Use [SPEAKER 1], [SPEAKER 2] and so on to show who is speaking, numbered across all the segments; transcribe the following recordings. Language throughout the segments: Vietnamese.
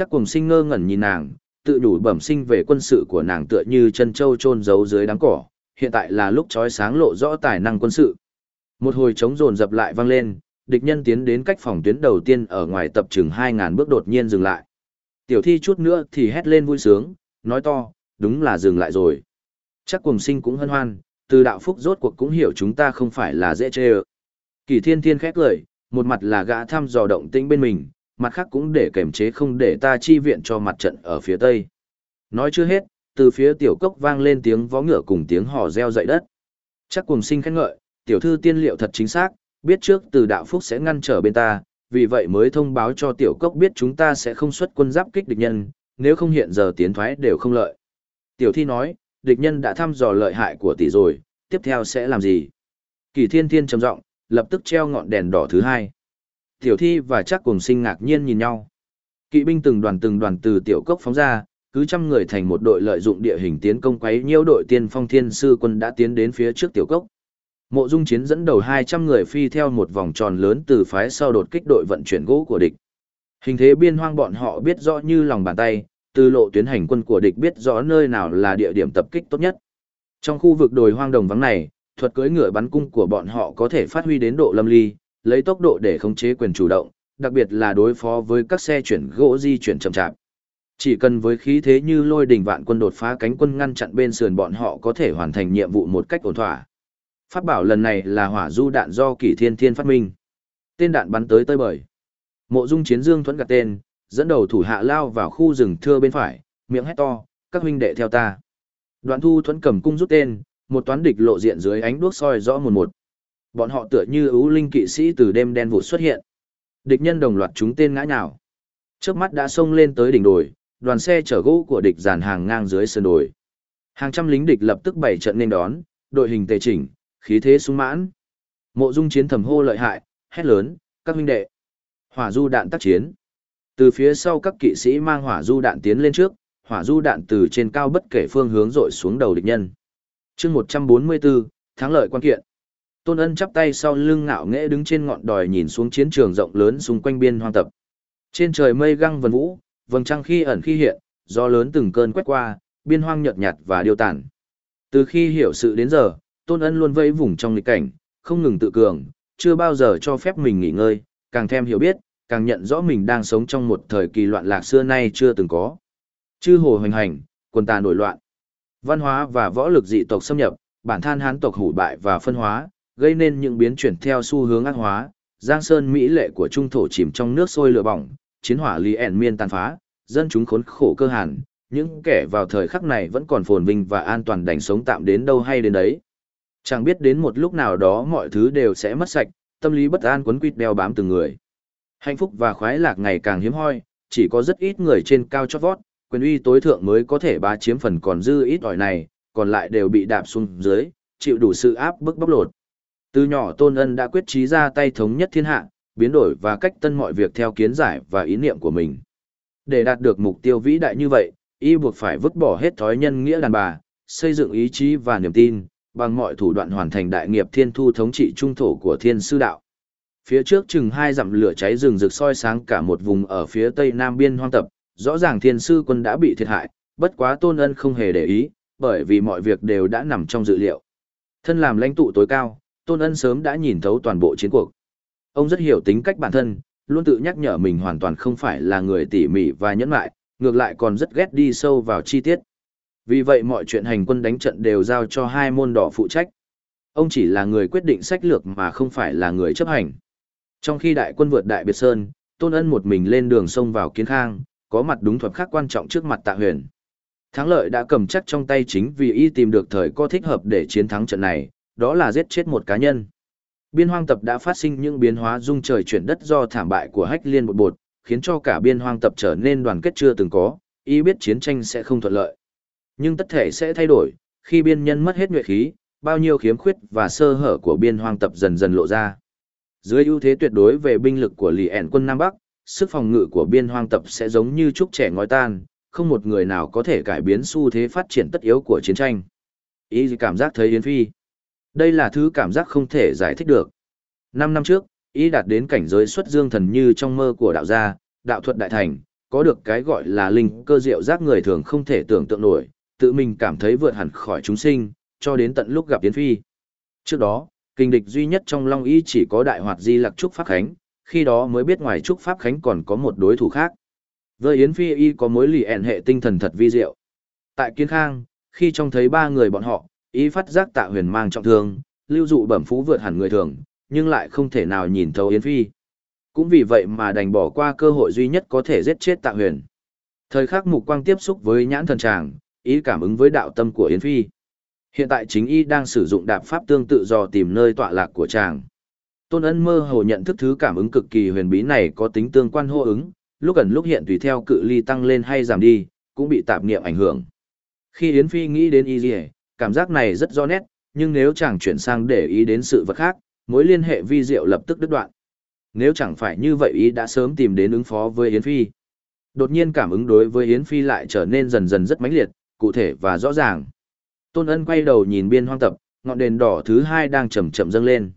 [SPEAKER 1] Chắc cùng sinh ngơ ngẩn nhìn nàng, tự đủ bẩm sinh về quân sự của nàng tựa như chân châu trôn giấu dưới đám cỏ, hiện tại là lúc trói sáng lộ rõ tài năng quân sự. Một hồi trống rồn dập lại vang lên, địch nhân tiến đến cách phòng tuyến đầu tiên ở ngoài tập chừng 2.000 bước đột nhiên dừng lại. Tiểu thi chút nữa thì hét lên vui sướng, nói to, đúng là dừng lại rồi. Chắc cùng sinh cũng hân hoan, từ đạo phúc rốt cuộc cũng hiểu chúng ta không phải là dễ chê ơ. Kỳ thiên thiên khét lời, một mặt là gã thăm dò động tĩnh bên mình, mặt khác cũng để kềm chế không để ta chi viện cho mặt trận ở phía tây. Nói chưa hết, từ phía tiểu cốc vang lên tiếng vó ngựa cùng tiếng hò reo dậy đất. Chắc cùng sinh khen ngợi, tiểu thư tiên liệu thật chính xác, biết trước từ đạo phúc sẽ ngăn trở bên ta, vì vậy mới thông báo cho tiểu cốc biết chúng ta sẽ không xuất quân giáp kích địch nhân, nếu không hiện giờ tiến thoái đều không lợi. Tiểu thi nói, địch nhân đã thăm dò lợi hại của tỷ rồi, tiếp theo sẽ làm gì? Kỳ thiên thiên trầm giọng, lập tức treo ngọn đèn đỏ thứ hai. Tiểu thi và chắc cùng sinh ngạc nhiên nhìn nhau. Kỵ binh từng đoàn từng đoàn từ tiểu cốc phóng ra, cứ trăm người thành một đội lợi dụng địa hình tiến công quấy nhiễu đội tiên phong thiên sư quân đã tiến đến phía trước tiểu cốc. Mộ Dung Chiến dẫn đầu 200 người phi theo một vòng tròn lớn từ phái sau đột kích đội vận chuyển gỗ của địch. Hình thế biên hoang bọn họ biết rõ như lòng bàn tay, từ lộ tuyến hành quân của địch biết rõ nơi nào là địa điểm tập kích tốt nhất. Trong khu vực đồi hoang đồng vắng này, thuật cưỡi ngựa bắn cung của bọn họ có thể phát huy đến độ lâm ly, lấy tốc độ để khống chế quyền chủ động, đặc biệt là đối phó với các xe chuyển gỗ di chuyển chậm chạp. Chỉ cần với khí thế như lôi đỉnh vạn quân đột phá cánh quân ngăn chặn bên sườn bọn họ có thể hoàn thành nhiệm vụ một cách ổn thỏa. Phát bảo lần này là hỏa du đạn do kỷ thiên thiên phát minh. Tên đạn bắn tới tơi bời. Mộ dung chiến dương thuẫn gạt tên, dẫn đầu thủ hạ lao vào khu rừng thưa bên phải, miệng hét to, các huynh đệ theo ta. Đoạn thu thuẫn cầm cung rút tên, một toán địch lộ diện dưới ánh đuốc soi rõ một một. Bọn họ tựa như ưu linh kỵ sĩ từ đêm đen vụt xuất hiện. Địch nhân đồng loạt chúng tên ngã nhào. Trước mắt đã xông lên tới đỉnh đồi, đoàn xe chở gỗ của địch dàn hàng ngang dưới sườn đồi. Hàng trăm lính địch lập tức bày trận nên đón, đội hình tề chỉnh, khí thế sung mãn. Mộ Dung chiến thầm hô lợi hại, hét lớn, các huynh đệ. Hỏa du đạn tác chiến. Từ phía sau các kỵ sĩ mang hỏa du đạn tiến lên trước, hỏa du đạn từ trên cao bất kể phương hướng rọi xuống đầu địch nhân. chương 144, thắng lợi quan kiện. Tôn ân chắp tay sau lưng ngạo nghễ đứng trên ngọn đồi nhìn xuống chiến trường rộng lớn xung quanh biên hoang tập. Trên trời mây găng vần vũ, vầng trăng khi ẩn khi hiện, gió lớn từng cơn quét qua, biên hoang nhợt nhạt và điêu tàn. Từ khi hiểu sự đến giờ, Tôn ân luôn vẫy vùng trong nghịch cảnh, không ngừng tự cường, chưa bao giờ cho phép mình nghỉ ngơi, càng thêm hiểu biết, càng nhận rõ mình đang sống trong một thời kỳ loạn lạc xưa nay chưa từng có. Chư hồ hoành hành, quần tà nổi loạn. Văn hóa và võ lực dị tộc xâm nhập, bản than hán tộc hủ bại và phân hóa, gây nên những biến chuyển theo xu hướng ác hóa. Giang sơn mỹ lệ của trung thổ chìm trong nước sôi lửa bỏng, chiến hỏa lý ẻn miên tàn phá, dân chúng khốn khổ cơ hàn, những kẻ vào thời khắc này vẫn còn phồn vinh và an toàn đành sống tạm đến đâu hay đến đấy. Chẳng biết đến một lúc nào đó mọi thứ đều sẽ mất sạch, tâm lý bất an quấn quýt đeo bám từng người. Hạnh phúc và khoái lạc ngày càng hiếm hoi, chỉ có rất ít người trên cao chót vót, quyền uy tối thượng mới có thể bá chiếm phần còn dư ít ỏi này, còn lại đều bị đạp xuống dưới, chịu đủ sự áp bức bóc lột. Từ nhỏ Tôn Ân đã quyết chí ra tay thống nhất thiên hạ, biến đổi và cách tân mọi việc theo kiến giải và ý niệm của mình. Để đạt được mục tiêu vĩ đại như vậy, y buộc phải vứt bỏ hết thói nhân nghĩa đàn bà, xây dựng ý chí và niềm tin, bằng mọi thủ đoạn hoàn thành đại nghiệp thiên thu thống trị trung thổ của thiên sư đạo. Phía trước chừng hai dặm lửa cháy rừng rực soi sáng cả một vùng ở phía tây nam biên hoang tập, rõ ràng thiên sư quân đã bị thiệt hại, bất quá tôn ân không hề để ý, bởi vì mọi việc đều đã nằm trong dự liệu. Thân làm lãnh tụ tối cao, tôn ân sớm đã nhìn thấu toàn bộ chiến cuộc. Ông rất hiểu tính cách bản thân, luôn tự nhắc nhở mình hoàn toàn không phải là người tỉ mỉ và nhẫn lại, ngược lại còn rất ghét đi sâu vào chi tiết. Vì vậy mọi chuyện hành quân đánh trận đều giao cho hai môn đỏ phụ trách. Ông chỉ là người quyết định sách lược mà không phải là người chấp hành. Trong khi đại quân vượt đại biệt sơn, Tôn Ân một mình lên đường sông vào Kiến Khang, có mặt đúng thuật khác quan trọng trước mặt Tạ Huyền. Thắng lợi đã cầm chắc trong tay chính vì y tìm được thời cơ thích hợp để chiến thắng trận này, đó là giết chết một cá nhân. Biên hoang tập đã phát sinh những biến hóa dung trời chuyển đất do thảm bại của hách liên bột bột, khiến cho cả biên hoang tập trở nên đoàn kết chưa từng có, y biết chiến tranh sẽ không thuận lợi. Nhưng tất thể sẽ thay đổi, khi biên nhân mất hết nhuệ khí, bao nhiêu khiếm khuyết và sơ hở của biên hoang tập dần dần lộ ra. Dưới ưu thế tuyệt đối về binh lực của lì ẻn quân Nam Bắc, sức phòng ngự của biên hoang tập sẽ giống như trúc trẻ ngói tan, không một người nào có thể cải biến xu thế phát triển tất yếu của chiến tranh. Ý cảm giác thấy Yến Phi. Đây là thứ cảm giác không thể giải thích được. Năm năm trước, ý đạt đến cảnh giới xuất dương thần như trong mơ của đạo gia, đạo thuật đại thành, có được cái gọi là linh cơ diệu giác người thường không thể tưởng tượng nổi, tự mình cảm thấy vượt hẳn khỏi chúng sinh, cho đến tận lúc gặp Yến Phi. Trước đó, kinh địch duy nhất trong Long Y chỉ có đại hoạt di lạc Trúc Pháp Khánh, khi đó mới biết ngoài Trúc Pháp Khánh còn có một đối thủ khác. Với Yến Phi Y có mối lì ẹn hệ tinh thần thật vi diệu. Tại Kiến Khang, khi trông thấy ba người bọn họ, ý phát giác tạ huyền mang trọng thương, lưu dụ bẩm phú vượt hẳn người thường, nhưng lại không thể nào nhìn thấu Yến Phi. Cũng vì vậy mà đành bỏ qua cơ hội duy nhất có thể giết chết tạ huyền. Thời khắc mục quang tiếp xúc với nhãn thần tràng, ý cảm ứng với đạo tâm của Yến Phi. Hiện tại chính y đang sử dụng đạp pháp tương tự do tìm nơi tọa lạc của chàng. Tôn ân mơ hồ nhận thức thứ cảm ứng cực kỳ huyền bí này có tính tương quan hô ứng, lúc gần lúc hiện tùy theo cự ly tăng lên hay giảm đi, cũng bị tạp niệm ảnh hưởng. Khi Yến Phi nghĩ đến y gì, cảm giác này rất rõ nét, nhưng nếu chàng chuyển sang để ý đến sự vật khác, mối liên hệ vi diệu lập tức đứt đoạn. Nếu chẳng phải như vậy ý đã sớm tìm đến ứng phó với Yến Phi. Đột nhiên cảm ứng đối với Yến Phi lại trở nên dần dần rất mãnh liệt, cụ thể và rõ ràng. Tôn Ân quay đầu nhìn biên hoang tập, ngọn đèn đỏ thứ hai đang chậm chậm dâng lên.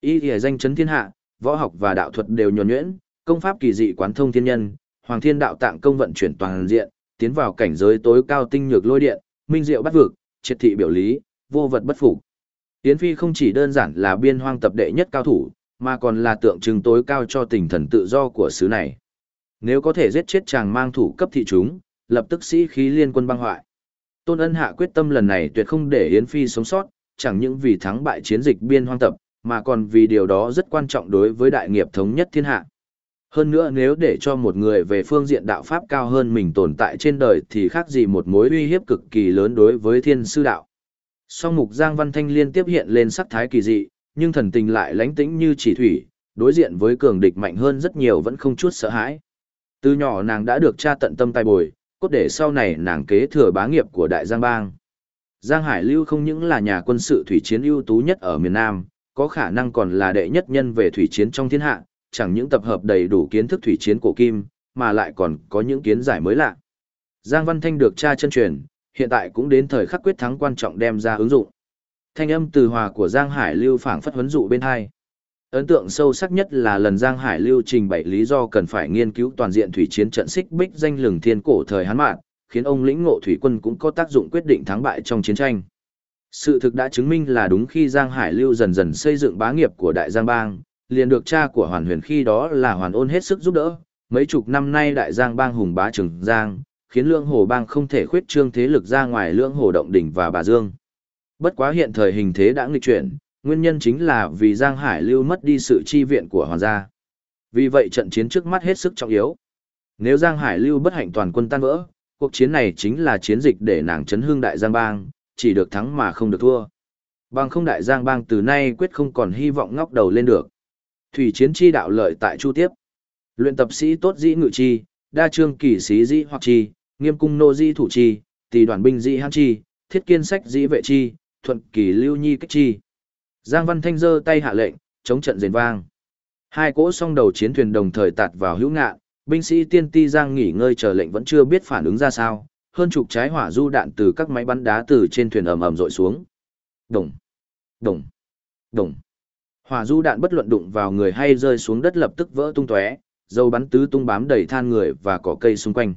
[SPEAKER 1] Y thì danh chấn thiên hạ, võ học và đạo thuật đều nhuần nhuyễn, công pháp kỳ dị quán thông thiên nhân, hoàng thiên đạo tạng công vận chuyển toàn diện, tiến vào cảnh giới tối cao tinh nhược lôi điện, minh diệu bắt vực, triệt thị biểu lý, vô vật bất phục. Yến Phi không chỉ đơn giản là biên hoang tập đệ nhất cao thủ, mà còn là tượng trưng tối cao cho tinh thần tự do của xứ này. Nếu có thể giết chết chàng mang thủ cấp thị chúng, lập tức sĩ khí liên quân băng hoại. Tôn Ân hạ quyết tâm lần này tuyệt không để Yến Phi sống sót, chẳng những vì thắng bại chiến dịch biên hoang tập, mà còn vì điều đó rất quan trọng đối với đại nghiệp thống nhất thiên hạ. Hơn nữa nếu để cho một người về phương diện đạo pháp cao hơn mình tồn tại trên đời thì khác gì một mối uy hiếp cực kỳ lớn đối với thiên sư đạo. Song mục Giang Văn Thanh liên tiếp hiện lên sắc thái kỳ dị, nhưng thần tình lại lánh tĩnh như chỉ thủy, đối diện với cường địch mạnh hơn rất nhiều vẫn không chút sợ hãi. Từ nhỏ nàng đã được cha tận tâm tài bồi, cốt để sau này nàng kế thừa bá nghiệp của Đại Giang Bang. Giang Hải Lưu không những là nhà quân sự thủy chiến ưu tú nhất ở miền Nam, có khả năng còn là đệ nhất nhân về thủy chiến trong thiên hạ, chẳng những tập hợp đầy đủ kiến thức thủy chiến cổ kim, mà lại còn có những kiến giải mới lạ. Giang Văn Thanh được cha chân truyền, hiện tại cũng đến thời khắc quyết thắng quan trọng đem ra ứng dụng. Thanh âm từ hòa của Giang Hải Lưu phảng phất huấn dụ bên hai. Ấn tượng sâu sắc nhất là lần Giang Hải Lưu trình bày lý do cần phải nghiên cứu toàn diện thủy chiến trận xích bích danh lừng thiên cổ thời Hán Mạn, khiến ông lĩnh ngộ thủy quân cũng có tác dụng quyết định thắng bại trong chiến tranh. Sự thực đã chứng minh là đúng khi Giang Hải Lưu dần dần xây dựng bá nghiệp của Đại Giang Bang, liền được cha của Hoàn Huyền khi đó là Hoàn Ôn hết sức giúp đỡ. Mấy chục năm nay Đại Giang Bang hùng bá Trường Giang, khiến lương Hồ Bang không thể khuyết trương thế lực ra ngoài lương Hồ Động Đỉnh và Bà Dương. Bất quá hiện thời hình thế đã nghịch chuyển, nguyên nhân chính là vì Giang Hải Lưu mất đi sự chi viện của Hoàng gia. Vì vậy trận chiến trước mắt hết sức trọng yếu. Nếu Giang Hải Lưu bất hạnh toàn quân tan vỡ, cuộc chiến này chính là chiến dịch để nàng chấn hương đại Giang Bang, chỉ được thắng mà không được thua. Bằng không đại Giang Bang từ nay quyết không còn hy vọng ngóc đầu lên được. Thủy chiến chi đạo lợi tại Chu Tiếp. Luyện tập sĩ tốt dĩ ngự chi, đa trương kỳ sĩ dĩ hoặc chi, nghiêm cung nô dĩ thủ chi, tỷ đoàn binh dĩ hãn chi, thiết kiên sách dĩ vệ chi, thuận kỳ lưu nhi cách chi. Giang Văn Thanh giơ tay hạ lệnh, chống trận rền vang. Hai cỗ song đầu chiến thuyền đồng thời tạt vào hữu ngạn, binh sĩ tiên ti Giang nghỉ ngơi chờ lệnh vẫn chưa biết phản ứng ra sao, hơn chục trái hỏa du đạn từ các máy bắn đá từ trên thuyền ầm ầm rội xuống. Đồng, đồng, đồng. Hỏa du đạn bất luận đụng vào người hay rơi xuống đất lập tức vỡ tung tóe, dầu bắn tứ tung bám đầy than người và cỏ cây xung quanh.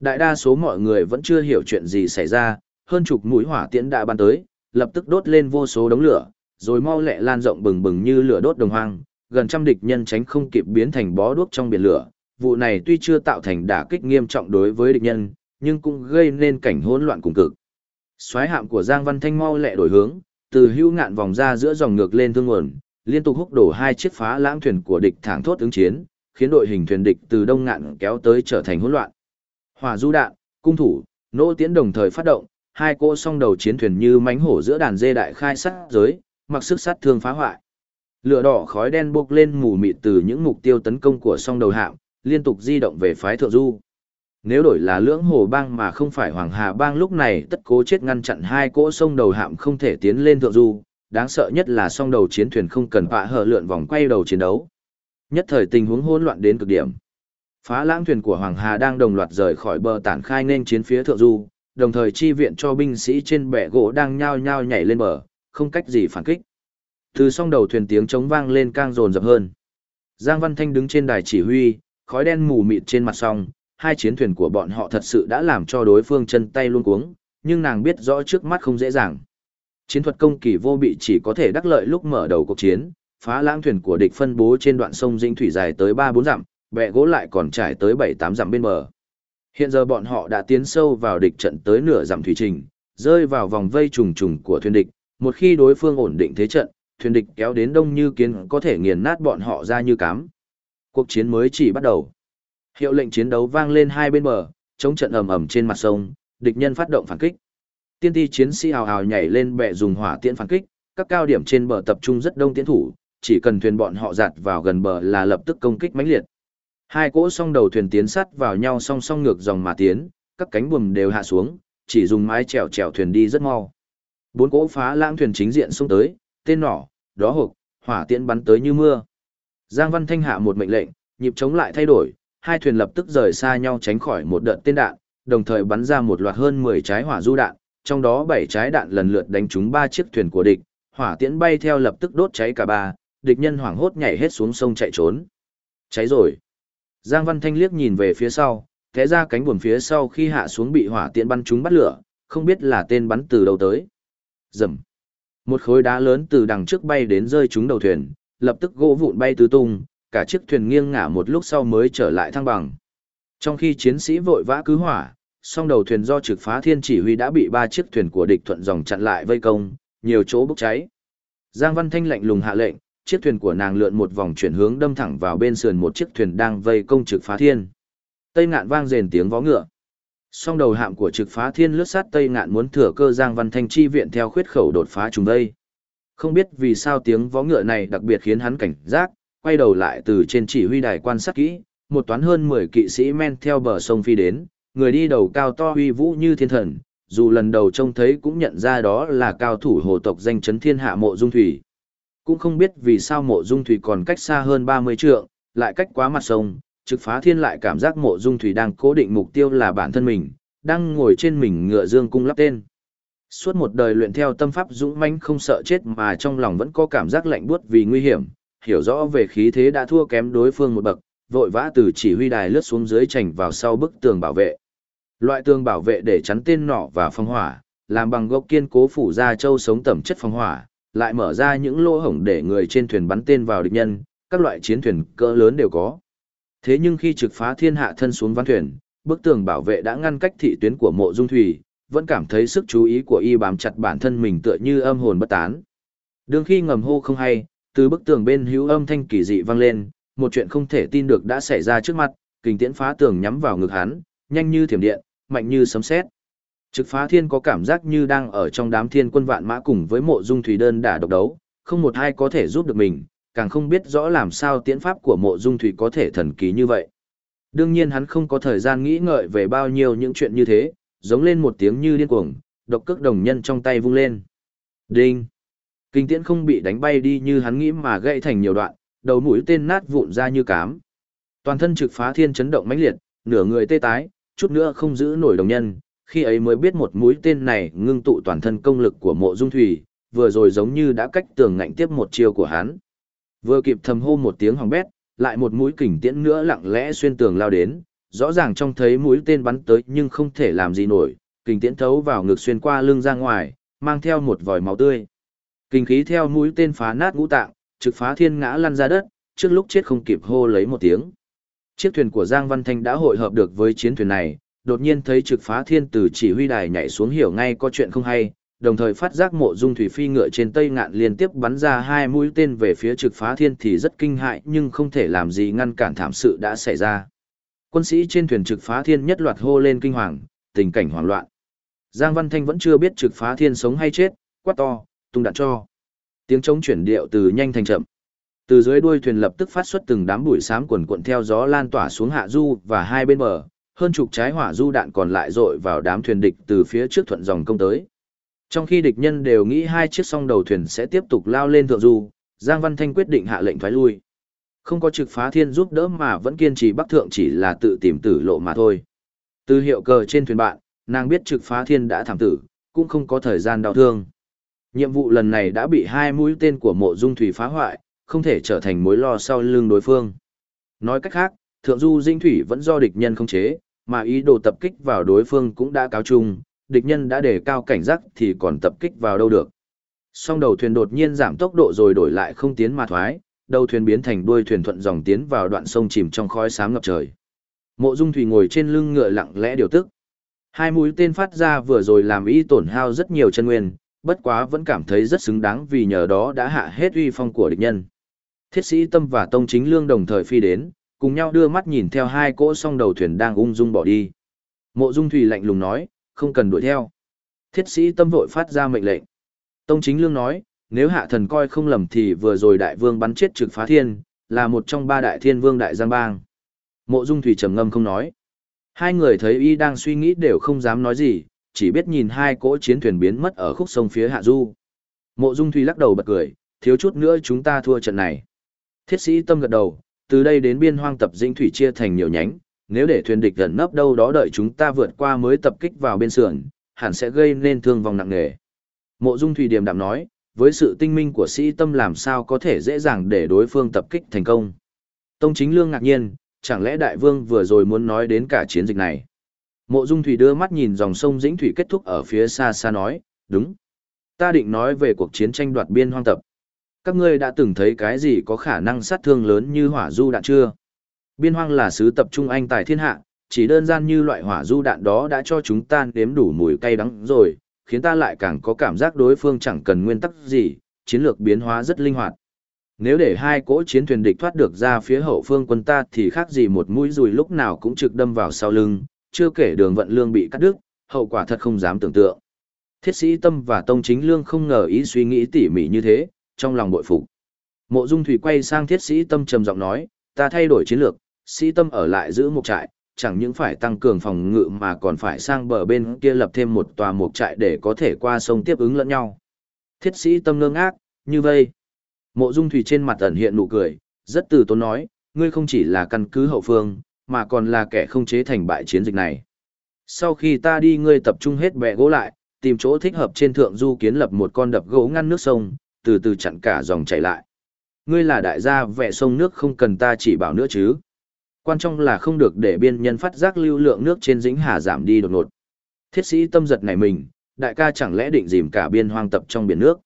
[SPEAKER 1] Đại đa số mọi người vẫn chưa hiểu chuyện gì xảy ra, hơn chục mũi hỏa tiễn đã bắn tới, lập tức đốt lên vô số đống lửa, rồi mau lẹ lan rộng bừng bừng như lửa đốt đồng hoang, gần trăm địch nhân tránh không kịp biến thành bó đuốc trong biển lửa. Vụ này tuy chưa tạo thành đả kích nghiêm trọng đối với địch nhân, nhưng cũng gây nên cảnh hỗn loạn cùng cực. Xoáy hạm của Giang Văn Thanh mau lẹ đổi hướng, từ hữu ngạn vòng ra giữa dòng ngược lên thương nguồn, liên tục húc đổ hai chiếc phá lãng thuyền của địch thẳng thốt ứng chiến, khiến đội hình thuyền địch từ đông ngạn kéo tới trở thành hỗn loạn. Hỏa du đạn, cung thủ, nỗ tiến đồng thời phát động, hai cỗ song đầu chiến thuyền như mánh hổ giữa đàn dê đại khai sát giới, mặc sức sát thương phá hoại. Lửa đỏ khói đen bốc lên mù mịt từ những mục tiêu tấn công của song đầu hạm, liên tục di động về phái thượng du. Nếu đổi là lưỡng hồ bang mà không phải hoàng hà bang lúc này tất cố chết ngăn chặn hai cỗ sông đầu hạm không thể tiến lên thượng du, đáng sợ nhất là song đầu chiến thuyền không cần vạ hở lượn vòng quay đầu chiến đấu. Nhất thời tình huống hỗn loạn đến cực điểm. Phá lãng thuyền của Hoàng Hà đang đồng loạt rời khỏi bờ tản khai nên chiến phía thượng du, đồng thời chi viện cho binh sĩ trên bè gỗ đang nhao nhao nhảy lên bờ, không cách gì phản kích. Từ song đầu thuyền tiếng chống vang lên càng rồn rập hơn. Giang Văn Thanh đứng trên đài chỉ huy, khói đen mù mịt trên mặt sông, hai chiến thuyền của bọn họ thật sự đã làm cho đối phương chân tay luôn cuống, nhưng nàng biết rõ trước mắt không dễ dàng. Chiến thuật công kỳ vô bị chỉ có thể đắc lợi lúc mở đầu cuộc chiến, phá lãng thuyền của địch phân bố trên đoạn sông dinh Thủy dài tới 3-4 dặm, bẹ gỗ lại còn trải tới 7-8 dặm bên bờ. Hiện giờ bọn họ đã tiến sâu vào địch trận tới nửa dặm thủy trình, rơi vào vòng vây trùng trùng của thuyền địch, một khi đối phương ổn định thế trận, thuyền địch kéo đến đông như kiến có thể nghiền nát bọn họ ra như cám. Cuộc chiến mới chỉ bắt đầu. Hiệu lệnh chiến đấu vang lên hai bên bờ, chống trận ầm ầm trên mặt sông, địch nhân phát động phản kích. Tiên ti chiến sĩ hào hào nhảy lên bệ dùng hỏa tiễn phản kích, các cao điểm trên bờ tập trung rất đông tiến thủ, chỉ cần thuyền bọn họ giạt vào gần bờ là lập tức công kích mãnh liệt. Hai cỗ song đầu thuyền tiến sát vào nhau song song ngược dòng mà tiến, các cánh buồm đều hạ xuống, chỉ dùng mái chèo chèo thuyền đi rất mau. Bốn cỗ phá lãng thuyền chính diện xông tới, tên nỏ, đó hộp, hỏa tiễn bắn tới như mưa. Giang Văn Thanh hạ một mệnh lệnh, nhịp chống lại thay đổi, hai thuyền lập tức rời xa nhau tránh khỏi một đợt tên đạn, đồng thời bắn ra một loạt hơn 10 trái hỏa du đạn, trong đó bảy trái đạn lần lượt đánh trúng ba chiếc thuyền của địch, hỏa tiễn bay theo lập tức đốt cháy cả ba, địch nhân hoảng hốt nhảy hết xuống sông chạy trốn. Cháy rồi. Giang Văn Thanh liếc nhìn về phía sau, thế ra cánh buồm phía sau khi hạ xuống bị hỏa tiễn bắn trúng bắt lửa, không biết là tên bắn từ đâu tới. Rầm. Một khối đá lớn từ đằng trước bay đến rơi trúng đầu thuyền, lập tức gỗ vụn bay tứ tung, cả chiếc thuyền nghiêng ngả một lúc sau mới trở lại thăng bằng. Trong khi chiến sĩ vội vã cứu hỏa, song đầu thuyền do trực phá thiên chỉ huy đã bị ba chiếc thuyền của địch thuận dòng chặn lại vây công, nhiều chỗ bốc cháy. Giang Văn Thanh lạnh lùng hạ lệnh, chiếc thuyền của nàng lượn một vòng chuyển hướng đâm thẳng vào bên sườn một chiếc thuyền đang vây công trực phá thiên. Tây ngạn vang rền tiếng vó ngựa. Song đầu hạm của trực phá thiên lướt sát Tây ngạn muốn thừa cơ Giang Văn Thanh chi viện theo khuyết khẩu đột phá trùng đây. Không biết vì sao tiếng vó ngựa này đặc biệt khiến hắn cảnh giác, quay đầu lại từ trên chỉ huy đài quan sát kỹ, một toán hơn 10 kỵ sĩ men theo bờ sông phi đến, người đi đầu cao to huy vũ như thiên thần, dù lần đầu trông thấy cũng nhận ra đó là cao thủ hồ tộc danh chấn thiên hạ mộ dung thủy. Cũng không biết vì sao mộ dung thủy còn cách xa hơn 30 trượng, lại cách quá mặt sông, trực phá thiên lại cảm giác mộ dung thủy đang cố định mục tiêu là bản thân mình, đang ngồi trên mình ngựa dương cung lắp tên. Suốt một đời luyện theo tâm pháp dũng mãnh không sợ chết mà trong lòng vẫn có cảm giác lạnh buốt vì nguy hiểm, hiểu rõ về khí thế đã thua kém đối phương một bậc, vội vã từ chỉ huy đài lướt xuống dưới chành vào sau bức tường bảo vệ. Loại tường bảo vệ để chắn tên nỏ và phong hỏa, làm bằng gốc kiên cố phủ ra châu sống tẩm chất phong hỏa, lại mở ra những lỗ hổng để người trên thuyền bắn tên vào địch nhân, các loại chiến thuyền cỡ lớn đều có. Thế nhưng khi trực phá thiên hạ thân xuống ván thuyền, bức tường bảo vệ đã ngăn cách thị tuyến của mộ dung thủy, vẫn cảm thấy sức chú ý của y bám chặt bản thân mình tựa như âm hồn bất tán. Đương khi ngầm hô không hay, từ bức tường bên hữu âm thanh kỳ dị vang lên, một chuyện không thể tin được đã xảy ra trước mặt, kình tiễn phá tường nhắm vào ngực hắn, nhanh như thiểm điện, mạnh như sấm sét. Trực phá thiên có cảm giác như đang ở trong đám thiên quân vạn mã cùng với mộ dung thủy đơn đả độc đấu, không một ai có thể giúp được mình, càng không biết rõ làm sao tiễn pháp của mộ dung thủy có thể thần kỳ như vậy. Đương nhiên hắn không có thời gian nghĩ ngợi về bao nhiêu những chuyện như thế, giống lên một tiếng như điên cuồng, độc cước đồng nhân trong tay vung lên. Đinh! Kinh tiễn không bị đánh bay đi như hắn nghĩ mà gãy thành nhiều đoạn, đầu mũi tên nát vụn ra như cám. Toàn thân trực phá thiên chấn động mãnh liệt, nửa người tê tái, chút nữa không giữ nổi đồng nhân, khi ấy mới biết một mũi tên này ngưng tụ toàn thân công lực của mộ dung thủy, vừa rồi giống như đã cách tường ngạnh tiếp một chiêu của hắn. Vừa kịp thầm hô một tiếng hỏng bét, lại một mũi kình tiễn nữa lặng lẽ xuyên tường lao đến, rõ ràng trông thấy mũi tên bắn tới nhưng không thể làm gì nổi, kình tiễn thấu vào ngực xuyên qua lưng ra ngoài, mang theo một vòi máu tươi. kình khí theo mũi tên phá nát ngũ tạng, trực phá thiên ngã lăn ra đất, trước lúc chết không kịp hô lấy một tiếng. Chiếc thuyền của Giang Văn Thanh đã hội hợp được với chiến thuyền này, đột nhiên thấy trực phá thiên từ chỉ huy đài nhảy xuống hiểu ngay có chuyện không hay, đồng thời phát giác mộ dung thủy phi ngựa trên tây ngạn liên tiếp bắn ra hai mũi tên về phía trực phá thiên thì rất kinh hại nhưng không thể làm gì ngăn cản thảm sự đã xảy ra. Quân sĩ trên thuyền trực phá thiên nhất loạt hô lên kinh hoàng, tình cảnh hoảng loạn. Giang Văn Thanh vẫn chưa biết trực phá thiên sống hay chết, quát to, tung đạn cho. Tiếng trống chuyển điệu từ nhanh thành chậm. Từ dưới đuôi thuyền lập tức phát xuất từng đám bụi xám quần cuộn theo gió lan tỏa xuống hạ du và hai bên bờ, hơn chục trái hỏa du đạn còn lại dội vào đám thuyền địch từ phía trước thuận dòng công tới. Trong khi địch nhân đều nghĩ hai chiếc song đầu thuyền sẽ tiếp tục lao lên thượng du, Giang Văn Thanh quyết định hạ lệnh thoái lui. Không có trực phá thiên giúp đỡ mà vẫn kiên trì bắc thượng chỉ là tự tìm tử lộ mà thôi. Từ hiệu cờ trên thuyền bạn, nàng biết trực phá thiên đã thảm tử, cũng không có thời gian đau thương. Nhiệm vụ lần này đã bị hai mũi tên của mộ dung thủy phá hoại, không thể trở thành mối lo sau lưng đối phương. Nói cách khác, thượng du dinh thủy vẫn do địch nhân không chế, mà ý đồ tập kích vào đối phương cũng đã cáo chung, địch nhân đã đề cao cảnh giác thì còn tập kích vào đâu được. Song đầu thuyền đột nhiên giảm tốc độ rồi đổi lại không tiến mà thoái, đầu thuyền biến thành đuôi thuyền thuận dòng tiến vào đoạn sông chìm trong khói xám ngập trời. Mộ Dung Thủy ngồi trên lưng ngựa lặng lẽ điều tức. Hai mũi tên phát ra vừa rồi làm y tổn hao rất nhiều chân nguyên, bất quá vẫn cảm thấy rất xứng đáng vì nhờ đó đã hạ hết uy phong của địch nhân. Thiết sĩ Tâm và Tông Chính Lương đồng thời phi đến, cùng nhau đưa mắt nhìn theo hai cỗ song đầu thuyền đang ung dung bỏ đi. Mộ Dung Thủy lạnh lùng nói, không cần đuổi theo. Thiết sĩ Tâm vội phát ra mệnh lệnh. Tông Chính Lương nói, nếu hạ thần coi không lầm thì vừa rồi đại vương bắn chết trực phá thiên, là một trong ba đại thiên vương đại giang bang. Mộ Dung Thủy trầm ngâm không nói. Hai người thấy y đang suy nghĩ đều không dám nói gì, chỉ biết nhìn hai cỗ chiến thuyền biến mất ở khúc sông phía hạ du. Mộ Dung Thủy lắc đầu bật cười, thiếu chút nữa chúng ta thua trận này. Thiết sĩ tâm gật đầu, từ đây đến biên hoang tập dĩnh thủy chia thành nhiều nhánh, nếu để thuyền địch gần nấp đâu đó đợi chúng ta vượt qua mới tập kích vào bên sườn, hẳn sẽ gây nên thương vong nặng nề. Mộ Dung Thủy điềm đạm nói, với sự tinh minh của sĩ tâm làm sao có thể dễ dàng để đối phương tập kích thành công. Tông Chính Lương ngạc nhiên, chẳng lẽ đại vương vừa rồi muốn nói đến cả chiến dịch này. Mộ Dung Thủy đưa mắt nhìn dòng sông Dĩnh Thủy kết thúc ở phía xa xa nói, đúng. Ta định nói về cuộc chiến tranh đoạt biên hoang tập. Các ngươi đã từng thấy cái gì có khả năng sát thương lớn như hỏa du đạn chưa? Biên hoang là sứ tập trung anh tài thiên hạ, chỉ đơn giản như loại hỏa du đạn đó đã cho chúng ta nếm đủ mùi cay đắng rồi, khiến ta lại càng có cảm giác đối phương chẳng cần nguyên tắc gì, chiến lược biến hóa rất linh hoạt. Nếu để hai cỗ chiến thuyền địch thoát được ra phía hậu phương quân ta thì khác gì một mũi dùi lúc nào cũng trực đâm vào sau lưng, chưa kể đường vận lương bị cắt đứt, hậu quả thật không dám tưởng tượng. Thiết sĩ Tâm và Tông Chính Lương không ngờ ý suy nghĩ tỉ mỉ như thế, trong lòng bội phục. Mộ Dung Thủy quay sang Thiết sĩ Tâm trầm giọng nói, ta thay đổi chiến lược, sĩ Tâm ở lại giữ một trại, chẳng những phải tăng cường phòng ngự mà còn phải sang bờ bên kia lập thêm một tòa mục trại để có thể qua sông tiếp ứng lẫn nhau. Thiết sĩ Tâm ngơ ngác, như vây. Mộ Dung Thủy trên mặt ẩn hiện nụ cười, rất từ tốn nói, ngươi không chỉ là căn cứ hậu phương, mà còn là kẻ không chế thành bại chiến dịch này. Sau khi ta đi ngươi tập trung hết bè gỗ lại, tìm chỗ thích hợp trên thượng du kiến lập một con đập gỗ ngăn nước sông, từ từ chặn cả dòng chảy lại. Ngươi là đại gia vẽ sông nước không cần ta chỉ bảo nữa chứ. Quan trọng là không được để biên nhân phát giác lưu lượng nước trên dĩnh hà giảm đi đột ngột. Thiết sĩ tâm giật này mình, đại ca chẳng lẽ định dìm cả biên hoang tập trong biển nước.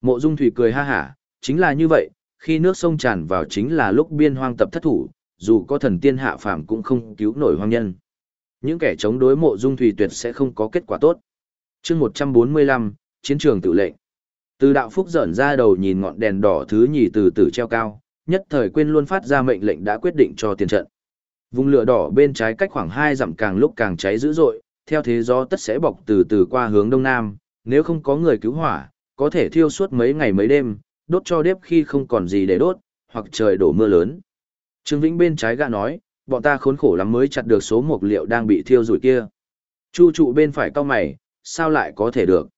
[SPEAKER 1] Mộ Dung Thủy cười ha hả, chính là như vậy, khi nước sông tràn vào chính là lúc biên hoang tập thất thủ, dù có thần tiên hạ phàm cũng không cứu nổi hoang nhân. Những kẻ chống đối mộ dung thủy tuyệt sẽ không có kết quả tốt. chương 145, Chiến trường tự lệnh. Từ đạo phúc dởn ra đầu nhìn ngọn đèn đỏ thứ nhì từ từ treo cao, nhất thời quên luôn phát ra mệnh lệnh đã quyết định cho tiền trận. Vùng lửa đỏ bên trái cách khoảng 2 dặm càng lúc càng cháy dữ dội, theo thế gió tất sẽ bọc từ từ qua hướng đông nam, nếu không có người cứu hỏa, có thể thiêu suốt mấy ngày mấy đêm, đốt cho đếp khi không còn gì để đốt, hoặc trời đổ mưa lớn. Trương Vĩnh bên trái gã nói, bọn ta khốn khổ lắm mới chặt được số mộc liệu đang bị thiêu rủi kia. Chu trụ bên phải cao mày, sao lại có thể được?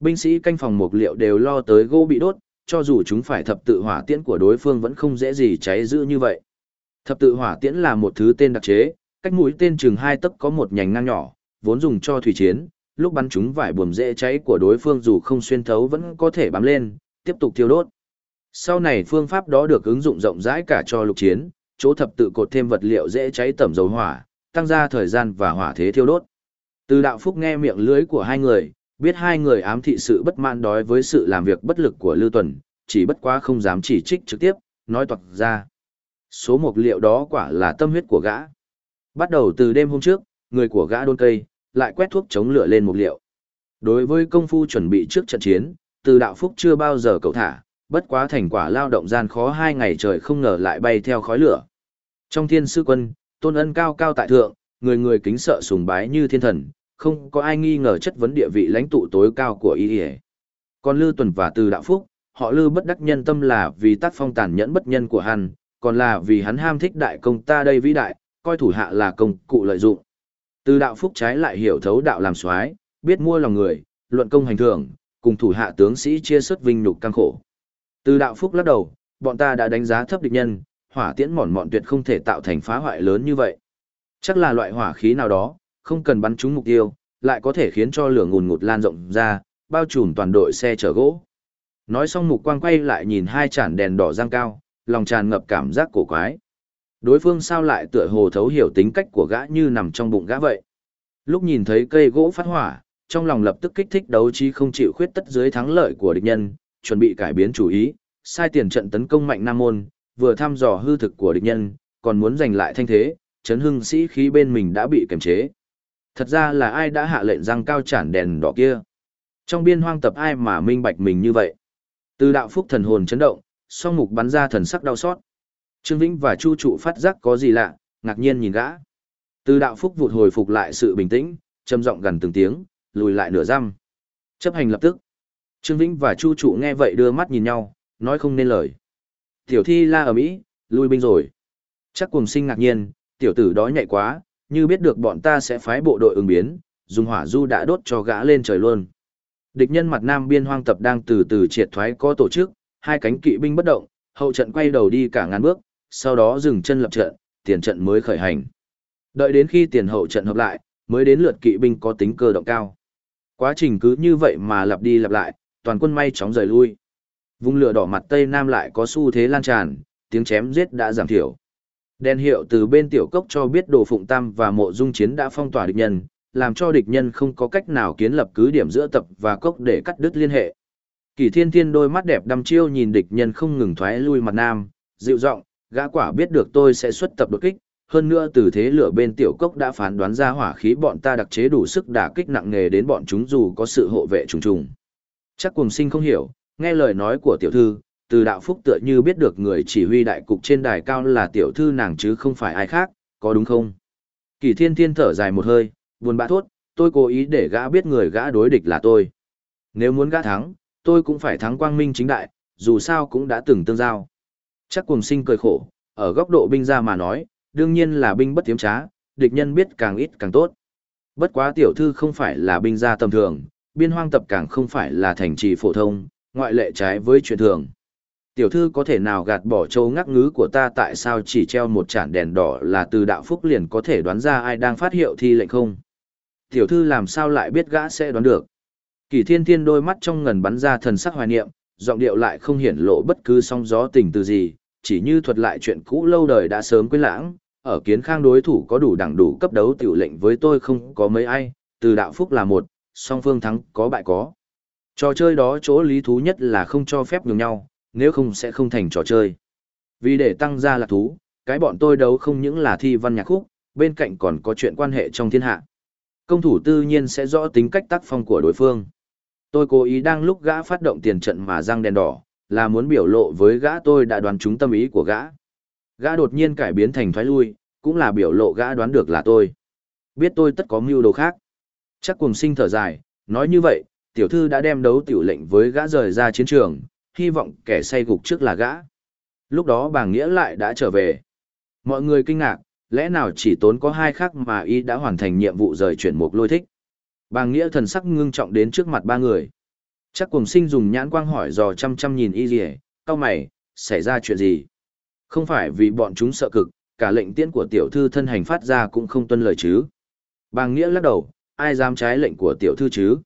[SPEAKER 1] Binh sĩ canh phòng mục liệu đều lo tới gỗ bị đốt, cho dù chúng phải thập tự hỏa tiễn của đối phương vẫn không dễ gì cháy dữ như vậy. Thập tự hỏa tiễn là một thứ tên đặc chế, cách mũi tên chừng hai tấc có một nhánh ngang nhỏ, vốn dùng cho thủy chiến, lúc bắn chúng vải buồm dễ cháy của đối phương dù không xuyên thấu vẫn có thể bám lên, tiếp tục thiêu đốt. Sau này phương pháp đó được ứng dụng rộng rãi cả cho lục chiến, chỗ thập tự cột thêm vật liệu dễ cháy tẩm dầu hỏa, tăng ra thời gian và hỏa thế thiêu đốt. Từ đạo phúc nghe miệng lưới của hai người, biết hai người ám thị sự bất mãn đói với sự làm việc bất lực của Lưu Tuần, chỉ bất quá không dám chỉ trích trực tiếp, nói toạc ra. Số mộc liệu đó quả là tâm huyết của gã. Bắt đầu từ đêm hôm trước, người của gã đôn cây, lại quét thuốc chống lửa lên mộc liệu. Đối với công phu chuẩn bị trước trận chiến, từ đạo phúc chưa bao giờ cậu thả, bất quá thành quả lao động gian khó hai ngày trời không ngờ lại bay theo khói lửa. Trong thiên sư quân, tôn ân cao cao tại thượng, người người kính sợ sùng bái như thiên thần, không có ai nghi ngờ chất vấn địa vị lãnh tụ tối cao của y Còn Lư Tuần và Từ Đạo Phúc, họ Lư bất đắc nhân tâm là vì tác phong tàn nhẫn bất nhân của hắn, còn là vì hắn ham thích đại công ta đây vĩ đại, coi thủ hạ là công cụ lợi dụng. Từ Đạo Phúc trái lại hiểu thấu đạo làm soái, biết mua lòng người, luận công hành thưởng, cùng thủ hạ tướng sĩ chia sớt vinh nhục căng khổ. Từ đạo phúc lắc đầu, bọn ta đã đánh giá thấp địch nhân, hỏa tiễn mòn mọn tuyệt không thể tạo thành phá hoại lớn như vậy. Chắc là loại hỏa khí nào đó, không cần bắn trúng mục tiêu, lại có thể khiến cho lửa ngùn ngụt lan rộng ra, bao trùm toàn đội xe chở gỗ. Nói xong mục quang quay lại nhìn hai chản đèn đỏ giang cao, lòng tràn ngập cảm giác cổ quái. Đối phương sao lại tựa hồ thấu hiểu tính cách của gã như nằm trong bụng gã vậy. Lúc nhìn thấy cây gỗ phát hỏa, trong lòng lập tức kích thích đấu trí không chịu khuyết tất dưới thắng lợi của địch nhân, chuẩn bị cải biến chủ ý, sai tiền trận tấn công mạnh Nam Môn, vừa thăm dò hư thực của địch nhân, còn muốn giành lại thanh thế, chấn hưng sĩ khí bên mình đã bị kiềm chế. Thật ra là ai đã hạ lệnh răng cao chản đèn đỏ kia? Trong biên hoang tập ai mà minh bạch mình như vậy? Từ đạo phúc thần hồn chấn động, song mục bắn ra thần sắc đau xót. Trương Vĩnh và Chu trụ phát giác có gì lạ, ngạc nhiên nhìn gã. Từ đạo phúc vụt hồi phục lại sự bình tĩnh, trầm giọng gần từng tiếng, lùi lại nửa răm. Chấp hành lập tức. Trương Vĩnh và Chu trụ nghe vậy đưa mắt nhìn nhau, nói không nên lời. Tiểu thi la ở Mỹ, lui binh rồi. Chắc cùng sinh ngạc nhiên, tiểu tử đó nhạy quá, như biết được bọn ta sẽ phái bộ đội ứng biến, dùng hỏa du đã đốt cho gã lên trời luôn. Địch nhân mặt nam biên hoang tập đang từ từ triệt thoái có tổ chức, hai cánh kỵ binh bất động, hậu trận quay đầu đi cả ngàn bước, sau đó dừng chân lập trận, tiền trận mới khởi hành. Đợi đến khi tiền hậu trận hợp lại, mới đến lượt kỵ binh có tính cơ động cao. Quá trình cứ như vậy mà lặp đi lặp lại, toàn quân may chóng rời lui. Vùng lửa đỏ mặt Tây Nam lại có xu thế lan tràn, tiếng chém giết đã giảm thiểu. Đèn hiệu từ bên tiểu cốc cho biết đồ phụng tam và mộ dung chiến đã phong tỏa địch nhân, làm cho địch nhân không có cách nào kiến lập cứ điểm giữa tập và cốc để cắt đứt liên hệ. Kỳ thiên thiên đôi mắt đẹp đăm chiêu nhìn địch nhân không ngừng thoái lui mặt nam, dịu giọng, gã quả biết được tôi sẽ xuất tập đột kích, hơn nữa từ thế lửa bên tiểu cốc đã phán đoán ra hỏa khí bọn ta đặc chế đủ sức đả kích nặng nề đến bọn chúng dù có sự hộ vệ trùng trùng. Chắc cùng sinh không hiểu, nghe lời nói của tiểu thư, từ đạo phúc tựa như biết được người chỉ huy đại cục trên đài cao là tiểu thư nàng chứ không phải ai khác, có đúng không? Kỳ thiên thiên thở dài một hơi, buồn bã thốt, tôi cố ý để gã biết người gã đối địch là tôi. Nếu muốn gã thắng, tôi cũng phải thắng quang minh chính đại, dù sao cũng đã từng tương giao. Chắc cùng sinh cười khổ, ở góc độ binh gia mà nói, đương nhiên là binh bất tiếm trá, địch nhân biết càng ít càng tốt. Bất quá tiểu thư không phải là binh gia tầm thường, biên hoang tập càng không phải là thành trì phổ thông, ngoại lệ trái với chuyện thường. Tiểu thư có thể nào gạt bỏ châu ngắc ngứ của ta tại sao chỉ treo một chản đèn đỏ là từ đạo phúc liền có thể đoán ra ai đang phát hiệu thi lệnh không? Tiểu thư làm sao lại biết gã sẽ đoán được? Kỳ thiên thiên đôi mắt trong ngần bắn ra thần sắc hoài niệm, giọng điệu lại không hiển lộ bất cứ song gió tình từ gì, chỉ như thuật lại chuyện cũ lâu đời đã sớm quên lãng, ở kiến khang đối thủ có đủ đẳng đủ cấp đấu tiểu lệnh với tôi không có mấy ai, từ đạo phúc là một, song phương thắng có bại có. Trò chơi đó chỗ lý thú nhất là không cho phép nhường nhau, nếu không sẽ không thành trò chơi. Vì để tăng ra lạc thú, cái bọn tôi đấu không những là thi văn nhạc khúc, bên cạnh còn có chuyện quan hệ trong thiên hạ. Công thủ tự nhiên sẽ rõ tính cách tác phong của đối phương. Tôi cố ý đang lúc gã phát động tiền trận mà răng đèn đỏ, là muốn biểu lộ với gã tôi đã đoán trúng tâm ý của gã. Gã đột nhiên cải biến thành thoái lui, cũng là biểu lộ gã đoán được là tôi. Biết tôi tất có mưu đồ khác. Chắc cùng sinh thở dài, nói như vậy, tiểu thư đã đem đấu tiểu lệnh với gã rời ra chiến trường, hy vọng kẻ say gục trước là gã. Lúc đó bàng nghĩa lại đã trở về. Mọi người kinh ngạc, lẽ nào chỉ tốn có hai khắc mà y đã hoàn thành nhiệm vụ rời chuyển mục lôi thích. Bàng nghĩa thần sắc ngưng trọng đến trước mặt ba người. Chắc cùng sinh dùng nhãn quang hỏi dò chăm chăm nhìn y gì cao mày, xảy ra chuyện gì? Không phải vì bọn chúng sợ cực, cả lệnh tiễn của tiểu thư thân hành phát ra cũng không tuân lời chứ. Bàng nghĩa lắc đầu, ai dám trái lệnh của tiểu thư chứ?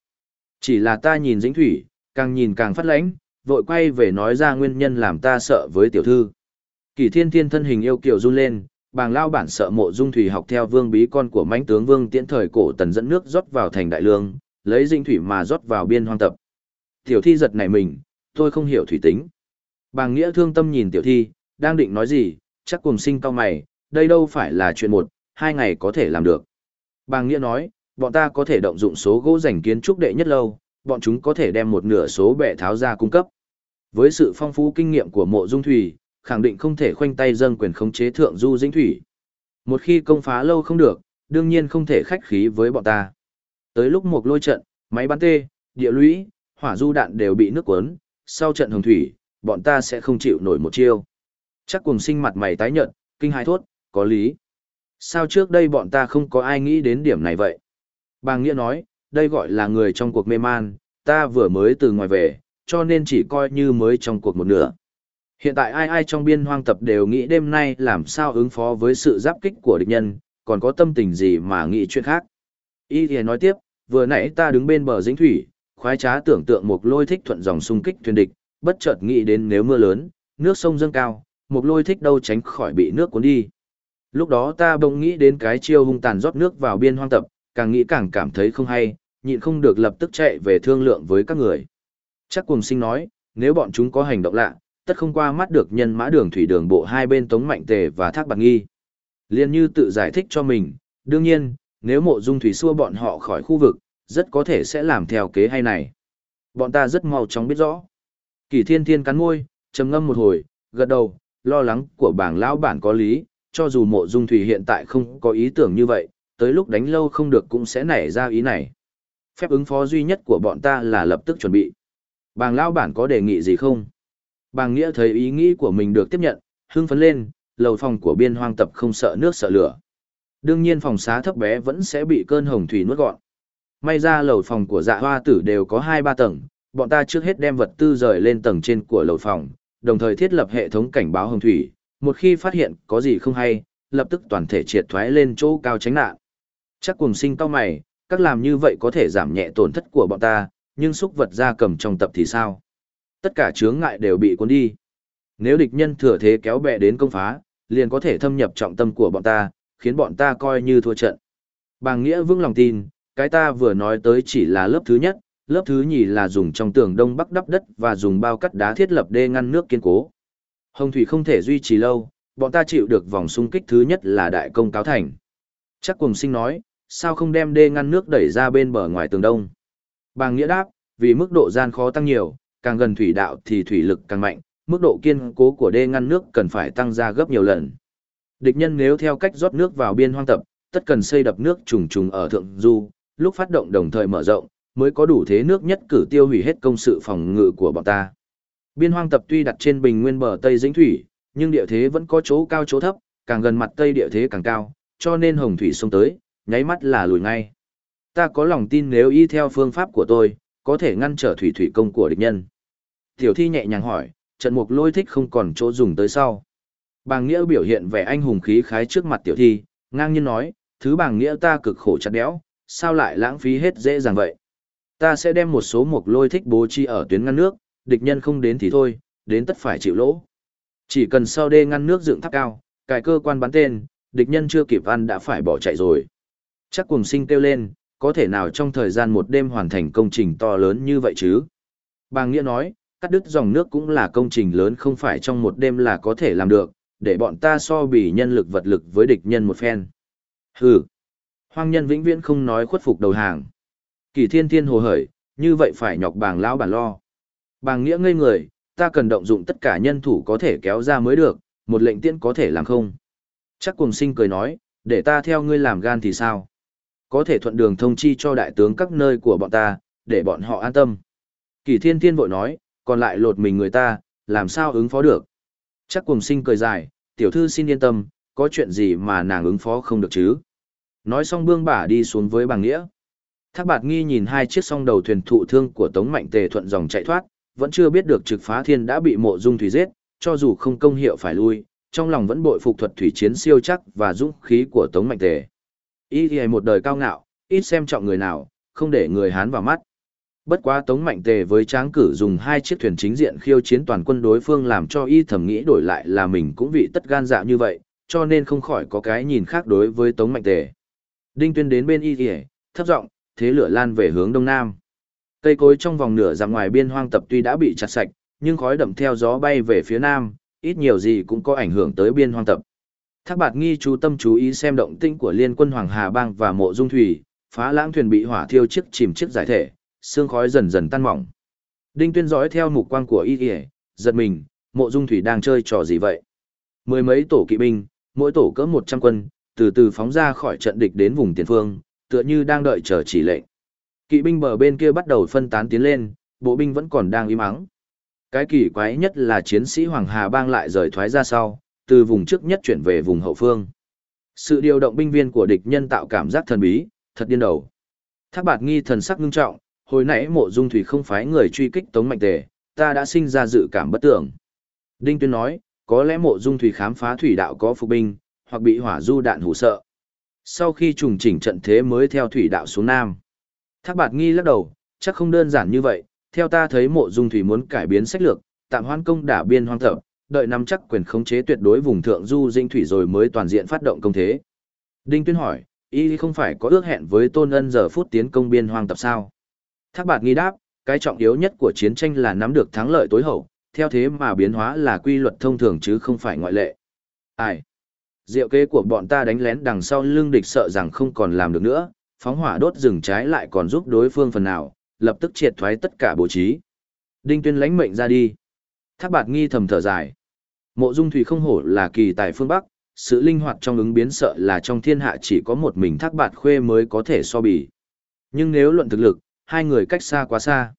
[SPEAKER 1] Chỉ là ta nhìn dính thủy, càng nhìn càng phát lãnh, vội quay về nói ra nguyên nhân làm ta sợ với tiểu thư. Kỳ thiên thiên thân hình yêu kiều run lên, bàng lao bản sợ mộ dung thủy học theo vương bí con của mãnh tướng vương tiễn thời cổ tần dẫn nước rót vào thành đại lương, lấy dinh thủy mà rót vào biên hoang tập. Tiểu thi giật nảy mình, tôi không hiểu thủy tính. Bàng nghĩa thương tâm nhìn tiểu thi, đang định nói gì, chắc cùng sinh cao mày, đây đâu phải là chuyện một, hai ngày có thể làm được. Bàng nghĩa nói, bọn ta có thể động dụng số gỗ dành kiến trúc đệ nhất lâu, bọn chúng có thể đem một nửa số bệ tháo ra cung cấp. Với sự phong phú kinh nghiệm của mộ dung thủy, khẳng định không thể khoanh tay dâng quyền khống chế thượng du dĩnh thủy. Một khi công phá lâu không được, đương nhiên không thể khách khí với bọn ta. Tới lúc một lôi trận, máy bắn tê, địa lũy, hỏa du đạn đều bị nước cuốn, sau trận hồng thủy, bọn ta sẽ không chịu nổi một chiêu. Chắc cùng sinh mặt mày tái nhợt, kinh hãi thốt, có lý. Sao trước đây bọn ta không có ai nghĩ đến điểm này vậy? Bàng Nghĩa nói, đây gọi là người trong cuộc mê man, ta vừa mới từ ngoài về, cho nên chỉ coi như mới trong cuộc một nửa. Hiện tại ai ai trong biên hoang tập đều nghĩ đêm nay làm sao ứng phó với sự giáp kích của địch nhân, còn có tâm tình gì mà nghĩ chuyện khác. Y thì nói tiếp, vừa nãy ta đứng bên bờ dĩnh thủy, khoái trá tưởng tượng một lôi thích thuận dòng xung kích thuyền địch, bất chợt nghĩ đến nếu mưa lớn, nước sông dâng cao, một lôi thích đâu tránh khỏi bị nước cuốn đi. Lúc đó ta bỗng nghĩ đến cái chiêu hung tàn rót nước vào biên hoang tập, càng nghĩ càng cảm thấy không hay, nhịn không được lập tức chạy về thương lượng với các người. Chắc cùng sinh nói, nếu bọn chúng có hành động lạ, tất không qua mắt được nhân mã đường thủy đường bộ hai bên tống mạnh tề và thác bạc nghi. Liên như tự giải thích cho mình, đương nhiên, nếu mộ dung thủy xua bọn họ khỏi khu vực, rất có thể sẽ làm theo kế hay này. Bọn ta rất mau chóng biết rõ. Kỳ thiên thiên cắn môi, trầm ngâm một hồi, gật đầu, lo lắng của bảng lão bản có lý, cho dù mộ dung thủy hiện tại không có ý tưởng như vậy, tới lúc đánh lâu không được cũng sẽ nảy ra ý này. Phép ứng phó duy nhất của bọn ta là lập tức chuẩn bị. Bàng lão bản có đề nghị gì không? Bàng nghĩa thấy ý nghĩ của mình được tiếp nhận, hưng phấn lên, lầu phòng của biên hoang tập không sợ nước sợ lửa. Đương nhiên phòng xá thấp bé vẫn sẽ bị cơn hồng thủy nuốt gọn. May ra lầu phòng của dạ hoa tử đều có 2-3 tầng, bọn ta trước hết đem vật tư rời lên tầng trên của lầu phòng, đồng thời thiết lập hệ thống cảnh báo hồng thủy, một khi phát hiện có gì không hay, lập tức toàn thể triệt thoái lên chỗ cao tránh nạn. Chắc cùng sinh cao mày, các làm như vậy có thể giảm nhẹ tổn thất của bọn ta, nhưng xúc vật ra cầm trong tập thì sao? Tất cả chướng ngại đều bị cuốn đi. Nếu địch nhân thừa thế kéo bè đến công phá, liền có thể thâm nhập trọng tâm của bọn ta, khiến bọn ta coi như thua trận. Bàng Nghĩa vững lòng tin, cái ta vừa nói tới chỉ là lớp thứ nhất, lớp thứ nhì là dùng trong tường đông bắc đắp đất và dùng bao cắt đá thiết lập đê ngăn nước kiên cố. Hồng thủy không thể duy trì lâu, bọn ta chịu được vòng xung kích thứ nhất là đại công cáo thành. Chắc cùng sinh nói, sao không đem đê ngăn nước đẩy ra bên bờ ngoài tường đông. Bàng Nghĩa đáp, vì mức độ gian khó tăng nhiều, càng gần thủy đạo thì thủy lực càng mạnh, mức độ kiên cố của đê ngăn nước cần phải tăng ra gấp nhiều lần. Địch nhân nếu theo cách rót nước vào biên hoang tập, tất cần xây đập nước trùng trùng ở thượng du, lúc phát động đồng thời mở rộng, mới có đủ thế nước nhất cử tiêu hủy hết công sự phòng ngự của bọn ta. Biên hoang tập tuy đặt trên bình nguyên bờ Tây Dĩnh Thủy, nhưng địa thế vẫn có chỗ cao chỗ thấp, càng gần mặt Tây địa thế càng cao, cho nên hồng thủy xông tới, nháy mắt là lùi ngay. Ta có lòng tin nếu y theo phương pháp của tôi, có thể ngăn trở thủy thủy công của địch nhân. Tiểu thi nhẹ nhàng hỏi, trận mục lôi thích không còn chỗ dùng tới sau. Bàng Nghĩa biểu hiện vẻ anh hùng khí khái trước mặt tiểu thi, ngang nhiên nói, thứ bàng Nghĩa ta cực khổ chặt đéo, sao lại lãng phí hết dễ dàng vậy. Ta sẽ đem một số mục lôi thích bố trí ở tuyến ngăn nước, địch nhân không đến thì thôi, đến tất phải chịu lỗ. Chỉ cần sau đê ngăn nước dựng tháp cao, cài cơ quan bắn tên, địch nhân chưa kịp ăn đã phải bỏ chạy rồi. Chắc cùng sinh kêu lên, có thể nào trong thời gian một đêm hoàn thành công trình to lớn như vậy chứ? Bàng Nghĩa nói, cắt đứt dòng nước cũng là công trình lớn không phải trong một đêm là có thể làm được, để bọn ta so bì nhân lực vật lực với địch nhân một phen. Hừ, hoang nhân vĩnh viễn không nói khuất phục đầu hàng. Kỳ thiên thiên hồ hởi, như vậy phải nhọc bàng lão bản lo. Bàng nghĩa ngây người, ta cần động dụng tất cả nhân thủ có thể kéo ra mới được, một lệnh tiễn có thể làm không. Chắc cùng sinh cười nói, để ta theo ngươi làm gan thì sao? Có thể thuận đường thông chi cho đại tướng các nơi của bọn ta, để bọn họ an tâm. Kỳ thiên thiên vội nói, còn lại lột mình người ta, làm sao ứng phó được. Chắc cùng sinh cười dài, tiểu thư xin yên tâm, có chuyện gì mà nàng ứng phó không được chứ. Nói xong bương bả đi xuống với bằng nghĩa. Thác bạt nghi nhìn hai chiếc song đầu thuyền thụ thương của Tống Mạnh Tề thuận dòng chạy thoát, vẫn chưa biết được trực phá thiên đã bị mộ dung thủy giết, cho dù không công hiệu phải lui, trong lòng vẫn bội phục thuật thủy chiến siêu chắc và dũng khí của Tống Mạnh Tề. Y thì một đời cao ngạo, ít xem trọng người nào, không để người Hán vào mắt. Bất quá Tống Mạnh Tề với tráng cử dùng hai chiếc thuyền chính diện khiêu chiến toàn quân đối phương làm cho y thầm nghĩ đổi lại là mình cũng vị tất gan dạ như vậy, cho nên không khỏi có cái nhìn khác đối với Tống Mạnh Tề. Đinh Tuyên đến bên y thì thấp giọng, thế lửa lan về hướng đông nam. Cây cối trong vòng nửa dặm ngoài biên hoang tập tuy đã bị chặt sạch, nhưng khói đậm theo gió bay về phía nam, ít nhiều gì cũng có ảnh hưởng tới biên hoang tập. Thác bạt nghi chú tâm chú ý xem động tĩnh của liên quân Hoàng Hà Bang và mộ dung thủy, phá lãng thuyền bị hỏa thiêu chiếc chìm chiếc giải thể, xương khói dần dần tan mỏng. Đinh tuyên dõi theo mục quang của y y, giật mình, mộ dung thủy đang chơi trò gì vậy? Mười mấy tổ kỵ binh, mỗi tổ cỡ một trăm quân, từ từ phóng ra khỏi trận địch đến vùng tiền phương, tựa như đang đợi chờ chỉ lệnh. Kỵ binh bờ bên kia bắt đầu phân tán tiến lên, bộ binh vẫn còn đang im ắng. Cái kỳ quái nhất là chiến sĩ Hoàng Hà Bang lại rời thoái ra sau, từ vùng trước nhất chuyển về vùng hậu phương. Sự điều động binh viên của địch nhân tạo cảm giác thần bí, thật điên đầu. Thác bạt nghi thần sắc ngưng trọng, hồi nãy mộ dung thủy không phái người truy kích tống mạnh tề, ta đã sinh ra dự cảm bất tưởng. Đinh Tuyên nói, có lẽ mộ dung thủy khám phá thủy đạo có phục binh, hoặc bị hỏa du đạn hủ sợ. Sau khi trùng chỉnh trận thế mới theo thủy đạo xuống Nam. Thác bạt nghi lắc đầu, chắc không đơn giản như vậy, theo ta thấy mộ dung thủy muốn cải biến sách lược, tạm hoan công đả biên hoang thập, đợi nắm chắc quyền khống chế tuyệt đối vùng thượng du dinh thủy rồi mới toàn diện phát động công thế. Đinh Tuyên hỏi, y không phải có ước hẹn với Tôn Ân giờ phút tiến công biên hoang tập sao? Thác bạt nghi đáp, cái trọng yếu nhất của chiến tranh là nắm được thắng lợi tối hậu, theo thế mà biến hóa là quy luật thông thường chứ không phải ngoại lệ. Ai? Diệu kế của bọn ta đánh lén đằng sau lưng địch sợ rằng không còn làm được nữa, phóng hỏa đốt rừng trái lại còn giúp đối phương phần nào, lập tức triệt thoái tất cả bố trí. Đinh Tuyên lãnh mệnh ra đi. Thác bạt nghi thầm thở dài. Mộ Dung Thủy không hổ là kỳ tài phương Bắc, sự linh hoạt trong ứng biến sợ là trong thiên hạ chỉ có một mình thác bạt khuê mới có thể so bì. Nhưng nếu luận thực lực, hai người cách xa quá xa.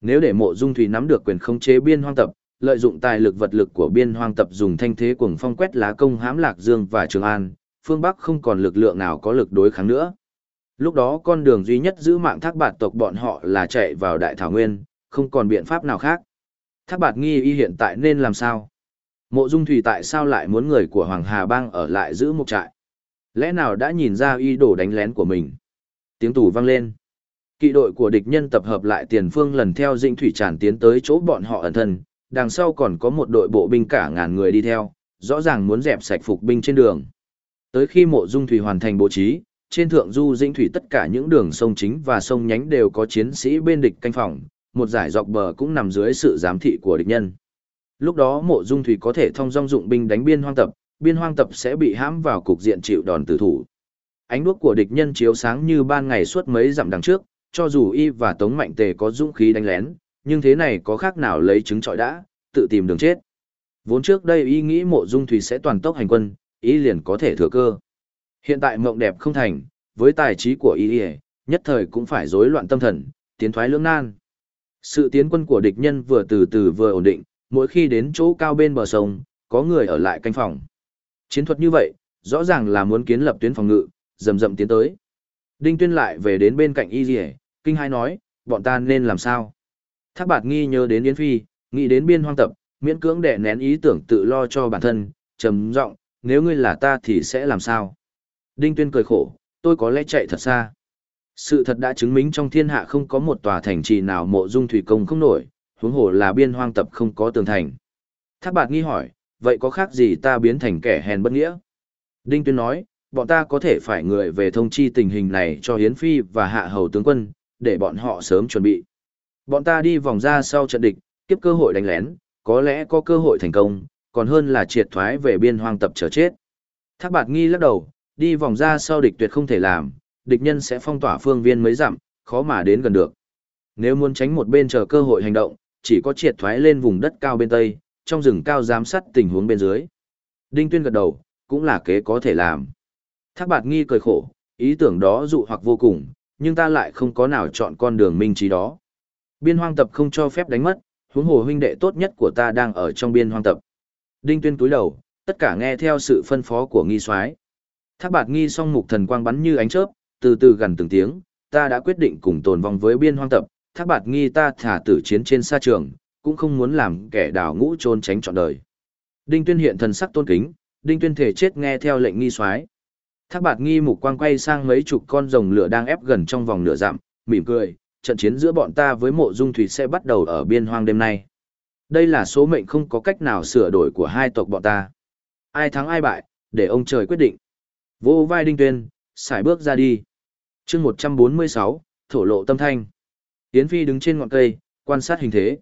[SPEAKER 1] Nếu để mộ dung thủy nắm được quyền khống chế biên hoang tập, lợi dụng tài lực vật lực của biên hoang tập dùng thanh thế cuồng phong quét lá công hãm lạc dương và trường an, phương Bắc không còn lực lượng nào có lực đối kháng nữa. Lúc đó con đường duy nhất giữ mạng thác bạt tộc bọn họ là chạy vào đại thảo nguyên, không còn biện pháp nào khác. Thác bạt nghi y hiện tại nên làm sao? Mộ dung thủy tại sao lại muốn người của Hoàng Hà Bang ở lại giữ một trại? Lẽ nào đã nhìn ra ý đồ đánh lén của mình? Tiếng tù vang lên. Kỵ đội của địch nhân tập hợp lại tiền phương lần theo dinh thủy tràn tiến tới chỗ bọn họ ẩn thân, đằng sau còn có một đội bộ binh cả ngàn người đi theo, rõ ràng muốn dẹp sạch phục binh trên đường. Tới khi mộ dung thủy hoàn thành bố trí, trên thượng du Dĩnh thủy tất cả những đường sông chính và sông nhánh đều có chiến sĩ bên địch canh phòng, một giải dọc bờ cũng nằm dưới sự giám thị của địch nhân. Lúc đó mộ dung thủy có thể thông dong dụng binh đánh biên hoang tập, biên hoang tập sẽ bị hãm vào cục diện chịu đòn tử thủ. Ánh đuốc của địch nhân chiếu sáng như ban ngày suốt mấy dặm đằng trước, cho dù y và tống mạnh tề có dũng khí đánh lén, nhưng thế này có khác nào lấy trứng trọi đã, tự tìm đường chết. Vốn trước đây y nghĩ mộ dung thủy sẽ toàn tốc hành quân, y liền có thể thừa cơ. Hiện tại mộng đẹp không thành, với tài trí của y nhất thời cũng phải rối loạn tâm thần, tiến thoái lưỡng nan. Sự tiến quân của địch nhân vừa từ từ vừa ổn định, mỗi khi đến chỗ cao bên bờ sông, có người ở lại canh phòng. Chiến thuật như vậy, rõ ràng là muốn kiến lập tuyến phòng ngự, rầm rầm tiến tới. Đinh Tuyên lại về đến bên cạnh Y Liễu, kinh hai nói, bọn ta nên làm sao? Thác Bạt nghi nhớ đến Yến Phi, nghĩ đến biên hoang tập, miễn cưỡng đè nén ý tưởng tự lo cho bản thân, trầm giọng, nếu ngươi là ta thì sẽ làm sao? Đinh Tuyên cười khổ, tôi có lẽ chạy thật xa. Sự thật đã chứng minh trong thiên hạ không có một tòa thành trì nào mộ dung thủy công không nổi, huống hồ là biên hoang tập không có tường thành. Thác bạt nghi hỏi, vậy có khác gì ta biến thành kẻ hèn bất nghĩa? Đinh Tuyên nói, bọn ta có thể phải người về thông chi tình hình này cho Hiến Phi và Hạ Hầu tướng quân, để bọn họ sớm chuẩn bị. Bọn ta đi vòng ra sau trận địch, kiếp cơ hội đánh lén, có lẽ có cơ hội thành công, còn hơn là triệt thoái về biên hoang tập chờ chết. Thác bạt nghi lắc đầu, đi vòng ra sau địch tuyệt không thể làm, địch nhân sẽ phong tỏa phương viên mấy dặm, khó mà đến gần được. Nếu muốn tránh một bên chờ cơ hội hành động, chỉ có triệt thoái lên vùng đất cao bên tây, trong rừng cao giám sát tình huống bên dưới. Đinh Tuyên gật đầu, cũng là kế có thể làm. Thác bạt nghi cười khổ, ý tưởng đó dụ hoặc vô cùng, nhưng ta lại không có nào chọn con đường minh trí đó. Biên hoang tập không cho phép đánh mất, huống hồ huynh đệ tốt nhất của ta đang ở trong biên hoang tập. Đinh Tuyên cúi đầu, tất cả nghe theo sự phân phó của nghi soái. Thác bạt nghi song mục thần quang bắn như ánh chớp, từ từ gần từng tiếng, ta đã quyết định cùng tồn vong với biên hoang tập, thác bạt nghi ta thả tử chiến trên sa trường, cũng không muốn làm kẻ đào ngũ trôn tránh trọn đời. Đinh Tuyên hiện thần sắc tôn kính, Đinh Tuyên thể chết nghe theo lệnh nghi soái. Thác bạt nghi mục quang quay sang mấy chục con rồng lửa đang ép gần trong vòng nửa dặm, mỉm cười, trận chiến giữa bọn ta với mộ dung thủy sẽ bắt đầu ở biên hoang đêm nay. Đây là số mệnh không có cách nào sửa đổi của hai tộc bọn ta. Ai thắng ai bại, để ông trời quyết định. Vô vai đinh tuyên, xài bước ra đi. chương 146, thổ lộ tâm thanh. Yến Phi đứng trên ngọn cây, quan sát hình thế.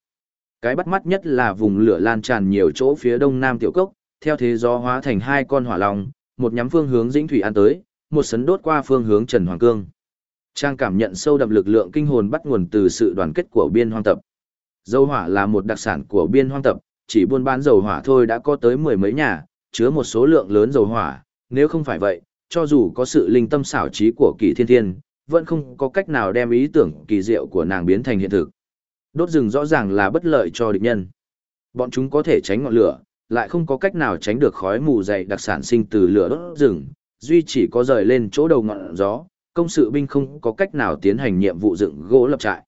[SPEAKER 1] Cái bắt mắt nhất là vùng lửa lan tràn nhiều chỗ phía đông nam tiểu cốc, theo thế gió hóa thành hai con hỏa long, một nhắm phương hướng Dĩnh Thủy An tới, một sấn đốt qua phương hướng Trần Hoàng Cương. Trang cảm nhận sâu đậm lực lượng kinh hồn bắt nguồn từ sự đoàn kết của biên hoang tập. Dầu hỏa là một đặc sản của biên hoang tập, chỉ buôn bán dầu hỏa thôi đã có tới mười mấy nhà, chứa một số lượng lớn dầu hỏa, nếu không phải vậy, cho dù có sự linh tâm xảo trí của kỳ thiên thiên, vẫn không có cách nào đem ý tưởng kỳ diệu của nàng biến thành hiện thực. Đốt rừng rõ ràng là bất lợi cho địch nhân. Bọn chúng có thể tránh ngọn lửa, lại không có cách nào tránh được khói mù dày đặc sản sinh từ lửa đốt rừng, duy chỉ có rời lên chỗ đầu ngọn gió, công sự binh không có cách nào tiến hành nhiệm vụ dựng gỗ lập trại.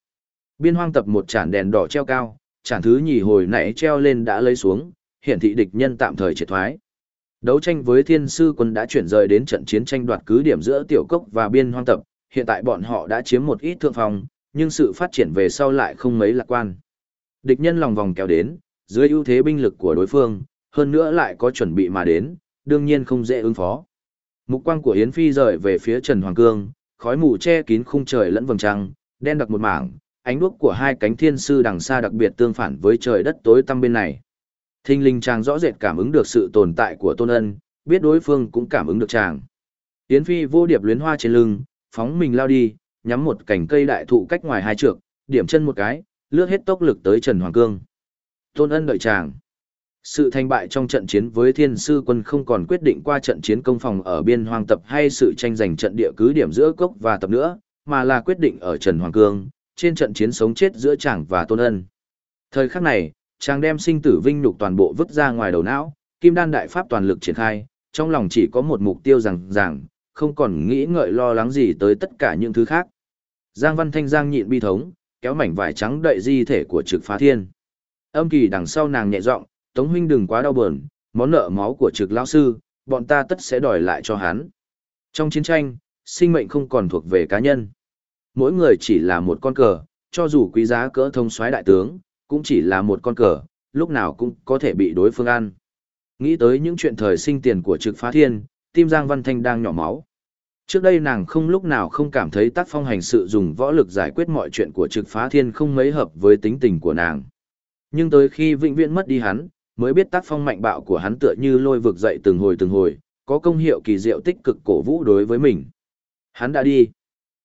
[SPEAKER 1] Biên hoang tập một chản đèn đỏ treo cao, chản thứ nhì hồi nãy treo lên đã lấy xuống, hiển thị địch nhân tạm thời triệt thoái. Đấu tranh với thiên sư quân đã chuyển rời đến trận chiến tranh đoạt cứ điểm giữa tiểu cốc và biên hoang tập, hiện tại bọn họ đã chiếm một ít thượng phòng, nhưng sự phát triển về sau lại không mấy lạc quan. Địch nhân lòng vòng kéo đến, dưới ưu thế binh lực của đối phương, hơn nữa lại có chuẩn bị mà đến, đương nhiên không dễ ứng phó. Mục quang của Yến Phi rời về phía Trần Hoàng Cương, khói mù che kín khung trời lẫn vầng trăng, đen đặc một mảng, ánh đuốc của hai cánh thiên sư đằng xa đặc biệt tương phản với trời đất tối tăm bên này. Thinh linh chàng rõ rệt cảm ứng được sự tồn tại của Tôn Ân, biết đối phương cũng cảm ứng được chàng. Yến Phi vô điệp luyến hoa trên lưng, phóng mình lao đi, nhắm một cành cây đại thụ cách ngoài hai trượng, điểm chân một cái, lướt hết tốc lực tới Trần Hoàng Cương. Tôn Ân đợi chàng. Sự thành bại trong trận chiến với thiên sư quân không còn quyết định qua trận chiến công phòng ở biên hoang tập hay sự tranh giành trận địa cứ điểm giữa cốc và tập nữa, mà là quyết định ở Trần Hoàng Cương, trên trận chiến sống chết giữa chàng và Tôn Ân. Thời khắc này, chàng đem sinh tử vinh nhục toàn bộ vứt ra ngoài đầu não, kim đan đại pháp toàn lực triển khai, trong lòng chỉ có một mục tiêu rằng rằng, không còn nghĩ ngợi lo lắng gì tới tất cả những thứ khác. Giang Văn Thanh Giang nhịn bi thống, kéo mảnh vải trắng đậy di thể của trực phá thiên. Âm kỳ đằng sau nàng nhẹ giọng, Tống huynh đừng quá đau buồn, món nợ máu của trực lão sư, bọn ta tất sẽ đòi lại cho hắn. Trong chiến tranh, sinh mệnh không còn thuộc về cá nhân. Mỗi người chỉ là một con cờ, cho dù quý giá cỡ thông soái đại tướng, cũng chỉ là một con cờ, lúc nào cũng có thể bị đối phương ăn. Nghĩ tới những chuyện thời sinh tiền của trực phá thiên, tim Giang Văn Thanh đang nhỏ máu. Trước đây nàng không lúc nào không cảm thấy tác phong hành sự dùng võ lực giải quyết mọi chuyện của trực phá thiên không mấy hợp với tính tình của nàng. Nhưng tới khi vĩnh viễn mất đi hắn, mới biết tác phong mạnh bạo của hắn tựa như lôi vực dậy từng hồi từng hồi, có công hiệu kỳ diệu tích cực cổ vũ đối với mình. Hắn đã đi.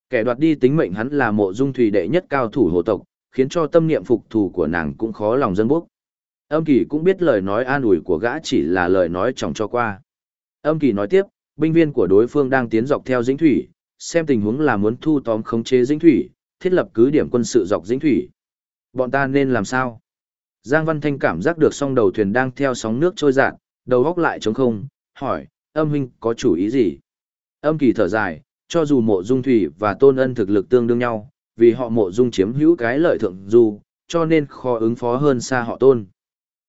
[SPEAKER 1] Kẻ đoạt đi tính mệnh hắn là mộ dung thủy đệ nhất cao thủ hồ tộc, khiến cho tâm niệm phục thù của nàng cũng khó lòng dân bốc. Âm kỳ cũng biết lời nói an ủi của gã chỉ là lời nói chồng cho qua. Âm kỳ nói tiếp, binh viên của đối phương đang tiến dọc theo dĩnh thủy, xem tình huống là muốn thu tóm khống chế dĩnh thủy, thiết lập cứ điểm quân sự dọc dĩnh thủy. Bọn ta nên làm sao? Giang Văn Thanh cảm giác được song đầu thuyền đang theo sóng nước trôi dạt, đầu góc lại trống không, hỏi, âm huynh có chủ ý gì? Âm kỳ thở dài, cho dù mộ dung thủy và tôn ân thực lực tương đương nhau, vì họ mộ dung chiếm hữu cái lợi thượng du, cho nên khó ứng phó hơn xa họ tôn.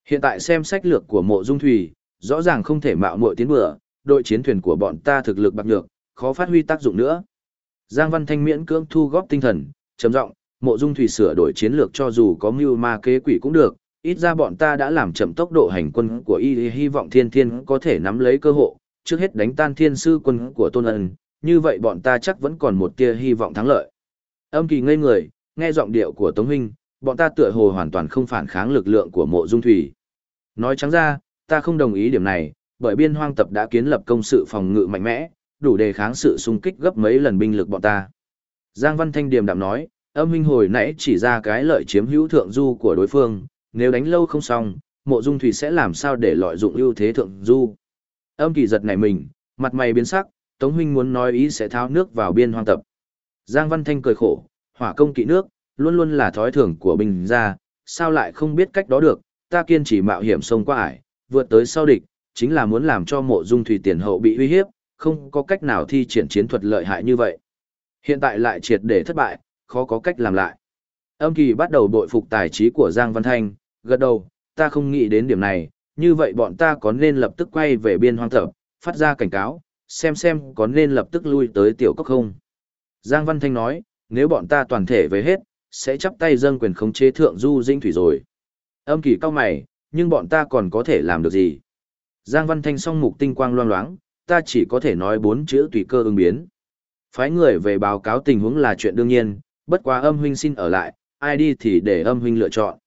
[SPEAKER 1] Hiện tại xem sách lược của mộ dung thủy, rõ ràng không thể mạo muội tiến bừa, đội chiến thuyền của bọn ta thực lực bạc nhược, khó phát huy tác dụng nữa. Giang Văn Thanh miễn cưỡng thu góp tinh thần, trầm giọng, mộ dung thủy sửa đổi chiến lược cho dù có mưu ma kế quỷ cũng được, ít ra bọn ta đã làm chậm tốc độ hành quân của y hy vọng thiên thiên có thể nắm lấy cơ hội, trước hết đánh tan thiên sư quân của tôn ân, như vậy bọn ta chắc vẫn còn một tia hy vọng thắng lợi. Âm kỳ ngây người, nghe giọng điệu của Tống Huynh, bọn ta tựa hồ hoàn toàn không phản kháng lực lượng của mộ dung thủy. Nói trắng ra, ta không đồng ý điểm này, bởi biên hoang tập đã kiến lập công sự phòng ngự mạnh mẽ, đủ đề kháng sự xung kích gấp mấy lần binh lực bọn ta. Giang Văn Thanh điềm đạm nói, âm huynh hồi nãy chỉ ra cái lợi chiếm hữu thượng du của đối phương, nếu đánh lâu không xong, mộ dung thủy sẽ làm sao để lợi dụng ưu thế thượng du. Âm kỳ giật nảy mình, mặt mày biến sắc, Tống huynh muốn nói ý sẽ tháo nước vào biên hoang tập. Giang Văn Thanh cười khổ, hỏa công kỵ nước, luôn luôn là thói thường của binh gia, sao lại không biết cách đó được, ta kiên trì mạo hiểm sông qua ải, vượt tới sau địch, chính là muốn làm cho mộ dung thủy tiền hậu bị uy hiếp, không có cách nào thi triển chiến thuật lợi hại như vậy. Hiện tại lại triệt để thất bại, khó có cách làm lại. Âm kỳ bắt đầu bội phục tài trí của Giang Văn Thanh, gật đầu, ta không nghĩ đến điểm này, như vậy bọn ta có nên lập tức quay về biên hoang tập, phát ra cảnh cáo, xem xem có nên lập tức lui tới tiểu cốc không. Giang Văn Thanh nói, nếu bọn ta toàn thể về hết, sẽ chắp tay dâng quyền khống chế thượng du dinh thủy rồi. Âm kỳ cao mày, nhưng bọn ta còn có thể làm được gì? Giang Văn Thanh song mục tinh quang loang loáng, ta chỉ có thể nói bốn chữ tùy cơ ứng biến. Phái người về báo cáo tình huống là chuyện đương nhiên, bất quá âm huynh xin ở lại, ai đi thì để âm huynh lựa chọn.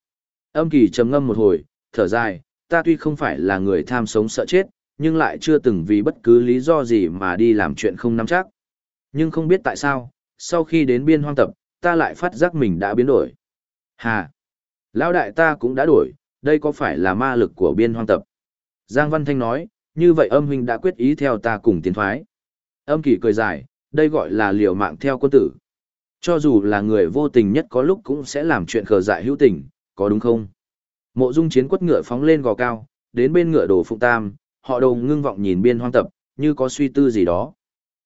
[SPEAKER 1] Âm kỳ trầm ngâm một hồi, thở dài, ta tuy không phải là người tham sống sợ chết, nhưng lại chưa từng vì bất cứ lý do gì mà đi làm chuyện không nắm chắc. Nhưng không biết tại sao, sau khi đến biên hoang tập, ta lại phát giác mình đã biến đổi. Hà! Lão đại ta cũng đã đổi, đây có phải là ma lực của biên hoang tập? Giang Văn Thanh nói, như vậy âm huynh đã quyết ý theo ta cùng tiến thoái. Âm kỳ cười dài, đây gọi là liều mạng theo quân tử. Cho dù là người vô tình nhất có lúc cũng sẽ làm chuyện khờ dại hữu tình, có đúng không? Mộ dung chiến quất ngựa phóng lên gò cao, đến bên ngựa đồ phụng tam, họ đầu ngưng vọng nhìn biên hoang tập, như có suy tư gì đó.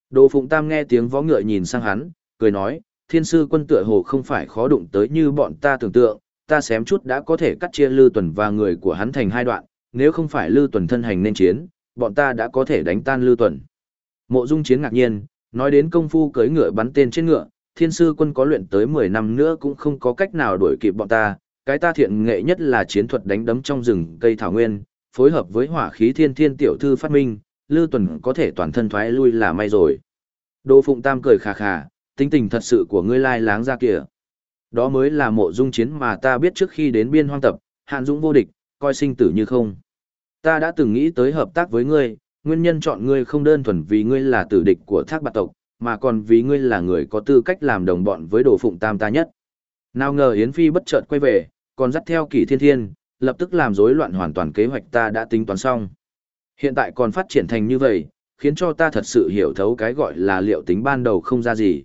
[SPEAKER 1] Đồ phụng tam nghe tiếng vó ngựa nhìn sang hắn, cười nói, thiên sư quân tựa hồ không phải khó đụng tới như bọn ta tưởng tượng, ta xém chút đã có thể cắt chia Lư Tuần và người của hắn thành hai đoạn, nếu không phải Lưu Tuần thân hành nên chiến, bọn ta đã có thể đánh tan Lưu Tuần. Mộ Dung Chiến ngạc nhiên, nói đến công phu cưỡi ngựa bắn tên trên ngựa, thiên sư quân có luyện tới 10 năm nữa cũng không có cách nào đuổi kịp bọn ta, cái ta thiện nghệ nhất là chiến thuật đánh đấm trong rừng cây thảo nguyên, phối hợp với hỏa khí thiên thiên tiểu thư phát minh, Lưu Tuần có thể toàn thân thoái lui là may rồi. Đỗ Phụng Tam cười khà khà, tính tình thật sự của ngươi lai láng ra kìa. Đó mới là mộ dung chiến mà ta biết trước khi đến biên hoang tập, hạn dũng vô địch, coi sinh tử như không. Ta đã từng nghĩ tới hợp tác với ngươi, nguyên nhân chọn ngươi không đơn thuần vì ngươi là tử địch của thác bạc tộc, mà còn vì ngươi là người có tư cách làm đồng bọn với đồ phụng tam ta nhất. Nào ngờ Yến Phi bất chợt quay về, còn dắt theo kỷ thiên thiên, lập tức làm rối loạn hoàn toàn kế hoạch ta đã tính toán xong. Hiện tại còn phát triển thành như vậy, khiến cho ta thật sự hiểu thấu cái gọi là liệu tính ban đầu không ra gì.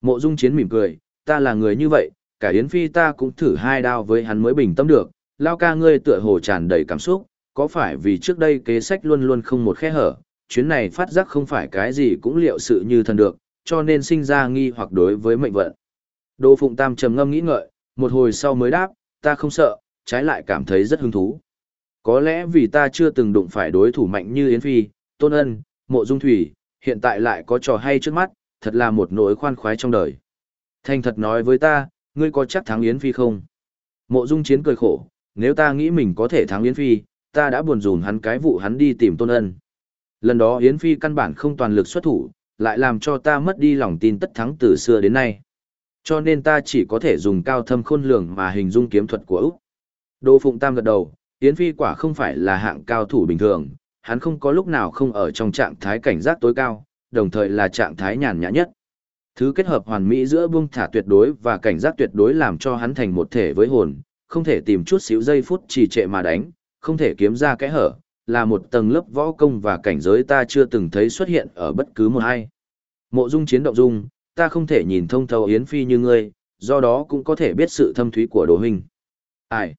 [SPEAKER 1] Mộ Dung Chiến mỉm cười, ta là người như vậy, cả Yến Phi ta cũng thử hai đao với hắn mới bình tâm được, lao ca ngươi tựa hồ tràn đầy cảm xúc, có phải vì trước đây kế sách luôn luôn không một khe hở, chuyến này phát giác không phải cái gì cũng liệu sự như thần được, cho nên sinh ra nghi hoặc đối với mệnh vận. Đỗ Phụng Tam trầm ngâm nghĩ ngợi, một hồi sau mới đáp, ta không sợ, trái lại cảm thấy rất hứng thú. Có lẽ vì ta chưa từng đụng phải đối thủ mạnh như Yến Phi, Tôn Ân, Mộ Dung Thủy, hiện tại lại có trò hay trước mắt, thật là một nỗi khoan khoái trong đời. Thành thật nói với ta, ngươi có chắc thắng Yến Phi không? Mộ Dung Chiến cười khổ, nếu ta nghĩ mình có thể thắng Yến Phi, ta đã buồn rùn hắn cái vụ hắn đi tìm Tôn Ân. Lần đó Yến Phi căn bản không toàn lực xuất thủ, lại làm cho ta mất đi lòng tin tất thắng từ xưa đến nay. Cho nên ta chỉ có thể dùng cao thâm khôn lường mà hình dung kiếm thuật của Úc. Đỗ Phụng Tam gật đầu, Yến Phi quả không phải là hạng cao thủ bình thường, hắn không có lúc nào không ở trong trạng thái cảnh giác tối cao, đồng thời là trạng thái nhàn nhã nhất. Thứ kết hợp hoàn mỹ giữa buông thả tuyệt đối và cảnh giác tuyệt đối làm cho hắn thành một thể với hồn, không thể tìm chút xíu giây phút trì trệ mà đánh, không thể kiếm ra kẽ hở, là một tầng lớp võ công và cảnh giới ta chưa từng thấy xuất hiện ở bất cứ một ai. Mộ dung chiến động dung, ta không thể nhìn thông thấu Yến Phi như ngươi, do đó cũng có thể biết sự thâm thúy của đồ hình. Ai?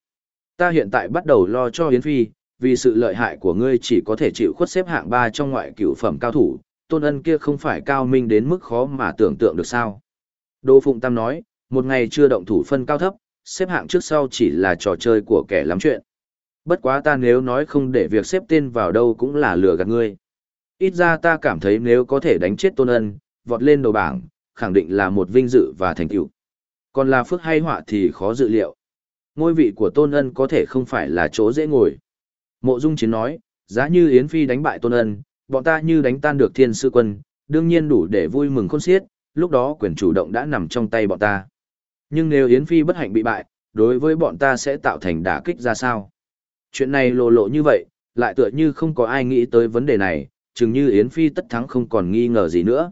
[SPEAKER 1] Ta hiện tại bắt đầu lo cho Yến Phi, vì sự lợi hại của ngươi chỉ có thể chịu khuất xếp hạng ba trong ngoại cửu phẩm cao thủ, tôn ân kia không phải cao minh đến mức khó mà tưởng tượng được sao. Đỗ Phụng Tam nói, một ngày chưa động thủ phân cao thấp, xếp hạng trước sau chỉ là trò chơi của kẻ lắm chuyện. Bất quá ta nếu nói không để việc xếp tên vào đâu cũng là lừa gạt ngươi. Ít ra ta cảm thấy nếu có thể đánh chết tôn ân, vọt lên đầu bảng, khẳng định là một vinh dự và thành tựu. Còn là phước hay họa thì khó dự liệu. Ngôi vị của tôn ân có thể không phải là chỗ dễ ngồi. Mộ Dung Chiến nói, giá như Yến Phi đánh bại tôn ân, bọn ta như đánh tan được thiên sư quân, đương nhiên đủ để vui mừng khôn xiết, lúc đó quyền chủ động đã nằm trong tay bọn ta. Nhưng nếu Yến Phi bất hạnh bị bại, đối với bọn ta sẽ tạo thành đả kích ra sao? Chuyện này lộ lộ như vậy, lại tựa như không có ai nghĩ tới vấn đề này, chừng như Yến Phi tất thắng không còn nghi ngờ gì nữa.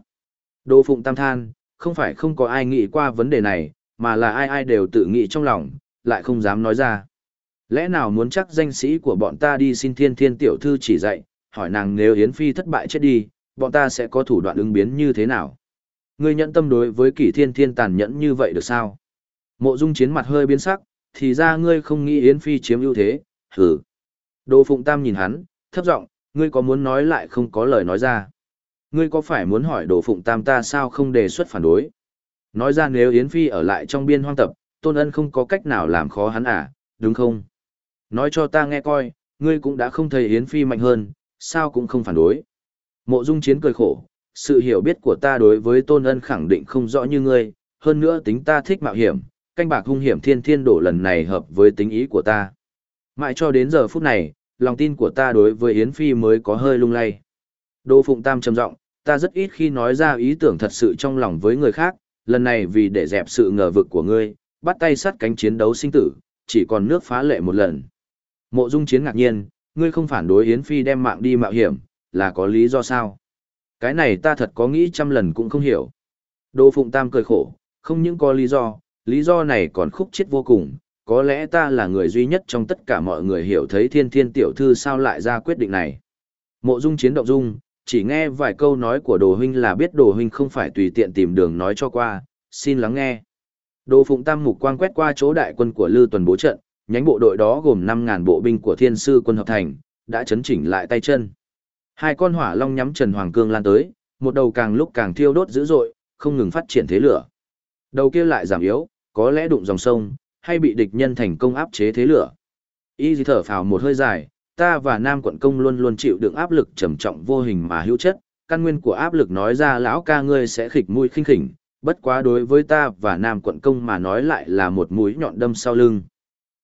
[SPEAKER 1] Đô Phụng Tam than, không phải không có ai nghĩ qua vấn đề này, mà là ai ai đều tự nghĩ trong lòng, lại không dám nói ra. Lẽ nào muốn chắc danh sĩ của bọn ta đi xin thiên thiên tiểu thư chỉ dạy, hỏi nàng nếu Yến Phi thất bại chết đi, bọn ta sẽ có thủ đoạn ứng biến như thế nào? Ngươi nhận tâm đối với kỷ thiên thiên tàn nhẫn như vậy được sao? Mộ dung chiến mặt hơi biến sắc, thì ra ngươi không nghĩ Yến Phi chiếm ưu thế, hừ. Đỗ Phụng Tam nhìn hắn, thấp giọng, ngươi có muốn nói lại không có lời nói ra. Ngươi có phải muốn hỏi Đỗ Phụng Tam ta sao không đề xuất phản đối? Nói ra nếu Yến Phi ở lại trong biên hoang tập, Tôn Ân không có cách nào làm khó hắn à, đúng không? Nói cho ta nghe coi, ngươi cũng đã không thấy Yến Phi mạnh hơn, sao cũng không phản đối. Mộ Dung Chiến cười khổ, sự hiểu biết của ta đối với Tôn Ân khẳng định không rõ như ngươi, hơn nữa tính ta thích mạo hiểm, canh bạc hung hiểm thiên thiên đổ lần này hợp với tính ý của ta. Mãi cho đến giờ phút này, lòng tin của ta đối với Yến Phi mới có hơi lung lay. Đô Phụng Tam trầm giọng, ta rất ít khi nói ra ý tưởng thật sự trong lòng với người khác, lần này vì để dẹp sự ngờ vực của ngươi, bắt tay sát cánh chiến đấu sinh tử, chỉ còn nước phá lệ một lần. Mộ Dung Chiến ngạc nhiên, ngươi không phản đối Yến Phi đem mạng đi mạo hiểm, là có lý do sao? Cái này ta thật có nghĩ trăm lần cũng không hiểu. Đô Phụng Tam cười khổ, không những có lý do, lý do này còn khúc chết vô cùng, có lẽ ta là người duy nhất trong tất cả mọi người hiểu thấy thiên thiên tiểu thư sao lại ra quyết định này. Mộ dung chiến động dung, chỉ nghe vài câu nói của đồ huynh là biết đồ huynh không phải tùy tiện tìm đường nói cho qua, xin lắng nghe. Đồ phụng tam mục quang quét qua chỗ đại quân của Lư Tuần bố trận, nhánh bộ đội đó gồm 5.000 bộ binh của thiên sư quân hợp thành, đã chấn chỉnh lại tay chân. Hai con hỏa long nhắm Trần Hoàng Cương lan tới, một đầu càng lúc càng thiêu đốt dữ dội, không ngừng phát triển thế lửa. Đầu kia lại giảm yếu, có lẽ đụng dòng sông, hay bị địch nhân thành công áp chế thế lửa. Y dì thở phào một hơi dài, ta và Nam quận công luôn luôn chịu đựng áp lực trầm trọng vô hình mà hữu chất, căn nguyên của áp lực nói ra lão ca ngươi sẽ khịch mũi khinh khỉnh, bất quá đối với ta và Nam quận công mà nói lại là một mũi nhọn đâm sau lưng.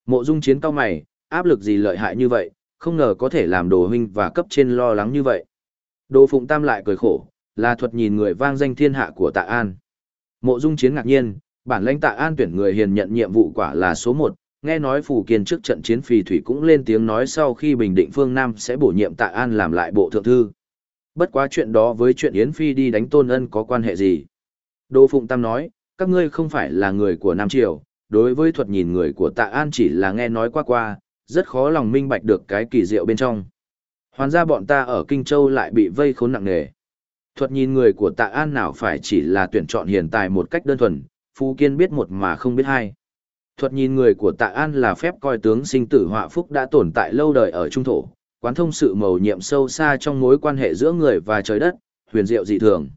[SPEAKER 1] Mộ dung chiến cao mày, áp lực gì lợi hại như vậy, Không ngờ có thể làm đồ huynh và cấp trên lo lắng như vậy. Đồ Phụng Tam lại cười khổ, là thuật nhìn người vang danh thiên hạ của Tạ An. Mộ Dung Chiến ngạc nhiên, bản lãnh Tạ An tuyển người hiền nhận nhiệm vụ quả là số một nghe nói Phủ Kiên trước trận chiến phì thủy cũng lên tiếng nói sau khi bình định phương Nam sẽ bổ nhiệm Tạ An làm lại bộ thượng thư. Bất quá chuyện đó với chuyện Yến Phi đi đánh Tôn Ân có quan hệ gì? Đỗ Phụng Tam nói, các ngươi không phải là người của Nam Triều, đối với thuật nhìn người của Tạ An chỉ là nghe nói qua qua, rất khó lòng minh bạch được cái kỳ diệu bên trong. Hoàn ra bọn ta ở Kinh Châu lại bị vây khốn nặng nề. Thuật nhìn người của Tạ An nào phải chỉ là tuyển chọn hiền tài một cách đơn thuần, Phú Kiên biết một mà không biết hai. Thuật nhìn người của Tạ An là phép coi tướng sinh tử họa phúc đã tồn tại lâu đời ở Trung Thổ, quán thông sự mầu nhiệm sâu xa trong mối quan hệ giữa người và trời đất, huyền diệu dị thường.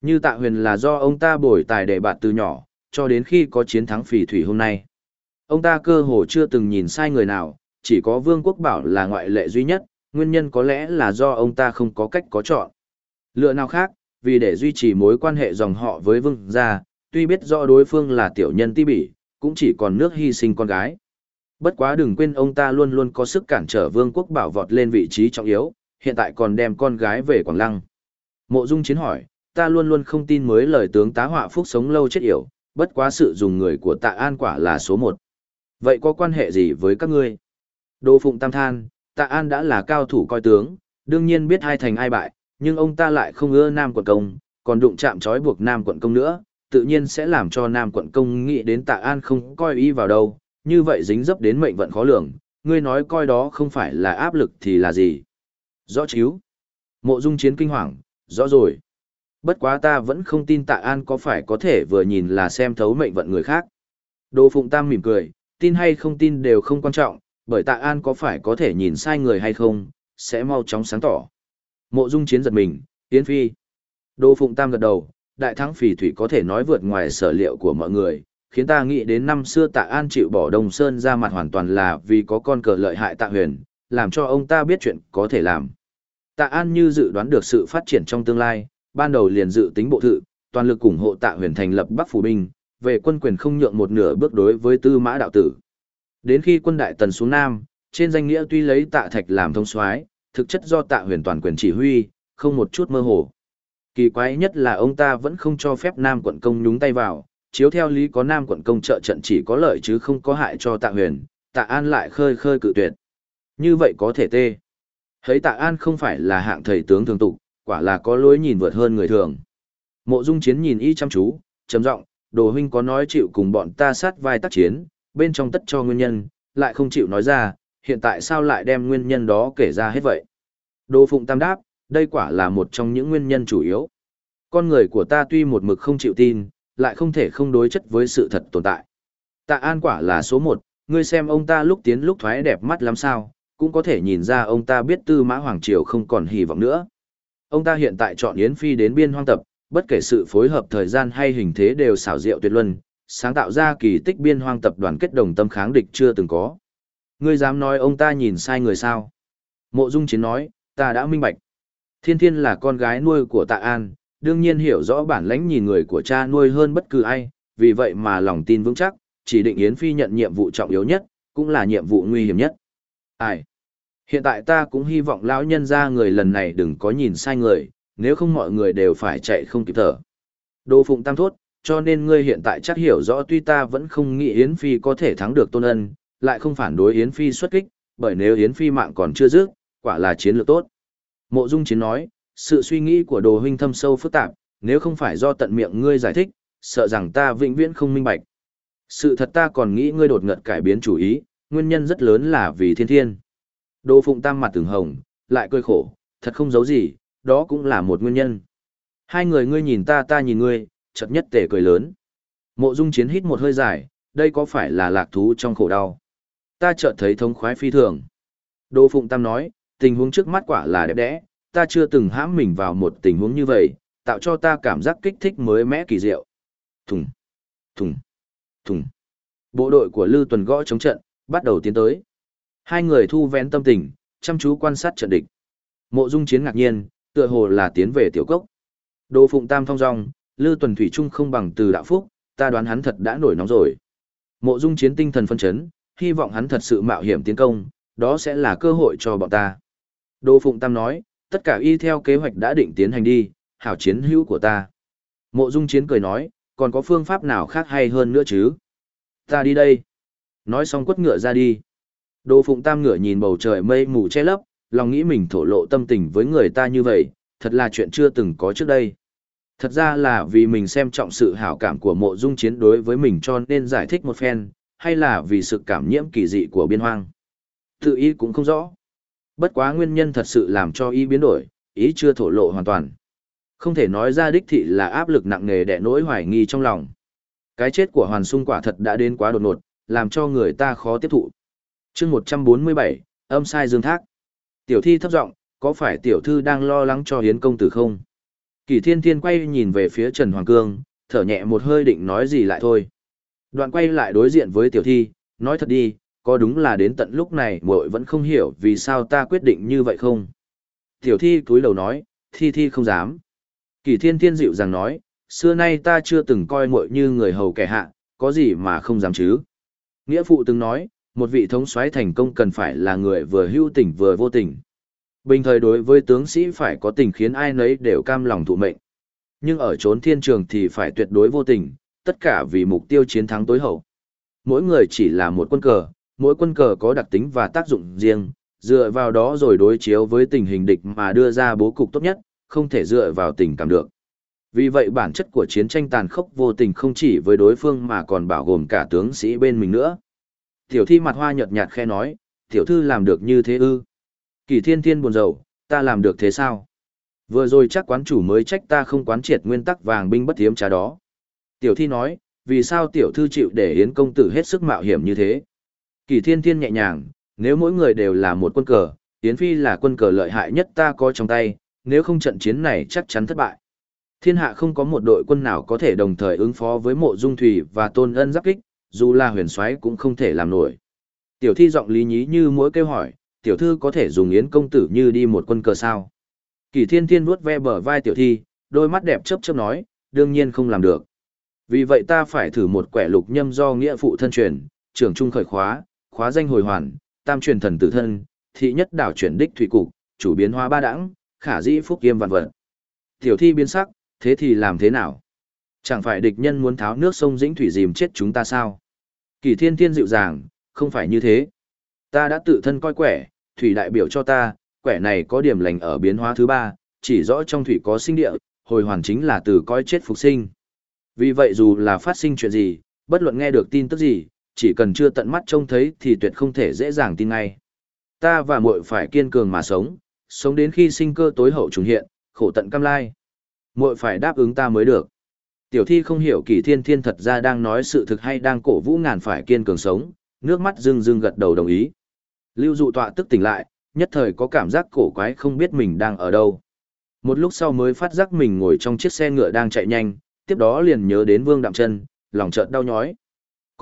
[SPEAKER 1] Như Tạ Huyền là do ông ta bồi tài để bạt từ nhỏ, cho đến khi có chiến thắng phỉ thủy hôm nay. Ông ta cơ hồ chưa từng nhìn sai người nào, chỉ có Vương Quốc Bảo là ngoại lệ duy nhất, nguyên nhân có lẽ là do ông ta không có cách có chọn. Lựa nào khác, vì để duy trì mối quan hệ dòng họ với Vương gia, tuy biết rõ đối phương là tiểu nhân ti bỉ, cũng chỉ còn nước hy sinh con gái. Bất quá đừng quên ông ta luôn luôn có sức cản trở Vương Quốc Bảo vọt lên vị trí trọng yếu, hiện tại còn đem con gái về Quảng Lăng. Mộ Dung Chiến hỏi, ta luôn luôn không tin mới lời tướng tá họa phúc sống lâu chết yểu, bất quá sự dùng người của tạ an quả là số một. Vậy có quan hệ gì với các ngươi? Đô Phụng Tam Than, tạ an đã là cao thủ coi tướng, đương nhiên biết hai thành ai bại, nhưng ông ta lại không ưa Nam quận công, còn đụng chạm trói buộc Nam quận công nữa, tự nhiên sẽ làm cho Nam quận công nghĩ đến tạ an không coi ý vào đâu, như vậy dính dấp đến mệnh vận khó lường, ngươi nói coi đó không phải là áp lực thì là gì? Rõ chiếu. Mộ dung chiến kinh hoàng, rõ rồi. Bất quá ta vẫn không tin tạ an có phải có thể vừa nhìn là xem thấu mệnh vận người khác. Đồ Phụng Tam mỉm cười, tin hay không tin đều không quan trọng, bởi tạ an có phải có thể nhìn sai người hay không, sẽ mau chóng sáng tỏ. Mộ dung chiến giật mình, Yến Phi. Đồ Phụng Tam gật đầu, đại thắng phỉ thủy có thể nói vượt ngoài sở liệu của mọi người, khiến ta nghĩ đến năm xưa tạ an chịu bỏ Đông Sơn ra mặt hoàn toàn là vì có con cờ lợi hại tạ huyền, làm cho ông ta biết chuyện có thể làm. Tạ an như dự đoán được sự phát triển trong tương lai, ban đầu liền dự tính bộ thự, toàn lực ủng hộ tạ huyền thành lập Bắc Phủ Binh, về quân quyền không nhượng một nửa bước đối với tư mã đạo tử. Đến khi quân đại tần xuống Nam, trên danh nghĩa tuy lấy tạ thạch làm thông soái thực chất do tạ huyền toàn quyền chỉ huy, không một chút mơ hồ. Kỳ quái nhất là ông ta vẫn không cho phép Nam quận công nhúng tay vào, chiếu theo lý có Nam quận công trợ trận chỉ có lợi chứ không có hại cho tạ huyền, tạ an lại khơi khơi cự tuyệt. Như vậy có thể tê. Thấy tạ an không phải là hạng thầy tướng thường tục, quả là có lối nhìn vượt hơn người thường. Mộ dung chiến nhìn y chăm chú, trầm giọng đồ huynh có nói chịu cùng bọn ta sát vai tác chiến, bên trong tất cho nguyên nhân, lại không chịu nói ra, hiện tại sao lại đem nguyên nhân đó kể ra hết vậy. Đồ phụng tam đáp, đây quả là một trong những nguyên nhân chủ yếu. Con người của ta tuy một mực không chịu tin, lại không thể không đối chất với sự thật tồn tại. Tạ An quả là số một, ngươi xem ông ta lúc tiến lúc thoái đẹp mắt lắm sao, cũng có thể nhìn ra ông ta biết tư mã Hoàng Triều không còn hy vọng nữa. Ông ta hiện tại chọn Yến Phi đến biên hoang tập, bất kể sự phối hợp thời gian hay hình thế đều xảo diệu tuyệt luân, sáng tạo ra kỳ tích biên hoang tập đoàn kết đồng tâm kháng địch chưa từng có. Ngươi dám nói ông ta nhìn sai người sao? Mộ Dung Chiến nói, ta đã minh bạch. Thiên Thiên là con gái nuôi của Tạ An, đương nhiên hiểu rõ bản lãnh nhìn người của cha nuôi hơn bất cứ ai, vì vậy mà lòng tin vững chắc, chỉ định Yến Phi nhận nhiệm vụ trọng yếu nhất, cũng là nhiệm vụ nguy hiểm nhất. Ai? Hiện tại ta cũng hy vọng lão nhân ra người lần này đừng có nhìn sai người, nếu không mọi người đều phải chạy không kịp thở. Đô Phụng Tam thốt, cho nên ngươi hiện tại chắc hiểu rõ tuy ta vẫn không nghĩ Yến Phi có thể thắng được Tôn Ân, lại không phản đối Yến Phi xuất kích, bởi nếu Yến Phi mạng còn chưa dứt, quả là chiến lược tốt. Mộ Dung Chiến nói, sự suy nghĩ của đồ huynh thâm sâu phức tạp, nếu không phải do tận miệng ngươi giải thích, sợ rằng ta vĩnh viễn không minh bạch. Sự thật ta còn nghĩ ngươi đột ngột cải biến chủ ý, nguyên nhân rất lớn là vì thiên thiên. Đồ Phụng Tam mặt từng hồng, lại cười khổ, thật không giấu gì, đó cũng là một nguyên nhân. Hai người ngươi nhìn ta ta nhìn ngươi, chợt nhất tể cười lớn. Mộ Dung Chiến hít một hơi dài, đây có phải là lạc thú trong khổ đau? Ta chợt thấy thống khoái phi thường. Đồ Phụng Tam nói, tình huống trước mắt quả là đẹp đẽ, ta chưa từng hãm mình vào một tình huống như vậy, tạo cho ta cảm giác kích thích mới mẽ kỳ diệu. Thùng, thùng, thùng. Bộ đội của Lư Tuần gõ chống trận, bắt đầu tiến tới. Hai người thu vén tâm tình, chăm chú quan sát trận địch. Mộ Dung Chiến ngạc nhiên, tựa hồ là tiến về tiểu cốc. Đồ Phụng Tam thong dong, Lư Tuần thủy trung không bằng từ đạo phúc, ta đoán hắn thật đã nổi nóng rồi. Mộ Dung Chiến tinh thần phân chấn, hy vọng hắn thật sự mạo hiểm tiến công, đó sẽ là cơ hội cho bọn ta. Đô Phụng Tam nói, tất cả y theo kế hoạch đã định tiến hành đi, hảo chiến hữu của ta. Mộ Dung Chiến cười nói, còn có phương pháp nào khác hay hơn nữa chứ? Ta đi đây. Nói xong quất ngựa ra đi. Đô Phụng Tam ngựa nhìn bầu trời mây mù che lấp, lòng nghĩ mình thổ lộ tâm tình với người ta như vậy, thật là chuyện chưa từng có trước đây. Thật ra là vì mình xem trọng sự hảo cảm của mộ dung chiến đối với mình cho nên giải thích một phen, hay là vì sự cảm nhiễm kỳ dị của biên hoang. Tự ý cũng không rõ. Bất quá nguyên nhân thật sự làm cho ý biến đổi, ý chưa thổ lộ hoàn toàn. Không thể nói ra đích thị là áp lực nặng nề đè nỗi hoài nghi trong lòng. Cái chết của Hoàn Sung quả thật đã đến quá đột ngột, làm cho người ta khó tiếp thụ. chương 147, âm sai dương thác. Tiểu thi thấp giọng có phải tiểu thư đang lo lắng cho hiến công tử không? Kỳ thiên thiên quay nhìn về phía Trần Hoàng Cương, thở nhẹ một hơi định nói gì lại thôi. Đoạn quay lại đối diện với tiểu thi, nói thật đi, có đúng là đến tận lúc này muội vẫn không hiểu vì sao ta quyết định như vậy không? Tiểu thi cúi đầu nói, thi thi không dám. Kỳ thiên thiên dịu rằng nói, xưa nay ta chưa từng coi muội như người hầu kẻ hạ, có gì mà không dám chứ? Nghĩa phụ từng nói, một vị thống soái thành công cần phải là người vừa hưu tình vừa vô tình. Bình thời đối với tướng sĩ phải có tình khiến ai nấy đều cam lòng thụ mệnh. Nhưng ở chốn thiên trường thì phải tuyệt đối vô tình, tất cả vì mục tiêu chiến thắng tối hậu. Mỗi người chỉ là một quân cờ, mỗi quân cờ có đặc tính và tác dụng riêng, dựa vào đó rồi đối chiếu với tình hình địch mà đưa ra bố cục tốt nhất, không thể dựa vào tình cảm được. Vì vậy bản chất của chiến tranh tàn khốc vô tình không chỉ với đối phương mà còn bao gồm cả tướng sĩ bên mình nữa. Tiểu thi mặt hoa nhợt nhạt khe nói, tiểu thư làm được như thế ư. Kỳ thiên thiên buồn rầu, ta làm được thế sao? Vừa rồi chắc quán chủ mới trách ta không quán triệt nguyên tắc vàng binh bất thiếm trá đó. Tiểu thi nói, vì sao tiểu thư chịu để Yến công tử hết sức mạo hiểm như thế? Kỳ thiên thiên nhẹ nhàng, nếu mỗi người đều là một quân cờ, Yến phi là quân cờ lợi hại nhất ta có trong tay, nếu không trận chiến này chắc chắn thất bại. Thiên hạ không có một đội quân nào có thể đồng thời ứng phó với mộ dung thủy và tôn ân giáp kích, dù là huyền soái cũng không thể làm nổi. Tiểu thi giọng lý nhí như mỗi kêu hỏi, tiểu thư có thể dùng yến công tử như đi một quân cờ sao. Kỳ thiên thiên vuốt ve bờ vai tiểu thi, đôi mắt đẹp chớp chớp nói, đương nhiên không làm được. Vì vậy ta phải thử một quẻ lục nhâm do nghĩa phụ thân truyền, trưởng trung khởi khóa, khóa danh hồi hoàn, tam truyền thần tử thân, thị nhất đảo chuyển đích thủy cục, chủ biến hóa ba đẳng, khả dĩ phúc kiêm vạn vật. Tiểu thi biến sắc, thế thì làm thế nào? Chẳng phải địch nhân muốn tháo nước sông dĩnh thủy dìm chết chúng ta sao? Kỳ thiên thiên dịu dàng, không phải như thế. Ta đã tự thân coi quẻ, thủy đại biểu cho ta, quẻ này có điểm lành ở biến hóa thứ ba, chỉ rõ trong thủy có sinh địa, hồi hoàn chính là từ coi chết phục sinh. Vì vậy dù là phát sinh chuyện gì, bất luận nghe được tin tức gì, chỉ cần chưa tận mắt trông thấy thì tuyệt không thể dễ dàng tin ngay. Ta và muội phải kiên cường mà sống, sống đến khi sinh cơ tối hậu trùng hiện, khổ tận cam lai. Muội phải đáp ứng ta mới được. Tiểu thi không hiểu kỳ thiên thiên thật ra đang nói sự thực hay đang cổ vũ ngàn phải kiên cường sống, nước mắt rưng rưng gật đầu đồng ý. Lưu dụ tọa tức tỉnh lại, nhất thời có cảm giác cổ quái không biết mình đang ở đâu. Một lúc sau mới phát giác mình ngồi trong chiếc xe ngựa đang chạy nhanh, tiếp đó liền nhớ đến Vương Đạm Chân, lòng chợt đau nhói.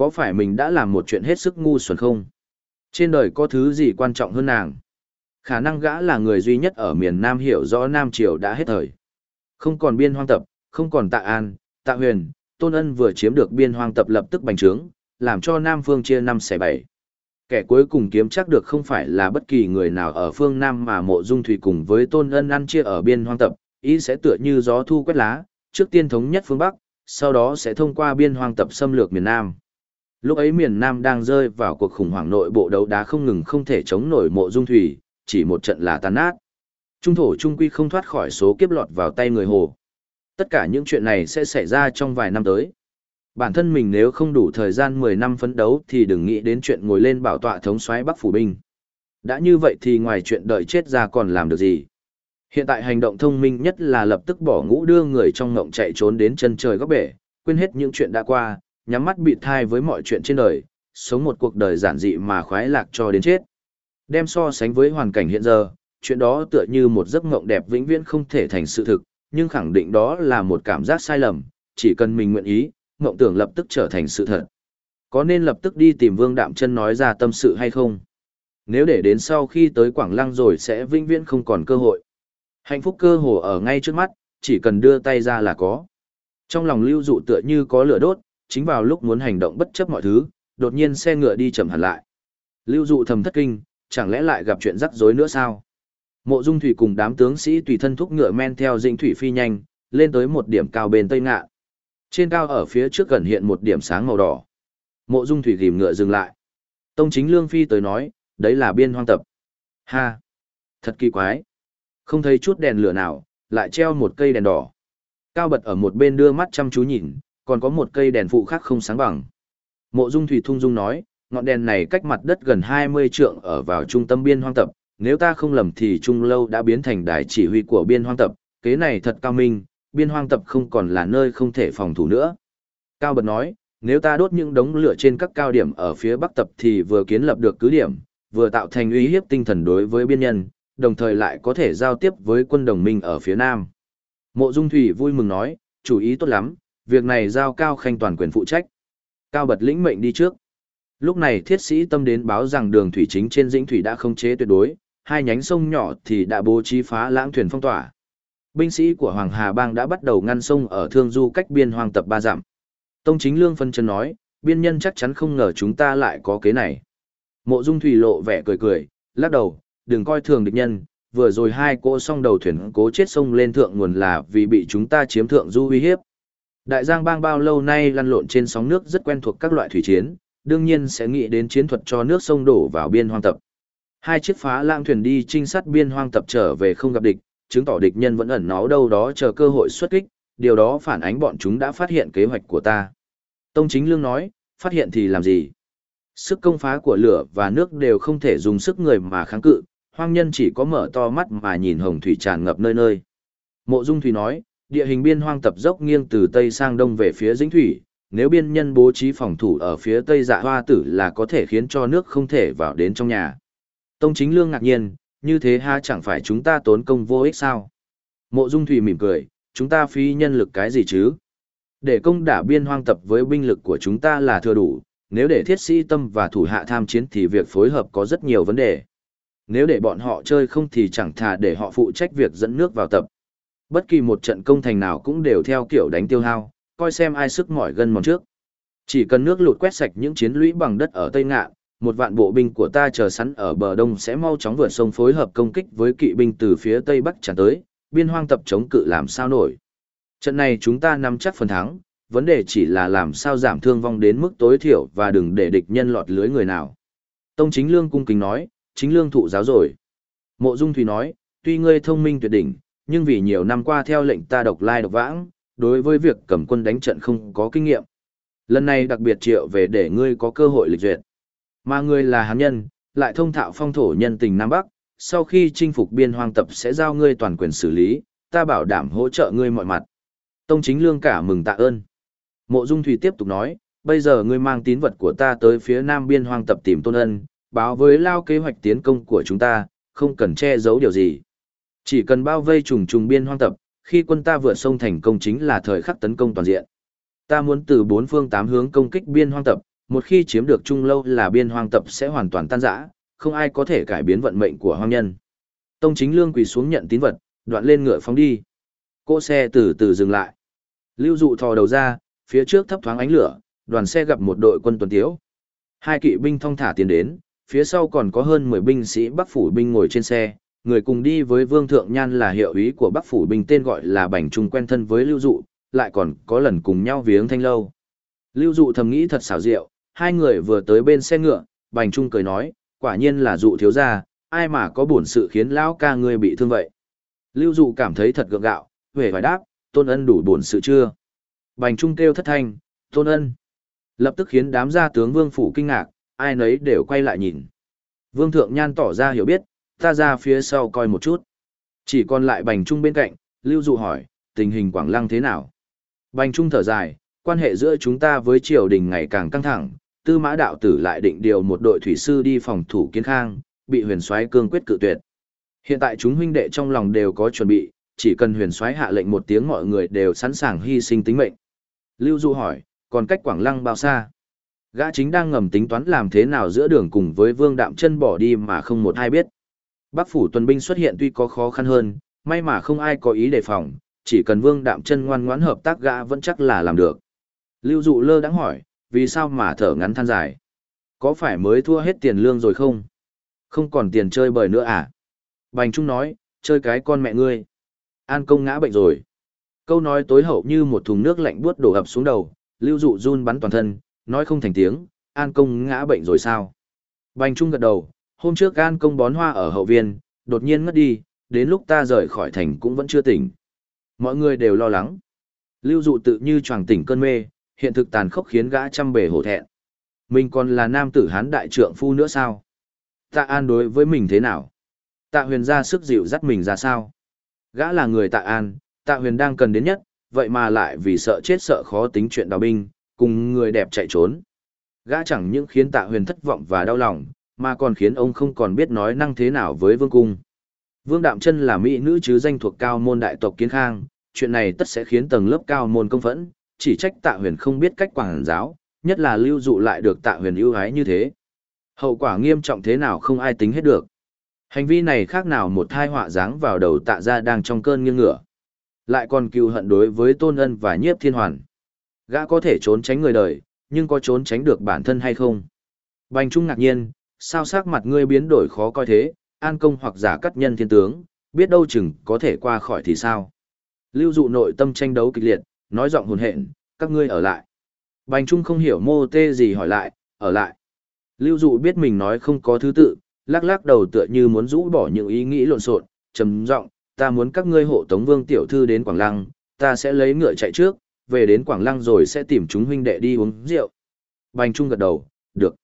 [SPEAKER 1] Có phải mình đã làm một chuyện hết sức ngu xuẩn không? Trên đời có thứ gì quan trọng hơn nàng? Khả năng gã là người duy nhất ở miền Nam hiểu rõ Nam Triều đã hết thời. Không còn biên hoang tập, không còn tạ an, tạ huyền, tôn ân vừa chiếm được biên hoang tập lập tức bành trướng, làm cho Nam phương chia năm xẻ bảy. Kẻ cuối cùng kiếm chắc được không phải là bất kỳ người nào ở phương Nam mà mộ dung thủy cùng với tôn ân ăn chia ở biên hoang tập, ý sẽ tựa như gió thu quét lá, trước tiên thống nhất phương Bắc, sau đó sẽ thông qua biên hoang tập xâm lược miền Nam. Lúc ấy miền Nam đang rơi vào cuộc khủng hoảng nội bộ đấu đá không ngừng không thể chống nổi mộ dung thủy, chỉ một trận là tan nát. Trung thổ trung quy không thoát khỏi số kiếp lọt vào tay người hồ. Tất cả những chuyện này sẽ xảy ra trong vài năm tới. Bản thân mình nếu không đủ thời gian 10 năm phấn đấu thì đừng nghĩ đến chuyện ngồi lên bảo tọa thống soái Bắc phủ binh. Đã như vậy thì ngoài chuyện đợi chết ra còn làm được gì? Hiện tại hành động thông minh nhất là lập tức bỏ ngũ đưa người trong ngộng chạy trốn đến chân trời góc bể, quên hết những chuyện đã qua, nhắm mắt bị thai với mọi chuyện trên đời, sống một cuộc đời giản dị mà khoái lạc cho đến chết. Đem so sánh với hoàn cảnh hiện giờ, chuyện đó tựa như một giấc mộng đẹp vĩnh viễn không thể thành sự thực, nhưng khẳng định đó là một cảm giác sai lầm, chỉ cần mình nguyện ý, mộng tưởng lập tức trở thành sự thật. Có nên lập tức đi tìm Vương Đạm Chân nói ra tâm sự hay không? Nếu để đến sau khi tới Quảng Lăng rồi sẽ vĩnh viễn không còn cơ hội. Hạnh phúc cơ hồ ở ngay trước mắt, chỉ cần đưa tay ra là có. Trong lòng lưu dụ tựa như có lửa đốt, chính vào lúc muốn hành động bất chấp mọi thứ, đột nhiên xe ngựa đi chậm hẳn lại. Lưu dụ thầm thất kinh, chẳng lẽ lại gặp chuyện rắc rối nữa sao? Mộ Dung Thủy cùng đám tướng sĩ tùy thân thúc ngựa men theo dĩnh thủy phi nhanh, lên tới một điểm cao bên tây ngạ. Trên cao ở phía trước gần hiện một điểm sáng màu đỏ. Mộ Dung Thủy gìm ngựa dừng lại. Tông Chính Lương phi tới nói, đấy là biên hoang tập. Ha, thật kỳ quái. Không thấy chút đèn lửa nào, lại treo một cây đèn đỏ. Cao bật ở một bên đưa mắt chăm chú nhìn, còn có một cây đèn phụ khác không sáng bằng. Mộ Dung Thủy thung dung nói, ngọn đèn này cách mặt đất gần 20 trượng ở vào trung tâm biên hoang tập, nếu ta không lầm thì trung lâu đã biến thành đài chỉ huy của biên hoang tập, kế này thật cao minh, biên hoang tập không còn là nơi không thể phòng thủ nữa. Cao Bật nói, nếu ta đốt những đống lửa trên các cao điểm ở phía bắc tập thì vừa kiến lập được cứ điểm, vừa tạo thành uy hiếp tinh thần đối với biên nhân, đồng thời lại có thể giao tiếp với quân đồng minh ở phía nam. Mộ Dung Thủy vui mừng nói, chủ ý tốt lắm, việc này giao Cao Khanh toàn quyền phụ trách. Cao Bật lĩnh mệnh đi trước. Lúc này thiết sĩ tâm đến báo rằng đường thủy chính trên dĩnh thủy đã không chế tuyệt đối, hai nhánh sông nhỏ thì đã bố trí phá lãng thuyền phong tỏa. Binh sĩ của Hoàng Hà Bang đã bắt đầu ngăn sông ở Thương Du cách biên hoang tập ba dặm. Tông chính lương phân chân nói, biên nhân chắc chắn không ngờ chúng ta lại có kế này. Mộ Dung Thủy lộ vẻ cười cười, lắc đầu, đừng coi thường địch nhân, vừa rồi hai cỗ song đầu thuyền cố chết sông lên thượng nguồn là vì bị chúng ta chiếm thượng du uy hiếp. Đại Giang bang bao lâu nay lăn lộn trên sóng nước rất quen thuộc các loại thủy chiến, đương nhiên sẽ nghĩ đến chiến thuật cho nước sông đổ vào biên hoang tập. Hai chiếc phá lang thuyền đi trinh sát biên hoang tập trở về không gặp địch, chứng tỏ địch nhân vẫn ẩn náu đâu đó chờ cơ hội xuất kích, điều đó phản ánh bọn chúng đã phát hiện kế hoạch của ta. Tông Chính Lương nói, phát hiện thì làm gì? Sức công phá của lửa và nước đều không thể dùng sức người mà kháng cự, hoang nhân chỉ có mở to mắt mà nhìn hồng thủy tràn ngập nơi nơi. Mộ Dung Thủy nói, địa hình biên hoang tập dốc nghiêng từ tây sang đông về phía dĩnh thủy, nếu biên nhân bố trí phòng thủ ở phía tây dạ hoa tử là có thể khiến cho nước không thể vào đến trong nhà. Tông chính lương ngạc nhiên, như thế ha chẳng phải chúng ta tốn công vô ích sao? Mộ Dung Thủy mỉm cười, chúng ta phí nhân lực cái gì chứ? Để công đả biên hoang tập với binh lực của chúng ta là thừa đủ, nếu để thiết sĩ tâm và thủ hạ tham chiến thì việc phối hợp có rất nhiều vấn đề. Nếu để bọn họ chơi không thì chẳng thà để họ phụ trách việc dẫn nước vào tập. Bất kỳ một trận công thành nào cũng đều theo kiểu đánh tiêu hao, coi xem ai sức mỏi gân mòn trước. Chỉ cần nước lụt quét sạch những chiến lũy bằng đất ở Tây Ngạn, một vạn bộ binh của ta chờ sẵn ở bờ đông sẽ mau chóng vượt sông phối hợp công kích với kỵ binh từ phía Tây Bắc tràn tới, biên hoang tập chống cự làm sao nổi. Trận này chúng ta nắm chắc phần thắng, vấn đề chỉ là làm sao giảm thương vong đến mức tối thiểu và đừng để địch nhân lọt lưới người nào. Tông chính lương cung kính nói, chính lương thụ giáo rồi. Mộ Dung Thủy nói, tuy ngươi thông minh tuyệt đỉnh, nhưng vì nhiều năm qua theo lệnh ta độc lai độc vãng, đối với việc cầm quân đánh trận không có kinh nghiệm. Lần này đặc biệt triệu về để ngươi có cơ hội lịch duyệt. Mà ngươi là hán nhân, lại thông thạo phong thổ nhân tình Nam Bắc, sau khi chinh phục biên hoang tập sẽ giao ngươi toàn quyền xử lý, ta bảo đảm hỗ trợ ngươi mọi mặt. Tông chính lương cả mừng tạ ơn. Mộ Dung Thủy tiếp tục nói, bây giờ ngươi mang tín vật của ta tới phía nam biên hoang tập tìm tôn ân, báo với lao kế hoạch tiến công của chúng ta, không cần che giấu điều gì. Chỉ cần bao vây trùng trùng biên hoang tập, khi quân ta vượt sông thành công chính là thời khắc tấn công toàn diện. Ta muốn từ bốn phương tám hướng công kích biên hoang tập, một khi chiếm được trung lâu là biên hoang tập sẽ hoàn toàn tan rã, không ai có thể cải biến vận mệnh của hoang nhân. Tông chính lương quỳ xuống nhận tín vật, đoạn lên ngựa phóng đi. Cỗ xe từ từ dừng lại. Lưu dụ thò đầu ra, phía trước thấp thoáng ánh lửa, đoàn xe gặp một đội quân tuần tiếu. Hai kỵ binh thong thả tiến đến, phía sau còn có hơn 10 binh sĩ Bắc phủ binh ngồi trên xe, người cùng đi với Vương Thượng Nhan là hiệu ý của Bắc phủ Bình, tên gọi là Bành Trung quen thân với Lưu Dụ, lại còn có lần cùng nhau viếng thanh lâu. Lưu Dụ thầm nghĩ thật xảo diệu, hai người vừa tới bên xe ngựa, Bành Trung cười nói, quả nhiên là Dụ thiếu gia, ai mà có bổn sự khiến lão ca ngươi bị thương vậy. Lưu Dụ cảm thấy thật gượng gạo, về phải đáp, tôn ân đủ bổn sự chưa? Bành Trung kêu thất thanh, tôn ân. Lập tức khiến đám gia tướng Vương Phủ kinh ngạc, ai nấy đều quay lại nhìn. Vương Thượng Nhan tỏ ra hiểu biết, ta ra phía sau coi một chút. Chỉ còn lại Bành Trung bên cạnh, Lưu Dụ hỏi, tình hình Quảng Lăng thế nào? Bành Trung thở dài, quan hệ giữa chúng ta với triều đình ngày càng căng thẳng, tư mã đạo tử lại định điều một đội thủy sư đi phòng thủ kiến khang, bị huyền soái cương quyết cự tuyệt. Hiện tại chúng huynh đệ trong lòng đều có chuẩn bị, chỉ cần huyền soái hạ lệnh một tiếng mọi người đều sẵn sàng hy sinh tính mệnh. Lưu Du hỏi, còn cách Quảng Lăng bao xa? Gã chính đang ngầm tính toán làm thế nào giữa đường cùng với vương đạm chân bỏ đi mà không một ai biết. Bắc phủ tuần binh xuất hiện tuy có khó khăn hơn, may mà không ai có ý đề phòng, chỉ cần vương đạm chân ngoan ngoãn hợp tác gã vẫn chắc là làm được. Lưu dụ lơ đang hỏi, vì sao mà thở ngắn than dài? Có phải mới thua hết tiền lương rồi không? Không còn tiền chơi bời nữa à? Bành Trung nói, chơi cái con mẹ ngươi. An công ngã bệnh rồi. Câu nói tối hậu như một thùng nước lạnh buốt đổ ập xuống đầu, lưu dụ run bắn toàn thân, nói không thành tiếng, An công ngã bệnh rồi sao? Bành Trung gật đầu, hôm trước gan công bón hoa ở hậu viên, đột nhiên ngất đi, đến lúc ta rời khỏi thành cũng vẫn chưa tỉnh. Mọi người đều lo lắng. Lưu dụ tự như choàng tỉnh cơn mê, hiện thực tàn khốc khiến gã trăm bề hổ thẹn. Mình còn là nam tử hán đại trượng phu nữa sao? Tạ An đối với mình thế nào? Tạ huyền ra sức dịu dắt mình ra sao? Gã là người tạ An, tạ huyền đang cần đến nhất, vậy mà lại vì sợ chết sợ khó tính chuyện đào binh, cùng người đẹp chạy trốn. Gã chẳng những khiến tạ huyền thất vọng và đau lòng, mà còn khiến ông không còn biết nói năng thế nào với vương cung. Vương Đạm Chân là mỹ nữ chứ danh thuộc cao môn đại tộc Kiến Khang, chuyện này tất sẽ khiến tầng lớp cao môn công phẫn, chỉ trách Tạ Huyền không biết cách quảng giáo, nhất là lưu dụ lại được Tạ Huyền ưu ái như thế. Hậu quả nghiêm trọng thế nào không ai tính hết được. Hành vi này khác nào một thai họa giáng vào đầu Tạ gia đang trong cơn nghiêng ngửa. Lại còn cừu hận đối với Tôn Ân và Nhiếp Thiên Hoàn. Gã có thể trốn tránh người đời, nhưng có trốn tránh được bản thân hay không? Bành Trung ngạc nhiên, sao sắc mặt ngươi biến đổi khó coi thế, an công hoặc giả cắt nhân thiên tướng, biết đâu chừng có thể qua khỏi thì sao. Lưu dụ nội tâm tranh đấu kịch liệt, nói giọng hồn hện, các ngươi ở lại. Bành Trung không hiểu mô tê gì hỏi lại, ở lại. Lưu dụ biết mình nói không có thứ tự, lắc lắc đầu tựa như muốn rũ bỏ những ý nghĩ lộn xộn, trầm giọng, ta muốn các ngươi hộ tống vương tiểu thư đến Quảng Lăng, ta sẽ lấy ngựa chạy trước, về đến Quảng Lăng rồi sẽ tìm chúng huynh đệ đi uống rượu. Bành Trung gật đầu, được.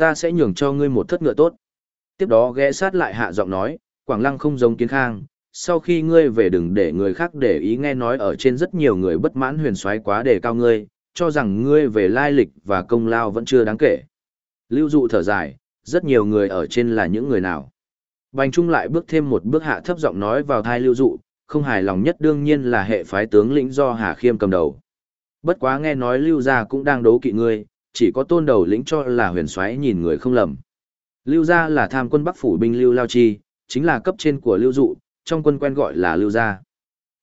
[SPEAKER 1] Ta sẽ nhường cho ngươi một thất ngựa tốt tiếp đó ghé sát lại hạ giọng nói, Quảng Lăng không giống kiến khang, sau khi ngươi về đừng để người khác để ý nghe nói ở trên rất nhiều người bất mãn huyền soái quá đề cao ngươi, cho rằng ngươi về lai lịch và công lao vẫn chưa đáng kể. Lưu dụ thở dài, rất nhiều người ở trên là những người nào. Bành Trung lại bước thêm một bước hạ thấp giọng nói vào thai lưu dụ, không hài lòng nhất đương nhiên là hệ phái tướng lĩnh do Hà Khiêm cầm đầu. Bất quá nghe nói lưu gia cũng đang đấu kỵ ngươi, chỉ có tôn đầu lĩnh cho là huyền soái nhìn người không lầm. Lưu gia là tham quân Bắc phủ binh Lưu Lao Chi, chính là cấp trên của Lưu Dụ, trong quân quen gọi là Lưu gia.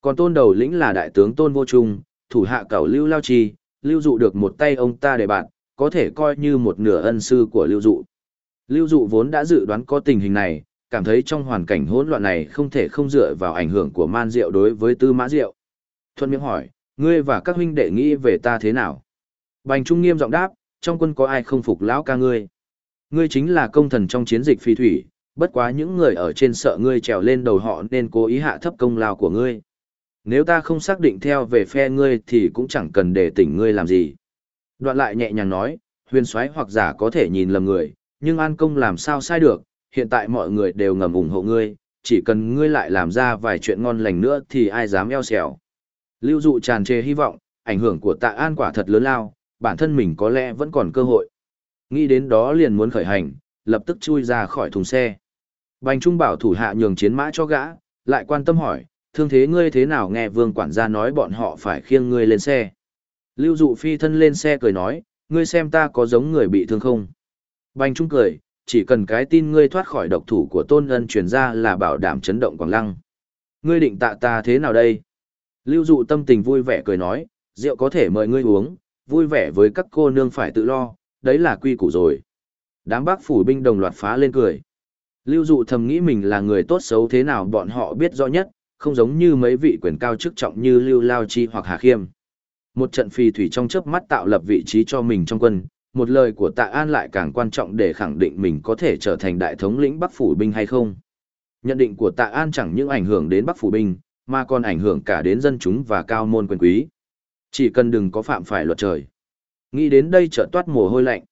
[SPEAKER 1] Còn tôn đầu lĩnh là đại tướng Tôn Vô Trung, thủ hạ cẩu Lưu Lao Chi, Lưu Dụ được một tay ông ta để bạn, có thể coi như một nửa ân sư của Lưu Dụ. Lưu Dụ vốn đã dự đoán có tình hình này, cảm thấy trong hoàn cảnh hỗn loạn này không thể không dựa vào ảnh hưởng của man diệu đối với tư mã diệu. Thuận miệng hỏi, ngươi và các huynh đệ nghĩ về ta thế nào? Bành Trung nghiêm giọng đáp, trong quân có ai không phục lão ca ngươi? Ngươi chính là công thần trong chiến dịch phi thủy, bất quá những người ở trên sợ ngươi trèo lên đầu họ nên cố ý hạ thấp công lao của ngươi. Nếu ta không xác định theo về phe ngươi thì cũng chẳng cần để tỉnh ngươi làm gì. Đoạn lại nhẹ nhàng nói, huyền soái hoặc giả có thể nhìn lầm người, nhưng an công làm sao sai được, hiện tại mọi người đều ngầm ủng hộ ngươi, chỉ cần ngươi lại làm ra vài chuyện ngon lành nữa thì ai dám eo xèo. Lưu dụ tràn trề hy vọng, ảnh hưởng của tạ an quả thật lớn lao, bản thân mình có lẽ vẫn còn cơ hội. Nghĩ đến đó liền muốn khởi hành, lập tức chui ra khỏi thùng xe. Bành Trung bảo thủ hạ nhường chiến mã cho gã, lại quan tâm hỏi, thương thế ngươi thế nào nghe vương quản gia nói bọn họ phải khiêng ngươi lên xe. Lưu dụ phi thân lên xe cười nói, ngươi xem ta có giống người bị thương không. Bành Trung cười, chỉ cần cái tin ngươi thoát khỏi độc thủ của tôn ân truyền ra là bảo đảm chấn động Quảng Lăng. Ngươi định tạ ta thế nào đây? Lưu dụ tâm tình vui vẻ cười nói, rượu có thể mời ngươi uống, vui vẻ với các cô nương phải tự lo, đấy là quy củ rồi. Đám bác phủ binh đồng loạt phá lên cười. Lưu dụ thầm nghĩ mình là người tốt xấu thế nào bọn họ biết rõ nhất, không giống như mấy vị quyền cao chức trọng như Lưu Lao Chi hoặc Hà Khiêm. Một trận phi thủy trong chớp mắt tạo lập vị trí cho mình trong quân, một lời của Tạ An lại càng quan trọng để khẳng định mình có thể trở thành đại thống lĩnh Bắc phủ binh hay không. Nhận định của Tạ An chẳng những ảnh hưởng đến Bắc phủ binh, mà còn ảnh hưởng cả đến dân chúng và cao môn quyền quý. Chỉ cần đừng có phạm phải luật trời. Nghĩ đến đây chợt toát mồ hôi lạnh.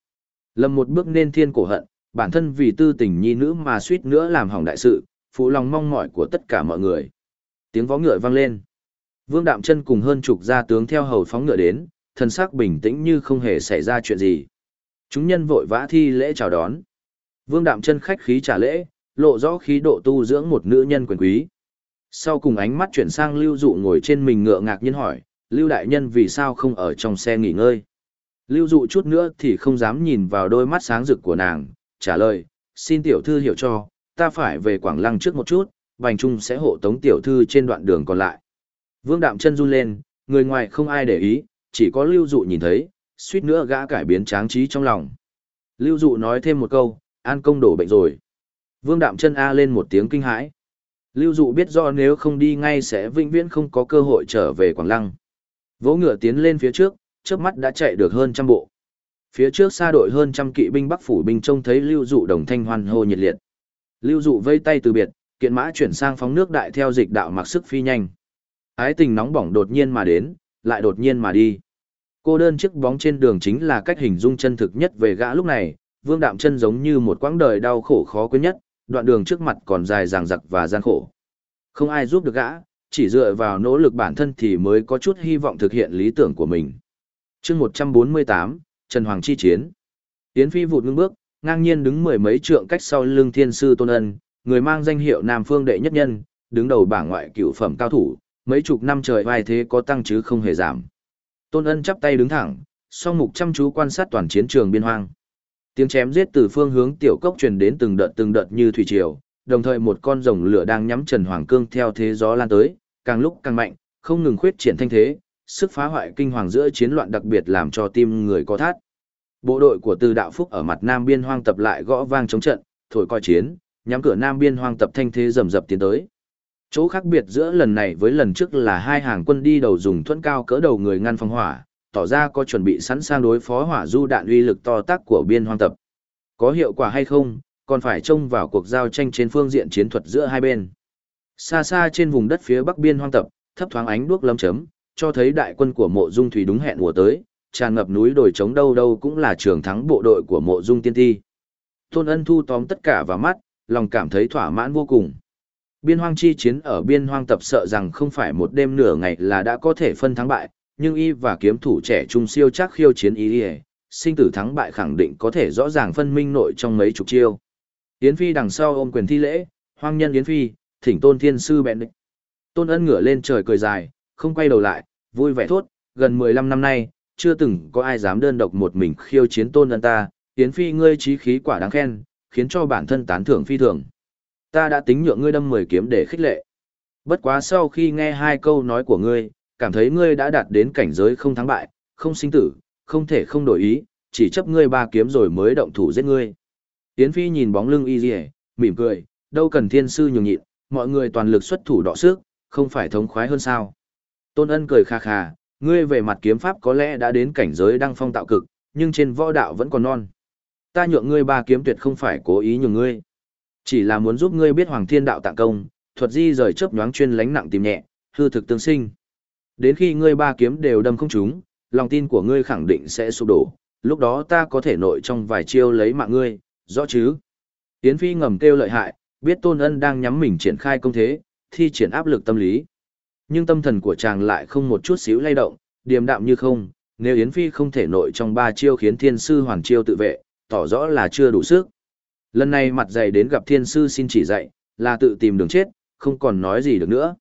[SPEAKER 1] Lầm một bước nên thiên cổ hận, bản thân vì tư tình nhi nữ mà suýt nữa làm hỏng đại sự, phụ lòng mong mỏi của tất cả mọi người. Tiếng vó ngựa vang lên. Vương Đạm Chân cùng hơn chục gia tướng theo hầu phóng ngựa đến, thân sắc bình tĩnh như không hề xảy ra chuyện gì. Chúng nhân vội vã thi lễ chào đón. Vương Đạm Chân khách khí trả lễ, lộ rõ khí độ tu dưỡng một nữ nhân quyền quý. Sau cùng ánh mắt chuyển sang Lưu Dụ ngồi trên mình ngựa ngạc nhiên hỏi, Lưu đại nhân vì sao không ở trong xe nghỉ ngơi? Lưu dụ chút nữa thì không dám nhìn vào đôi mắt sáng rực của nàng, trả lời, xin tiểu thư hiểu cho, ta phải về Quảng Lăng trước một chút, Bành Trung sẽ hộ tống tiểu thư trên đoạn đường còn lại. Vương đạm chân run lên, người ngoài không ai để ý, chỉ có lưu dụ nhìn thấy, suýt nữa gã cải biến tráng trí trong lòng. Lưu dụ nói thêm một câu, an công đổ bệnh rồi. Vương Đạm chân A lên một tiếng kinh hãi. Lưu Dụ biết rõ nếu không đi ngay sẽ vĩnh viễn không có cơ hội trở về Quảng Lăng. Vỗ ngựa tiến lên phía trước, trước mắt đã chạy được hơn trăm bộ. Phía trước xa đội hơn trăm kỵ binh Bắc phủ binh trông thấy Lưu Dụ đồng thanh hoan hô nhiệt liệt. Lưu Dụ vây tay từ biệt, kiện mã chuyển sang phóng nước đại theo dịch đạo mặc sức phi nhanh. Ái tình nóng bỏng đột nhiên mà đến, lại đột nhiên mà đi. Cô đơn chiếc bóng trên đường chính là cách hình dung chân thực nhất về gã lúc này, Vương Đạm chân giống như một quãng đời đau khổ khó quên nhất, đoạn đường trước mặt còn dài dằng dặc và gian khổ. Không ai giúp được gã, chỉ dựa vào nỗ lực bản thân thì mới có chút hy vọng thực hiện lý tưởng của mình. chương 148, Trần Hoàng chi chiến. Yến Phi vụt ngưng bước, ngang nhiên đứng mười mấy trượng cách sau lưng thiên sư Tôn Ân, người mang danh hiệu Nam Phương đệ nhất nhân, đứng đầu bảng ngoại cửu phẩm cao thủ, mấy chục năm trời vai thế có tăng chứ không hề giảm. Tôn Ân chắp tay đứng thẳng, song mục chăm chú quan sát toàn chiến trường biên hoang. Tiếng chém giết từ phương hướng tiểu cốc truyền đến từng đợt từng đợt như thủy triều, đồng thời một con rồng lửa đang nhắm Trần Hoàng Cương theo thế gió lan tới, càng lúc càng mạnh, không ngừng khuyết triển thanh thế, sức phá hoại kinh hoàng giữa chiến loạn đặc biệt làm cho tim người có thát. Bộ đội của Từ Đạo Phúc ở mặt Nam Biên Hoang tập lại gõ vang chống trận, thổi coi chiến, nhắm cửa Nam Biên Hoang tập thanh thế rầm rập tiến tới. Chỗ khác biệt giữa lần này với lần trước là hai hàng quân đi đầu dùng thuẫn cao cỡ đầu người ngăn phong hỏa, tỏ ra có chuẩn bị sẵn sàng đối phó hỏa du đạn uy lực to tác của biên hoang tập. Có hiệu quả hay không, còn phải trông vào cuộc giao tranh trên phương diện chiến thuật giữa hai bên. Xa xa trên vùng đất phía bắc biên hoang tập, thấp thoáng ánh đuốc lấm chấm, cho thấy đại quân của mộ dung thủy đúng hẹn mùa tới, tràn ngập núi đồi trống đâu đâu cũng là trường thắng bộ đội của mộ dung tiên thi. Tôn ân thu tóm tất cả vào mắt, lòng cảm thấy thỏa mãn vô cùng. Biên hoang chi chiến ở biên hoang tập sợ rằng không phải một đêm nửa ngày là đã có thể phân thắng bại, nhưng y và kiếm thủ trẻ trung siêu chắc khiêu chiến ý y, sinh tử thắng bại khẳng định có thể rõ ràng phân minh nội trong mấy chục chiêu. Yến Phi đằng sau ôm quyền thi lễ, hoang nhân Yến Phi, thỉnh tôn thiên sư bẹn địch. Tôn ân ngửa lên trời cười dài, không quay đầu lại, vui vẻ thốt, gần 15 năm nay, chưa từng có ai dám đơn độc một mình khiêu chiến tôn ân ta, tiến Phi ngươi trí khí quả đáng khen, khiến cho bản thân tán thưởng phi thường. Ta đã tính nhượng ngươi đâm 10 kiếm để khích lệ. Bất quá sau khi nghe hai câu nói của ngươi, cảm thấy ngươi đã đạt đến cảnh giới không thắng bại, không sinh tử, không thể không đổi ý, chỉ chấp ngươi ba kiếm rồi mới động thủ giết ngươi. Yến Phi nhìn bóng lưng y dì mỉm cười, đâu cần thiên sư nhường nhịn, mọi người toàn lực xuất thủ đọ sức, không phải thống khoái hơn sao. Tôn ân cười khà khà, ngươi về mặt kiếm pháp có lẽ đã đến cảnh giới đăng phong tạo cực, nhưng trên võ đạo vẫn còn non. Ta nhượng ngươi ba kiếm tuyệt không phải cố ý nhường ngươi. Chỉ là muốn giúp ngươi biết hoàng thiên đạo tạng công, thuật di rời chớp nhoáng chuyên lánh nặng tìm nhẹ, hư thực tương sinh. Đến khi ngươi ba kiếm đều đâm không trúng, lòng tin của ngươi khẳng định sẽ sụp đổ, lúc đó ta có thể nội trong vài chiêu lấy mạng ngươi, rõ chứ? Yến Phi ngầm kêu lợi hại, biết Tôn Ân đang nhắm mình triển khai công thế, thi triển áp lực tâm lý. Nhưng tâm thần của chàng lại không một chút xíu lay động, điềm đạm như không, nếu Yến Phi không thể nội trong ba chiêu khiến thiên sư hoàn chiêu tự vệ, tỏ rõ là chưa đủ sức. Lần này mặt dày đến gặp thiên sư xin chỉ dạy, là tự tìm đường chết, không còn nói gì được nữa.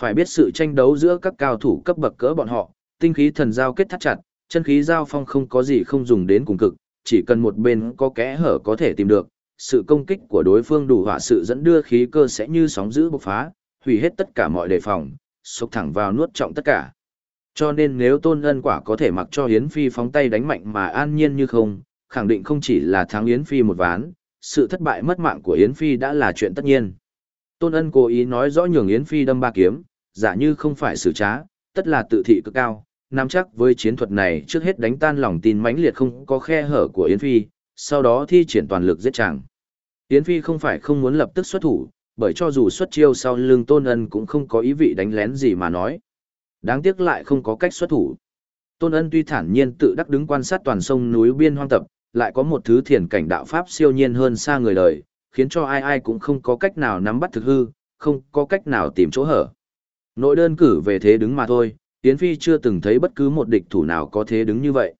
[SPEAKER 1] Phải biết sự tranh đấu giữa các cao thủ cấp bậc cỡ bọn họ, tinh khí thần giao kết thắt chặt, chân khí giao phong không có gì không dùng đến cùng cực, chỉ cần một bên có kẽ hở có thể tìm được, sự công kích của đối phương đủ hỏa sự dẫn đưa khí cơ sẽ như sóng dữ bộc phá, hủy hết tất cả mọi đề phòng, xúc thẳng vào nuốt trọng tất cả. Cho nên nếu tôn ân quả có thể mặc cho Yến Phi phóng tay đánh mạnh mà an nhiên như không, khẳng định không chỉ là thắng Yến Phi một ván, sự thất bại mất mạng của Yến Phi đã là chuyện tất nhiên. Tôn ân cố ý nói rõ nhường Yến Phi đâm ba kiếm, giả như không phải xử trá, tất là tự thị cực cao, nắm chắc với chiến thuật này trước hết đánh tan lòng tin mãnh liệt không có khe hở của Yến Phi, sau đó thi triển toàn lực giết chàng. Yến Phi không phải không muốn lập tức xuất thủ, bởi cho dù xuất chiêu sau lưng Tôn Ân cũng không có ý vị đánh lén gì mà nói. Đáng tiếc lại không có cách xuất thủ. Tôn Ân tuy thản nhiên tự đắc đứng quan sát toàn sông núi biên hoang tập, lại có một thứ thiền cảnh đạo pháp siêu nhiên hơn xa người đời, khiến cho ai ai cũng không có cách nào nắm bắt thực hư, không có cách nào tìm chỗ hở. Nội đơn cử về thế đứng mà thôi, Yến Phi chưa từng thấy bất cứ một địch thủ nào có thế đứng như vậy.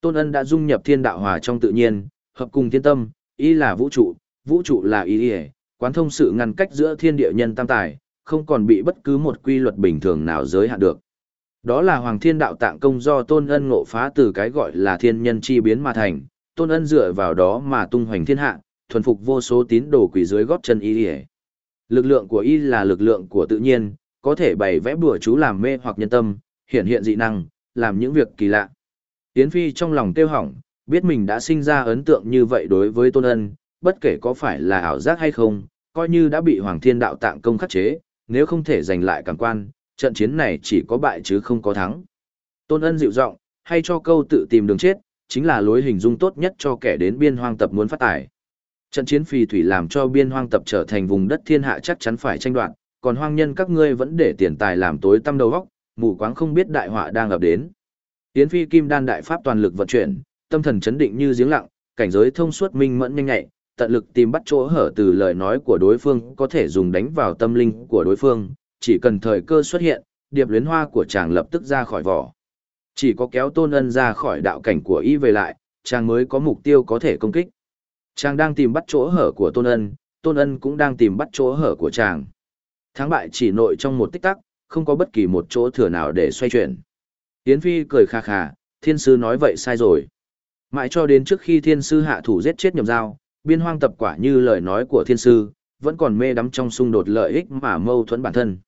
[SPEAKER 1] Tôn Ân đã dung nhập thiên đạo hòa trong tự nhiên, hợp cùng thiên tâm, ý là vũ trụ, vũ trụ là ý ý, quán thông sự ngăn cách giữa thiên địa nhân tam tài, không còn bị bất cứ một quy luật bình thường nào giới hạn được. Đó là Hoàng Thiên Đạo Tạng công do Tôn Ân ngộ phá từ cái gọi là thiên nhân chi biến mà thành, Tôn Ân dựa vào đó mà tung hoành thiên hạ, thuần phục vô số tín đồ quỷ dưới gót chân y. Lực lượng của y là lực lượng của tự nhiên, có thể bày vẽ bùa chú làm mê hoặc nhân tâm, hiện hiện dị năng, làm những việc kỳ lạ. Yến Phi trong lòng tiêu hỏng, biết mình đã sinh ra ấn tượng như vậy đối với Tôn Ân, bất kể có phải là ảo giác hay không, coi như đã bị Hoàng Thiên Đạo Tạng công khắc chế, nếu không thể giành lại cảm quan, trận chiến này chỉ có bại chứ không có thắng. Tôn Ân dịu giọng, hay cho câu tự tìm đường chết, chính là lối hình dung tốt nhất cho kẻ đến biên hoang tập muốn phát tài. Trận chiến phì thủy làm cho biên hoang tập trở thành vùng đất thiên hạ chắc chắn phải tranh đoạt, còn hoang nhân các ngươi vẫn để tiền tài làm tối tăm đầu óc, mù quáng không biết đại họa đang ập đến. Tiễn Phi Kim Đan đại pháp toàn lực vận chuyển, tâm thần chấn định như giếng lặng, cảnh giới thông suốt minh mẫn nhanh nhẹn tận lực tìm bắt chỗ hở từ lời nói của đối phương có thể dùng đánh vào tâm linh của đối phương, chỉ cần thời cơ xuất hiện, điệp luyến hoa của chàng lập tức ra khỏi vỏ. Chỉ có kéo tôn ân ra khỏi đạo cảnh của y về lại, chàng mới có mục tiêu có thể công kích. Chàng đang tìm bắt chỗ hở của tôn ân, tôn ân cũng đang tìm bắt chỗ hở của chàng. Thắng bại chỉ nội trong một tích tắc, không có bất kỳ một chỗ thừa nào để xoay chuyển. Yến Phi cười khà khà, thiên sư nói vậy sai rồi. Mãi cho đến trước khi thiên sư hạ thủ giết chết nhầm dao, biên hoang tập quả như lời nói của thiên sư, vẫn còn mê đắm trong xung đột lợi ích mà mâu thuẫn bản thân.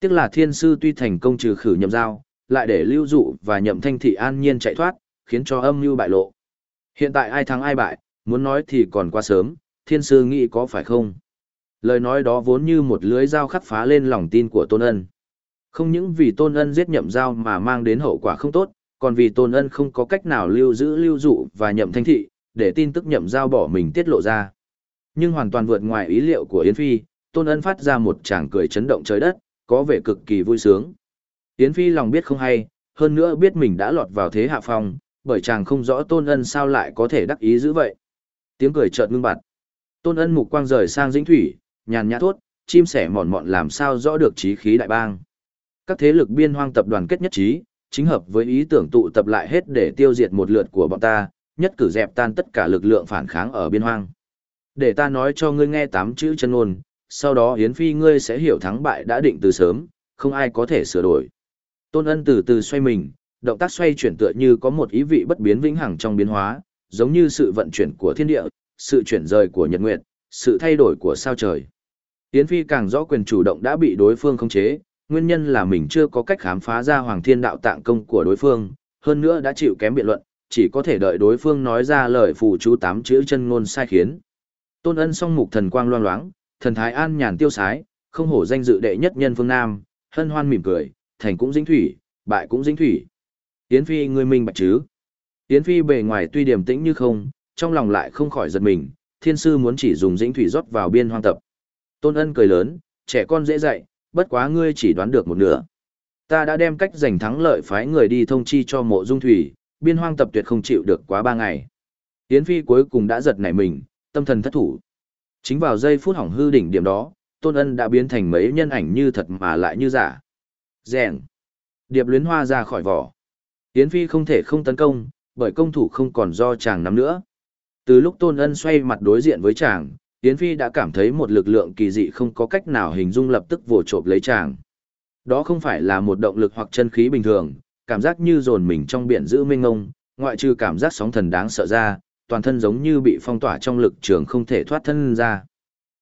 [SPEAKER 1] Tiếc là thiên sư tuy thành công trừ khử nhậm dao, lại để lưu dụ và nhậm thanh thị an nhiên chạy thoát, khiến cho âm mưu bại lộ. Hiện tại ai thắng ai bại, muốn nói thì còn quá sớm, thiên sư nghĩ có phải không? Lời nói đó vốn như một lưới dao khắc phá lên lòng tin của Tôn Ân. Không những vì Tôn Ân giết nhậm dao mà mang đến hậu quả không tốt, còn vì Tôn Ân không có cách nào lưu giữ lưu dụ và nhậm thanh thị, để tin tức nhậm giao bỏ mình tiết lộ ra. Nhưng hoàn toàn vượt ngoài ý liệu của Yến Phi, Tôn Ân phát ra một tràng cười chấn động trời đất, có vẻ cực kỳ vui sướng. Yến Phi lòng biết không hay, hơn nữa biết mình đã lọt vào thế hạ phong, bởi chàng không rõ Tôn Ân sao lại có thể đắc ý dữ vậy. Tiếng cười chợt ngưng bặt. Tôn Ân mục quang rời sang dĩnh thủy, nhàn nhã thốt, chim sẻ mòn mọn làm sao rõ được trí khí đại bang. Các thế lực biên hoang tập đoàn kết nhất trí, chính hợp với ý tưởng tụ tập lại hết để tiêu diệt một lượt của bọn ta, nhất cử dẹp tan tất cả lực lượng phản kháng ở biên hoang. Để ta nói cho ngươi nghe tám chữ chân ngôn, sau đó Yến Phi ngươi sẽ hiểu thắng bại đã định từ sớm, không ai có thể sửa đổi. Tôn ân từ từ xoay mình, động tác xoay chuyển tựa như có một ý vị bất biến vĩnh hằng trong biến hóa, giống như sự vận chuyển của thiên địa, sự chuyển rời của nhật nguyệt, sự thay đổi của sao trời. Yến Phi càng rõ quyền chủ động đã bị đối phương khống chế, nguyên nhân là mình chưa có cách khám phá ra hoàng thiên đạo tạng công của đối phương, hơn nữa đã chịu kém biện luận, chỉ có thể đợi đối phương nói ra lời phù chú tám chữ chân ngôn sai khiến. Tôn ân song mục thần quang loang loáng, thần thái an nhàn tiêu sái, không hổ danh dự đệ nhất nhân phương Nam, hân hoan mỉm cười, thành cũng dính thủy, bại cũng dính thủy. Yến Phi người minh bạch chứ? Yến Phi bề ngoài tuy điềm tĩnh như không, trong lòng lại không khỏi giật mình, thiên sư muốn chỉ dùng dĩnh thủy rót vào biên hoang tập. Tôn ân cười lớn, trẻ con dễ dạy, bất quá ngươi chỉ đoán được một nửa. Ta đã đem cách giành thắng lợi phái người đi thông chi cho mộ dung thủy, biên hoang tập tuyệt không chịu được quá ba ngày. Yến Phi cuối cùng đã giật nảy mình, tâm thần thất thủ. Chính vào giây phút hỏng hư đỉnh điểm đó, Tôn Ân đã biến thành mấy nhân ảnh như thật mà lại như giả. Rèn. Điệp luyến hoa ra khỏi vỏ. Yến Phi không thể không tấn công, bởi công thủ không còn do chàng nắm nữa. Từ lúc Tôn Ân xoay mặt đối diện với chàng, Yến Phi đã cảm thấy một lực lượng kỳ dị không có cách nào hình dung lập tức vồ trộm lấy chàng. Đó không phải là một động lực hoặc chân khí bình thường, cảm giác như dồn mình trong biển giữ mênh ngông, ngoại trừ cảm giác sóng thần đáng sợ ra, toàn thân giống như bị phong tỏa trong lực trường không thể thoát thân ra.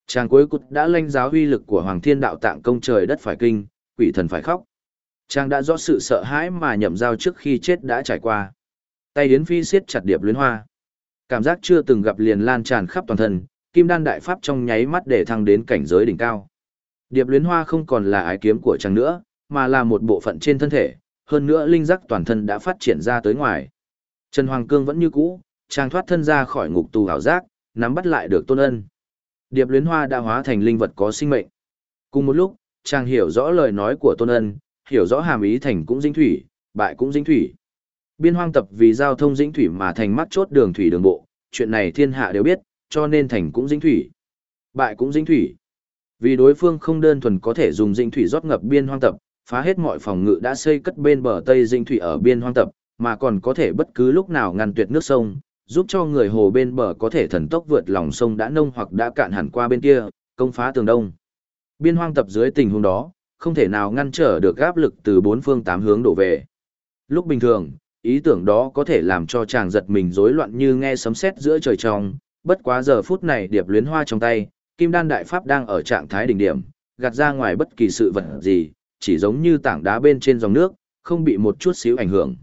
[SPEAKER 1] Chàng cuối cùng đã lanh giáo huy lực của Hoàng Thiên Đạo Tạng công trời đất phải kinh, quỷ thần phải khóc. Chàng đã rõ sự sợ hãi mà nhậm giao trước khi chết đã trải qua. Tay Yến Phi siết chặt điệp luyến hoa. Cảm giác chưa từng gặp liền lan tràn khắp toàn thân, kim đan đại pháp trong nháy mắt để thăng đến cảnh giới đỉnh cao. Điệp luyến hoa không còn là ái kiếm của chàng nữa, mà là một bộ phận trên thân thể, hơn nữa linh giác toàn thân đã phát triển ra tới ngoài. Trần Hoàng Cương vẫn như cũ, trang thoát thân ra khỏi ngục tù ảo giác, nắm bắt lại được tôn ân. Điệp luyến hoa đã hóa thành linh vật có sinh mệnh. Cùng một lúc, chàng hiểu rõ lời nói của tôn ân, hiểu rõ hàm ý thành cũng dĩnh thủy, bại cũng dĩnh thủy. Biên hoang tập vì giao thông dĩnh thủy mà thành mắt chốt đường thủy đường bộ, chuyện này thiên hạ đều biết, cho nên thành cũng dĩnh thủy. Bại cũng dĩnh thủy. Vì đối phương không đơn thuần có thể dùng dĩnh thủy rót ngập biên hoang tập, phá hết mọi phòng ngự đã xây cất bên bờ Tây Dinh Thủy ở biên hoang tập, mà còn có thể bất cứ lúc nào ngăn tuyệt nước sông, giúp cho người hồ bên bờ có thể thần tốc vượt lòng sông đã nông hoặc đã cạn hẳn qua bên kia, công phá tường đông. Biên hoang tập dưới tình huống đó, không thể nào ngăn trở được áp lực từ bốn phương tám hướng đổ về. Lúc bình thường, ý tưởng đó có thể làm cho chàng giật mình rối loạn như nghe sấm sét giữa trời trong, bất quá giờ phút này điệp luyến hoa trong tay, kim đan đại pháp đang ở trạng thái đỉnh điểm, gạt ra ngoài bất kỳ sự vật gì, chỉ giống như tảng đá bên trên dòng nước, không bị một chút xíu ảnh hưởng.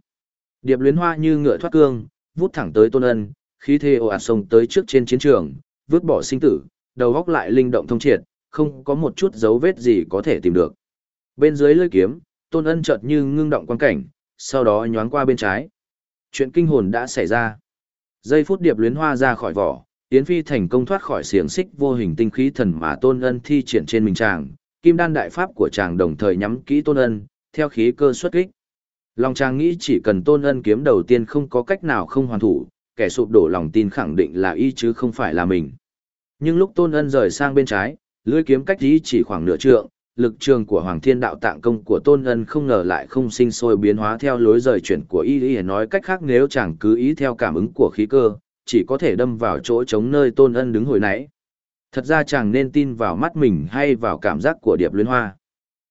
[SPEAKER 1] Điệp luyến hoa như ngựa thoát cương, vút thẳng tới tôn ân, khí thế ồ ạt sông tới trước trên chiến trường, vứt bỏ sinh tử, đầu góc lại linh động thông triệt, không có một chút dấu vết gì có thể tìm được. Bên dưới lưỡi kiếm, Tôn Ân chợt như ngưng động quan cảnh, sau đó nhoáng qua bên trái. Chuyện kinh hồn đã xảy ra. Giây phút điệp luyến hoa ra khỏi vỏ, Yến Phi thành công thoát khỏi xiềng xích vô hình tinh khí thần mà Tôn Ân thi triển trên mình chàng, kim đan đại pháp của chàng đồng thời nhắm kỹ Tôn Ân, theo khí cơ xuất kích. Long chàng nghĩ chỉ cần Tôn Ân kiếm đầu tiên không có cách nào không hoàn thủ, kẻ sụp đổ lòng tin khẳng định là y chứ không phải là mình. Nhưng lúc Tôn Ân rời sang bên trái, lưỡi kiếm cách y chỉ khoảng nửa trượng, lực trường của Hoàng Thiên Đạo Tạng Công của Tôn Ân không ngờ lại không sinh sôi biến hóa theo lối rời chuyển của y y nói cách khác nếu chàng cứ ý theo cảm ứng của khí cơ, chỉ có thể đâm vào chỗ trống nơi Tôn Ân đứng hồi nãy. Thật ra chàng nên tin vào mắt mình hay vào cảm giác của Điệp Luyến Hoa.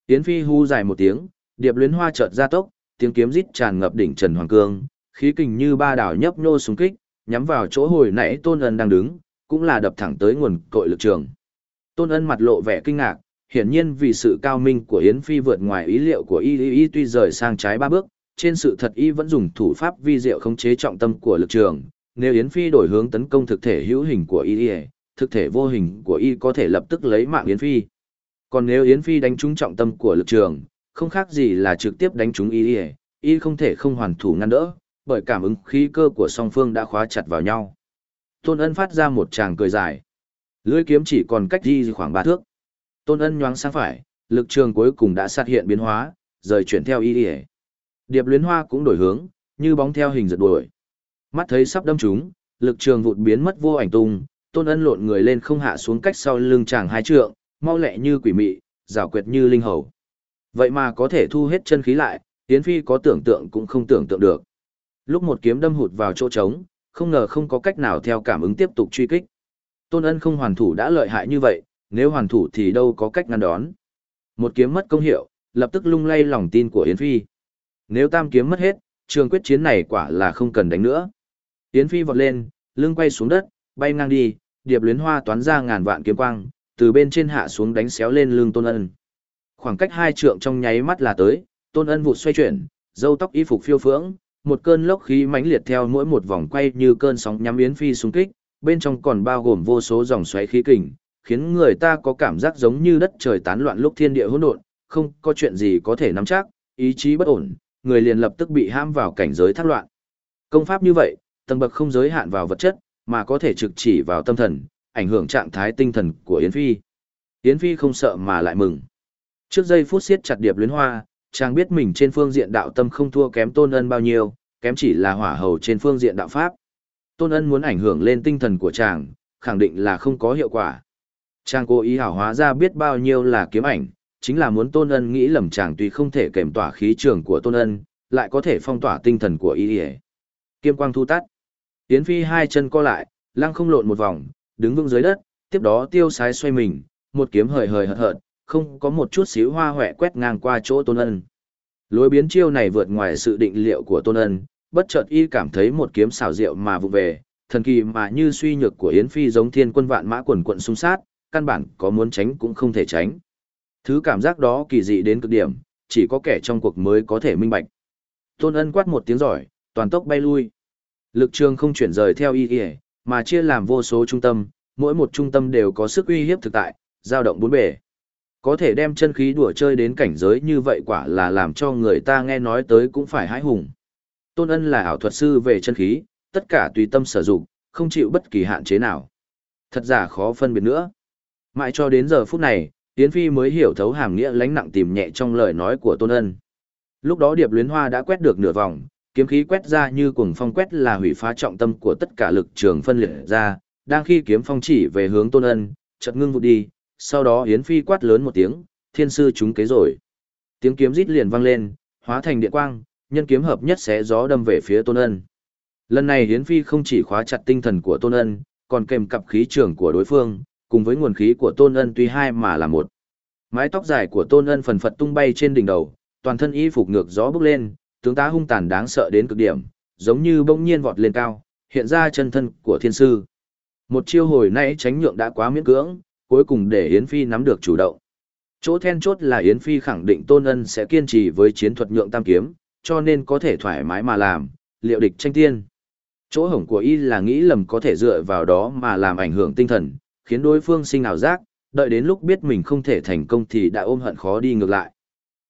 [SPEAKER 1] Tiến Phi hu dài một tiếng, Điệp Luyến Hoa chợt ra tốc, tiếng kiếm rít tràn ngập đỉnh Trần Hoàng Cương, khí kình như ba đảo nhấp nhô súng kích, nhắm vào chỗ hồi nãy Tôn Ân đang đứng, cũng là đập thẳng tới nguồn cội lực trường. Tôn Ân mặt lộ vẻ kinh ngạc, hiển nhiên vì sự cao minh của Yến Phi vượt ngoài ý liệu của y, y, y tuy rời sang trái ba bước, trên sự thật y vẫn dùng thủ pháp vi diệu khống chế trọng tâm của lực trường. Nếu Yến Phi đổi hướng tấn công thực thể hữu hình của y, y thực thể vô hình của y có thể lập tức lấy mạng Yến Phi. Còn nếu Yến Phi đánh trúng trọng tâm của lực trường, không khác gì là trực tiếp đánh trúng y, y, y không thể không hoàn thủ ngăn đỡ, bởi cảm ứng khí cơ của song phương đã khóa chặt vào nhau. Tôn Ân phát ra một tràng cười dài. Lưỡi kiếm chỉ còn cách Y khoảng ba thước. Tôn Ân nhoáng sang phải, lực trường cuối cùng đã sát hiện biến hóa, rời chuyển theo y y. Điệp Luyến Hoa cũng đổi hướng, như bóng theo hình giật đuổi. Mắt thấy sắp đâm trúng, lực trường vụt biến mất vô ảnh tung, Tôn Ân lộn người lên không hạ xuống cách sau lưng chàng hai trượng, mau lẹ như quỷ mị, rào quyệt như linh hầu. Vậy mà có thể thu hết chân khí lại, Yến Phi có tưởng tượng cũng không tưởng tượng được. Lúc một kiếm đâm hụt vào chỗ trống, không ngờ không có cách nào theo cảm ứng tiếp tục truy kích. Tôn Ân không hoàn thủ đã lợi hại như vậy, nếu hoàn thủ thì đâu có cách ngăn đón. Một kiếm mất công hiệu, lập tức lung lay lòng tin của Yến Phi. Nếu tam kiếm mất hết, trường quyết chiến này quả là không cần đánh nữa. Yến Phi vọt lên, lưng quay xuống đất, bay ngang đi, điệp luyến hoa toán ra ngàn vạn kiếm quang, từ bên trên hạ xuống đánh xéo lên lưng Tôn Ân. Khoảng cách hai trượng trong nháy mắt là tới, Tôn Ân vụt xoay chuyển, râu tóc y phục phiêu phượng, một cơn lốc khí mãnh liệt theo mỗi một vòng quay như cơn sóng nhắm Yến Phi xung kích, bên trong còn bao gồm vô số dòng xoáy khí kình, khiến người ta có cảm giác giống như đất trời tán loạn lúc thiên địa hỗn độn, không có chuyện gì có thể nắm chắc, ý chí bất ổn, người liền lập tức bị ham vào cảnh giới thác loạn. Công pháp như vậy, tầng bậc không giới hạn vào vật chất, mà có thể trực chỉ vào tâm thần, ảnh hưởng trạng thái tinh thần của Yến Phi. Yến Phi không sợ mà lại mừng. Trước giây phút siết chặt điệp luyến hoa, chàng biết mình trên phương diện đạo tâm không thua kém tôn ân bao nhiêu, kém chỉ là hỏa hầu trên phương diện đạo pháp. Tôn ân muốn ảnh hưởng lên tinh thần của chàng, khẳng định là không có hiệu quả. Chàng cố ý hảo hóa ra biết bao nhiêu là kiếm ảnh, chính là muốn tôn ân nghĩ lầm chàng tuy không thể kèm tỏa khí trường của tôn ân, lại có thể phong tỏa tinh thần của ý y Kiêm quang thu tắt. Yến phi hai chân co lại, lăng không lộn một vòng, đứng vững dưới đất, tiếp đó tiêu sái xoay mình, một kiếm hời hời hợt hợt, không có một chút xíu hoa hoẹ quét ngang qua chỗ tôn ân. Lối biến chiêu này vượt ngoài sự định liệu của tôn ân, bất chợt y cảm thấy một kiếm xảo diệu mà vụ về, thần kỳ mà như suy nhược của Yến Phi giống thiên quân vạn mã quần quận xung sát, căn bản có muốn tránh cũng không thể tránh. Thứ cảm giác đó kỳ dị đến cực điểm, chỉ có kẻ trong cuộc mới có thể minh bạch. Tôn ân quát một tiếng giỏi, toàn tốc bay lui. Lực trường không chuyển rời theo y y, mà chia làm vô số trung tâm, mỗi một trung tâm đều có sức uy hiếp thực tại, dao động bốn bề. Có thể đem chân khí đùa chơi đến cảnh giới như vậy quả là làm cho người ta nghe nói tới cũng phải hãi hùng. Tôn ân là ảo thuật sư về chân khí, tất cả tùy tâm sử dụng, không chịu bất kỳ hạn chế nào. Thật giả khó phân biệt nữa. Mãi cho đến giờ phút này, Yến Phi mới hiểu thấu hàm nghĩa lánh nặng tìm nhẹ trong lời nói của Tôn Ân. Lúc đó Điệp Luyến Hoa đã quét được nửa vòng, kiếm khí quét ra như cuồng phong quét là hủy phá trọng tâm của tất cả lực trường phân liệt ra, đang khi kiếm phong chỉ về hướng Tôn Ân, chợt ngưng vụt đi, sau đó Yến Phi quát lớn một tiếng, thiên sư chúng kế rồi. Tiếng kiếm rít liền vang lên, hóa thành điện quang, nhân kiếm hợp nhất xé gió đâm về phía Tôn Ân. Lần này Yến Phi không chỉ khóa chặt tinh thần của Tôn Ân, còn kèm cặp khí trường của đối phương, cùng với nguồn khí của tôn ân tuy hai mà là một. Mái tóc dài của tôn ân phần phật tung bay trên đỉnh đầu, toàn thân y phục ngược gió bước lên, tướng tá hung tàn đáng sợ đến cực điểm, giống như bỗng nhiên vọt lên cao, hiện ra chân thân của thiên sư. Một chiêu hồi nãy tránh nhượng đã quá miễn cưỡng, cuối cùng để Yến Phi nắm được chủ động. Chỗ then chốt là Yến Phi khẳng định Tôn Ân sẽ kiên trì với chiến thuật nhượng tam kiếm, cho nên có thể thoải mái mà làm, liệu địch tranh tiên. Chỗ hổng của y là nghĩ lầm có thể dựa vào đó mà làm ảnh hưởng tinh thần, khiến đối phương sinh ảo giác, đợi đến lúc biết mình không thể thành công thì đã ôm hận khó đi ngược lại.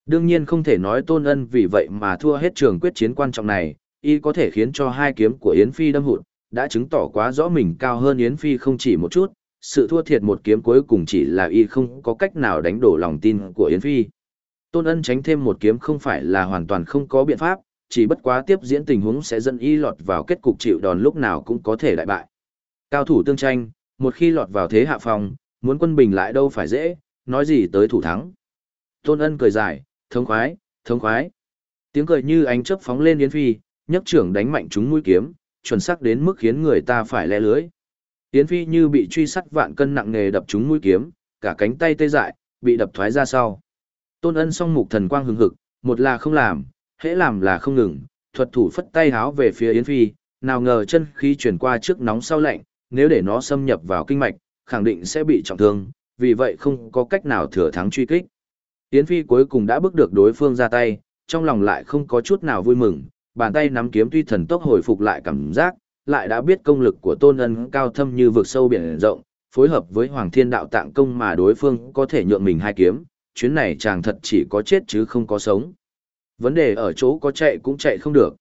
[SPEAKER 1] Đương nhiên không thể nói tôn ân vì vậy mà thua hết trường quyết chiến quan trọng này, y có thể khiến cho hai kiếm của Yến Phi đâm hụt, đã chứng tỏ quá rõ mình cao hơn Yến Phi không chỉ một chút, sự thua thiệt một kiếm cuối cùng chỉ là y không có cách nào đánh đổ lòng tin của Yến Phi. Tôn ân tránh thêm một kiếm không phải là hoàn toàn không có biện pháp, chỉ bất quá tiếp diễn tình huống sẽ dẫn y lọt vào kết cục chịu đòn lúc nào cũng có thể đại bại. Cao thủ tương tranh, một khi lọt vào thế hạ phòng, muốn quân bình lại đâu phải dễ, nói gì tới thủ thắng. Tôn ân cười dài, thống khoái, thống khoái. Tiếng cười như ánh chớp phóng lên Yến Phi, nhấc trưởng đánh mạnh chúng mũi kiếm, chuẩn xác đến mức khiến người ta phải lẻ lưới. Yến Phi như bị truy sắt vạn cân nặng nề đập chúng mũi kiếm, cả cánh tay tê dại, bị đập thoái ra sau. Tôn ân song mục thần quang hừng hực, một là không làm, hễ làm là không ngừng, thuật thủ phất tay háo về phía Yến Phi, nào ngờ chân khí chuyển qua trước nóng sau lạnh, nếu để nó xâm nhập vào kinh mạch, khẳng định sẽ bị trọng thương, vì vậy không có cách nào thừa thắng truy kích. Yến Phi cuối cùng đã bước được đối phương ra tay, trong lòng lại không có chút nào vui mừng, bàn tay nắm kiếm tuy thần tốc hồi phục lại cảm giác, lại đã biết công lực của Tôn Ân cao thâm như vực sâu biển rộng, phối hợp với Hoàng Thiên Đạo Tạng công mà đối phương có thể nhượng mình hai kiếm, chuyến này chàng thật chỉ có chết chứ không có sống. Vấn đề ở chỗ có chạy cũng chạy không được.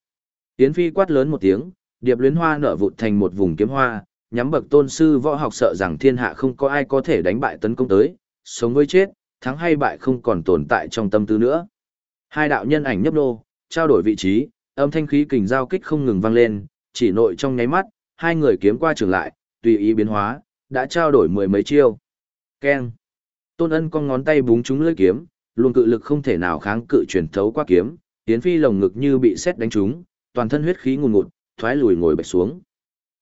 [SPEAKER 1] Yến Phi quát lớn một tiếng, điệp luyến hoa nở vụt thành một vùng kiếm hoa, nhắm bậc tôn sư võ học sợ rằng thiên hạ không có ai có thể đánh bại tấn công tới, sống với chết, thắng hay bại không còn tồn tại trong tâm tư nữa. Hai đạo nhân ảnh nhấp nô, trao đổi vị trí, âm thanh khí kình giao kích không ngừng vang lên, chỉ nội trong nháy mắt, hai người kiếm qua trường lại, tùy ý biến hóa, đã trao đổi mười mấy chiêu. Keng. Tôn ân con ngón tay búng trúng lưỡi kiếm, luôn cự lực không thể nào kháng cự truyền thấu qua kiếm, tiến phi lồng ngực như bị sét đánh trúng, toàn thân huyết khí ngùn ngụt, thoái lùi ngồi bạch xuống.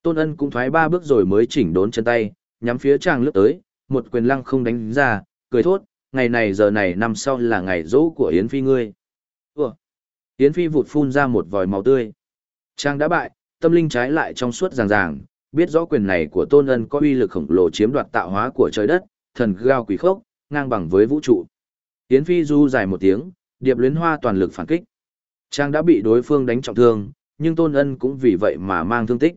[SPEAKER 1] Tôn ân cũng thoái ba bước rồi mới chỉnh đốn chân tay, nhắm phía chàng lướt tới, một quyền lăng không đánh ra, cười thốt, ngày này giờ này năm sau là ngày dỗ của Yến Phi ngươi. Ủa? Yến Phi vụt phun ra một vòi máu tươi. Trang đã bại, tâm linh trái lại trong suốt ràng ràng, biết rõ quyền này của Tôn Ân có uy lực khổng lồ chiếm đoạt tạo hóa của trời đất, thần gao quỷ khốc, ngang bằng với vũ trụ. Yến Phi du dài một tiếng, điệp luyến hoa toàn lực phản kích. Trang đã bị đối phương đánh trọng thương, nhưng Tôn Ân cũng vì vậy mà mang thương tích.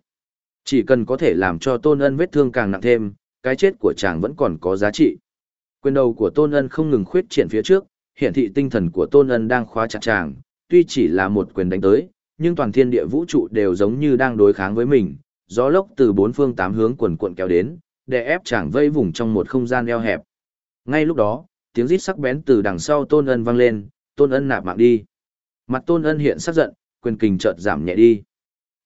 [SPEAKER 1] Chỉ cần có thể làm cho Tôn Ân vết thương càng nặng thêm, cái chết của chàng vẫn còn có giá trị. Quyền đầu của Tôn Ân không ngừng khuyết triển phía trước, hiện thị tinh thần của Tôn Ân đang khóa chặt chàng, tuy chỉ là một quyền đánh tới, nhưng toàn thiên địa vũ trụ đều giống như đang đối kháng với mình, gió lốc từ bốn phương tám hướng quần cuộn kéo đến, để ép chàng vây vùng trong một không gian eo hẹp. Ngay lúc đó, tiếng rít sắc bén từ đằng sau Tôn Ân vang lên, Tôn Ân nạp mạng đi. Mặt Tôn Ân hiện sắc giận, quyền kình chợt giảm nhẹ đi.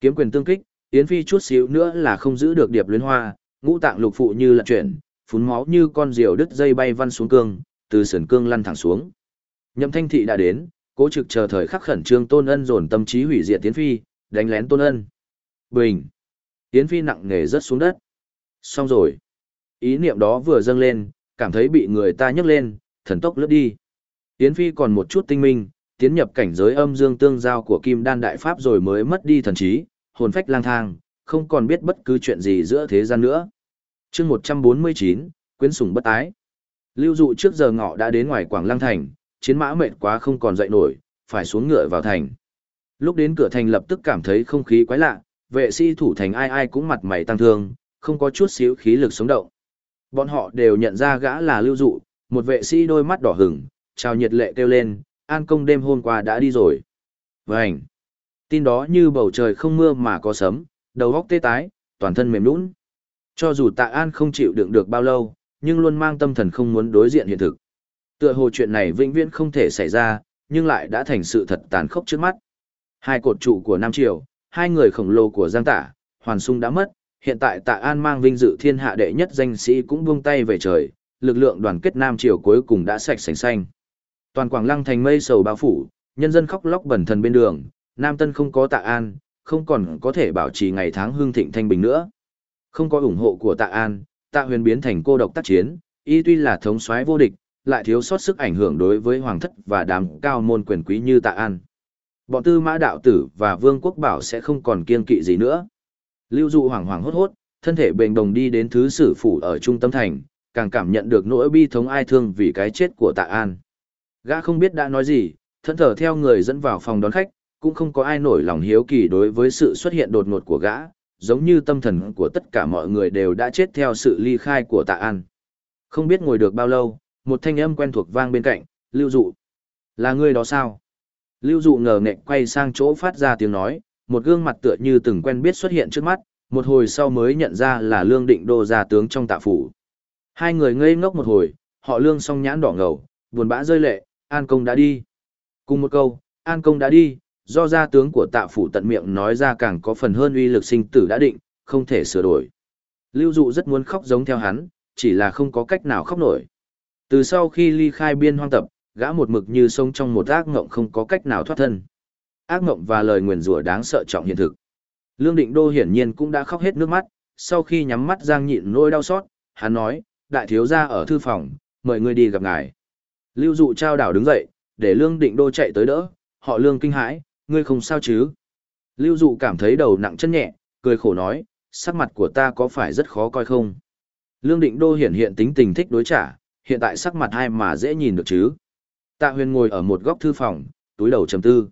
[SPEAKER 1] Kiếm quyền tương kích, Yến Phi chút xíu nữa là không giữ được điệp luyến hoa, ngũ tạng lục phụ như lật chuyển, phun máu như con diều đứt dây bay văng xuống cương, từ sườn cương lăn thẳng xuống. Nhậm Thanh thị đã đến, cố trực chờ thời khắc khẩn trương Tôn Ân dồn tâm trí hủy diệt Tiến Phi, đánh lén Tôn Ân. Bình. Tiến Phi nặng nề rớt xuống đất. Xong rồi. Ý niệm đó vừa dâng lên, cảm thấy bị người ta nhấc lên, thần tốc lướt đi. Tiến Phi còn một chút tinh minh, tiến nhập cảnh giới âm dương tương giao của Kim Đan Đại Pháp rồi mới mất đi thần trí, hồn phách lang thang, không còn biết bất cứ chuyện gì giữa thế gian nữa chương 149, quyến sủng bất ái. Lưu dụ trước giờ ngọ đã đến ngoài Quảng Lăng Thành, chiến mã mệt quá không còn dậy nổi, phải xuống ngựa vào thành. Lúc đến cửa thành lập tức cảm thấy không khí quái lạ, vệ sĩ thủ thành ai ai cũng mặt mày tăng thương, không có chút xíu khí lực sống động. Bọn họ đều nhận ra gã là lưu dụ, một vệ sĩ đôi mắt đỏ hừng, chào nhiệt lệ kêu lên, an công đêm hôm qua đã đi rồi. Vânh! Tin đó như bầu trời không mưa mà có sấm, đầu góc tê tái, toàn thân mềm nũng. Cho dù tạ an không chịu đựng được bao lâu, nhưng luôn mang tâm thần không muốn đối diện hiện thực. Tựa hồ chuyện này vĩnh viễn không thể xảy ra, nhưng lại đã thành sự thật tàn khốc trước mắt. Hai cột trụ của Nam Triều, hai người khổng lồ của Giang Tả, Hoàn Sung đã mất, hiện tại Tạ An mang vinh dự thiên hạ đệ nhất danh sĩ cũng buông tay về trời, lực lượng đoàn kết Nam Triều cuối cùng đã sạch sành xanh. Toàn Quảng Lăng thành mây sầu bao phủ, nhân dân khóc lóc bẩn thần bên đường, Nam Tân không có Tạ An, không còn có thể bảo trì ngày tháng hương thịnh thanh bình nữa. Không có ủng hộ của Tạ An, Tạ Huyền biến thành cô độc tác chiến, y tuy là thống soái vô địch, lại thiếu sót sức ảnh hưởng đối với hoàng thất và đám cao môn quyền quý như Tạ An. Bọn tư mã đạo tử và vương quốc bảo sẽ không còn kiên kỵ gì nữa. Lưu dụ hoảng hoảng hốt hốt, thân thể bền đồng đi đến thứ sử phủ ở trung tâm thành, càng cảm nhận được nỗi bi thống ai thương vì cái chết của tạ an. Gã không biết đã nói gì, thân thở theo người dẫn vào phòng đón khách, cũng không có ai nổi lòng hiếu kỳ đối với sự xuất hiện đột ngột của gã, giống như tâm thần của tất cả mọi người đều đã chết theo sự ly khai của tạ an. Không biết ngồi được bao lâu, một thanh âm quen thuộc vang bên cạnh, lưu dụ. Là ngươi đó sao? Lưu dụ ngờ nghệch quay sang chỗ phát ra tiếng nói, một gương mặt tựa như từng quen biết xuất hiện trước mắt, một hồi sau mới nhận ra là lương định đô gia tướng trong tạ phủ. Hai người ngây ngốc một hồi, họ lương song nhãn đỏ ngầu, buồn bã rơi lệ, an công đã đi. Cùng một câu, an công đã đi, do gia tướng của tạ phủ tận miệng nói ra càng có phần hơn uy lực sinh tử đã định, không thể sửa đổi. Lưu dụ rất muốn khóc giống theo hắn, chỉ là không có cách nào khóc nổi. Từ sau khi ly khai biên hoang tập, gã một mực như sông trong một ác ngộng không có cách nào thoát thân. Ác ngộng và lời nguyền rủa đáng sợ trọng hiện thực. Lương Định Đô hiển nhiên cũng đã khóc hết nước mắt, sau khi nhắm mắt giang nhịn nỗi đau xót, hắn nói, đại thiếu gia ở thư phòng, mời ngươi đi gặp ngài. Lưu dụ trao đảo đứng dậy, để Lương Định Đô chạy tới đỡ, họ Lương kinh hãi, ngươi không sao chứ? Lưu dụ cảm thấy đầu nặng chân nhẹ, cười khổ nói, sắc mặt của ta có phải rất khó coi không? Lương Định Đô hiển hiện tính tình thích đối trả, hiện tại sắc mặt ai mà dễ nhìn được chứ? Tạ huyền ngồi ở một góc thư phòng, túi đầu trầm tư.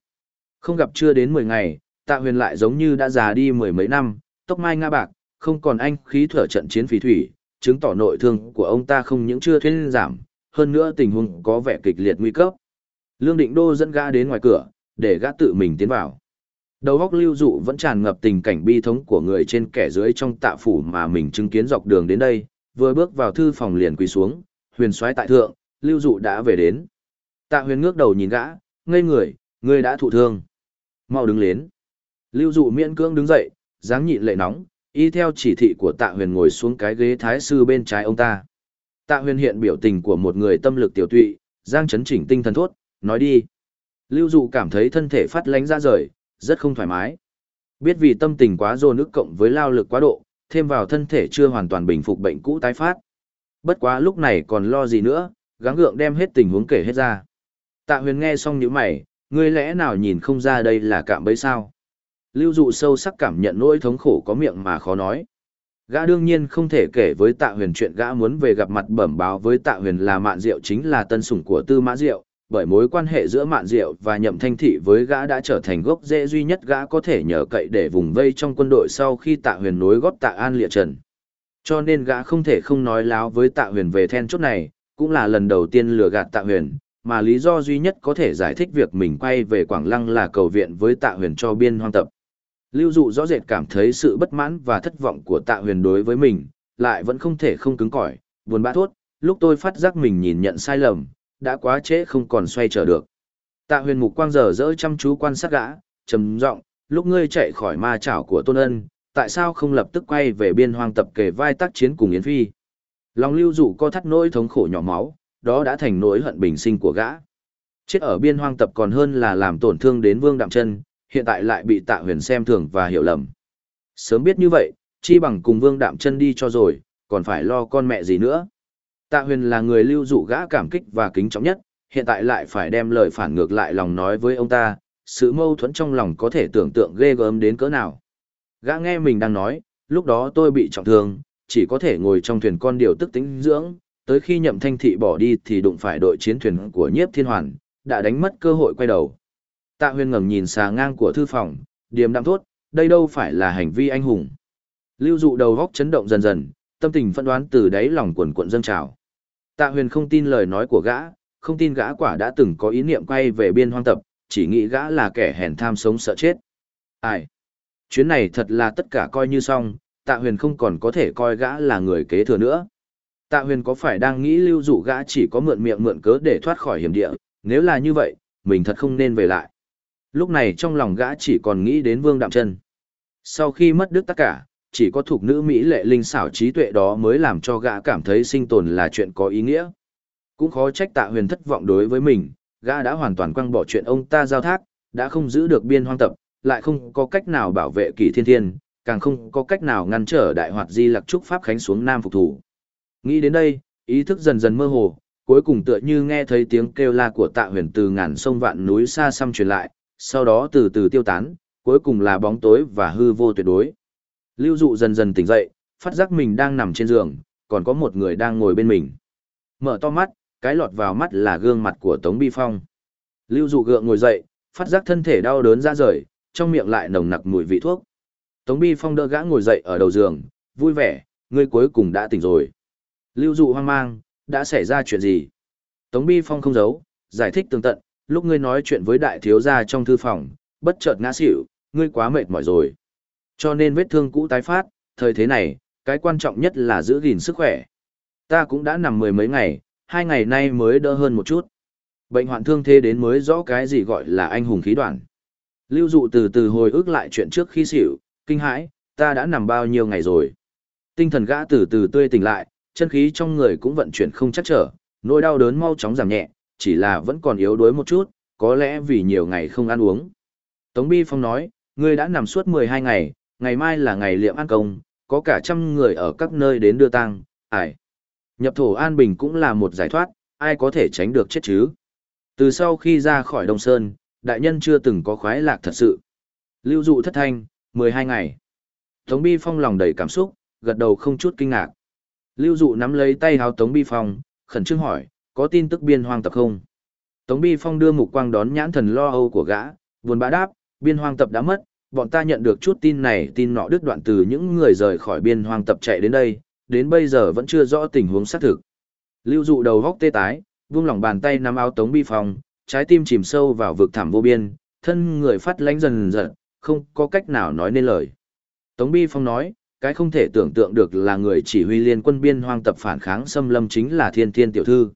[SPEAKER 1] Không gặp chưa đến 10 ngày, tạ huyền lại giống như đã già đi mười mấy năm, tóc mai nga bạc, không còn anh khí thở trận chiến phí thủy, chứng tỏ nội thương của ông ta không những chưa thuyên giảm, hơn nữa tình huống có vẻ kịch liệt nguy cấp. Lương Định Đô dẫn gã đến ngoài cửa, để gã tự mình tiến vào. Đầu góc lưu dụ vẫn tràn ngập tình cảnh bi thống của người trên kẻ dưới trong tạ phủ mà mình chứng kiến dọc đường đến đây, vừa bước vào thư phòng liền quỳ xuống, huyền soái tại thượng, lưu dụ đã về đến. Tạ huyền ngước đầu nhìn gã, ngây người, ngươi đã thụ thương. Mau đứng lên. Lưu dụ miễn cưỡng đứng dậy, dáng nhịn lệ nóng, y theo chỉ thị của tạ huyền ngồi xuống cái ghế thái sư bên trái ông ta. Tạ huyền hiện biểu tình của một người tâm lực tiểu tụy, giang chấn chỉnh tinh thần thốt, nói đi. Lưu dụ cảm thấy thân thể phát lánh ra rời, rất không thoải mái. Biết vì tâm tình quá dồn ức cộng với lao lực quá độ, thêm vào thân thể chưa hoàn toàn bình phục bệnh cũ tái phát. Bất quá lúc này còn lo gì nữa, gắng gượng đem hết tình huống kể hết ra. Tạ huyền nghe xong những mày, ngươi lẽ nào nhìn không ra đây là cạm bẫy sao? Lưu dụ sâu sắc cảm nhận nỗi thống khổ có miệng mà khó nói. Gã đương nhiên không thể kể với tạ huyền chuyện gã muốn về gặp mặt bẩm báo với tạ huyền là mạn diệu chính là tân sủng của tư mã diệu, bởi mối quan hệ giữa mạn diệu và nhậm thanh thị với gã đã trở thành gốc rễ duy nhất gã có thể nhờ cậy để vùng vây trong quân đội sau khi tạ huyền nối góp tạ an liệt trần. Cho nên gã không thể không nói láo với tạ huyền về then chốt này, cũng là lần đầu tiên lừa gạt tạ huyền, mà lý do duy nhất có thể giải thích việc mình quay về Quảng Lăng là cầu viện với tạ huyền cho biên hoang tập. Lưu dụ rõ rệt cảm thấy sự bất mãn và thất vọng của tạ huyền đối với mình, lại vẫn không thể không cứng cỏi, buồn bã thốt, lúc tôi phát giác mình nhìn nhận sai lầm, đã quá trễ không còn xoay trở được. Tạ huyền mục quang giờ dỡ chăm chú quan sát gã, trầm giọng, lúc ngươi chạy khỏi ma chảo của tôn ân, tại sao không lập tức quay về biên hoang tập kề vai tác chiến cùng Yến Phi? Lòng lưu dụ co thắt nỗi thống khổ nhỏ máu, đó đã thành nỗi hận bình sinh của gã. Chết ở biên hoang tập còn hơn là làm tổn thương đến vương đạm chân, hiện tại lại bị tạ huyền xem thường và hiểu lầm. Sớm biết như vậy, chi bằng cùng vương đạm chân đi cho rồi, còn phải lo con mẹ gì nữa. Tạ huyền là người lưu dụ gã cảm kích và kính trọng nhất, hiện tại lại phải đem lời phản ngược lại lòng nói với ông ta, sự mâu thuẫn trong lòng có thể tưởng tượng ghê gớm đến cỡ nào. Gã nghe mình đang nói, lúc đó tôi bị trọng thương, chỉ có thể ngồi trong thuyền con điều tức tính dưỡng, tới khi nhậm thanh thị bỏ đi thì đụng phải đội chiến thuyền của nhiếp thiên hoàn, đã đánh mất cơ hội quay đầu. Tạ huyền ngẩng nhìn xà ngang của thư phòng, điềm đạm thốt, đây đâu phải là hành vi anh hùng. Lưu dụ đầu góc chấn động dần dần, tâm tình phân đoán từ đáy lòng quần cuộn dâng trào. Tạ huyền không tin lời nói của gã, không tin gã quả đã từng có ý niệm quay về biên hoang tập, chỉ nghĩ gã là kẻ hèn tham sống sợ chết. Ai? Chuyến này thật là tất cả coi như xong, tạ huyền không còn có thể coi gã là người kế thừa nữa. Tạ huyền có phải đang nghĩ lưu dụ gã chỉ có mượn miệng mượn cớ để thoát khỏi hiểm địa, nếu là như vậy, mình thật không nên về lại. Lúc này trong lòng gã chỉ còn nghĩ đến vương đạm chân. Sau khi mất đức tất cả, chỉ có thuộc nữ Mỹ lệ linh xảo trí tuệ đó mới làm cho gã cảm thấy sinh tồn là chuyện có ý nghĩa. Cũng khó trách tạ huyền thất vọng đối với mình, gã đã hoàn toàn quăng bỏ chuyện ông ta giao thác, đã không giữ được biên hoang tập, lại không có cách nào bảo vệ kỳ thiên thiên, càng không có cách nào ngăn trở đại hoạt di lặc trúc pháp khánh xuống nam phục thủ. Nghĩ đến đây, ý thức dần dần mơ hồ, cuối cùng tựa như nghe thấy tiếng kêu la của tạ huyền từ ngàn sông vạn núi xa xăm truyền lại, sau đó từ từ tiêu tán, cuối cùng là bóng tối và hư vô tuyệt đối. Lưu dụ dần dần tỉnh dậy, phát giác mình đang nằm trên giường, còn có một người đang ngồi bên mình. Mở to mắt, cái lọt vào mắt là gương mặt của Tống Bi Phong. Lưu dụ gượng ngồi dậy, phát giác thân thể đau đớn ra rời, trong miệng lại nồng nặc mùi vị thuốc. Tống Bi Phong đỡ gã ngồi dậy ở đầu giường, vui vẻ, ngươi cuối cùng đã tỉnh rồi. Lưu dụ hoang mang, đã xảy ra chuyện gì? Tống Bi Phong không giấu, giải thích tường tận, lúc ngươi nói chuyện với đại thiếu gia trong thư phòng, bất chợt ngã xỉu, ngươi quá mệt mỏi rồi. Cho nên vết thương cũ tái phát, thời thế này, cái quan trọng nhất là giữ gìn sức khỏe. Ta cũng đã nằm mười mấy ngày, hai ngày nay mới đỡ hơn một chút. Bệnh hoạn thương thế đến mới rõ cái gì gọi là anh hùng khí đoạn. Lưu dụ từ từ hồi ức lại chuyện trước khi xỉu, kinh hãi, ta đã nằm bao nhiêu ngày rồi. Tinh thần gã từ từ tươi tỉnh lại, chân khí trong người cũng vận chuyển không chắc trở, nỗi đau đớn mau chóng giảm nhẹ, chỉ là vẫn còn yếu đuối một chút, có lẽ vì nhiều ngày không ăn uống. Tống Bi Phong nói, ngươi đã nằm suốt 12 ngày, ngày mai là ngày liệm an công, có cả trăm người ở các nơi đến đưa tang, ải. Nhập thổ an bình cũng là một giải thoát, ai có thể tránh được chết chứ. Từ sau khi ra khỏi Đông Sơn, đại nhân chưa từng có khoái lạc thật sự. Lưu dụ thất thanh, 12 ngày. Tống Bi Phong lòng đầy cảm xúc, gật đầu không chút kinh ngạc. Lưu dụ nắm lấy tay háo Tống Bi Phong, khẩn trương hỏi, có tin tức biên hoang tập không? Tống Bi Phong đưa mục quang đón nhãn thần lo âu của gã, buồn bã đáp, biên hoang tập đã mất, bọn ta nhận được chút tin này tin nọ đứt đoạn từ những người rời khỏi biên hoang tập chạy đến đây, đến bây giờ vẫn chưa rõ tình huống xác thực. Lưu dụ đầu góc tê tái, vung lòng bàn tay nắm áo Tống Bi Phong, trái tim chìm sâu vào vực thẳm vô biên, thân người phát lánh dần dần, không có cách nào nói nên lời. Tống Bi Phong nói, cái không thể tưởng tượng được là người chỉ huy liên quân biên hoang tập phản kháng xâm lâm chính là thiên thiên tiểu thư.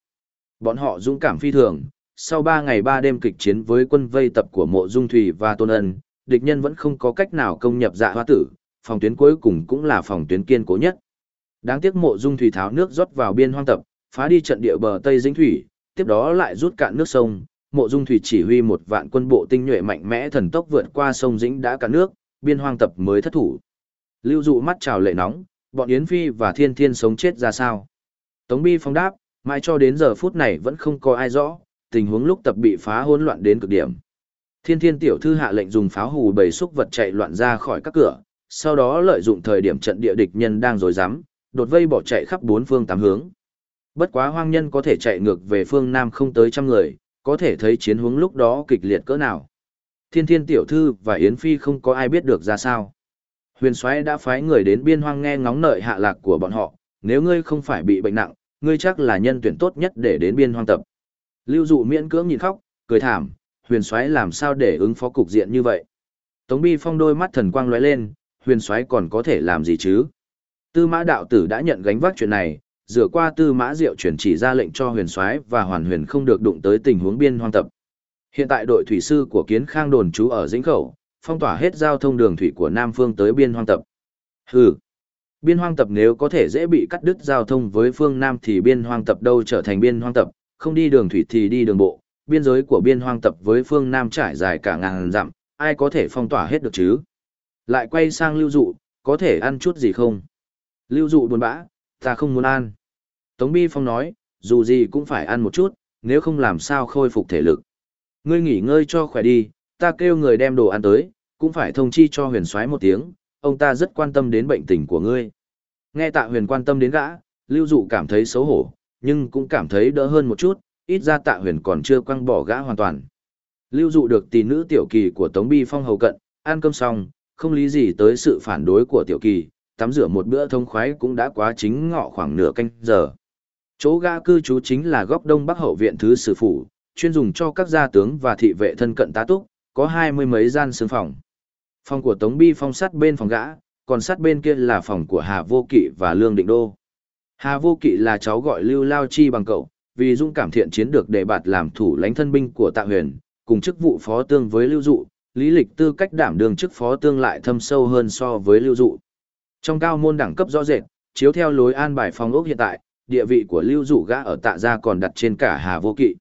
[SPEAKER 1] Bọn họ dũng cảm phi thường, sau ba ngày ba đêm kịch chiến với quân vây tập của mộ dung thủy và tôn ân, địch nhân vẫn không có cách nào công nhập dạ hoa tử, phòng tuyến cuối cùng cũng là phòng tuyến kiên cố nhất. Đáng tiếc mộ dung thủy tháo nước rót vào biên hoang tập, phá đi trận địa bờ Tây Dĩnh Thủy, tiếp đó lại rút cạn nước sông, mộ dung thủy chỉ huy một vạn quân bộ tinh nhuệ mạnh mẽ thần tốc vượt qua sông Dĩnh đã cạn nước, biên hoang tập mới thất thủ. Lưu dụ mắt trào lệ nóng, bọn Yến Phi và Thiên Thiên sống chết ra sao? Tống Bi phong đáp, mãi cho đến giờ phút này vẫn không có ai rõ, tình huống lúc tập bị phá hỗn loạn đến cực điểm. Thiên Thiên tiểu thư hạ lệnh dùng pháo hù bầy xúc vật chạy loạn ra khỏi các cửa, sau đó lợi dụng thời điểm trận địa địch nhân đang rồi rắm, đột vây bỏ chạy khắp bốn phương tám hướng. Bất quá hoang nhân có thể chạy ngược về phương Nam không tới trăm người, có thể thấy chiến hướng lúc đó kịch liệt cỡ nào. Thiên Thiên tiểu thư và Yến Phi không có ai biết được ra sao. Huyền Soái đã phái người đến biên hoang nghe ngóng nợi hạ lạc của bọn họ, nếu ngươi không phải bị bệnh nặng, ngươi chắc là nhân tuyển tốt nhất để đến biên hoang tập. Lưu dụ miễn cưỡng nhìn khóc, cười thảm, huyền soái làm sao để ứng phó cục diện như vậy. Tống Bi Phong đôi mắt thần quang lóe lên, huyền soái còn có thể làm gì chứ? Tư mã đạo tử đã nhận gánh vác chuyện này, dựa qua tư mã diệu chuyển chỉ ra lệnh cho huyền soái và hoàn huyền không được đụng tới tình huống biên hoang tập. Hiện tại đội thủy sư của kiến khang đồn trú ở Dĩnh Khẩu, phong tỏa hết giao thông đường thủy của Nam Phương tới biên hoang tập. Hừ. Biên hoang tập nếu có thể dễ bị cắt đứt giao thông với phương Nam thì biên hoang tập đâu trở thành biên hoang tập, không đi đường thủy thì đi đường bộ, biên giới của biên hoang tập với phương Nam trải dài cả ngàn dặm, ai có thể phong tỏa hết được chứ? Lại quay sang lưu dụ, có thể ăn chút gì không? Lưu dụ buồn bã, ta không muốn ăn. Tống Bi Phong nói, dù gì cũng phải ăn một chút, nếu không làm sao khôi phục thể lực. Ngươi nghỉ ngơi cho khỏe đi, ta kêu người đem đồ ăn tới, cũng phải thông chi cho huyền soái một tiếng, ông ta rất quan tâm đến bệnh tình của ngươi. Nghe tạ huyền quan tâm đến gã, lưu dụ cảm thấy xấu hổ, nhưng cũng cảm thấy đỡ hơn một chút, ít ra tạ huyền còn chưa quăng bỏ gã hoàn toàn. Lưu dụ được tỷ nữ tiểu kỳ của Tống Bi Phong hầu cận, ăn cơm xong, không lý gì tới sự phản đối của tiểu kỳ, tắm rửa một bữa thông khoái cũng đã quá chính ngọ khoảng nửa canh giờ. Chỗ gã cư trú chính là góc đông bắc hậu viện thứ sử phủ, chuyên dùng cho các gia tướng và thị vệ thân cận tá túc, có hai mươi mấy gian xương phòng. Phòng của Tống Bi Phong sát bên phòng gã, còn sát bên kia là phòng của Hà Vô Kỵ và Lương Định Đô. Hà Vô Kỵ là cháu gọi Lưu Lao Chi bằng cậu, vì dũng cảm thiện chiến được đề bạt làm thủ lãnh thân binh của Tạ Huyền, cùng chức vụ phó tương với Lưu Dụ, lý lịch tư cách đảm đương chức phó tương lại thâm sâu hơn so với Lưu Dụ. Trong cao môn đẳng cấp rõ rệt, chiếu theo lối an bài phòng ốc hiện tại, địa vị của Lưu Dụ gã ở Tạ gia còn đặt trên cả Hà Vô Kỵ.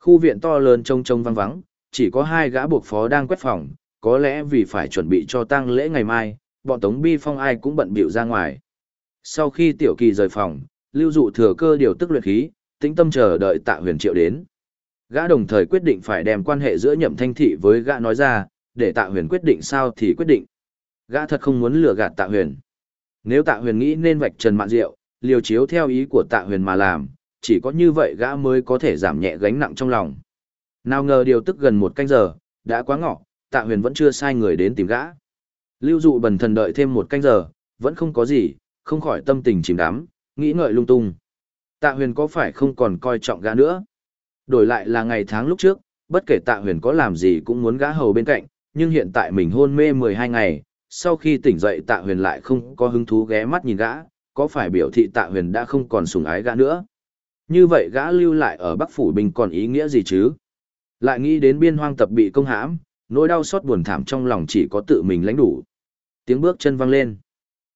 [SPEAKER 1] Khu viện to lớn trông trông vắng vắng, chỉ có hai gã buộc phó đang quét phòng, có lẽ vì phải chuẩn bị cho tang lễ ngày mai, bọn Tống Bi Phong ai cũng bận bịu ra ngoài. Sau khi Tiểu Kỳ rời phòng, Lưu Dụ thừa cơ điều tức luyện khí, tĩnh tâm chờ đợi Tạ Huyền Triệu đến. Gã đồng thời quyết định phải đem quan hệ giữa Nhậm Thanh Thị với gã nói ra, để Tạ Huyền quyết định sao thì quyết định. Gã thật không muốn lừa gạt Tạ Huyền. Nếu Tạ Huyền nghĩ nên vạch trần mạn diệu, liều chiếu theo ý của Tạ Huyền mà làm, chỉ có như vậy gã mới có thể giảm nhẹ gánh nặng trong lòng. Nào ngờ điều tức gần một canh giờ, đã quá ngọ, tạ huyền vẫn chưa sai người đến tìm gã. Lưu dụ bần thần đợi thêm một canh giờ, vẫn không có gì, không khỏi tâm tình chìm đắm, nghĩ ngợi lung tung. Tạ huyền có phải không còn coi trọng gã nữa? Đổi lại là ngày tháng lúc trước, bất kể tạ huyền có làm gì cũng muốn gã hầu bên cạnh, nhưng hiện tại mình hôn mê 12 ngày, sau khi tỉnh dậy tạ huyền lại không có hứng thú ghé mắt nhìn gã, có phải biểu thị tạ huyền đã không còn sùng ái gã nữa? Như vậy gã lưu lại ở Bắc Phủ Bình còn ý nghĩa gì chứ? Lại nghĩ đến biên hoang tập bị công hãm, nỗi đau xót buồn thảm trong lòng chỉ có tự mình lãnh đủ. Tiếng bước chân vang lên.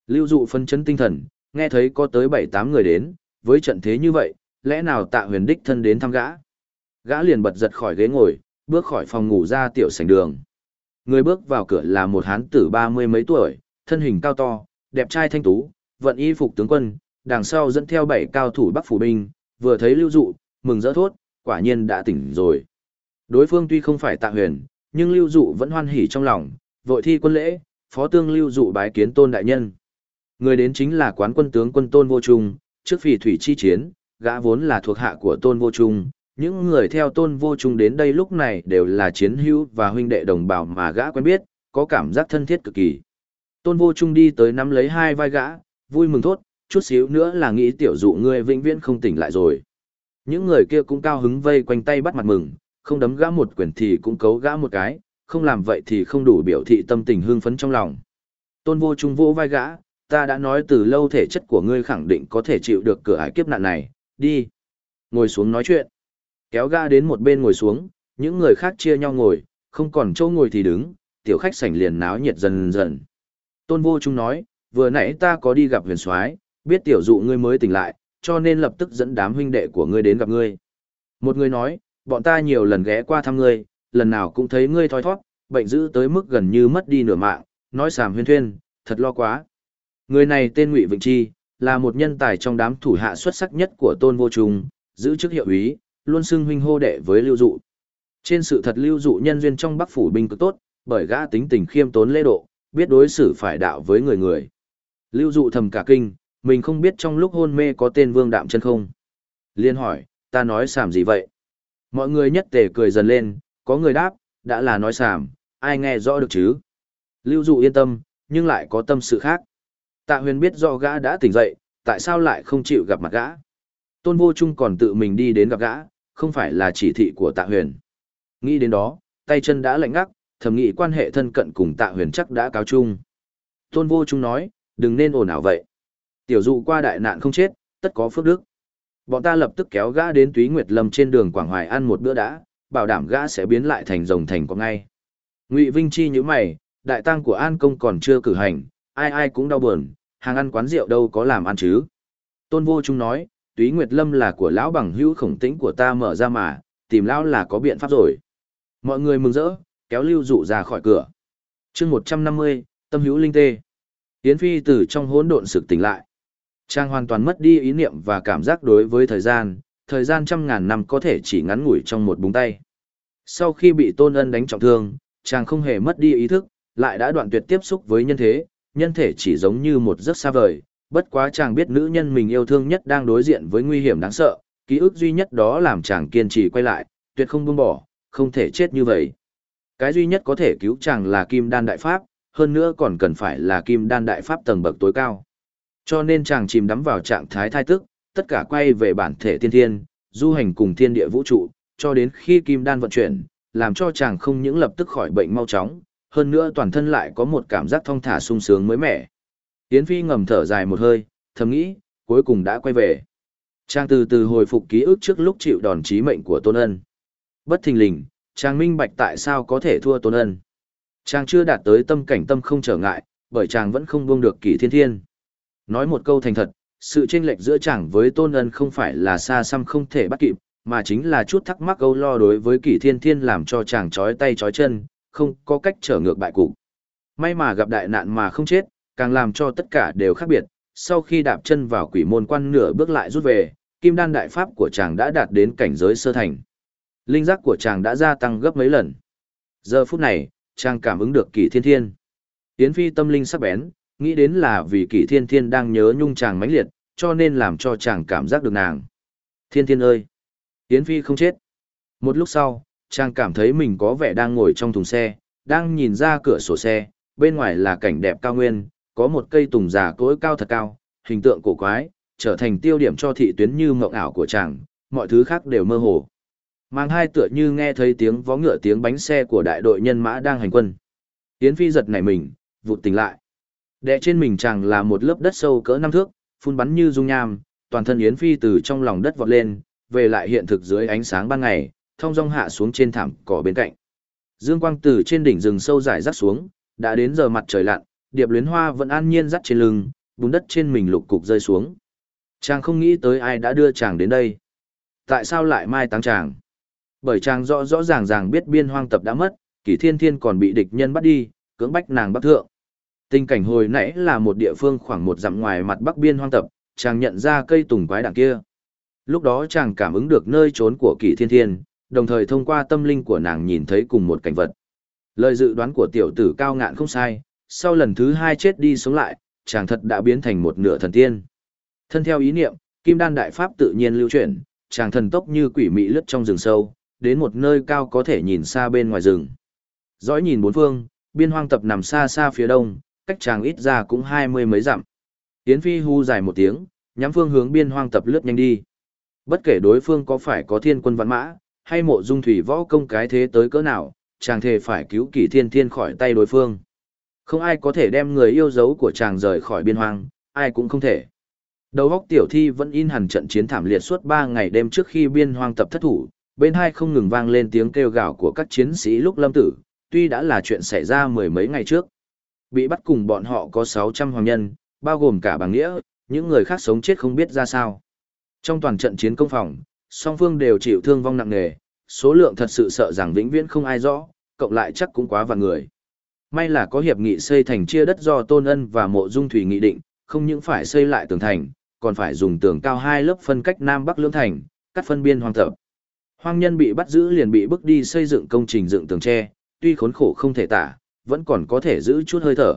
[SPEAKER 1] Lưu dụ phân chấn tinh thần, nghe thấy có tới 7-8 người đến, với trận thế như vậy, lẽ nào tạ huyền đích thân đến thăm gã? Gã liền bật giật khỏi ghế ngồi, bước khỏi phòng ngủ ra tiểu sảnh đường. Người bước vào cửa là một hán tử ba mươi mấy tuổi, thân hình cao to, đẹp trai thanh tú, vận y phục tướng quân, đằng sau dẫn theo bảy cao thủ Bắc phủ binh, vừa thấy Lưu Dụ, mừng rỡ thốt, quả nhiên đã tỉnh rồi. Đối phương tuy không phải Tạ Huyền, nhưng Lưu Dụ vẫn hoan hỉ trong lòng, vội thi quân lễ, phó tương Lưu Dụ bái kiến Tôn đại nhân. Người đến chính là quán quân tướng quân Tôn Vô Trung, trước phỉ thủy chi chiến, gã vốn là thuộc hạ của Tôn Vô Trung, những người theo tôn vô trung đến đây lúc này đều là chiến hữu và huynh đệ đồng bào mà gã quen biết, có cảm giác thân thiết cực kỳ. Tôn vô trung đi tới nắm lấy hai vai gã, vui mừng thốt, chút xíu nữa là nghĩ tiểu dụ ngươi vĩnh viễn không tỉnh lại rồi. Những người kia cũng cao hứng vây quanh tay bắt mặt mừng, không đấm gã một quyền thì cũng cấu gã một cái, không làm vậy thì không đủ biểu thị tâm tình hương phấn trong lòng. Tôn vô trung vỗ vai gã, ta đã nói từ lâu thể chất của ngươi khẳng định có thể chịu được cửa ải kiếp nạn này, đi. Ngồi xuống nói chuyện. Kéo ga đến một bên ngồi xuống, những người khác chia nhau ngồi, không còn chỗ ngồi thì đứng, tiểu khách sảnh liền náo nhiệt dần dần. Tôn vô trung nói, vừa nãy ta có đi gặp huyền soái biết tiểu dụ ngươi mới tỉnh lại, cho nên lập tức dẫn đám huynh đệ của ngươi đến gặp ngươi. Một người nói, bọn ta nhiều lần ghé qua thăm ngươi, lần nào cũng thấy ngươi thoi thoát, bệnh dữ tới mức gần như mất đi nửa mạng, nói sàm huyên thuyên, thật lo quá. Người này tên Ngụy Vịnh Chi, là một nhân tài trong đám thủ hạ xuất sắc nhất của Tôn Vô Trung, giữ chức hiệu úy, luôn xưng huynh hô đệ với lưu dụ. Trên sự thật lưu dụ nhân duyên trong bắc phủ binh cực tốt, bởi gã tính tình khiêm tốn lễ độ, biết đối xử phải đạo với người người. Lưu dụ thầm cả kinh, mình không biết trong lúc hôn mê có tên vương đạm chân không. Liên hỏi, ta nói sàm gì vậy? Mọi người nhất tề cười dần lên, có người đáp, đã là nói sàm, ai nghe rõ được chứ? Lưu dụ yên tâm, nhưng lại có tâm sự khác. Tạ huyền biết rõ gã đã tỉnh dậy, tại sao lại không chịu gặp mặt gã? Tôn vô trung còn tự mình đi đến gặp gã, không phải là chỉ thị của tạ huyền. Nghĩ đến đó, tay chân đã lạnh ngắc, thầm nghĩ quan hệ thân cận cùng tạ huyền chắc đã cáo chung. Tôn vô trung nói, đừng nên ồn ào vậy. Tiểu dụ qua đại nạn không chết, tất có phước đức. Bọn ta lập tức kéo gã đến túy nguyệt lâm trên đường Quảng Hoài ăn một bữa đã, bảo đảm gã sẽ biến lại thành rồng thành có ngay. Ngụy Vinh Chi như mày, đại tang của An Công còn chưa cử hành, ai ai cũng đau buồn, hàng ăn quán rượu đâu có làm ăn chứ. Tôn vô trung nói, túy nguyệt lâm là của lão bằng hữu khổng tĩnh của ta mở ra mà, tìm lão là có biện pháp rồi. Mọi người mừng rỡ, kéo lưu dụ ra khỏi cửa. chương một trăm năm mươi tâm hữu linh tê. Yến Phi từ trong hỗn độn sực tỉnh lại. Trang hoàn toàn mất đi ý niệm và cảm giác đối với thời gian, thời gian trăm ngàn năm có thể chỉ ngắn ngủi trong một búng tay. Sau khi bị tôn ân đánh trọng thương, chàng không hề mất đi ý thức, lại đã đoạn tuyệt tiếp xúc với nhân thế, nhân thể chỉ giống như một giấc xa vời, bất quá chàng biết nữ nhân mình yêu thương nhất đang đối diện với nguy hiểm đáng sợ, ký ức duy nhất đó làm chàng kiên trì quay lại, tuyệt không buông bỏ, không thể chết như vậy. Cái duy nhất có thể cứu chàng là kim đan đại pháp, hơn nữa còn cần phải là kim đan đại pháp tầng bậc tối cao. Cho nên chàng chìm đắm vào trạng thái thai tức, tất cả quay về bản thể tiên thiên, du hành cùng thiên địa vũ trụ, cho đến khi kim đan vận chuyển, làm cho chàng không những lập tức khỏi bệnh mau chóng, hơn nữa toàn thân lại có một cảm giác thong thả sung sướng mới mẻ. Yến Phi ngầm thở dài một hơi, thầm nghĩ, cuối cùng đã quay về. Trang từ từ hồi phục ký ức trước lúc chịu đòn chí mệnh của Tôn Ân. Bất thình lình, Trang minh bạch tại sao có thể thua Tôn Ân. Trang chưa đạt tới tâm cảnh tâm không trở ngại, bởi Trang vẫn không buông được kỷ thiên thiên. Nói một câu thành thật, sự chênh lệch giữa Trang với Tôn Ân không phải là xa xăm không thể bắt kịp, mà chính là chút thắc mắc âu lo đối với kỷ thiên thiên làm cho Trang trói tay trói chân, không có cách trở ngược bại cục. May mà gặp đại nạn mà không chết, càng làm cho tất cả đều khác biệt. Sau khi đạp chân vào quỷ môn quan nửa bước lại rút về, kim đan đại pháp của chàng đã đạt đến cảnh giới sơ thành. Linh giác của chàng đã gia tăng gấp mấy lần. Giờ phút này, chàng cảm ứng được kỷ thiên thiên. Tiến phi tâm linh sắc bén, nghĩ đến là vì kỷ thiên thiên đang nhớ nhung chàng mãnh liệt, cho nên làm cho chàng cảm giác được nàng. Thiên thiên ơi! Tiến phi không chết. Một lúc sau, Trang cảm thấy mình có vẻ đang ngồi trong thùng xe, đang nhìn ra cửa sổ xe, bên ngoài là cảnh đẹp cao nguyên, có một cây tùng già cối cao thật cao, hình tượng cổ quái, trở thành tiêu điểm cho thị tuyến như mộng ảo của chàng, mọi thứ khác đều mơ hồ. Mang hai tựa như nghe thấy tiếng vó ngựa tiếng bánh xe của đại đội nhân mã đang hành quân. Yến Phi giật nảy mình, vụt tỉnh lại. Đệ trên mình chàng là một lớp đất sâu cỡ năm thước, phun bắn như dung nham, toàn thân Yến Phi từ trong lòng đất vọt lên, về lại hiện thực dưới ánh sáng ban ngày, thông dong hạ xuống trên thảm cỏ bên cạnh. Dương quang từ trên đỉnh rừng sâu dài rắc xuống, đã đến giờ mặt trời lặn, điệp luyến hoa vẫn an nhiên dắt trên lưng, bùn đất trên mình lục cục rơi xuống. Chàng không nghĩ tới ai đã đưa chàng đến đây. Tại sao lại mai táng chàng? Bởi chàng rõ rõ ràng ràng biết biên hoang tập đã mất, kỷ thiên thiên còn bị địch nhân bắt đi, cưỡng bách nàng bắc thượng. Tình cảnh hồi nãy là một địa phương khoảng một dặm ngoài mặt bắc biên hoang tập, chàng nhận ra cây tùng quái đằng kia. Lúc đó chàng cảm ứng được nơi trốn của kỷ thiên thiên, đồng thời thông qua tâm linh của nàng nhìn thấy cùng một cảnh vật. Lời dự đoán của tiểu tử cao ngạn không sai, sau lần thứ hai chết đi sống lại, chàng thật đã biến thành một nửa thần tiên. Thân theo ý niệm, kim đan đại pháp tự nhiên lưu chuyển, chàng thần tốc như quỷ mị lướt trong rừng sâu, đến một nơi cao có thể nhìn xa bên ngoài rừng. Dõi nhìn bốn phương, biên hoang tập nằm xa xa phía đông, cách chàng ít ra cũng hai mươi mấy dặm. Yến Phi hu dài một tiếng, nhắm phương hướng biên hoang tập lướt nhanh đi. Bất kể đối phương có phải có thiên quân văn mã, hay mộ dung thủy võ công cái thế tới cỡ nào, chàng thề phải cứu kỷ thiên thiên khỏi tay đối phương. Không ai có thể đem người yêu dấu của chàng rời khỏi biên hoang, ai cũng không thể. Đầu góc tiểu thi vẫn in hẳn trận chiến thảm liệt suốt 3 ngày đêm trước khi biên hoang tập thất thủ, bên hai không ngừng vang lên tiếng kêu gào của các chiến sĩ lúc lâm tử, tuy đã là chuyện xảy ra mười mấy ngày trước. Bị bắt cùng bọn họ có 600 hoàng nhân, bao gồm cả bằng nghĩa, những người khác sống chết không biết ra sao. Trong toàn trận chiến công phòng, song phương đều chịu thương vong nặng nề, số lượng thật sự sợ rằng vĩnh viễn không ai rõ, cộng lại chắc cũng quá vạn người. May là có hiệp nghị xây thành chia đất do Tôn Ân và Mộ Dung Thủy nghị định, không những phải xây lại tường thành, còn phải dùng tường cao hai lớp phân cách Nam Bắc lưỡng thành, cắt phân biên hoang thập. Hoang nhân bị bắt giữ liền bị bước đi xây dựng công trình dựng tường tre, tuy khốn khổ không thể tả, vẫn còn có thể giữ chút hơi thở.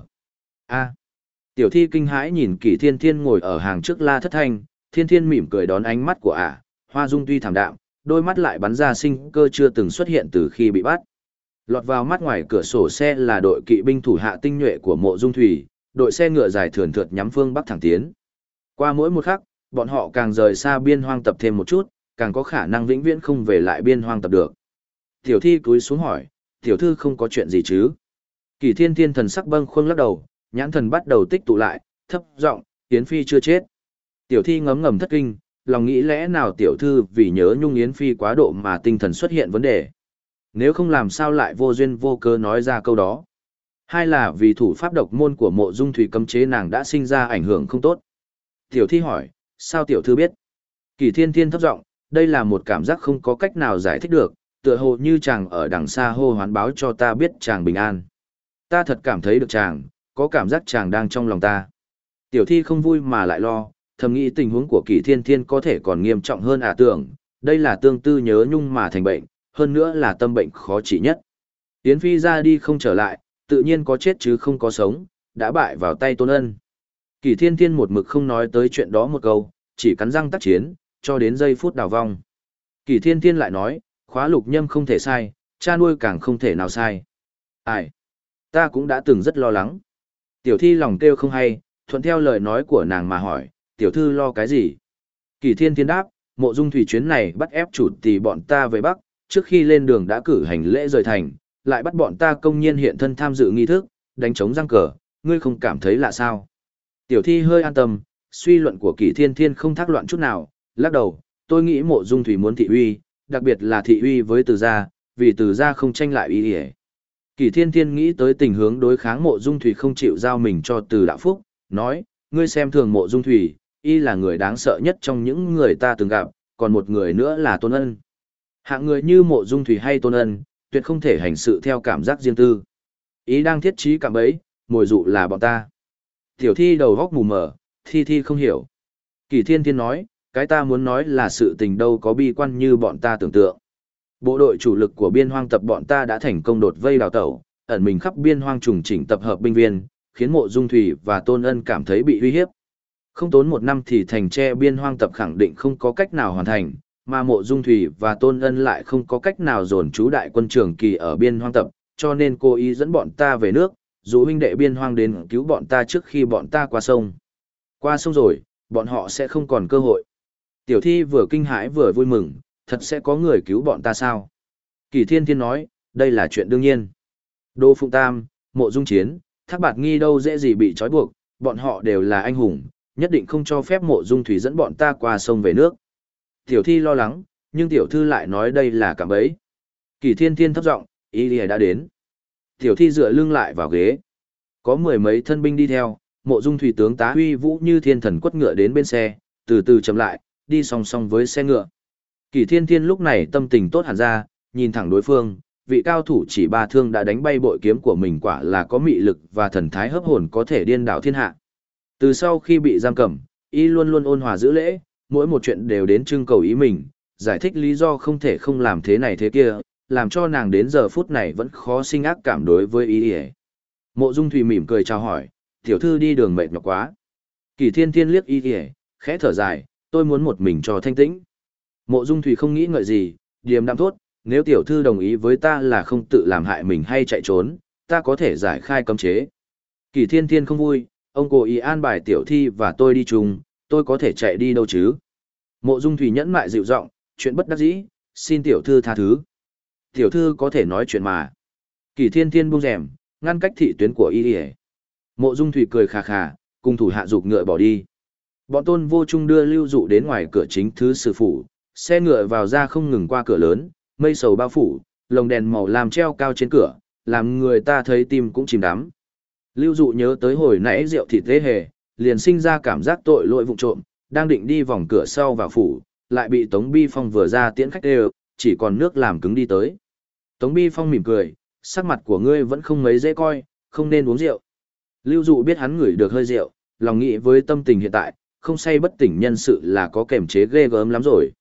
[SPEAKER 1] A. tiểu thi kinh hãi nhìn Kỷ Thiên Thiên ngồi ở hàng trước La Thất Thanh, Thiên Thiên mỉm cười đón ánh mắt của ả, Hoa Dung tuy thảm đạm, đôi mắt lại bắn ra sinh cơ chưa từng xuất hiện từ khi bị bắt. Lọt vào mắt ngoài cửa sổ xe là đội kỵ binh thủ hạ tinh nhuệ của Mộ Dung Thủy, đội xe ngựa dài thườn thượt nhắm phương bắc thẳng tiến. Qua mỗi một khắc, bọn họ càng rời xa biên hoang tập thêm một chút, càng có khả năng vĩnh viễn không về lại biên hoang tập được. Tiểu thi cúi xuống hỏi, tiểu thư không có chuyện gì chứ? Kỳ thiên thiên thần sắc bâng khuâng lắc đầu, nhãn thần bắt đầu tích tụ lại, thấp giọng, tiến Phi chưa chết. Tiểu thi ngấm ngầm thất kinh, lòng nghĩ lẽ nào tiểu thư vì nhớ nhung Yến Phi quá độ mà tinh thần xuất hiện vấn đề. Nếu không làm sao lại vô duyên vô cớ nói ra câu đó. Hai là vì thủ pháp độc môn của mộ dung thủy cấm chế nàng đã sinh ra ảnh hưởng không tốt. Tiểu thi hỏi, sao tiểu thư biết? Kỳ thiên thiên thấp giọng, đây là một cảm giác không có cách nào giải thích được, tựa hồ như chàng ở đằng xa hô hoán báo cho ta biết chàng bình an. Ta thật cảm thấy được chàng, có cảm giác chàng đang trong lòng ta. Tiểu thi không vui mà lại lo, thầm nghĩ tình huống của kỳ thiên thiên có thể còn nghiêm trọng hơn ả tưởng, đây là tương tư nhớ nhung mà thành bệnh, hơn nữa là tâm bệnh khó trị nhất. Yến Phi ra đi không trở lại, tự nhiên có chết chứ không có sống, đã bại vào tay tôn ân. Kỳ thiên thiên một mực không nói tới chuyện đó một câu, chỉ cắn răng tác chiến, cho đến giây phút đào vong. Kỳ thiên thiên lại nói, khóa lục nhâm không thể sai, cha nuôi càng không thể nào sai. Ai? Ta cũng đã từng rất lo lắng. Tiểu thi lòng kêu không hay, thuận theo lời nói của nàng mà hỏi, tiểu thư lo cái gì? Kỳ thiên thiên đáp, mộ dung thủy chuyến này bắt ép chủ tỷ bọn ta về Bắc, trước khi lên đường đã cử hành lễ rời thành, lại bắt bọn ta công nhiên hiện thân tham dự nghi thức, đánh chống răng cờ, ngươi không cảm thấy lạ sao? Tiểu thi hơi an tâm, suy luận của kỳ thiên thiên không thác loạn chút nào, lắc đầu, tôi nghĩ mộ dung thủy muốn thị uy, đặc biệt là thị uy với từ gia, vì từ gia không tranh lại ý ỉa. Kỳ thiên thiên nghĩ tới tình hướng đối kháng mộ dung thủy không chịu giao mình cho từ đạo phúc, nói, ngươi xem thường mộ dung thủy, y là người đáng sợ nhất trong những người ta từng gặp, còn một người nữa là tôn ân. Hạng người như mộ dung thủy hay tôn ân, tuyệt không thể hành sự theo cảm giác riêng tư. Ý đang thiết trí cảm ấy, mồi dụ là bọn ta. Tiểu thi đầu góc mù mờ, thi thi không hiểu. Kỳ thiên thiên nói, cái ta muốn nói là sự tình đâu có bi quan như bọn ta tưởng tượng. Bộ đội chủ lực của biên hoang tập bọn ta đã thành công đột vây đào tẩu, ẩn mình khắp biên hoang trùng chỉnh tập hợp binh viên, khiến mộ dung thủy và tôn ân cảm thấy bị uy hiếp. Không tốn một năm thì thành tre biên hoang tập khẳng định không có cách nào hoàn thành, mà mộ dung thủy và tôn ân lại không có cách nào dồn trú đại quân trường kỳ ở biên hoang tập, cho nên cô ý dẫn bọn ta về nước, dù huynh đệ biên hoang đến cứu bọn ta trước khi bọn ta qua sông. Qua sông rồi, bọn họ sẽ không còn cơ hội. Tiểu thi vừa kinh hãi vừa vui mừng, thật sẽ có người cứu bọn ta sao? Kỳ thiên thiên nói, đây là chuyện đương nhiên. Đô Phụng Tam, Mộ Dung Chiến, Thác Bạt Nghi đâu dễ gì bị trói buộc, bọn họ đều là anh hùng, nhất định không cho phép Mộ Dung Thủy dẫn bọn ta qua sông về nước. Tiểu thi lo lắng, nhưng tiểu thư lại nói đây là cảm ấy. Kỳ thiên thiên thấp giọng, ý lìa đã đến. Tiểu thi dựa lưng lại vào ghế. Có mười mấy thân binh đi theo, mộ dung thủy tướng tá huy vũ như thiên thần quất ngựa đến bên xe, từ từ chậm lại, đi song song với xe ngựa. Kỳ thiên thiên lúc này tâm tình tốt hẳn ra, nhìn thẳng đối phương, vị cao thủ chỉ ba thương đã đánh bay bội kiếm của mình quả là có mị lực và thần thái hấp hồn có thể điên đảo thiên hạ. Từ sau khi bị giam cầm, y luôn luôn ôn hòa giữ lễ, mỗi một chuyện đều đến trưng cầu ý mình, giải thích lý do không thể không làm thế này thế kia, làm cho nàng đến giờ phút này vẫn khó sinh ác cảm đối với ý ý. Mộ Dung Thủy mỉm cười chào hỏi, tiểu thư đi đường mệt nhọc quá. Kỳ thiên thiên liếc ý ý, khẽ thở dài, tôi muốn một mình cho thanh tĩnh. Mộ Dung Thủy không nghĩ ngợi gì, điềm đạm thốt, nếu tiểu thư đồng ý với ta là không tự làm hại mình hay chạy trốn, ta có thể giải khai cấm chế. Kỳ thiên thiên không vui, ông cố ý an bài tiểu thi và tôi đi chung, tôi có thể chạy đi đâu chứ? Mộ Dung Thủy nhẫn mại dịu giọng, chuyện bất đắc dĩ, xin tiểu thư tha thứ. Tiểu thư có thể nói chuyện mà. Kỳ thiên thiên buông rèm, ngăn cách thị tuyến của y y Mộ Dung Thủy cười khà khà, cùng thủ hạ dục ngựa bỏ đi. Bọn tôn vô trung đưa lưu dụ đến ngoài cửa chính thứ sử phủ, xe ngựa vào ra không ngừng qua cửa lớn, mây sầu bao phủ, lồng đèn màu làm treo cao trên cửa, làm người ta thấy tim cũng chìm đắm. Lưu dụ nhớ tới hồi nãy rượu thịt thế hề, liền sinh ra cảm giác tội lỗi vụ trộm, đang định đi vòng cửa sau vào phủ, lại bị Tống Bi Phong vừa ra tiễn khách đều, chỉ còn nước làm cứng đi tới. Tống Bi Phong mỉm cười, sắc mặt của ngươi vẫn không mấy dễ coi, không nên uống rượu. Lưu Dụ biết hắn ngửi được hơi rượu, lòng nghĩ với tâm tình hiện tại, không say bất tỉnh nhân sự là có kềm chế ghê gớm lắm rồi.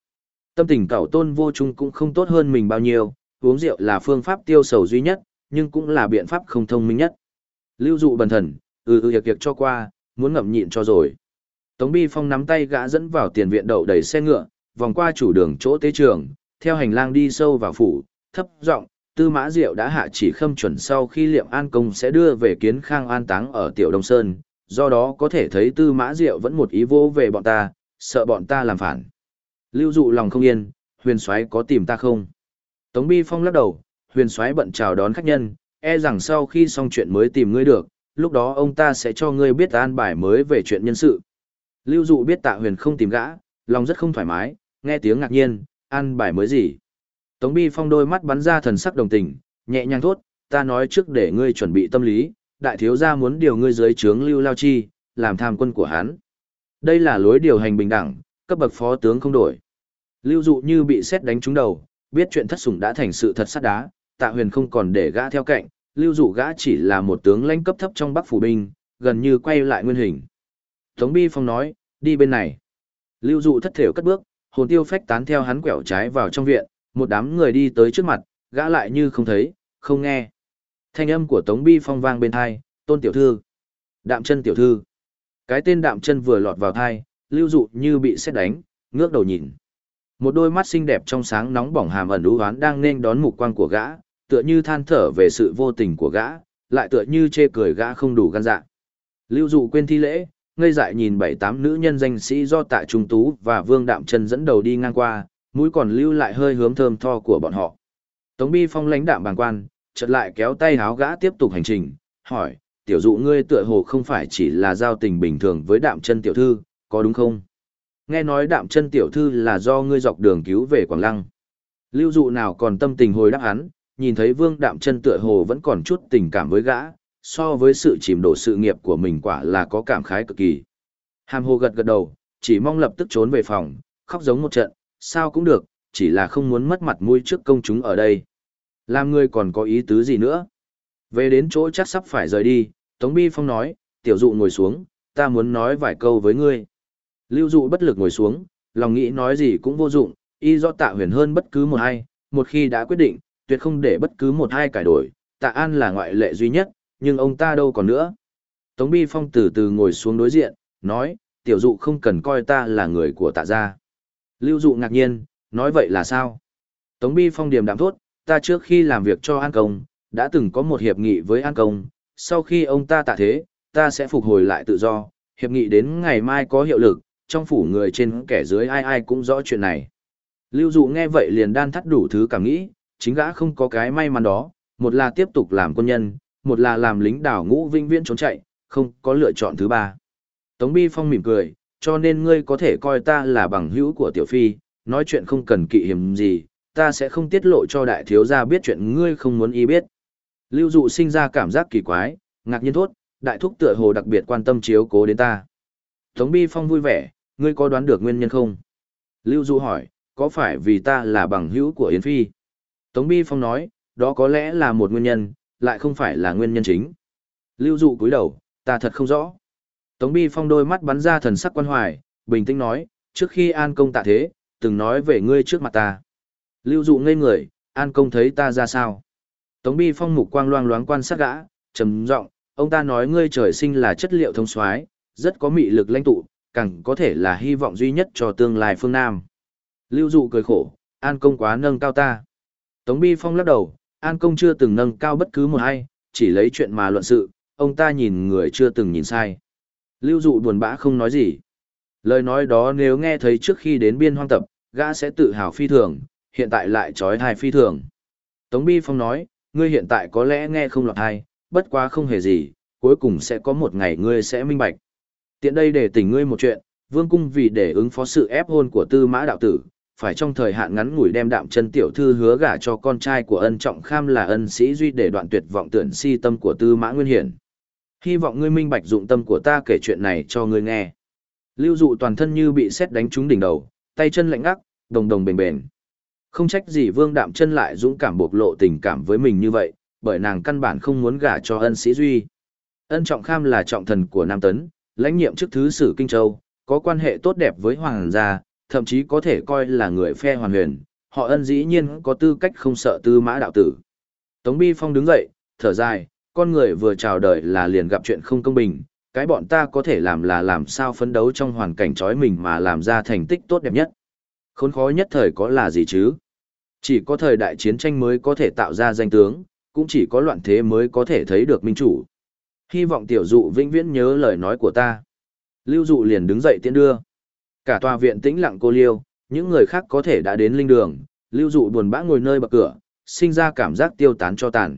[SPEAKER 1] Tâm tình cẩu tôn vô trung cũng không tốt hơn mình bao nhiêu, uống rượu là phương pháp tiêu sầu duy nhất, nhưng cũng là biện pháp không thông minh nhất. Lưu Dụ bần thần, ừ ừ hiệp hiệp cho qua, muốn ngậm nhịn cho rồi. Tống Bi Phong nắm tay gã dẫn vào tiền viện đậu đầy xe ngựa, vòng qua chủ đường chỗ tế trường, theo hành lang đi sâu vào phủ, thấp giọng, Tư Mã Diệu đã hạ chỉ khâm chuẩn sau khi Liệm An công sẽ đưa về kiến khang an táng ở Tiểu Đông Sơn, do đó có thể thấy Tư Mã Diệu vẫn một ý vô về bọn ta, sợ bọn ta làm phản. Lưu dụ lòng không yên, huyền soái có tìm ta không? Tống Bi Phong lắc đầu, huyền soái bận chào đón khách nhân, e rằng sau khi xong chuyện mới tìm ngươi được, lúc đó ông ta sẽ cho ngươi biết an bài mới về chuyện nhân sự. Lưu dụ biết tạ huyền không tìm gã, lòng rất không thoải mái, nghe tiếng ngạc nhiên, an bài mới gì. Tống Bi Phong đôi mắt bắn ra thần sắc đồng tình, nhẹ nhàng thốt, ta nói trước để ngươi chuẩn bị tâm lý, đại thiếu gia muốn điều ngươi dưới trướng Lưu Lao Chi, làm tham quân của hắn. Đây là lối điều hành bình đẳng, cấp bậc phó tướng không đổi. Lưu dụ như bị xét đánh trúng đầu, biết chuyện thất sủng đã thành sự thật sắt đá, tạ huyền không còn để gã theo cạnh, lưu dụ gã chỉ là một tướng lãnh cấp thấp trong bắc phủ binh, gần như quay lại nguyên hình. Tống Bi Phong nói, đi bên này. Lưu dụ thất thểu cất bước, hồn tiêu phách tán theo hắn quẹo trái vào trong viện, một đám người đi tới trước mặt, gã lại như không thấy, không nghe. Thanh âm của Tống Bi Phong vang bên thai, tôn tiểu thư. Đạm chân tiểu thư. Cái tên đạm chân vừa lọt vào thai, lưu dụ như bị xét đánh, ngước đầu nhìn. Một đôi mắt xinh đẹp trong sáng nóng bỏng hàm ẩn đú hoán đang nên đón mục quang của gã, tựa như than thở về sự vô tình của gã, lại tựa như chê cười gã không đủ gan dạ. Lưu dụ quên thi lễ, ngây dại nhìn bảy tám nữ nhân danh sĩ do tạ trung tú và vương đạm chân dẫn đầu đi ngang qua, mũi còn lưu lại hơi hướng thơm tho của bọn họ. Tống bi phong lãnh đạm bàng quan, chợt lại kéo tay háo gã tiếp tục hành trình, hỏi, tiểu dụ ngươi tựa hồ không phải chỉ là giao tình bình thường với đạm chân tiểu thư, có đúng không? Nghe nói đạm chân tiểu thư là do ngươi dọc đường cứu về Quảng Lăng. Lưu dụ nào còn tâm tình hồi đáp hắn, nhìn thấy vương đạm chân tựa hồ vẫn còn chút tình cảm với gã, so với sự chìm đổ sự nghiệp của mình quả là có cảm khái cực kỳ. Hàm hồ gật gật đầu, chỉ mong lập tức trốn về phòng, khóc giống một trận, sao cũng được, chỉ là không muốn mất mặt mũi trước công chúng ở đây. Làm ngươi còn có ý tứ gì nữa? Về đến chỗ chắc sắp phải rời đi, Tống Bi Phong nói, tiểu dụ ngồi xuống, ta muốn nói vài câu với ngươi. Lưu dụ bất lực ngồi xuống, lòng nghĩ nói gì cũng vô dụng, y do tạ huyền hơn bất cứ một ai, một khi đã quyết định, tuyệt không để bất cứ một hai cải đổi, tạ an là ngoại lệ duy nhất, nhưng ông ta đâu còn nữa. Tống Bi Phong từ từ ngồi xuống đối diện, nói, tiểu dụ không cần coi ta là người của tạ gia. Lưu dụ ngạc nhiên, nói vậy là sao? Tống Bi Phong điềm đạm thốt, ta trước khi làm việc cho An Công, đã từng có một hiệp nghị với An Công, sau khi ông ta tạ thế, ta sẽ phục hồi lại tự do, hiệp nghị đến ngày mai có hiệu lực, trong phủ người trên kẻ dưới ai ai cũng rõ chuyện này. Lưu Dụ nghe vậy liền đan thắt đủ thứ cảm nghĩ, chính gã không có cái may mắn đó, một là tiếp tục làm quân nhân, một là làm lính đảo ngũ vinh viễn trốn chạy, không có lựa chọn thứ ba. Tống Bi Phong mỉm cười, cho nên ngươi có thể coi ta là bằng hữu của Tiểu Phi, nói chuyện không cần kỵ hiểm gì, ta sẽ không tiết lộ cho đại thiếu gia biết chuyện ngươi không muốn y biết. Lưu Dụ sinh ra cảm giác kỳ quái, ngạc nhiên thốt, đại thúc tựa hồ đặc biệt quan tâm chiếu cố đến ta. Tống Bi Phong vui vẻ, ngươi có đoán được nguyên nhân không? Lưu Dụ hỏi, có phải vì ta là bằng hữu của Yến Phi? Tống Bi Phong nói, đó có lẽ là một nguyên nhân, lại không phải là nguyên nhân chính. Lưu Dụ cúi đầu, ta thật không rõ. Tống Bi Phong đôi mắt bắn ra thần sắc quan hoài, bình tĩnh nói, trước khi An Công tạ thế, từng nói về ngươi trước mặt ta. Lưu Dụ ngây người, An Công thấy ta ra sao? Tống Bi Phong mục quang loang loáng quan sát gã, trầm giọng, ông ta nói ngươi trời sinh là chất liệu thông soái, rất có mị lực lãnh tụ, càng có thể là hy vọng duy nhất cho tương lai phương Nam. Lưu Dụ cười khổ, An Công quá nâng cao ta. Tống Bi Phong lắc đầu, An Công chưa từng nâng cao bất cứ một ai, chỉ lấy chuyện mà luận sự, ông ta nhìn người chưa từng nhìn sai. Lưu Dụ buồn bã không nói gì. Lời nói đó nếu nghe thấy trước khi đến biên hoang tập, gã sẽ tự hào phi thường, hiện tại lại trói thai phi thường. Tống Bi Phong nói, ngươi hiện tại có lẽ nghe không lọt hay, bất quá không hề gì, cuối cùng sẽ có một ngày ngươi sẽ minh bạch. Tiện đây để tỉnh ngươi một chuyện, vương cung vì để ứng phó sự ép hôn của tư mã đạo tử, phải trong thời hạn ngắn ngủi đem đạm chân tiểu thư hứa gả cho con trai của ân trọng kham là ân sĩ duy để đoạn tuyệt vọng tưởng si tâm của tư mã nguyên hiển. Hy vọng ngươi minh bạch dụng tâm của ta kể chuyện này cho ngươi nghe. Lưu dụ toàn thân như bị xét đánh trúng đỉnh đầu, tay chân lạnh ngắc, đồng đồng bền bền. Không trách gì vương đạm chân lại dũng cảm bộc lộ tình cảm với mình như vậy, bởi nàng căn bản không muốn gả cho ân sĩ duy. Ân trọng kham là trọng thần của Nam Tấn, lãnh nhiệm chức thứ sử Kinh Châu, có quan hệ tốt đẹp với hoàng gia, thậm chí có thể coi là người phe hoàn huyền, họ ân dĩ nhiên có tư cách không sợ tư mã đạo tử. Tống Bi Phong đứng dậy, thở dài, con người vừa chào đời là liền gặp chuyện không công bình, cái bọn ta có thể làm là làm sao phấn đấu trong hoàn cảnh trói mình mà làm ra thành tích tốt đẹp nhất. Khốn khó nhất thời có là gì chứ? Chỉ có thời đại chiến tranh mới có thể tạo ra danh tướng, cũng chỉ có loạn thế mới có thể thấy được minh chủ. Hy vọng tiểu dụ vĩnh viễn nhớ lời nói của ta. Lưu dụ liền đứng dậy tiến đưa. Cả tòa viện tĩnh lặng cô liêu, những người khác có thể đã đến linh đường, lưu dụ buồn bã ngồi nơi bậc cửa, sinh ra cảm giác tiêu tán cho tàn.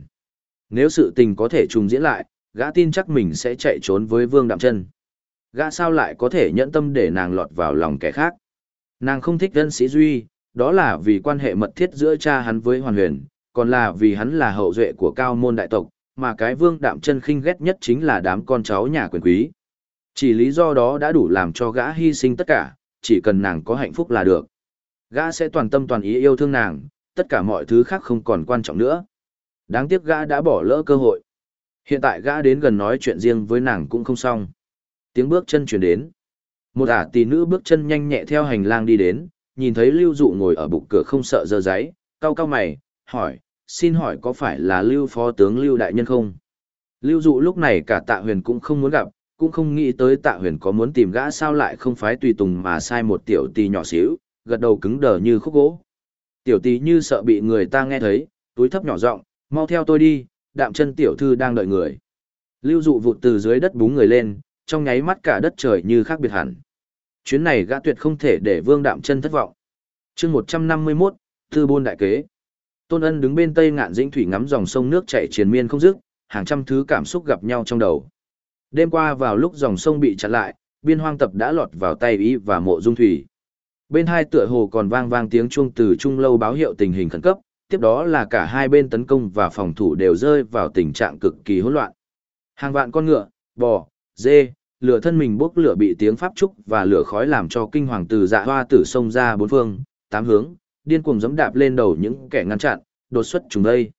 [SPEAKER 1] Nếu sự tình có thể trùng diễn lại, gã tin chắc mình sẽ chạy trốn với vương đạm chân. Gã sao lại có thể nhẫn tâm để nàng lọt vào lòng kẻ khác. Nàng không thích dân sĩ duy, đó là vì quan hệ mật thiết giữa cha hắn với hoàn huyền, còn là vì hắn là hậu duệ của cao môn đại tộc, mà cái vương đạm chân khinh ghét nhất chính là đám con cháu nhà quyền quý. Chỉ lý do đó đã đủ làm cho gã hy sinh tất cả, chỉ cần nàng có hạnh phúc là được. Gã sẽ toàn tâm toàn ý yêu thương nàng, tất cả mọi thứ khác không còn quan trọng nữa. Đáng tiếc gã đã bỏ lỡ cơ hội. Hiện tại gã đến gần nói chuyện riêng với nàng cũng không xong. Tiếng bước chân chuyển đến. Một ả tỷ nữ bước chân nhanh nhẹ theo hành lang đi đến, nhìn thấy Lưu Dụ ngồi ở bục cửa không sợ dơ giấy, cau cau mày, hỏi, xin hỏi có phải là Lưu Phó tướng Lưu Đại Nhân không? Lưu Dụ lúc này cả tạ huyền cũng không muốn gặp, cũng không nghĩ tới tạ huyền có muốn tìm gã sao lại không phái tùy tùng mà sai một tiểu tì nhỏ xíu, gật đầu cứng đờ như khúc gỗ. Tiểu tì như sợ bị người ta nghe thấy, túi thấp nhỏ giọng mau theo tôi đi, đạm chân tiểu thư đang đợi người. Lưu dụ vụt từ dưới đất búng người lên, trong nháy mắt cả đất trời như khác biệt hẳn. Chuyến này gã tuyệt không thể để vương đạm chân thất vọng. chương 151, Thư Bôn Đại Kế. Tôn Ân đứng bên tây ngạn dĩnh thủy ngắm dòng sông nước chảy triền miên không dứt, hàng trăm thứ cảm xúc gặp nhau trong đầu. Đêm qua vào lúc dòng sông bị chặn lại, biên hoang tập đã lọt vào tay ý và mộ dung thủy. Bên hai tựa hồ còn vang vang tiếng chuông từ trung lâu báo hiệu tình hình khẩn cấp, tiếp đó là cả hai bên tấn công và phòng thủ đều rơi vào tình trạng cực kỳ hỗn loạn. Hàng vạn con ngựa, bò, dê, lửa thân mình bốc lửa bị tiếng pháp trúc và lửa khói làm cho kinh hoàng từ dạ hoa tử sông ra bốn phương, tám hướng, điên cuồng giẫm đạp lên đầu những kẻ ngăn chặn, đột xuất chúng đây.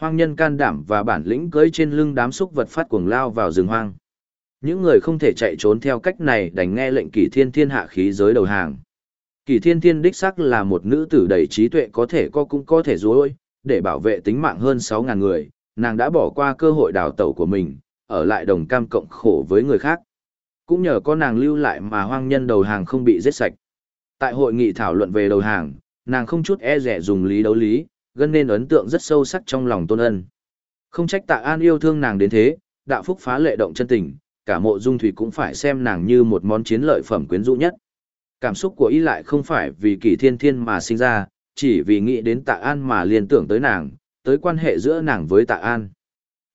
[SPEAKER 1] Hoang nhân can đảm và bản lĩnh cưỡi trên lưng đám xúc vật phát cuồng lao vào rừng hoang. Những người không thể chạy trốn theo cách này đành nghe lệnh kỷ thiên thiên hạ khí giới đầu hàng. Kỷ thiên thiên đích sắc là một nữ tử đầy trí tuệ có thể có cũng có thể dối, để bảo vệ tính mạng hơn 6.000 người, nàng đã bỏ qua cơ hội đào tẩu của mình, ở lại đồng cam cộng khổ với người khác. Cũng nhờ có nàng lưu lại mà hoang nhân đầu hàng không bị giết sạch. Tại hội nghị thảo luận về đầu hàng, nàng không chút e rẻ dùng lý đấu lý, gần nên ấn tượng rất sâu sắc trong lòng tôn ân. Không trách tạ an yêu thương nàng đến thế, đạo phúc phá lệ động chân tình, cả mộ dung thủy cũng phải xem nàng như một món chiến lợi phẩm quyến rũ nhất. Cảm xúc của y lại không phải vì kỷ thiên thiên mà sinh ra, chỉ vì nghĩ đến tạ an mà liên tưởng tới nàng, tới quan hệ giữa nàng với tạ an.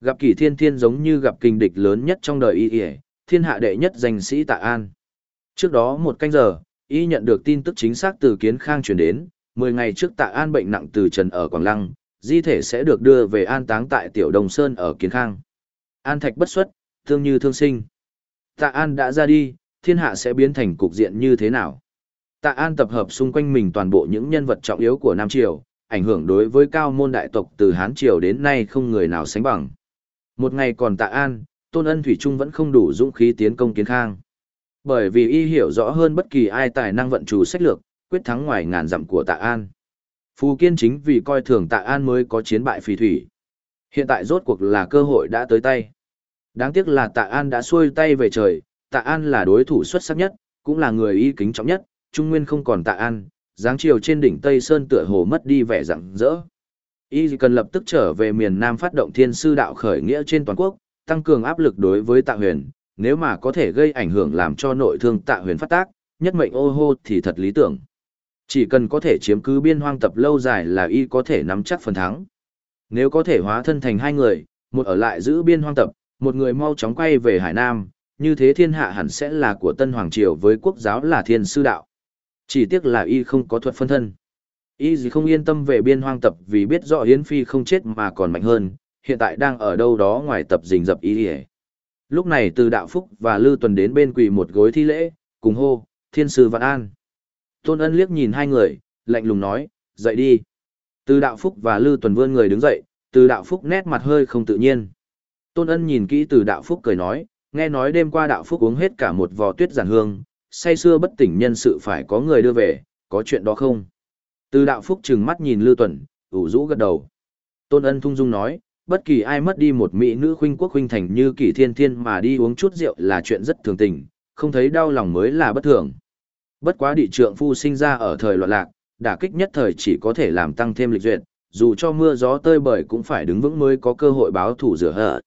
[SPEAKER 1] Gặp kỷ thiên thiên giống như gặp kinh địch lớn nhất trong đời y y, thiên hạ đệ nhất danh sĩ tạ an. Trước đó một canh giờ, y nhận được tin tức chính xác từ kiến khang truyền đến, 10 ngày trước tạ an bệnh nặng từ trần ở Quảng Lăng, di thể sẽ được đưa về an táng tại Tiểu Đồng Sơn ở Kiến Khang. An thạch bất xuất, thương như thương sinh. Tạ An đã ra đi, thiên hạ sẽ biến thành cục diện như thế nào? Tạ An tập hợp xung quanh mình toàn bộ những nhân vật trọng yếu của Nam Triều, ảnh hưởng đối với cao môn đại tộc từ Hán Triều đến nay không người nào sánh bằng. Một ngày còn Tạ An, Tôn Ân Thủy Trung vẫn không đủ dũng khí tiến công Kiến Khang. Bởi vì y hiểu rõ hơn bất kỳ ai tài năng vận chủ sách lược, quyết thắng ngoài ngàn dặm của Tạ An. Phù Kiên chính vì coi thường Tạ An mới có chiến bại phì thủy. Hiện tại rốt cuộc là cơ hội đã tới tay. Đáng tiếc là Tạ An đã xuôi tay về trời, Tạ An là đối thủ xuất sắc nhất, cũng là người y kính trọng nhất, Trung Nguyên không còn Tạ An, dáng chiều trên đỉnh Tây Sơn tựa hồ mất đi vẻ rạng rỡ. Y cần lập tức trở về miền Nam phát động thiên sư đạo khởi nghĩa trên toàn quốc, tăng cường áp lực đối với Tạ Huyền, nếu mà có thể gây ảnh hưởng làm cho nội thương Tạ Huyền phát tác, nhất mệnh ô hô thì thật lý tưởng. Chỉ cần có thể chiếm cứ biên hoang tập lâu dài là y có thể nắm chắc phần thắng. Nếu có thể hóa thân thành hai người, một ở lại giữ biên hoang tập, một người mau chóng quay về Hải Nam, như thế thiên hạ hẳn sẽ là của Tân Hoàng Triều với quốc giáo là thiên sư đạo. Chỉ tiếc là y không có thuật phân thân. Y gì không yên tâm về biên hoang tập vì biết rõ Yến Phi không chết mà còn mạnh hơn, hiện tại đang ở đâu đó ngoài tập rình dập y Lúc này từ đạo phúc và Lư Tuần đến bên quỳ một gối thi lễ, cùng hô, thiên sư vạn an. Tôn ân liếc nhìn hai người, lạnh lùng nói, dậy đi. Từ đạo phúc và Lư Tuần vươn người đứng dậy, từ đạo phúc nét mặt hơi không tự nhiên. Tôn ân nhìn kỹ từ đạo phúc cười nói, nghe nói đêm qua đạo phúc uống hết cả một vò tuyết giản hương, say xưa bất tỉnh nhân sự phải có người đưa về, có chuyện đó không? Từ đạo phúc trừng mắt nhìn Lư Tuần, ủ rũ gật đầu. Tôn ân thung dung nói, bất kỳ ai mất đi một mỹ nữ khuynh quốc khuynh thành như kỷ thiên thiên mà đi uống chút rượu là chuyện rất thường tình, không thấy đau lòng mới là bất thường. Bất quá địa trượng phu sinh ra ở thời loạn lạc, đả kích nhất thời chỉ có thể làm tăng thêm lịch duyệt, dù cho mưa gió tơi bời cũng phải đứng vững mới có cơ hội báo thủ rửa hở.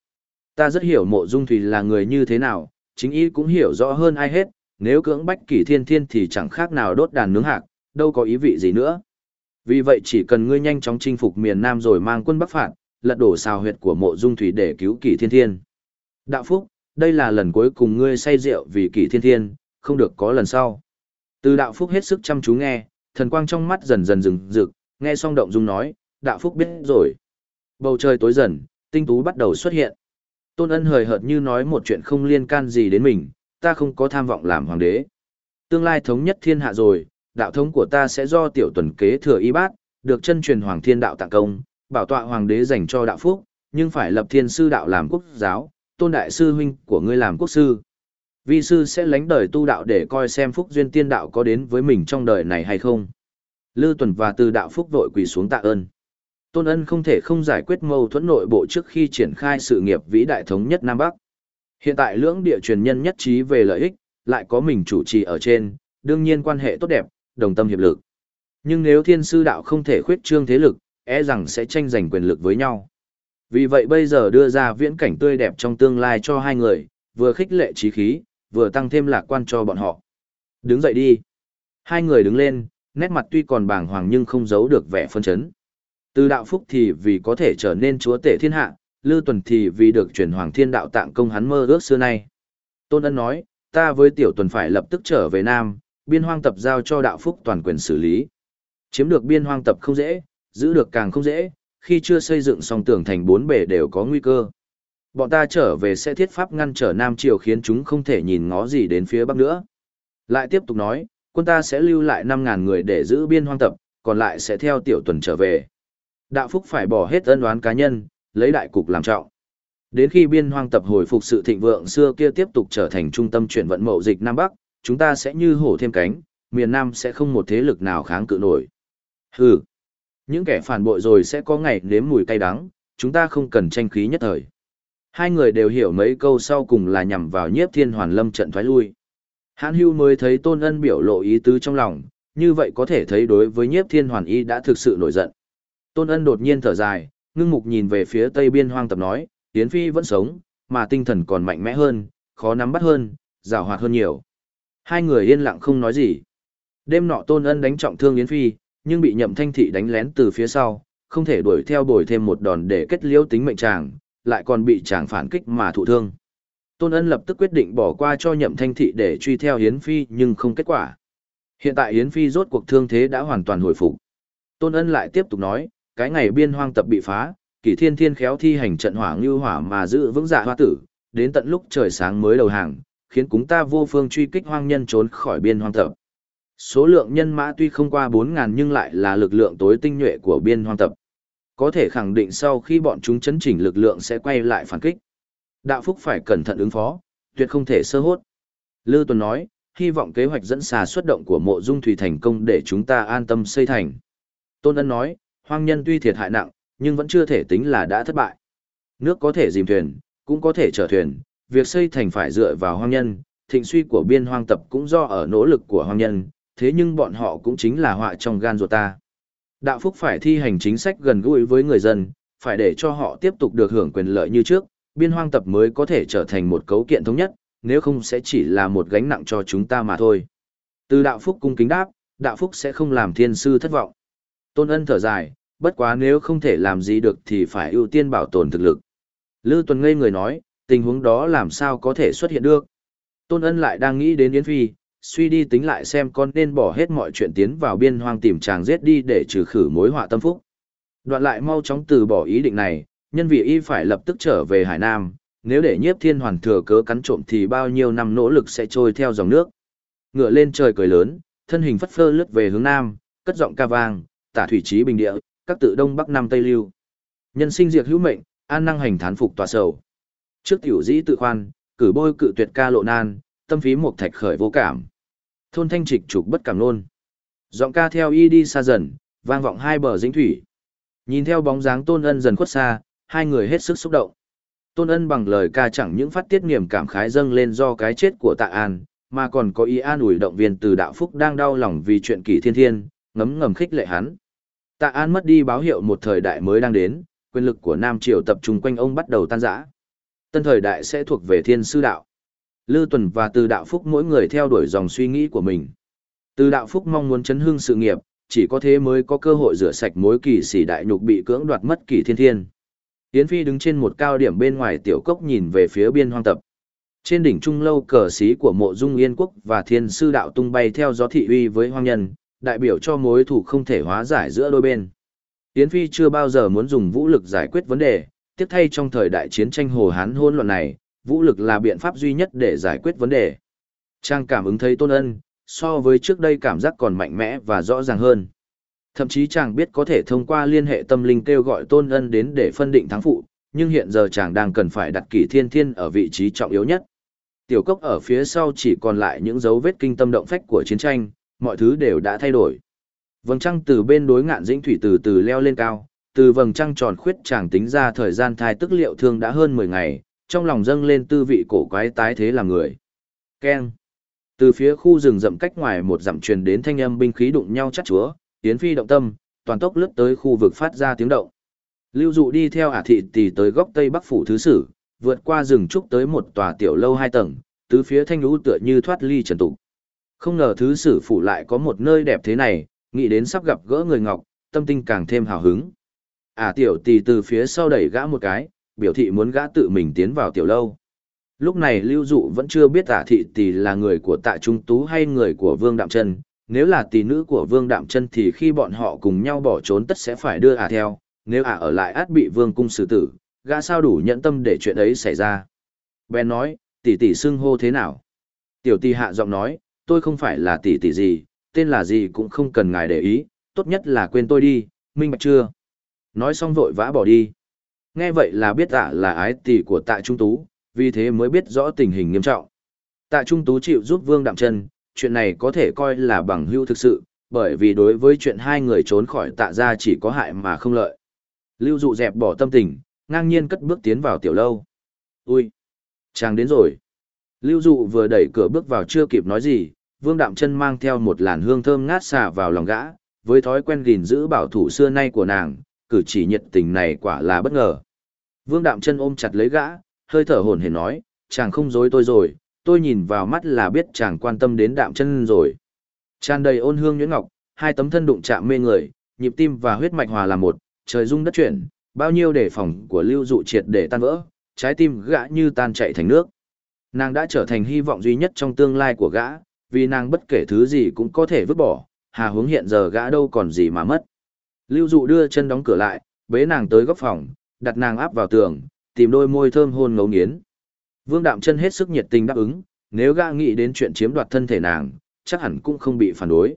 [SPEAKER 1] Ta rất hiểu mộ dung thủy là người như thế nào, chính ý cũng hiểu rõ hơn ai hết, nếu cưỡng bách kỷ thiên thiên thì chẳng khác nào đốt đàn nướng hạc, đâu có ý vị gì nữa. Vì vậy chỉ cần ngươi nhanh chóng chinh phục miền Nam rồi mang quân bắc phạt, lật đổ xào huyệt của mộ dung thủy để cứu kỷ thiên thiên. Đạo Phúc, đây là lần cuối cùng ngươi say rượu vì kỷ thiên thiên, không được có lần sau. Từ đạo Phúc hết sức chăm chú nghe, thần quang trong mắt dần dần rừng rực, nghe xong động dung nói, đạo Phúc biết rồi. Bầu trời tối dần, tinh tú bắt đầu xuất hiện. Tôn ân hời hợt như nói một chuyện không liên can gì đến mình, ta không có tham vọng làm hoàng đế. Tương lai thống nhất thiên hạ rồi, đạo thống của ta sẽ do tiểu tuần kế thừa y bát, được chân truyền hoàng thiên đạo tặng công, bảo tọa hoàng đế dành cho đạo phúc, nhưng phải lập thiên sư đạo làm quốc giáo, tôn đại sư huynh của ngươi làm quốc sư. Vi sư sẽ lánh đời tu đạo để coi xem phúc duyên tiên đạo có đến với mình trong đời này hay không. Lư tuần và từ đạo phúc vội quỳ xuống tạ ơn. Tôn ân không thể không giải quyết mâu thuẫn nội bộ trước khi triển khai sự nghiệp vĩ đại thống nhất Nam Bắc. Hiện tại lưỡng địa truyền nhân nhất trí về lợi ích, lại có mình chủ trì ở trên, đương nhiên quan hệ tốt đẹp, đồng tâm hiệp lực. Nhưng nếu thiên sư đạo không thể khuyết trương thế lực, e rằng sẽ tranh giành quyền lực với nhau. Vì vậy bây giờ đưa ra viễn cảnh tươi đẹp trong tương lai cho hai người, vừa khích lệ trí khí, vừa tăng thêm lạc quan cho bọn họ. Đứng dậy đi. Hai người đứng lên, nét mặt tuy còn bàng hoàng nhưng không giấu được vẻ phân chấn. Từ đạo phúc thì vì có thể trở nên chúa tể thiên hạ, Lư Tuần thì vì được chuyển hoàng thiên đạo tạng công hắn mơ ước xưa nay. Tôn Ân nói, ta với tiểu tuần phải lập tức trở về Nam, biên hoang tập giao cho đạo phúc toàn quyền xử lý. Chiếm được biên hoang tập không dễ, giữ được càng không dễ, khi chưa xây dựng xong tường thành bốn bể đều có nguy cơ. Bọn ta trở về sẽ thiết pháp ngăn trở Nam Triều khiến chúng không thể nhìn ngó gì đến phía Bắc nữa. Lại tiếp tục nói, quân ta sẽ lưu lại 5.000 người để giữ biên hoang tập, còn lại sẽ theo tiểu tuần trở về. Đạo Phúc phải bỏ hết ân đoán cá nhân, lấy đại cục làm trọng. Đến khi biên hoang tập hồi phục sự thịnh vượng xưa kia tiếp tục trở thành trung tâm chuyển vận mậu dịch Nam Bắc, chúng ta sẽ như hổ thêm cánh, miền Nam sẽ không một thế lực nào kháng cự nổi. Hừ, những kẻ phản bội rồi sẽ có ngày nếm mùi cay đắng, chúng ta không cần tranh khí nhất thời. Hai người đều hiểu mấy câu sau cùng là nhằm vào nhiếp thiên hoàn lâm trận thoái lui. Hãn hưu mới thấy tôn ân biểu lộ ý tứ trong lòng, như vậy có thể thấy đối với nhiếp thiên hoàn y đã thực sự nổi giận. Tôn ân đột nhiên thở dài, ngưng mục nhìn về phía tây biên hoang tập nói, Yến Phi vẫn sống, mà tinh thần còn mạnh mẽ hơn, khó nắm bắt hơn, rào hoạt hơn nhiều. Hai người yên lặng không nói gì. Đêm nọ Tôn ân đánh trọng thương Yến Phi, nhưng bị nhậm thanh thị đánh lén từ phía sau, không thể đuổi theo bồi thêm một đòn để kết liễu tính mệnh chàng, lại còn bị chàng phản kích mà thụ thương. Tôn ân lập tức quyết định bỏ qua cho nhậm thanh thị để truy theo Yến Phi nhưng không kết quả. Hiện tại Yến Phi rốt cuộc thương thế đã hoàn toàn hồi phục. Tôn ân lại tiếp tục nói, cái ngày biên hoang tập bị phá, kỷ thiên thiên khéo thi hành trận hỏa ngưu hỏa mà giữ vững dạ hoa tử, đến tận lúc trời sáng mới đầu hàng, khiến chúng ta vô phương truy kích hoang nhân trốn khỏi biên hoang tập. Số lượng nhân mã tuy không qua 4.000 nhưng lại là lực lượng tối tinh nhuệ của biên hoang tập. Có thể khẳng định sau khi bọn chúng chấn chỉnh lực lượng sẽ quay lại phản kích. Đạo Phúc phải cẩn thận ứng phó, tuyệt không thể sơ hốt. Lư Tuần nói, hy vọng kế hoạch dẫn xà xuất động của mộ dung thủy thành công để chúng ta an tâm xây thành. Tôn Ân nói, hoang nhân tuy thiệt hại nặng, nhưng vẫn chưa thể tính là đã thất bại. Nước có thể dìm thuyền, cũng có thể chở thuyền, việc xây thành phải dựa vào hoang nhân, thịnh suy của biên hoang tập cũng do ở nỗ lực của hoang nhân, thế nhưng bọn họ cũng chính là họa trong gan ruột ta. Đạo Phúc phải thi hành chính sách gần gũi với người dân, phải để cho họ tiếp tục được hưởng quyền lợi như trước, biên hoang tập mới có thể trở thành một cấu kiện thống nhất, nếu không sẽ chỉ là một gánh nặng cho chúng ta mà thôi. Từ Đạo Phúc cung kính đáp, Đạo Phúc sẽ không làm thiên sư thất vọng. Tôn ân thở dài, bất quá nếu không thể làm gì được thì phải ưu tiên bảo tồn thực lực. Lư Tuần ngây người nói, tình huống đó làm sao có thể xuất hiện được. Tôn ân lại đang nghĩ đến Yến Phi, suy đi tính lại xem con nên bỏ hết mọi chuyện tiến vào biên hoang tìm chàng giết đi để trừ khử mối họa tâm phúc. Đoạn lại mau chóng từ bỏ ý định này, nhân vì y phải lập tức trở về Hải Nam, nếu để nhiếp thiên hoàn thừa cớ cắn trộm thì bao nhiêu năm nỗ lực sẽ trôi theo dòng nước. Ngựa lên trời cười lớn, thân hình phất phơ lướt về hướng Nam, cất giọng ca vang, tả thủy trí bình địa, các tự đông bắc nam tây lưu. Nhân sinh diệt hữu mệnh, an năng hành thán phục tòa sầu. Trước tiểu dĩ tự khoan, cử bôi cự tuyệt ca lộ nan, tâm phí một thạch khởi vô cảm. Thôn thanh trịch trục bất cảm nôn. Giọng ca theo y đi xa dần, vang vọng hai bờ dĩnh thủy. Nhìn theo bóng dáng tôn ân dần khuất xa, hai người hết sức xúc động. Tôn ân bằng lời ca chẳng những phát tiết niềm cảm khái dâng lên do cái chết của tạ an, mà còn có ý an ủi động viên từ đạo phúc đang đau lòng vì chuyện kỷ thiên thiên, ngấm ngầm khích lệ hắn. Tạ an mất đi báo hiệu một thời đại mới đang đến, quyền lực của Nam Triều tập trung quanh ông bắt đầu tan rã. Tân thời đại sẽ thuộc về thiên sư đạo. Lư Tuần và Từ Đạo Phúc mỗi người theo đuổi dòng suy nghĩ của mình. Từ Đạo Phúc mong muốn chấn hưng sự nghiệp, chỉ có thế mới có cơ hội rửa sạch mối kỳ sĩ đại nhục bị cưỡng đoạt mất kỳ thiên thiên. Yến Phi đứng trên một cao điểm bên ngoài tiểu cốc nhìn về phía biên hoang tập. Trên đỉnh trung lâu cờ xí của mộ dung yên quốc và thiên sư đạo tung bay theo gió thị uy với hoang nhân, đại biểu cho mối thủ không thể hóa giải giữa đôi bên. Yến Phi chưa bao giờ muốn dùng vũ lực giải quyết vấn đề, tiếp thay trong thời đại chiến tranh Hồ Hán hôn loạn này, vũ lực là biện pháp duy nhất để giải quyết vấn đề. Trang cảm ứng thấy tôn ân, so với trước đây cảm giác còn mạnh mẽ và rõ ràng hơn. Thậm chí chàng biết có thể thông qua liên hệ tâm linh kêu gọi tôn ân đến để phân định thắng phụ, nhưng hiện giờ chàng đang cần phải đặt kỷ thiên thiên ở vị trí trọng yếu nhất. Tiểu cốc ở phía sau chỉ còn lại những dấu vết kinh tâm động phách của chiến tranh, mọi thứ đều đã thay đổi. Vầng trăng từ bên đối ngạn dĩnh thủy từ từ leo lên cao, từ vầng trăng tròn khuyết chàng tính ra thời gian thai tức liệu thương đã hơn 10 ngày, trong lòng dâng lên tư vị cổ quái tái thế làm người. Keng. Từ phía khu rừng rậm cách ngoài một dặm truyền đến thanh âm binh khí đụng nhau chát chúa, tiến phi động tâm, toàn tốc lướt tới khu vực phát ra tiếng động. Lưu dụ đi theo ả thị tỷ tới góc tây bắc phủ thứ sử, vượt qua rừng trúc tới một tòa tiểu lâu hai tầng, tứ phía thanh lũ tựa như thoát ly trần tục. Không ngờ thứ sử phủ lại có một nơi đẹp thế này, nghĩ đến sắp gặp gỡ người ngọc, tâm tinh càng thêm hào hứng. Ả tiểu tỷ từ phía sau đẩy gã một cái, biểu thị muốn gã tự mình tiến vào tiểu lâu. Lúc này Lưu Dụ vẫn chưa biết ả thị tỷ là người của tạ trung tú hay người của Vương Đạm Trân, nếu là tỷ nữ của Vương Đạm Trân thì khi bọn họ cùng nhau bỏ trốn tất sẽ phải đưa ả theo, nếu ả ở lại át bị Vương cung xử tử, gã sao đủ nhẫn tâm để chuyện ấy xảy ra. Ben nói, tỷ tỷ xưng hô thế nào? Tiểu tỷ hạ giọng nói, tôi không phải là tỷ tỷ gì, tên là gì cũng không cần ngài để ý, tốt nhất là quên tôi đi, minh bạch chưa? Nói xong vội vã bỏ đi. Nghe vậy là biết tạ là ái tỷ của tạ trung tú, vì thế mới biết rõ tình hình nghiêm trọng. Tạ trung tú chịu giúp vương đạm chân, chuyện này có thể coi là bằng hữu thực sự, bởi vì đối với chuyện hai người trốn khỏi tạ ra chỉ có hại mà không lợi. Lưu dụ dẹp bỏ tâm tình, ngang nhiên cất bước tiến vào tiểu lâu. Ui! Chàng đến rồi! Lưu dụ vừa đẩy cửa bước vào chưa kịp nói gì, Vương Đạm Chân mang theo một làn hương thơm ngát xả vào lòng gã, với thói quen gìn giữ bảo thủ xưa nay của nàng, cử chỉ nhiệt tình này quả là bất ngờ. Vương Đạm Chân ôm chặt lấy gã, hơi thở hổn hển nói, chàng không dối tôi rồi, tôi nhìn vào mắt là biết chàng quan tâm đến Đạm Chân rồi. Tràn đầy ôn hương nhuyễn ngọc, hai tấm thân đụng chạm mê người, nhịp tim và huyết mạch hòa làm một, trời rung đất chuyển, bao nhiêu đề phòng của lưu dụ triệt để tan vỡ, trái tim gã như tan chảy thành nước. Nàng đã trở thành hy vọng duy nhất trong tương lai của gã, vì nàng bất kể thứ gì cũng có thể vứt bỏ, hà hướng hiện giờ gã đâu còn gì mà mất. Lưu dụ đưa chân đóng cửa lại, bế nàng tới góc phòng, đặt nàng áp vào tường, tìm đôi môi thơm hôn ngấu nghiến. Vương Đạm chân hết sức nhiệt tình đáp ứng, nếu gã nghĩ đến chuyện chiếm đoạt thân thể nàng, chắc hẳn cũng không bị phản đối.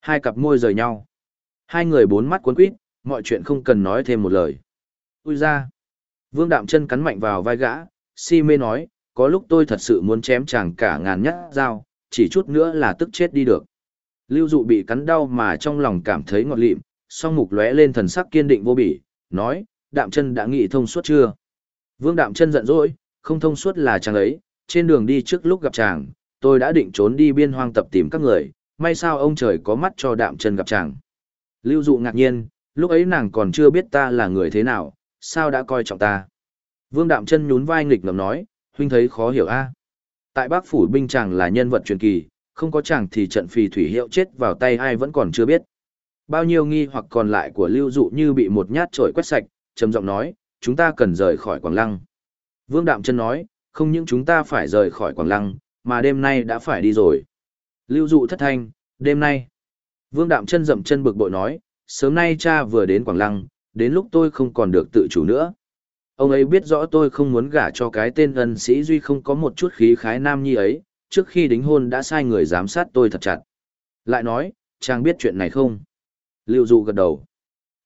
[SPEAKER 1] Hai cặp môi rời nhau. Hai người bốn mắt cuốn quýt, mọi chuyện không cần nói thêm một lời. Ui ra. Vương Đạm chân cắn mạnh vào vai gã, si mê nói, có lúc tôi thật sự muốn chém chàng cả ngàn nhát dao, chỉ chút nữa là tức chết đi được. Lưu dụ bị cắn đau mà trong lòng cảm thấy ngọt lịm, song mục lóe lên thần sắc kiên định vô bỉ, nói, đạm chân đã nghĩ thông suốt chưa? Vương đạm chân giận dỗi, không thông suốt là chàng ấy, trên đường đi trước lúc gặp chàng, tôi đã định trốn đi biên hoang tập tìm các người, may sao ông trời có mắt cho đạm chân gặp chàng. Lưu dụ ngạc nhiên, lúc ấy nàng còn chưa biết ta là người thế nào, sao đã coi trọng ta. Vương đạm chân nhún vai nghịch ngầm nói, huynh thấy khó hiểu a. Tại Bắc phủ binh chàng là nhân vật truyền kỳ, không có chàng thì trận phì thủy hiệu chết vào tay ai vẫn còn chưa biết. Bao nhiêu nghi hoặc còn lại của lưu dụ như bị một nhát trổi quét sạch, trầm giọng nói, chúng ta cần rời khỏi Quảng Lăng. Vương Đạm chân nói, không những chúng ta phải rời khỏi Quảng Lăng, mà đêm nay đã phải đi rồi. Lưu dụ thất thanh, đêm nay. Vương Đạm chân dậm chân bực bội nói, sớm nay cha vừa đến Quảng Lăng, đến lúc tôi không còn được tự chủ nữa. Ông ấy biết rõ tôi không muốn gả cho cái tên ân sĩ duy không có một chút khí khái nam nhi ấy, trước khi đính hôn đã sai người giám sát tôi thật chặt. Lại nói, chàng biết chuyện này không? Lưu dụ gật đầu.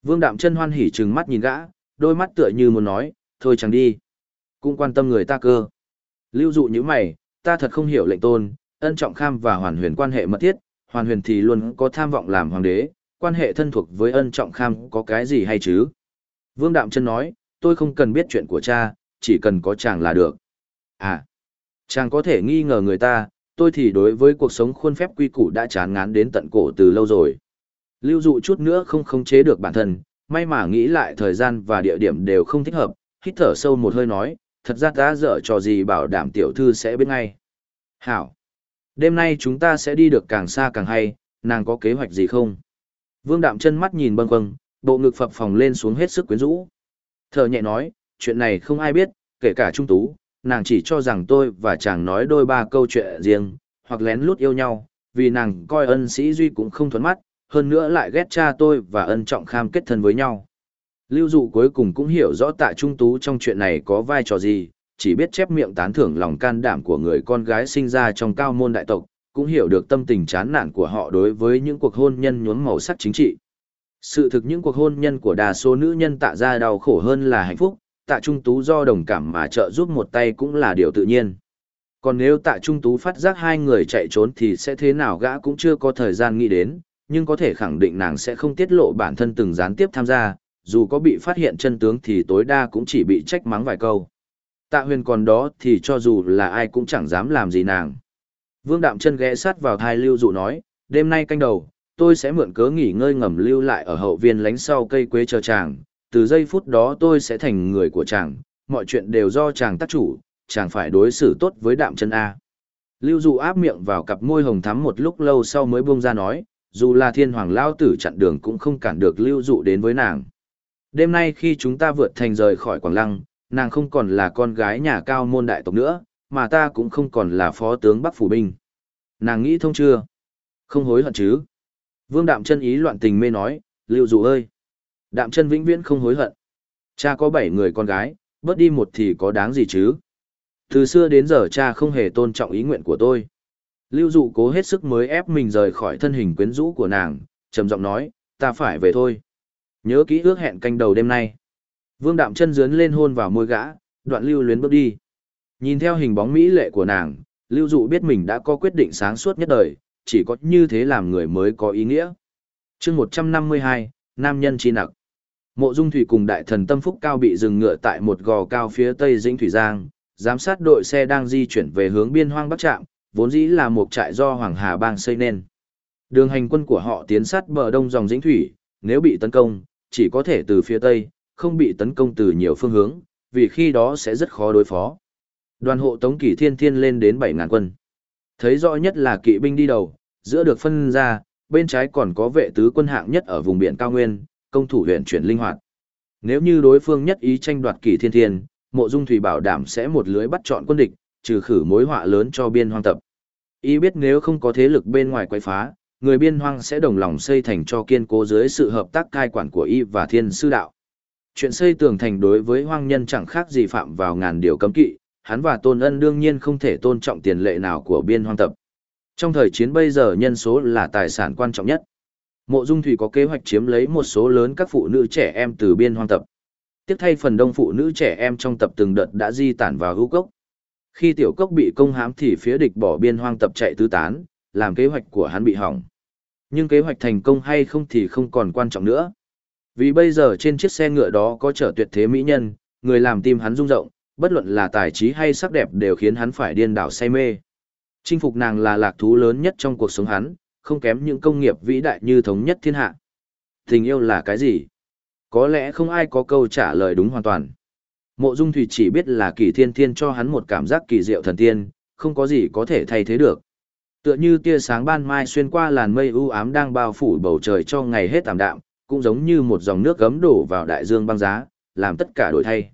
[SPEAKER 1] Vương đạm chân hoan hỉ trừng mắt nhìn gã, đôi mắt tựa như muốn nói, thôi chẳng đi. Cũng quan tâm người ta cơ. Lưu dụ như mày, ta thật không hiểu lệnh tôn, ân trọng kham và hoàn huyền quan hệ mật thiết, hoàn huyền thì luôn có tham vọng làm hoàng đế, quan hệ thân thuộc với ân trọng kham có cái gì hay chứ? Vương đạm chân nói, tôi không cần biết chuyện của cha, chỉ cần có chàng là được. À, chàng có thể nghi ngờ người ta, tôi thì đối với cuộc sống khuôn phép quy củ đã chán ngán đến tận cổ từ lâu rồi. Lưu dụ chút nữa không khống chế được bản thân, may mà nghĩ lại thời gian và địa điểm đều không thích hợp, hít thở sâu một hơi nói, thật ra ta dở trò gì bảo đảm tiểu thư sẽ biết ngay. Hảo! Đêm nay chúng ta sẽ đi được càng xa càng hay, nàng có kế hoạch gì không? Vương đạm chân mắt nhìn bâng quâng, bộ ngực phập phòng lên xuống hết sức quyến rũ. Thở nhẹ nói, chuyện này không ai biết, kể cả Trung Tú, nàng chỉ cho rằng tôi và chàng nói đôi ba câu chuyện riêng, hoặc lén lút yêu nhau, vì nàng coi ân sĩ Duy cũng không thuẫn mắt, hơn nữa lại ghét cha tôi và ân trọng kham kết thân với nhau. Lưu dụ cuối cùng cũng hiểu rõ tạ Trung Tú trong chuyện này có vai trò gì, chỉ biết chép miệng tán thưởng lòng can đảm của người con gái sinh ra trong cao môn đại tộc, cũng hiểu được tâm tình chán nản của họ đối với những cuộc hôn nhân nhuốm màu sắc chính trị. Sự thực những cuộc hôn nhân của đa số nữ nhân tạ ra đau khổ hơn là hạnh phúc, tạ trung tú do đồng cảm mà trợ giúp một tay cũng là điều tự nhiên. Còn nếu tạ trung tú phát giác hai người chạy trốn thì sẽ thế nào gã cũng chưa có thời gian nghĩ đến, nhưng có thể khẳng định nàng sẽ không tiết lộ bản thân từng gián tiếp tham gia, dù có bị phát hiện chân tướng thì tối đa cũng chỉ bị trách mắng vài câu. Tạ huyền còn đó thì cho dù là ai cũng chẳng dám làm gì nàng. Vương đạm chân ghé sát vào thai lưu dụ nói, đêm nay canh đầu, tôi sẽ mượn cớ nghỉ ngơi ngầm lưu lại ở hậu viên lánh sau cây quế chờ chàng, từ giây phút đó tôi sẽ thành người của chàng, mọi chuyện đều do chàng tác chủ, chàng phải đối xử tốt với đạm chân A. Lưu dụ áp miệng vào cặp môi hồng thắm một lúc lâu sau mới buông ra nói, dù là thiên hoàng lao tử chặn đường cũng không cản được lưu dụ đến với nàng. Đêm nay khi chúng ta vượt thành rời khỏi Quảng Lăng, nàng không còn là con gái nhà cao môn đại tộc nữa, mà ta cũng không còn là phó tướng Bắc Phủ Binh. Nàng nghĩ thông chưa? Không hối hận chứ? Vương Đạm chân ý loạn tình mê nói, lưu dụ ơi! Đạm chân vĩnh viễn không hối hận. Cha có bảy người con gái, bớt đi một thì có đáng gì chứ? Từ xưa đến giờ cha không hề tôn trọng ý nguyện của tôi. Lưu dụ cố hết sức mới ép mình rời khỏi thân hình quyến rũ của nàng, trầm giọng nói, ta phải về thôi. Nhớ kỹ ước hẹn canh đầu đêm nay. Vương đạm chân dướn lên hôn vào môi gã, đoạn lưu luyến bước đi. Nhìn theo hình bóng mỹ lệ của nàng, lưu dụ biết mình đã có quyết định sáng suốt nhất đời, chỉ có như thế làm người mới có ý nghĩa. chương 152, Nam nhân chi nặc. Mộ Dung Thủy cùng đại thần Tâm Phúc Cao bị dừng ngựa tại một gò cao phía tây Dĩnh Thủy Giang, giám sát đội xe đang di chuyển về hướng biên hoang Bắc Trạm, vốn dĩ là một trại do Hoàng Hà Bang xây nên. Đường hành quân của họ tiến sát bờ đông dòng dĩnh thủy, nếu bị tấn công, chỉ có thể từ phía tây, không bị tấn công từ nhiều phương hướng, vì khi đó sẽ rất khó đối phó. Đoàn hộ Tống Kỷ Thiên Thiên lên đến 7.000 quân. Thấy rõ nhất là kỵ binh đi đầu, giữa được phân ra, bên trái còn có vệ tứ quân hạng nhất ở vùng biển cao nguyên, công thủ huyện chuyển linh hoạt. Nếu như đối phương nhất ý tranh đoạt Kỷ Thiên Thiên, Mộ Dung Thủy bảo đảm sẽ một lưới bắt chọn quân địch, trừ khử mối họa lớn cho biên hoang tập. Y biết nếu không có thế lực bên ngoài quấy phá, người biên hoang sẽ đồng lòng xây thành cho kiên cố dưới sự hợp tác cai quản của Y và Thiên Sư Đạo. Chuyện xây tường thành đối với hoang nhân chẳng khác gì phạm vào ngàn điều cấm kỵ, hắn và Tôn Ân đương nhiên không thể tôn trọng tiền lệ nào của biên hoang tập. Trong thời chiến bây giờ nhân số là tài sản quan trọng nhất. Mộ Dung Thủy có kế hoạch chiếm lấy một số lớn các phụ nữ trẻ em từ biên hoang tập. Tiếp thay phần đông phụ nữ trẻ em trong tập từng đợt đã di tản vào hữu cốc. Khi tiểu cốc bị công hãm thì phía địch bỏ biên hoang tập chạy tứ tán, làm kế hoạch của hắn bị hỏng. Nhưng kế hoạch thành công hay không thì không còn quan trọng nữa. Vì bây giờ trên chiếc xe ngựa đó có chở tuyệt thế mỹ nhân, người làm tim hắn rung rộng, bất luận là tài trí hay sắc đẹp đều khiến hắn phải điên đảo say mê. Chinh phục nàng là lạc thú lớn nhất trong cuộc sống hắn, không kém những công nghiệp vĩ đại như thống nhất thiên hạ. Tình yêu là cái gì? Có lẽ không ai có câu trả lời đúng hoàn toàn. Mộ Dung Thủy chỉ biết là kỳ thiên thiên cho hắn một cảm giác kỳ diệu thần tiên, không có gì có thể thay thế được. Tựa như tia sáng ban mai xuyên qua làn mây u ám đang bao phủ bầu trời cho ngày hết tạm đạm, cũng giống như một dòng nước gấm đổ vào đại dương băng giá, làm tất cả đổi thay.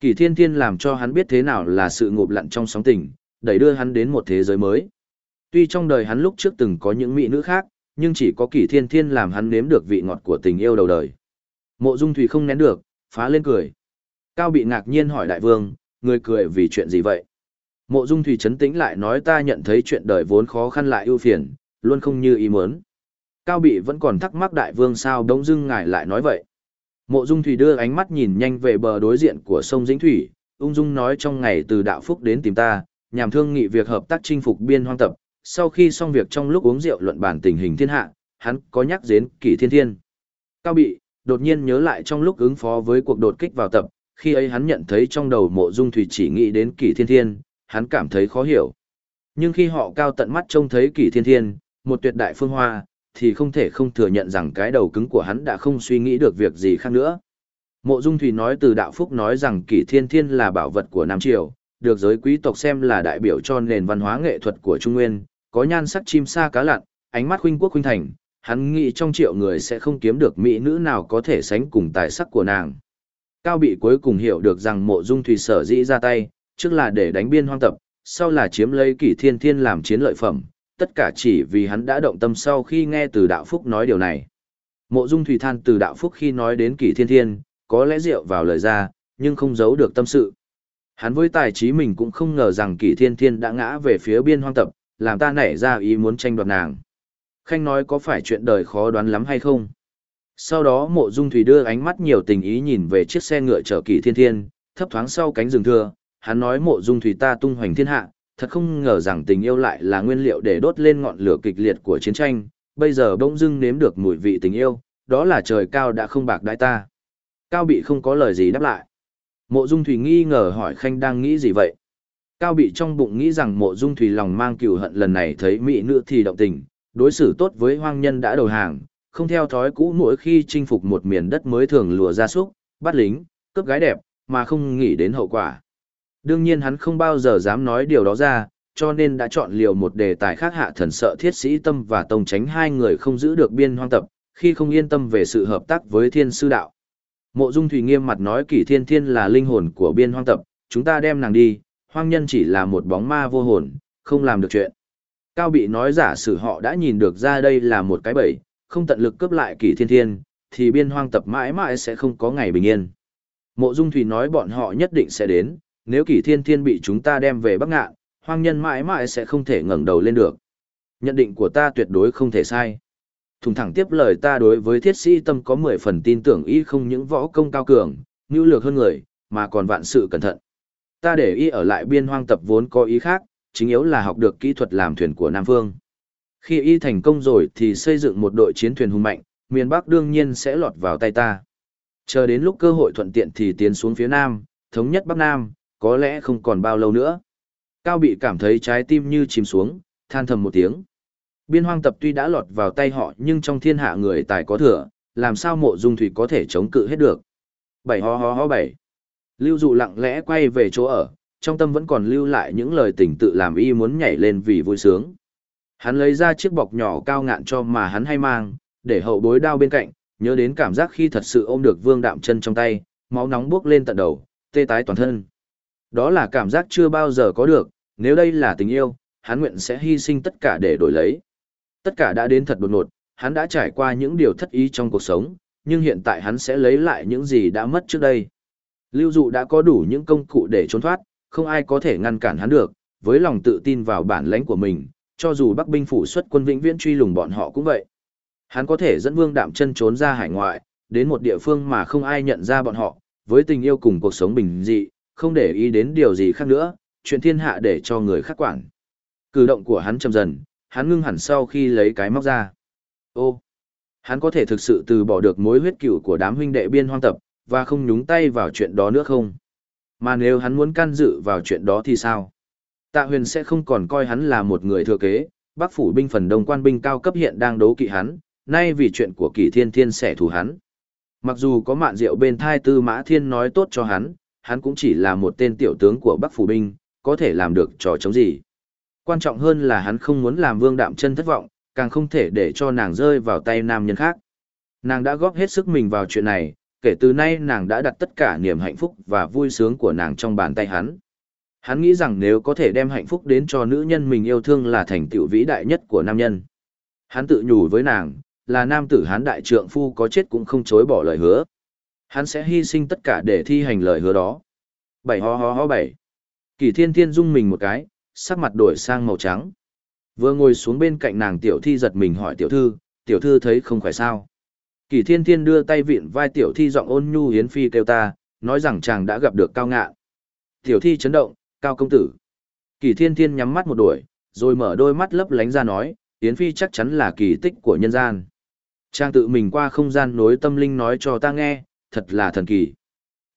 [SPEAKER 1] Kỳ thiên thiên làm cho hắn biết thế nào là sự ngộp lặn trong sóng tình, đẩy đưa hắn đến một thế giới mới. Tuy trong đời hắn lúc trước từng có những mỹ nữ khác, nhưng chỉ có kỳ thiên thiên làm hắn nếm được vị ngọt của tình yêu đầu đời. Mộ dung thủy không nén được, phá lên cười. Cao bị ngạc nhiên hỏi đại vương, người cười vì chuyện gì vậy? Mộ dung thủy chấn tĩnh lại nói ta nhận thấy chuyện đời vốn khó khăn lại ưu phiền, luôn không như ý muốn. Cao bị vẫn còn thắc mắc đại vương sao đống dưng ngài lại nói vậy. Mộ dung thủy đưa ánh mắt nhìn nhanh về bờ đối diện của sông Dĩnh Thủy, ung dung nói trong ngày từ đạo phúc đến tìm ta, nhằm thương nghị việc hợp tác chinh phục biên hoang tập. Sau khi xong việc trong lúc uống rượu luận bàn tình hình thiên hạ, hắn có nhắc đến kỷ thiên thiên. Cao bị, đột nhiên nhớ lại trong lúc ứng phó với cuộc đột kích vào tập, khi ấy hắn nhận thấy trong đầu mộ dung thủy chỉ nghĩ đến kỷ thiên thiên, hắn cảm thấy khó hiểu. Nhưng khi họ cao tận mắt trông thấy kỷ thiên thiên, một tuyệt đại phương hoa, thì không thể không thừa nhận rằng cái đầu cứng của hắn đã không suy nghĩ được việc gì khác nữa. Mộ Dung Thủy nói từ đạo phúc nói rằng kỷ thiên thiên là bảo vật của Nam Triều, được giới quý tộc xem là đại biểu cho nền văn hóa nghệ thuật của Trung Nguyên, có nhan sắc chim sa cá lặn, ánh mắt huynh quốc huynh thành, hắn nghĩ trong triệu người sẽ không kiếm được mỹ nữ nào có thể sánh cùng tài sắc của nàng. Cao bị cuối cùng hiểu được rằng mộ dung thủy sở dĩ ra tay, trước là để đánh biên hoang tập, sau là chiếm lấy kỷ thiên thiên làm chiến lợi phẩm, tất cả chỉ vì hắn đã động tâm sau khi nghe từ đạo phúc nói điều này. Mộ dung thủy than từ đạo phúc khi nói đến kỷ thiên thiên, có lẽ rượu vào lời ra, nhưng không giấu được tâm sự. Hắn với tài trí mình cũng không ngờ rằng kỷ thiên thiên đã ngã về phía biên hoang tập, làm ta nảy ra ý muốn tranh đoạt nàng. Khanh nói có phải chuyện đời khó đoán lắm hay không? Sau đó mộ dung thủy đưa ánh mắt nhiều tình ý nhìn về chiếc xe ngựa chở kỷ thiên thiên, thấp thoáng sau cánh rừng thưa, hắn nói mộ dung thủy ta tung hoành thiên hạ, thật không ngờ rằng tình yêu lại là nguyên liệu để đốt lên ngọn lửa kịch liệt của chiến tranh, bây giờ bỗng dưng nếm được mùi vị tình yêu, đó là trời cao đã không bạc đãi ta. Cao bị không có lời gì đáp lại. Mộ dung thủy nghi ngờ hỏi khanh đang nghĩ gì vậy? Cao bị trong bụng nghĩ rằng mộ dung thủy lòng mang cừu hận lần này thấy mỹ nữ thì động tình, đối xử tốt với hoang nhân đã đầu hàng, không theo thói cũ mỗi khi chinh phục một miền đất mới thường lùa ra súc, bắt lính, cướp gái đẹp, mà không nghĩ đến hậu quả. Đương nhiên hắn không bao giờ dám nói điều đó ra, cho nên đã chọn liều một đề tài khác hạ thần sợ thiết sĩ tâm và tông tránh hai người không giữ được biên hoang tập, khi không yên tâm về sự hợp tác với thiên sư đạo. Mộ Dung Thủy nghiêm mặt nói kỷ thiên thiên là linh hồn của biên hoang tập, chúng ta đem nàng đi, hoang nhân chỉ là một bóng ma vô hồn, không làm được chuyện. Cao bị nói giả sử họ đã nhìn được ra đây là một cái bẫy, không tận lực cướp lại kỷ thiên thiên, thì biên hoang tập mãi mãi sẽ không có ngày bình yên. Mộ Dung Thủy nói bọn họ nhất định sẽ đến, nếu kỷ thiên thiên bị chúng ta đem về Bắc Ngạn, hoang nhân mãi mãi sẽ không thể ngẩng đầu lên được. Nhận định của ta tuyệt đối không thể sai. Thùng thẳng tiếp lời ta đối với thiết sĩ tâm có 10 phần tin tưởng y không những võ công cao cường, ngữ lược hơn người, mà còn vạn sự cẩn thận. Ta để y ở lại biên hoang tập vốn có ý khác, chính yếu là học được kỹ thuật làm thuyền của Nam Phương. Khi y thành công rồi thì xây dựng một đội chiến thuyền hùng mạnh, miền Bắc đương nhiên sẽ lọt vào tay ta. Chờ đến lúc cơ hội thuận tiện thì tiến xuống phía Nam, thống nhất Bắc Nam, có lẽ không còn bao lâu nữa. Cao bị cảm thấy trái tim như chìm xuống, than thầm một tiếng. Biên hoang tập tuy đã lọt vào tay họ nhưng trong thiên hạ người tài có thừa, làm sao mộ dung thủy có thể chống cự hết được. Bảy ho ho ho bảy. Lưu dụ lặng lẽ quay về chỗ ở, trong tâm vẫn còn lưu lại những lời tình tự làm y muốn nhảy lên vì vui sướng. Hắn lấy ra chiếc bọc nhỏ cao ngạn cho mà hắn hay mang, để hậu bối đao bên cạnh, nhớ đến cảm giác khi thật sự ôm được vương đạm chân trong tay, máu nóng buốc lên tận đầu, tê tái toàn thân. Đó là cảm giác chưa bao giờ có được, nếu đây là tình yêu, hắn nguyện sẽ hy sinh tất cả để đổi lấy. Tất cả đã đến thật đột ngột, hắn đã trải qua những điều thất ý trong cuộc sống, nhưng hiện tại hắn sẽ lấy lại những gì đã mất trước đây. Lưu dụ đã có đủ những công cụ để trốn thoát, không ai có thể ngăn cản hắn được, với lòng tự tin vào bản lãnh của mình, cho dù Bắc binh phủ xuất quân vĩnh viễn truy lùng bọn họ cũng vậy. Hắn có thể dẫn Vương Đạm Chân trốn ra hải ngoại, đến một địa phương mà không ai nhận ra bọn họ, với tình yêu cùng cuộc sống bình dị, không để ý đến điều gì khác nữa, chuyện thiên hạ để cho người khác quản. Cử động của hắn chậm dần, hắn ngưng hẳn sau khi lấy cái móc ra. Ô, hắn có thể thực sự từ bỏ được mối huyết cựu của đám huynh đệ biên hoang tập, và không nhúng tay vào chuyện đó nữa không? Mà nếu hắn muốn can dự vào chuyện đó thì sao? Tạ huyền sẽ không còn coi hắn là một người thừa kế, bác phủ binh phần đông quan binh cao cấp hiện đang đấu kỵ hắn, nay vì chuyện của kỳ thiên thiên sẽ thù hắn. Mặc dù có mạn rượu bên thai tư mã thiên nói tốt cho hắn, hắn cũng chỉ là một tên tiểu tướng của bắc phủ binh, có thể làm được trò chống gì. Quan trọng hơn là hắn không muốn làm vương đạm chân thất vọng, càng không thể để cho nàng rơi vào tay nam nhân khác. Nàng đã góp hết sức mình vào chuyện này, kể từ nay nàng đã đặt tất cả niềm hạnh phúc và vui sướng của nàng trong bàn tay hắn. Hắn nghĩ rằng nếu có thể đem hạnh phúc đến cho nữ nhân mình yêu thương là thành tựu vĩ đại nhất của nam nhân. Hắn tự nhủ với nàng, là nam tử hán đại trượng phu có chết cũng không chối bỏ lời hứa. Hắn sẽ hy sinh tất cả để thi hành lời hứa đó. Bảy ho ho ho bảy. Kỳ thiên thiên dung mình một cái, sắc mặt đổi sang màu trắng. Vừa ngồi xuống bên cạnh nàng tiểu thi giật mình hỏi tiểu thư, tiểu thư thấy không khỏe sao. Kỳ thiên thiên đưa tay vịn vai tiểu thi giọng ôn nhu hiến phi kêu ta, nói rằng chàng đã gặp được cao ngạ. Tiểu thi chấn động, cao công tử. Kỳ thiên thiên nhắm mắt một đuổi, rồi mở đôi mắt lấp lánh ra nói, Yến phi chắc chắn là kỳ tích của nhân gian. Trang tự mình qua không gian nối tâm linh nói cho ta nghe, thật là thần kỳ.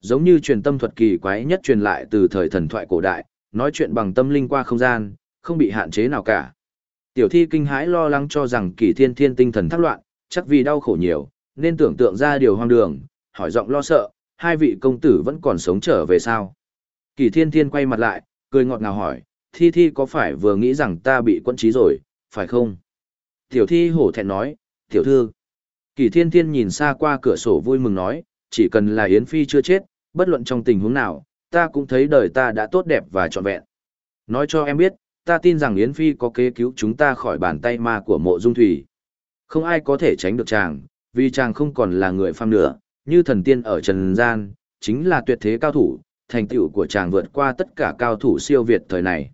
[SPEAKER 1] Giống như truyền tâm thuật kỳ quái nhất truyền lại từ thời thần thoại cổ đại, nói chuyện bằng tâm linh qua không gian, không bị hạn chế nào cả. Tiểu thi kinh hãi lo lắng cho rằng kỳ thiên thiên tinh thần thắc loạn, chắc vì đau khổ nhiều, nên tưởng tượng ra điều hoang đường, hỏi giọng lo sợ, hai vị công tử vẫn còn sống trở về sao. Kỳ thiên thiên quay mặt lại, cười ngọt ngào hỏi, thi thi có phải vừa nghĩ rằng ta bị quân trí rồi, phải không? Tiểu thi hổ thẹn nói, tiểu thư. Kỳ thiên thiên nhìn xa qua cửa sổ vui mừng nói, chỉ cần là Yến Phi chưa chết, bất luận trong tình huống nào, ta cũng thấy đời ta đã tốt đẹp và trọn vẹn. Nói cho em biết, ta tin rằng Yến Phi có kế cứu chúng ta khỏi bàn tay ma của mộ dung thủy. Không ai có thể tránh được chàng, vì chàng không còn là người phàm nữa, như thần tiên ở trần gian, chính là tuyệt thế cao thủ, thành tựu của chàng vượt qua tất cả cao thủ siêu việt thời này.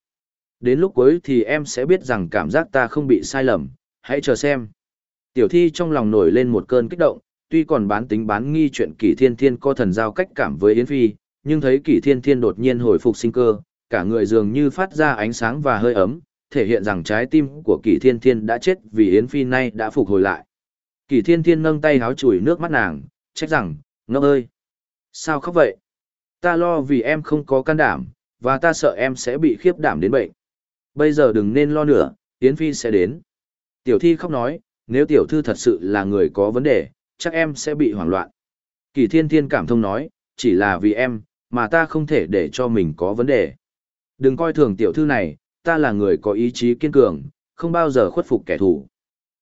[SPEAKER 1] Đến lúc cuối thì em sẽ biết rằng cảm giác ta không bị sai lầm, hãy chờ xem. Tiểu thi trong lòng nổi lên một cơn kích động, tuy còn bán tính bán nghi chuyện kỷ thiên thiên co thần giao cách cảm với Yến Phi, nhưng thấy kỷ thiên thiên đột nhiên hồi phục sinh cơ, cả người dường như phát ra ánh sáng và hơi ấm, thể hiện rằng trái tim của kỷ thiên thiên đã chết vì Yến Phi nay đã phục hồi lại. Kỷ thiên thiên nâng tay háo chùi nước mắt nàng, trách rằng, ngốc ơi! Sao khóc vậy? Ta lo vì em không có can đảm, và ta sợ em sẽ bị khiếp đảm đến bệnh. Bây giờ đừng nên lo nữa, Yến Phi sẽ đến. Tiểu thi khóc nói, nếu tiểu thư thật sự là người có vấn đề, chắc em sẽ bị hoảng loạn. Kỳ thiên thiên cảm thông nói, chỉ là vì em, mà ta không thể để cho mình có vấn đề. Đừng coi thường tiểu thư này, ta là người có ý chí kiên cường, không bao giờ khuất phục kẻ thù.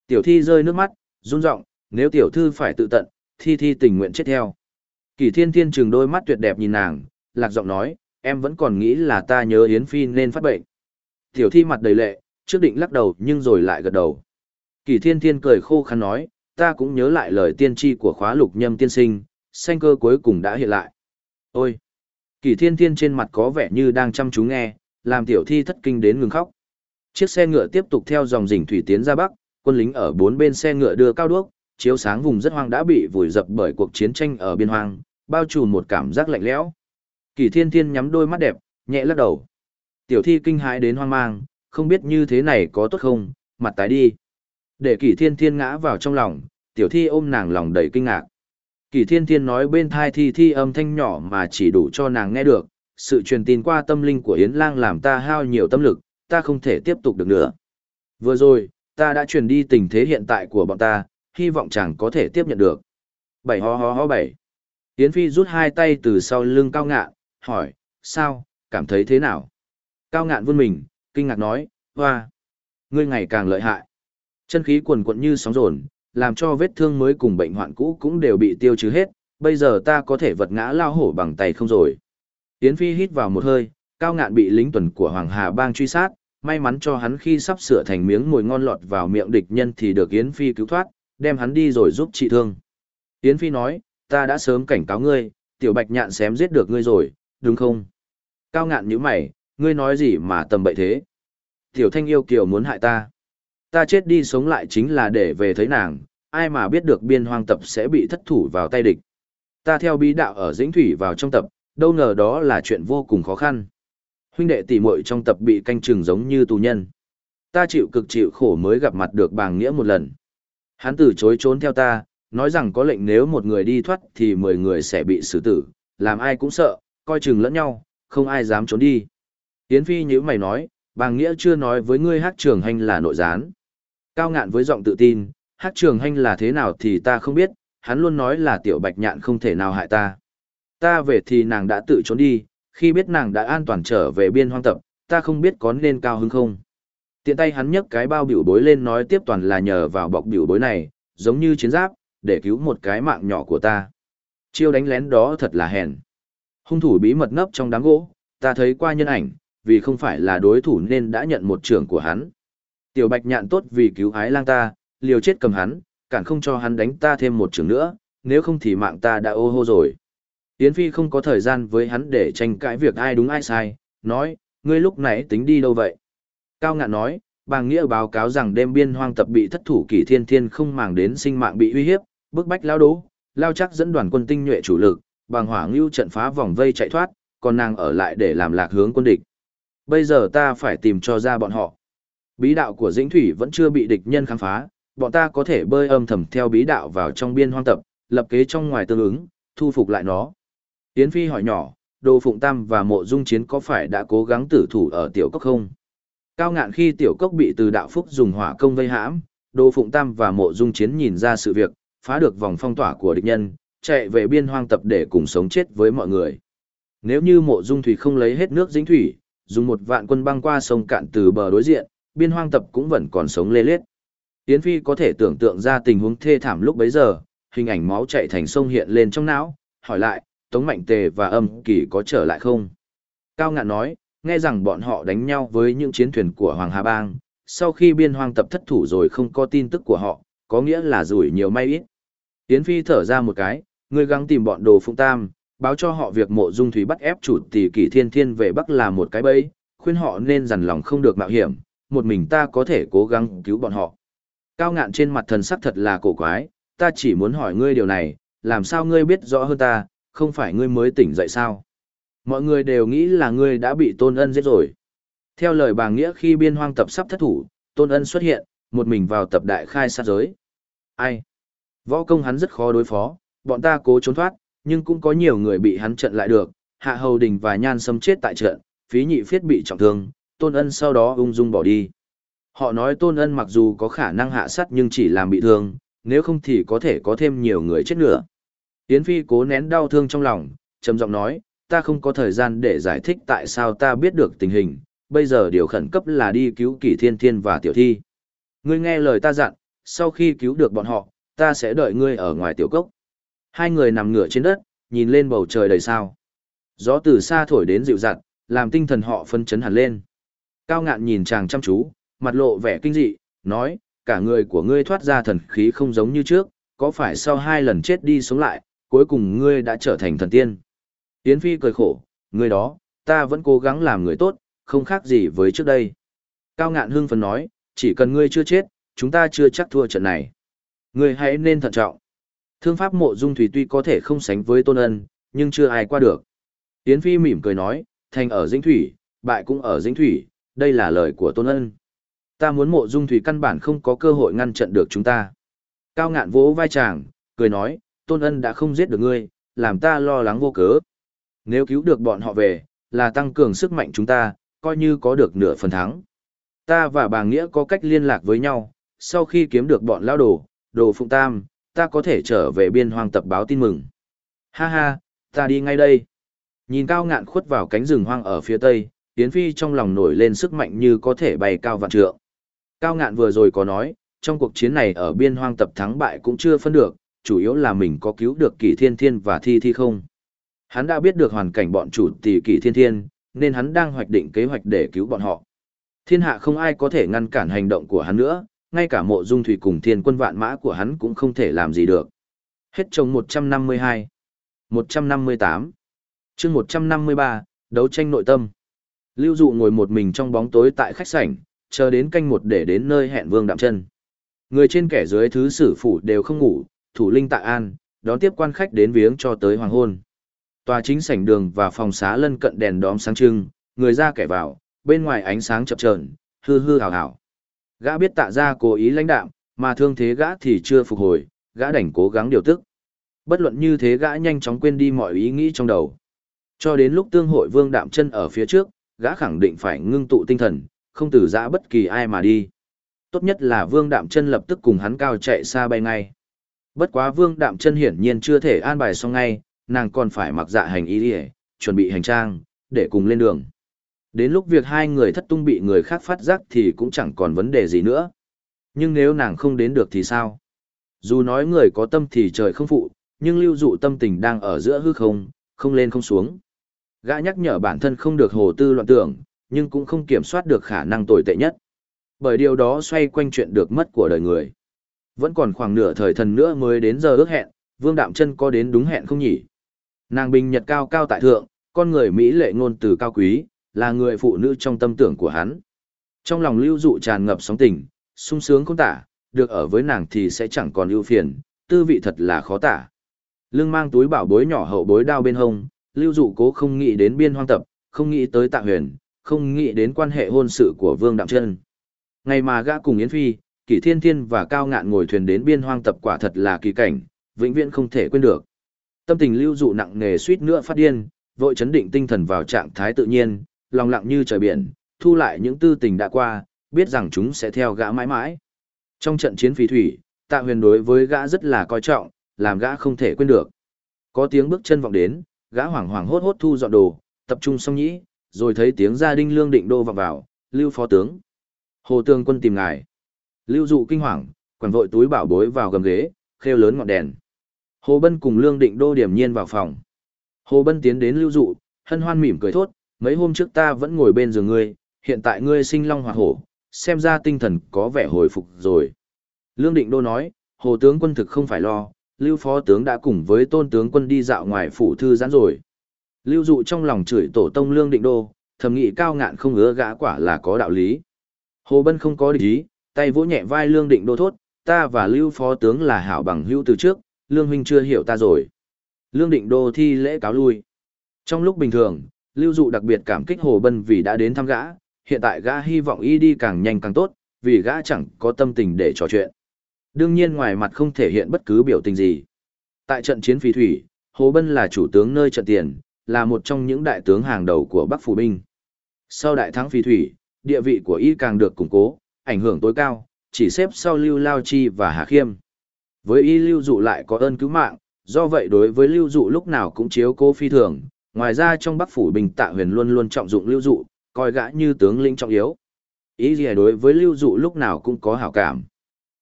[SPEAKER 1] Tiểu thi rơi nước mắt, run giọng nếu tiểu thư phải tự tận, thi thi tình nguyện chết theo. Kỳ thiên thiên trừng đôi mắt tuyệt đẹp nhìn nàng, lạc giọng nói, em vẫn còn nghĩ là ta nhớ Yến Phi nên phát bệnh. Tiểu thi mặt đầy lệ, trước định lắc đầu nhưng rồi lại gật đầu. Kỳ thiên thiên cười khô khăn nói, ta cũng nhớ lại lời tiên tri của khóa lục nhâm tiên sinh, sanh cơ cuối cùng đã hiện lại. Ôi! Kỳ thiên thiên trên mặt có vẻ như đang chăm chú nghe, làm tiểu thi thất kinh đến ngừng khóc. Chiếc xe ngựa tiếp tục theo dòng rình thủy tiến ra bắc, quân lính ở bốn bên xe ngựa đưa cao đuốc, chiếu sáng vùng rất hoang đã bị vùi dập bởi cuộc chiến tranh ở biên hoang, bao trùm một cảm giác lạnh lẽo. Kỳ thiên thiên nhắm đôi mắt đẹp, nhẹ lắc đầu. Tiểu thi kinh hãi đến hoang mang, không biết như thế này có tốt không, mặt tái đi. Để kỳ thiên thiên ngã vào trong lòng, tiểu thi ôm nàng lòng đầy kinh ngạc. kỳ thiên thiên nói bên thai thi thi âm thanh nhỏ mà chỉ đủ cho nàng nghe được, sự truyền tin qua tâm linh của Yến Lang làm ta hao nhiều tâm lực, ta không thể tiếp tục được nữa. Vừa rồi, ta đã truyền đi tình thế hiện tại của bọn ta, hy vọng chàng có thể tiếp nhận được. Bảy ho ho ho bảy. Yến Phi rút hai tay từ sau lưng cao ngạn, hỏi, sao, cảm thấy thế nào? Cao ngạn vươn mình, kinh ngạc nói, hoa, ngươi ngày càng lợi hại. Chân khí cuồn cuộn như sóng rồn, làm cho vết thương mới cùng bệnh hoạn cũ cũng đều bị tiêu trừ hết, bây giờ ta có thể vật ngã lao hổ bằng tay không rồi. Yến Phi hít vào một hơi, cao ngạn bị lính tuần của Hoàng Hà bang truy sát, may mắn cho hắn khi sắp sửa thành miếng mồi ngon lọt vào miệng địch nhân thì được Yến Phi cứu thoát, đem hắn đi rồi giúp trị thương. Yến Phi nói, ta đã sớm cảnh cáo ngươi, tiểu bạch nhạn xém giết được ngươi rồi, đúng không? Cao ngạn như mày, ngươi nói gì mà tầm bậy thế? Tiểu thanh yêu kiều muốn hại ta. Ta chết đi sống lại chính là để về thấy nàng, ai mà biết được biên hoang tập sẽ bị thất thủ vào tay địch. Ta theo bí đạo ở dĩnh thủy vào trong tập, đâu ngờ đó là chuyện vô cùng khó khăn. Huynh đệ tỷ muội trong tập bị canh chừng giống như tù nhân. Ta chịu cực chịu khổ mới gặp mặt được bàng nghĩa một lần. Hắn từ chối trốn theo ta, nói rằng có lệnh nếu một người đi thoát thì mười người sẽ bị xử tử, làm ai cũng sợ, coi chừng lẫn nhau, không ai dám trốn đi. Yến Phi như mày nói, bàng nghĩa chưa nói với ngươi hát trường hành là nội gián. Cao ngạn với giọng tự tin, hát trường hành là thế nào thì ta không biết, hắn luôn nói là tiểu bạch nhạn không thể nào hại ta. Ta về thì nàng đã tự trốn đi, khi biết nàng đã an toàn trở về biên hoang tập, ta không biết có nên cao hứng không. Tiện tay hắn nhấc cái bao biểu bối lên nói tiếp toàn là nhờ vào bọc biểu bối này, giống như chiến giáp, để cứu một cái mạng nhỏ của ta. Chiêu đánh lén đó thật là hèn. Hung thủ bí mật ngấp trong đám gỗ, ta thấy qua nhân ảnh, vì không phải là đối thủ nên đã nhận một trưởng của hắn. Tiểu bạch nhạn tốt vì cứu ái lang ta, liều chết cầm hắn, cản không cho hắn đánh ta thêm một trưởng nữa, nếu không thì mạng ta đã ô hô rồi. Yến Phi không có thời gian với hắn để tranh cãi việc ai đúng ai sai, nói, ngươi lúc nãy tính đi đâu vậy? Cao ngạn nói, bàng nghĩa báo cáo rằng đêm biên hoang tập bị thất thủ kỷ thiên thiên không màng đến sinh mạng bị uy hiếp, bức bách lao đố, lao chắc dẫn đoàn quân tinh nhuệ chủ lực, bằng hỏa ngưu trận phá vòng vây chạy thoát, còn nàng ở lại để làm lạc hướng quân địch. Bây giờ ta phải tìm cho ra bọn họ. Bí đạo của dĩnh thủy vẫn chưa bị địch nhân khám phá, bọn ta có thể bơi âm thầm theo bí đạo vào trong biên hoang tập, lập kế trong ngoài tương ứng, thu phục lại nó. Yến Phi hỏi nhỏ, Đồ Phụng Tam và Mộ Dung Chiến có phải đã cố gắng tử thủ ở tiểu cốc không? Cao ngạn khi tiểu cốc bị từ đạo phúc dùng hỏa công vây hãm, Đồ Phụng Tam và Mộ Dung Chiến nhìn ra sự việc, phá được vòng phong tỏa của địch nhân, chạy về biên hoang tập để cùng sống chết với mọi người. Nếu như Mộ Dung Thủy không lấy hết nước dính thủy, dùng một vạn quân băng qua sông cạn từ bờ đối diện, biên hoang tập cũng vẫn còn sống lê lết. Yến Phi có thể tưởng tượng ra tình huống thê thảm lúc bấy giờ, hình ảnh máu chạy thành sông hiện lên trong não, hỏi lại, Tống Mạnh Tề và âm kỳ có trở lại không? Cao ngạn nói, nghe rằng bọn họ đánh nhau với những chiến thuyền của Hoàng Hà Bang, sau khi biên hoang tập thất thủ rồi không có tin tức của họ, có nghĩa là rủi nhiều may ít. Yến Phi thở ra một cái, người gắng tìm bọn đồ phụng tam, báo cho họ việc mộ dung thủy bắt ép chủ tỷ kỷ thiên thiên về Bắc là một cái bẫy, khuyên họ nên dằn lòng không được mạo hiểm, một mình ta có thể cố gắng cứu bọn họ. Cao ngạn trên mặt thần sắc thật là cổ quái, ta chỉ muốn hỏi ngươi điều này, làm sao ngươi biết rõ hơn ta, không phải ngươi mới tỉnh dậy sao? Mọi người đều nghĩ là ngươi đã bị Tôn Ân giết rồi. Theo lời bà Nghĩa khi biên hoang tập sắp thất thủ, Tôn Ân xuất hiện, một mình vào tập đại khai sát giới. Ai? Võ công hắn rất khó đối phó, bọn ta cố trốn thoát, nhưng cũng có nhiều người bị hắn trận lại được. Hạ Hầu Đình và Nhan Sâm chết tại trận, phí nhị phiết bị trọng thương, Tôn Ân sau đó ung dung bỏ đi. Họ nói Tôn Ân mặc dù có khả năng hạ sát nhưng chỉ làm bị thương, nếu không thì có thể có thêm nhiều người chết nữa. Yến Phi cố nén đau thương trong lòng, trầm giọng nói, ta không có thời gian để giải thích tại sao ta biết được tình hình, bây giờ điều khẩn cấp là đi cứu Kỷ Thiên Thiên và Tiểu Thi. Ngươi nghe lời ta dặn, sau khi cứu được bọn họ, ta sẽ đợi ngươi ở ngoài tiểu cốc. Hai người nằm ngửa trên đất, nhìn lên bầu trời đầy sao. Gió từ xa thổi đến dịu dặn, làm tinh thần họ phân chấn hẳn lên. Cao ngạn nhìn chàng chăm chú, mặt lộ vẻ kinh dị, nói, cả người của ngươi thoát ra thần khí không giống như trước, có phải sau hai lần chết đi sống lại, cuối cùng ngươi đã trở thành thần tiên. Yến Phi cười khổ, ngươi đó, ta vẫn cố gắng làm người tốt, không khác gì với trước đây. Cao ngạn hưng phấn nói, chỉ cần ngươi chưa chết, chúng ta chưa chắc thua trận này người hãy nên thận trọng. Thương pháp mộ dung thủy tuy có thể không sánh với tôn ân, nhưng chưa ai qua được. Yến Phi mỉm cười nói, thành ở dĩnh thủy, bại cũng ở dĩnh thủy, đây là lời của tôn ân. Ta muốn mộ dung thủy căn bản không có cơ hội ngăn trận được chúng ta. Cao ngạn vỗ vai chàng, cười nói, tôn ân đã không giết được ngươi, làm ta lo lắng vô cớ. Nếu cứu được bọn họ về, là tăng cường sức mạnh chúng ta, coi như có được nửa phần thắng. Ta và bà Nghĩa có cách liên lạc với nhau, sau khi kiếm được bọn lao đồ, đồ phụng tam, ta có thể trở về biên hoang tập báo tin mừng. Ha ha, ta đi ngay đây. Nhìn cao ngạn khuất vào cánh rừng hoang ở phía tây, Yến Phi trong lòng nổi lên sức mạnh như có thể bay cao vạn trượng. Cao ngạn vừa rồi có nói, trong cuộc chiến này ở biên hoang tập thắng bại cũng chưa phân được, chủ yếu là mình có cứu được kỷ thiên thiên và thi thi không. Hắn đã biết được hoàn cảnh bọn chủ tỷ kỷ thiên thiên, nên hắn đang hoạch định kế hoạch để cứu bọn họ. Thiên hạ không ai có thể ngăn cản hành động của hắn nữa, ngay cả mộ dung thủy cùng thiên quân vạn mã của hắn cũng không thể làm gì được. Hết chồng 152 158 chương 153, đấu tranh nội tâm. Lưu dụ ngồi một mình trong bóng tối tại khách sảnh, chờ đến canh một để đến nơi hẹn vương đạm chân. Người trên kẻ dưới thứ sử phủ đều không ngủ, thủ linh Tạ an, đón tiếp quan khách đến viếng cho tới hoàng hôn. Tòa chính sảnh đường và phòng xá lân cận đèn đóm sáng trưng, người ra kẻ vào, bên ngoài ánh sáng chập chờn, hư hư hào hào. Gã biết tạ ra cố ý lãnh đạm, mà thương thế gã thì chưa phục hồi, gã đành cố gắng điều tức. Bất luận như thế gã nhanh chóng quên đi mọi ý nghĩ trong đầu. Cho đến lúc tương hội vương đạm chân ở phía trước, gã khẳng định phải ngưng tụ tinh thần, không từ giã bất kỳ ai mà đi. Tốt nhất là vương đạm chân lập tức cùng hắn cao chạy xa bay ngay. Bất quá vương đạm chân hiển nhiên chưa thể an bài xong ngay, nàng còn phải mặc dạ hành ý đi chuẩn bị hành trang, để cùng lên đường. Đến lúc việc hai người thất tung bị người khác phát giác thì cũng chẳng còn vấn đề gì nữa. Nhưng nếu nàng không đến được thì sao? Dù nói người có tâm thì trời không phụ, nhưng lưu dụ tâm tình đang ở giữa hư không, không lên không xuống. Gã nhắc nhở bản thân không được hồ tư loạn tưởng, nhưng cũng không kiểm soát được khả năng tồi tệ nhất. Bởi điều đó xoay quanh chuyện được mất của đời người. Vẫn còn khoảng nửa thời thần nữa mới đến giờ ước hẹn, Vương Đạm Chân có đến đúng hẹn không nhỉ? Nàng bình nhật cao cao tại thượng, con người Mỹ lệ ngôn từ cao quý, là người phụ nữ trong tâm tưởng của hắn. Trong lòng lưu dụ tràn ngập sóng tình, sung sướng không tả, được ở với nàng thì sẽ chẳng còn ưu phiền, tư vị thật là khó tả. Lưng mang túi bảo bối nhỏ hậu bối đao bên hông, lưu dụ cố không nghĩ đến biên hoang tập, không nghĩ tới tạ huyền, không nghĩ đến quan hệ hôn sự của Vương Đạm Trân. Ngày mà gã cùng Yến Phi, Kỷ Thiên Thiên và Cao Ngạn ngồi thuyền đến biên hoang tập quả thật là kỳ cảnh, vĩnh viễn không thể quên được. Tâm tình lưu dụ nặng nề suýt nữa phát điên, vội chấn định tinh thần vào trạng thái tự nhiên, lòng lặng như trời biển, thu lại những tư tình đã qua, biết rằng chúng sẽ theo gã mãi mãi. Trong trận chiến phí thủy, tạ huyền đối với gã rất là coi trọng, làm gã không thể quên được. Có tiếng bước chân vọng đến, gã hoảng hoảng hốt hốt thu dọn đồ, tập trung xong nhĩ, rồi thấy tiếng gia đinh lương định đô vọng vào, lưu phó tướng. Hồ tướng quân tìm ngài. Lưu dụ kinh hoàng, quẳng vội túi bảo bối vào gầm ghế, khêu lớn ngọn đèn. Hồ Bân cùng Lương Định Đô điểm nhiên vào phòng. Hồ Bân tiến đến lưu dụ, hân hoan mỉm cười thốt, mấy hôm trước ta vẫn ngồi bên giường ngươi, hiện tại ngươi sinh long hỏa hổ, xem ra tinh thần có vẻ hồi phục rồi. Lương Định Đô nói, Hồ tướng quân thực không phải lo, Lưu phó tướng đã cùng với tôn tướng quân đi dạo ngoài phủ thư giãn rồi. Lưu dụ trong lòng chửi tổ tông Lương Định Đô, thầm nghị cao ngạn không ứa gã quả là có đạo lý. Hồ Bân không có địch ý, tay vỗ nhẹ vai Lương Định Đô thốt, ta và Lưu phó tướng là hảo bằng hữu từ trước, Lương huynh chưa hiểu ta rồi. Lương Định Đô thi lễ cáo lui. Trong lúc bình thường, Lưu Dụ đặc biệt cảm kích Hồ Bân vì đã đến thăm gã, hiện tại gã hy vọng y đi càng nhanh càng tốt, vì gã chẳng có tâm tình để trò chuyện. Đương nhiên ngoài mặt không thể hiện bất cứ biểu tình gì. Tại trận chiến Phì thủy, Hồ Bân là chủ tướng nơi trận tiền, là một trong những đại tướng hàng đầu của Bắc Phủ Binh. Sau đại thắng Phì thủy, địa vị của y càng được củng cố, ảnh hưởng tối cao, chỉ xếp sau Lưu Lao Chi và Hà Khiêm. Với y Lưu Dụ lại có ơn cứu mạng, do vậy đối với Lưu Dụ lúc nào cũng chiếu cố phi thường, ngoài ra trong Bắc Phủ Bình Tạ Huyền luôn luôn trọng dụng Lưu Dụ, coi gã như tướng lĩnh trọng yếu. Ý gì đối với Lưu Dụ lúc nào cũng có hảo cảm.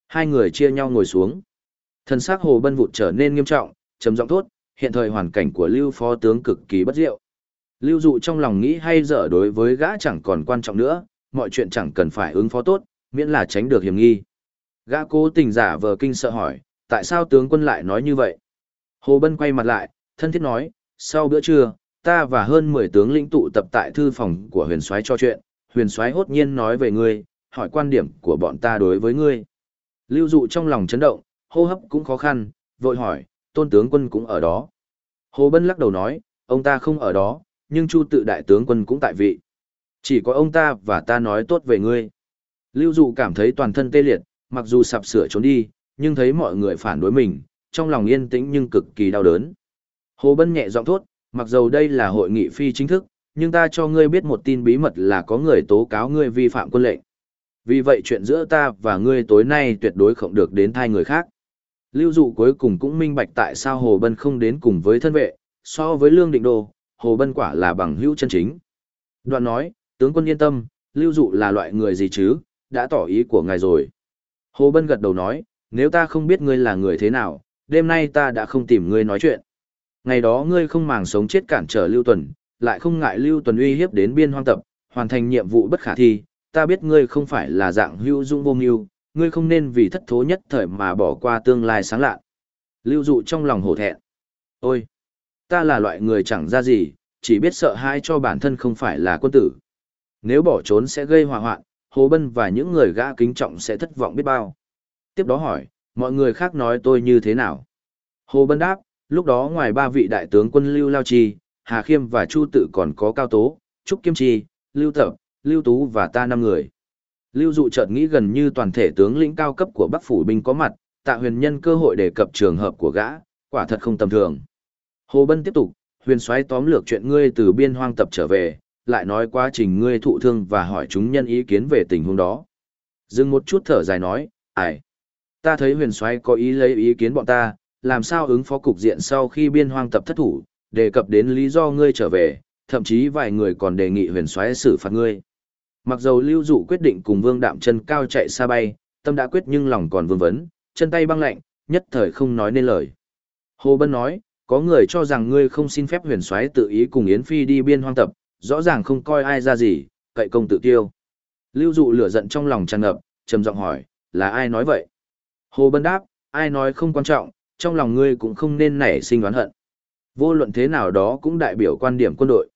[SPEAKER 1] Hai người chia nhau ngồi xuống. Thần sắc Hồ Bân Vụt trở nên nghiêm trọng, trầm giọng thốt, hiện thời hoàn cảnh của Lưu Phó tướng cực kỳ bất diệu. Lưu Dụ trong lòng nghĩ hay dở đối với gã chẳng còn quan trọng nữa, mọi chuyện chẳng cần phải ứng phó tốt, miễn là tránh được hiểm nghi. Gã cố tình giả vờ kinh sợ hỏi, tại sao tướng quân lại nói như vậy? Hồ Bân quay mặt lại, thân thiết nói, sau bữa trưa, ta và hơn 10 tướng lĩnh tụ tập tại thư phòng của huyền soái cho chuyện, huyền soái hốt nhiên nói về ngươi, hỏi quan điểm của bọn ta đối với ngươi. Lưu dụ trong lòng chấn động, hô hấp cũng khó khăn, vội hỏi, tôn tướng quân cũng ở đó. Hồ Bân lắc đầu nói, ông ta không ở đó, nhưng Chu tự đại tướng quân cũng tại vị. Chỉ có ông ta và ta nói tốt về ngươi. Lưu dụ cảm thấy toàn thân tê liệt, mặc dù sạp sửa trốn đi, nhưng thấy mọi người phản đối mình, trong lòng yên tĩnh nhưng cực kỳ đau đớn. Hồ Bân nhẹ giọng thốt, mặc dù đây là hội nghị phi chính thức, nhưng ta cho ngươi biết một tin bí mật là có người tố cáo ngươi vi phạm quân lệnh. Vì vậy chuyện giữa ta và ngươi tối nay tuyệt đối không được đến thai người khác. Lưu dụ cuối cùng cũng minh bạch tại sao Hồ Bân không đến cùng với thân vệ, so với Lương Định Đô, Hồ Bân quả là bằng hữu chân chính. Đoạn nói, tướng quân yên tâm, Lưu dụ là loại người gì chứ, đã tỏ ý của ngài rồi. Hồ Bân gật đầu nói, nếu ta không biết ngươi là người thế nào, đêm nay ta đã không tìm ngươi nói chuyện. Ngày đó ngươi không màng sống chết cản trở Lưu Tuần, lại không ngại Lưu Tuần uy hiếp đến biên hoang tập, hoàn thành nhiệm vụ bất khả thi, ta biết ngươi không phải là dạng hữu dung vô mưu, ngươi không nên vì thất thố nhất thời mà bỏ qua tương lai sáng lạ. Lưu dụ trong lòng hổ thẹn. Ôi! Ta là loại người chẳng ra gì, chỉ biết sợ hãi cho bản thân không phải là quân tử. Nếu bỏ trốn sẽ gây hỏa hoạn, Hồ Bân và những người gã kính trọng sẽ thất vọng biết bao. Tiếp đó hỏi, mọi người khác nói tôi như thế nào? Hồ Bân đáp, lúc đó ngoài ba vị đại tướng quân Lưu Lao Chi, Hà Khiêm và Chu Tự còn có Cao Tố, Trúc Kiêm Chi, Lưu Tập, Lưu Tú và ta năm người. Lưu Dụ chợt nghĩ gần như toàn thể tướng lĩnh cao cấp của Bắc phủ binh có mặt, Tạ Huyền nhân cơ hội đề cập trường hợp của gã, quả thật không tầm thường. Hồ Bân tiếp tục, Huyền Soái tóm lược chuyện ngươi từ biên hoang tập trở về, lại nói quá trình ngươi thụ thương và hỏi chúng nhân ý kiến về tình huống đó. Dừng một chút thở dài nói, ải, ta thấy Huyền Soái có ý lấy ý kiến bọn ta, làm sao ứng phó cục diện sau khi biên hoang tập thất thủ, đề cập đến lý do ngươi trở về, thậm chí vài người còn đề nghị Huyền Soái xử phạt ngươi. Mặc dầu lưu dụ quyết định cùng vương đạm chân cao chạy xa bay, tâm đã quyết nhưng lòng còn vương vấn, chân tay băng lạnh, nhất thời không nói nên lời. Hồ Bân nói, có người cho rằng ngươi không xin phép huyền soái tự ý cùng Yến Phi đi biên hoang tập, rõ ràng không coi ai ra gì, cậy công tự tiêu. Lưu dụ lửa giận trong lòng tràn ngập, trầm giọng hỏi, là ai nói vậy? Hồ Bân đáp, ai nói không quan trọng, trong lòng ngươi cũng không nên nảy sinh oán hận. Vô luận thế nào đó cũng đại biểu quan điểm quân đội.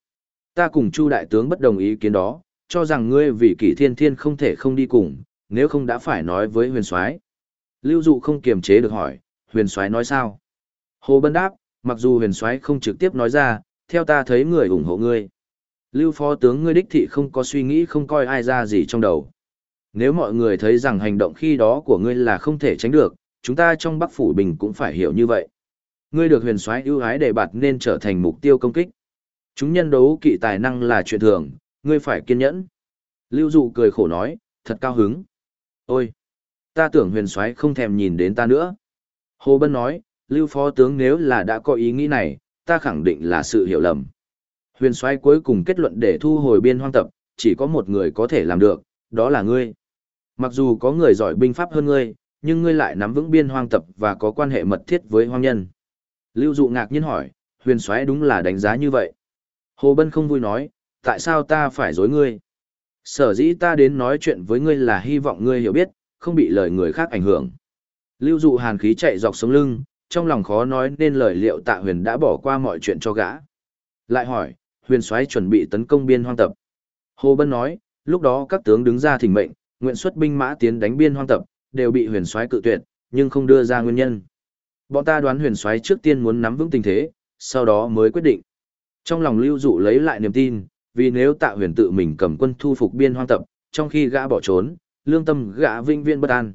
[SPEAKER 1] Ta cùng Chu đại tướng bất đồng ý kiến đó, cho rằng ngươi vì kỷ thiên thiên không thể không đi cùng, nếu không đã phải nói với huyền soái. Lưu dụ không kiềm chế được hỏi, huyền soái nói sao? Hồ Bân đáp, mặc dù huyền soái không trực tiếp nói ra, theo ta thấy người ủng hộ ngươi. Lưu phó tướng ngươi đích thị không có suy nghĩ không coi ai ra gì trong đầu. Nếu mọi người thấy rằng hành động khi đó của ngươi là không thể tránh được, chúng ta trong Bắc Phủ Bình cũng phải hiểu như vậy. Ngươi được huyền soái ưu ái đề bạt nên trở thành mục tiêu công kích. Chúng nhân đấu kỵ tài năng là chuyện thường, ngươi phải kiên nhẫn. Lưu dụ cười khổ nói, thật cao hứng. Ôi, ta tưởng huyền soái không thèm nhìn đến ta nữa. Hồ Bân nói, Lưu phó tướng nếu là đã có ý nghĩ này, ta khẳng định là sự hiểu lầm. Huyền soái cuối cùng kết luận để thu hồi biên hoang tập, chỉ có một người có thể làm được, đó là ngươi. Mặc dù có người giỏi binh pháp hơn ngươi, nhưng ngươi lại nắm vững biên hoang tập và có quan hệ mật thiết với hoang nhân. Lưu dụ ngạc nhiên hỏi, huyền soái đúng là đánh giá như vậy. Hồ Bân không vui nói, tại sao ta phải dối ngươi? Sở dĩ ta đến nói chuyện với ngươi là hy vọng ngươi hiểu biết, không bị lời người khác ảnh hưởng. Lưu dụ hàn khí chạy dọc sống lưng, trong lòng khó nói nên lời liệu tạ huyền đã bỏ qua mọi chuyện cho gã. Lại hỏi, huyền soái chuẩn bị tấn công biên hoang tập. Hồ Bân nói, lúc đó các tướng đứng ra thỉnh mệnh, nguyện xuất binh mã tiến đánh biên hoang tập, đều bị huyền soái cự tuyệt, nhưng không đưa ra nguyên nhân. Bọn ta đoán huyền soái trước tiên muốn nắm vững tình thế, sau đó mới quyết định. Trong lòng lưu dụ lấy lại niềm tin, vì nếu tạ huyền tự mình cầm quân thu phục biên hoang tập, trong khi gã bỏ trốn, lương tâm gã vinh viên bất an.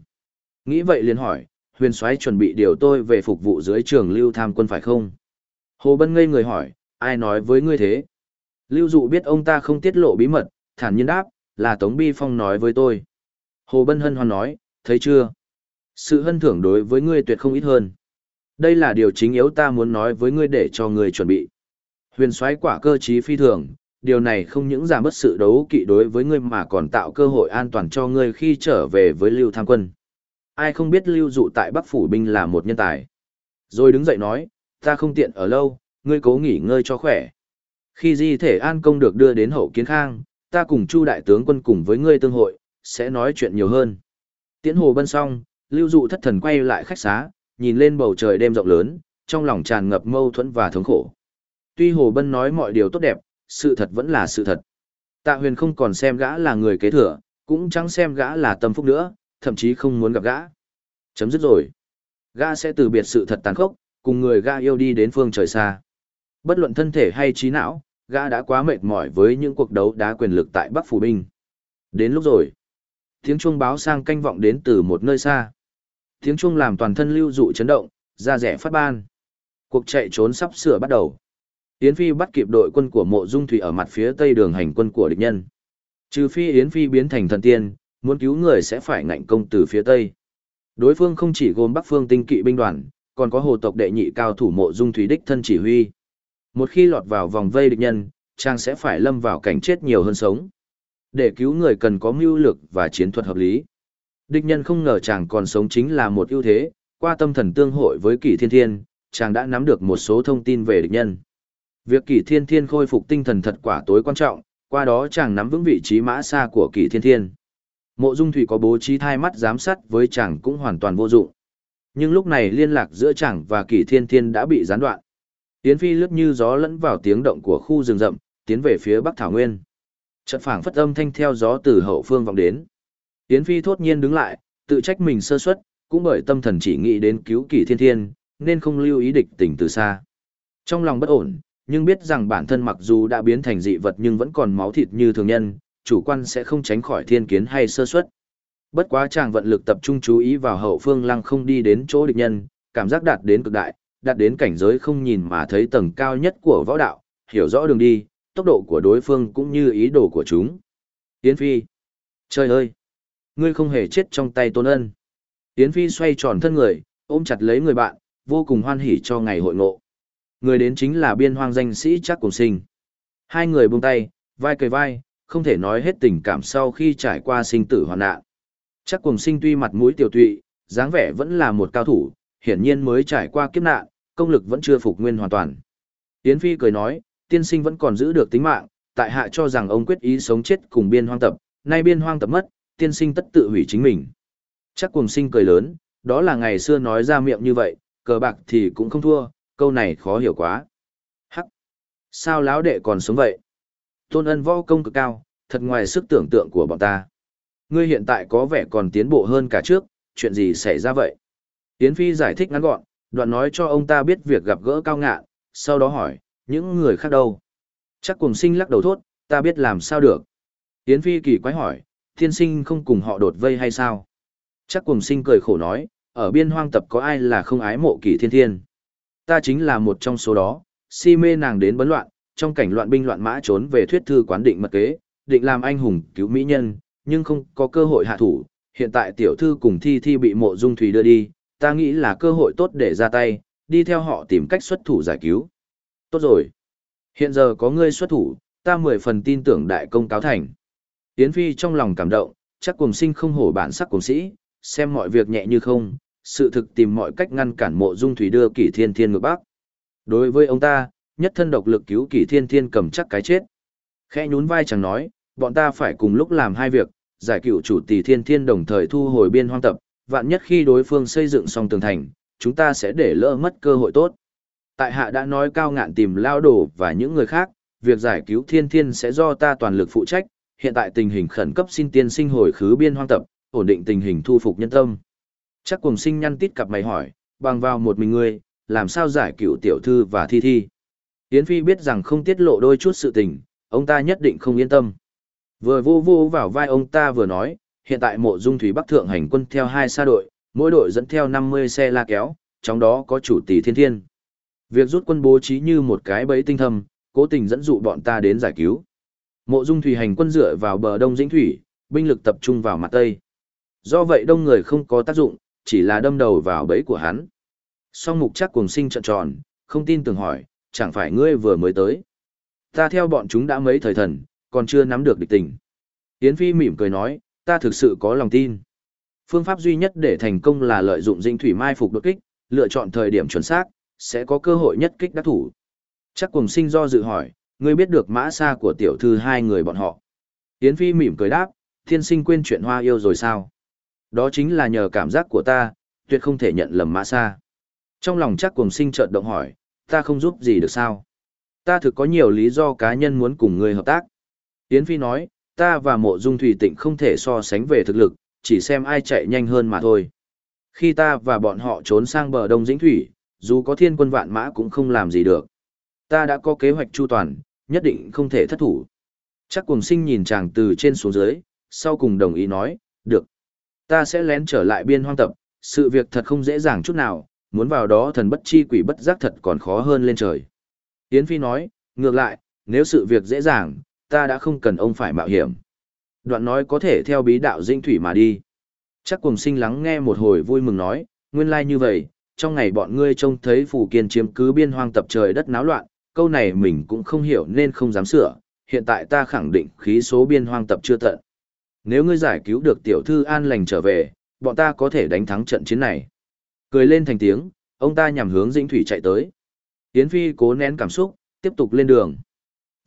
[SPEAKER 1] Nghĩ vậy liền hỏi, huyền soái chuẩn bị điều tôi về phục vụ dưới trường lưu tham quân phải không? Hồ Bân ngây người hỏi, ai nói với ngươi thế? Lưu dụ biết ông ta không tiết lộ bí mật, thản nhiên đáp, là Tống Bi Phong nói với tôi. Hồ Bân hân hoan nói, thấy chưa? Sự hân thưởng đối với ngươi tuyệt không ít hơn. Đây là điều chính yếu ta muốn nói với ngươi để cho ngươi chuẩn bị. Huyền soái quả cơ trí phi thường, điều này không những giảm bớt sự đấu kỵ đối với ngươi mà còn tạo cơ hội an toàn cho ngươi khi trở về với Lưu Tham Quân. Ai không biết Lưu Dụ tại Bắc Phủ Binh là một nhân tài. Rồi đứng dậy nói, ta không tiện ở lâu, ngươi cố nghỉ ngơi cho khỏe. Khi di thể an công được đưa đến hậu kiến khang, ta cùng Chu đại tướng quân cùng với ngươi tương hội, sẽ nói chuyện nhiều hơn. Tiễn hồ bân xong, Lưu Dụ thất thần quay lại khách xá, nhìn lên bầu trời đêm rộng lớn, trong lòng tràn ngập mâu thuẫn và thống khổ. Tuy Hồ Bân nói mọi điều tốt đẹp, sự thật vẫn là sự thật. Tạ huyền không còn xem gã là người kế thừa, cũng chẳng xem gã là tâm phúc nữa, thậm chí không muốn gặp gã. Chấm dứt rồi. Gã sẽ từ biệt sự thật tàn khốc, cùng người gã yêu đi đến phương trời xa. Bất luận thân thể hay trí não, gã đã quá mệt mỏi với những cuộc đấu đá quyền lực tại Bắc Phủ Binh. Đến lúc rồi. Tiếng chuông báo sang canh vọng đến từ một nơi xa. Tiếng chuông làm toàn thân lưu dụ chấn động, da rẻ phát ban. Cuộc chạy trốn sắp sửa bắt đầu. Yến Phi bắt kịp đội quân của mộ dung thủy ở mặt phía tây đường hành quân của địch nhân. Trừ phi Yến Phi biến thành thần tiên, muốn cứu người sẽ phải ngạnh công từ phía tây. Đối phương không chỉ gồm Bắc Phương tinh kỵ binh đoàn, còn có hồ tộc đệ nhị cao thủ mộ dung thủy đích thân chỉ huy. Một khi lọt vào vòng vây địch nhân, chàng sẽ phải lâm vào cảnh chết nhiều hơn sống. Để cứu người cần có mưu lực và chiến thuật hợp lý. Địch nhân không ngờ chàng còn sống chính là một ưu thế, qua tâm thần tương hội với kỷ thiên thiên, chàng đã nắm được một số thông tin về địch nhân. Việc kỷ thiên thiên khôi phục tinh thần thật quả tối quan trọng, qua đó chàng nắm vững vị trí mã xa của kỷ thiên thiên. Mộ dung thủy có bố trí thai mắt giám sát với chàng cũng hoàn toàn vô dụng. Nhưng lúc này liên lạc giữa chàng và kỷ thiên thiên đã bị gián đoạn. Yến Phi lướt như gió lẫn vào tiếng động của khu rừng rậm, tiến về phía Bắc Thảo Nguyên. Trận phảng phất âm thanh theo gió từ hậu phương vọng đến. Yến Phi thốt nhiên đứng lại, tự trách mình sơ suất, cũng bởi tâm thần chỉ nghĩ đến cứu kỳ Thiên Thiên, nên không lưu ý địch tình từ xa. Trong lòng bất ổn, nhưng biết rằng bản thân mặc dù đã biến thành dị vật nhưng vẫn còn máu thịt như thường nhân, chủ quan sẽ không tránh khỏi thiên kiến hay sơ suất. Bất quá chàng vận lực tập trung chú ý vào hậu phương lăng không đi đến chỗ địch nhân, cảm giác đạt đến cực đại, đạt đến cảnh giới không nhìn mà thấy tầng cao nhất của võ đạo, hiểu rõ đường đi, tốc độ của đối phương cũng như ý đồ của chúng. Yến Phi. Trời ơi! Ngươi không hề chết trong tay tôn ân. Yến Phi xoay tròn thân người, ôm chặt lấy người bạn, vô cùng hoan hỉ cho ngày hội ngộ. Người đến chính là biên hoang danh sĩ chắc cùng sinh. Hai người buông tay, vai kề vai, không thể nói hết tình cảm sau khi trải qua sinh tử hoàn nạn. Chắc cùng sinh tuy mặt mũi tiểu tụy, dáng vẻ vẫn là một cao thủ, hiển nhiên mới trải qua kiếp nạn, công lực vẫn chưa phục nguyên hoàn toàn. Yến Phi cười nói, tiên sinh vẫn còn giữ được tính mạng, tại hạ cho rằng ông quyết ý sống chết cùng biên hoang tập, nay biên hoang tập mất, tiên sinh tất tự hủy chính mình. Chắc cùng sinh cười lớn, đó là ngày xưa nói ra miệng như vậy, cờ bạc thì cũng không thua, câu này khó hiểu quá. Hắc! Sao lão đệ còn sống vậy? Tôn ân võ công cực cao, thật ngoài sức tưởng tượng của bọn ta. Ngươi hiện tại có vẻ còn tiến bộ hơn cả trước, chuyện gì xảy ra vậy? Tiến Phi giải thích ngắn gọn, đoạn nói cho ông ta biết việc gặp gỡ cao ngạn, sau đó hỏi, những người khác đâu? Chắc cùng sinh lắc đầu thốt, ta biết làm sao được. Yến Phi kỳ quái hỏi, thiên sinh không cùng họ đột vây hay sao? Chắc cùng sinh cười khổ nói, ở biên hoang tập có ai là không ái mộ kỳ thiên thiên. Ta chính là một trong số đó, si mê nàng đến bấn loạn, trong cảnh loạn binh loạn mã trốn về thuyết thư quán định mật kế, định làm anh hùng cứu mỹ nhân, nhưng không có cơ hội hạ thủ. Hiện tại tiểu thư cùng thi thi bị mộ dung thủy đưa đi, ta nghĩ là cơ hội tốt để ra tay, đi theo họ tìm cách xuất thủ giải cứu. Tốt rồi. Hiện giờ có ngươi xuất thủ, ta mười phần tin tưởng đại công cáo thành. Yến Phi trong lòng cảm động, chắc cùng sinh không hổ bản sắc cùng sĩ, xem mọi việc nhẹ như không, sự thực tìm mọi cách ngăn cản mộ dung thủy đưa kỷ thiên thiên ngược bắc. Đối với ông ta, nhất thân độc lực cứu kỷ thiên thiên cầm chắc cái chết. Khẽ nhún vai chẳng nói, bọn ta phải cùng lúc làm hai việc, giải cựu chủ tỷ thiên thiên đồng thời thu hồi biên hoang tập, vạn nhất khi đối phương xây dựng xong tường thành, chúng ta sẽ để lỡ mất cơ hội tốt. Tại hạ đã nói cao ngạn tìm lao đổ và những người khác, việc giải cứu thiên thiên sẽ do ta toàn lực phụ trách, hiện tại tình hình khẩn cấp xin tiên sinh hồi khứ biên hoang tập, ổn định tình hình thu phục nhân tâm. Chắc cùng sinh nhăn tít cặp mày hỏi, bằng vào một mình ngươi, làm sao giải cứu tiểu thư và thi thi. Yến Phi biết rằng không tiết lộ đôi chút sự tình, ông ta nhất định không yên tâm. Vừa vô vô vào vai ông ta vừa nói, hiện tại mộ dung thủy bắc thượng hành quân theo hai xa đội, mỗi đội dẫn theo 50 xe la kéo, trong đó có chủ tỷ thiên thiên. Việc rút quân bố trí như một cái bẫy tinh thâm, cố tình dẫn dụ bọn ta đến giải cứu. Mộ dung thủy hành quân dựa vào bờ đông dĩnh thủy, binh lực tập trung vào mặt tây. Do vậy đông người không có tác dụng, chỉ là đâm đầu vào bẫy của hắn. Song mục chắc cùng sinh trận tròn, không tin tưởng hỏi, chẳng phải ngươi vừa mới tới. Ta theo bọn chúng đã mấy thời thần, còn chưa nắm được địch tình. Yến Phi mỉm cười nói, ta thực sự có lòng tin. Phương pháp duy nhất để thành công là lợi dụng dinh thủy mai phục đột kích, lựa chọn thời điểm chuẩn xác, sẽ có cơ hội nhất kích đắc thủ. Chắc cùng sinh do dự hỏi, ngươi biết được mã xa của tiểu thư hai người bọn họ. Yến Phi mỉm cười đáp, thiên sinh quên chuyện hoa yêu rồi sao? Đó chính là nhờ cảm giác của ta, tuyệt không thể nhận lầm mã xa. Trong lòng chắc cùng sinh chợt động hỏi, ta không giúp gì được sao? Ta thực có nhiều lý do cá nhân muốn cùng ngươi hợp tác. Yến Phi nói, ta và mộ dung thủy tịnh không thể so sánh về thực lực, chỉ xem ai chạy nhanh hơn mà thôi. Khi ta và bọn họ trốn sang bờ đông dĩnh thủy, dù có thiên quân vạn mã cũng không làm gì được. Ta đã có kế hoạch chu toàn, nhất định không thể thất thủ. Chắc cùng sinh nhìn chàng từ trên xuống dưới, sau cùng đồng ý nói, được. Ta sẽ lén trở lại biên hoang tập, sự việc thật không dễ dàng chút nào, muốn vào đó thần bất chi quỷ bất giác thật còn khó hơn lên trời. Yến Phi nói, ngược lại, nếu sự việc dễ dàng, ta đã không cần ông phải mạo hiểm. Đoạn nói có thể theo bí đạo dinh thủy mà đi. Chắc cùng sinh lắng nghe một hồi vui mừng nói, nguyên lai like như vậy, trong ngày bọn ngươi trông thấy phủ kiên chiếm cứ biên hoang tập trời đất náo loạn, câu này mình cũng không hiểu nên không dám sửa, hiện tại ta khẳng định khí số biên hoang tập chưa tận. Nếu ngươi giải cứu được tiểu thư an lành trở về, bọn ta có thể đánh thắng trận chiến này. Cười lên thành tiếng, ông ta nhằm hướng dĩnh thủy chạy tới. Yến Phi cố nén cảm xúc, tiếp tục lên đường.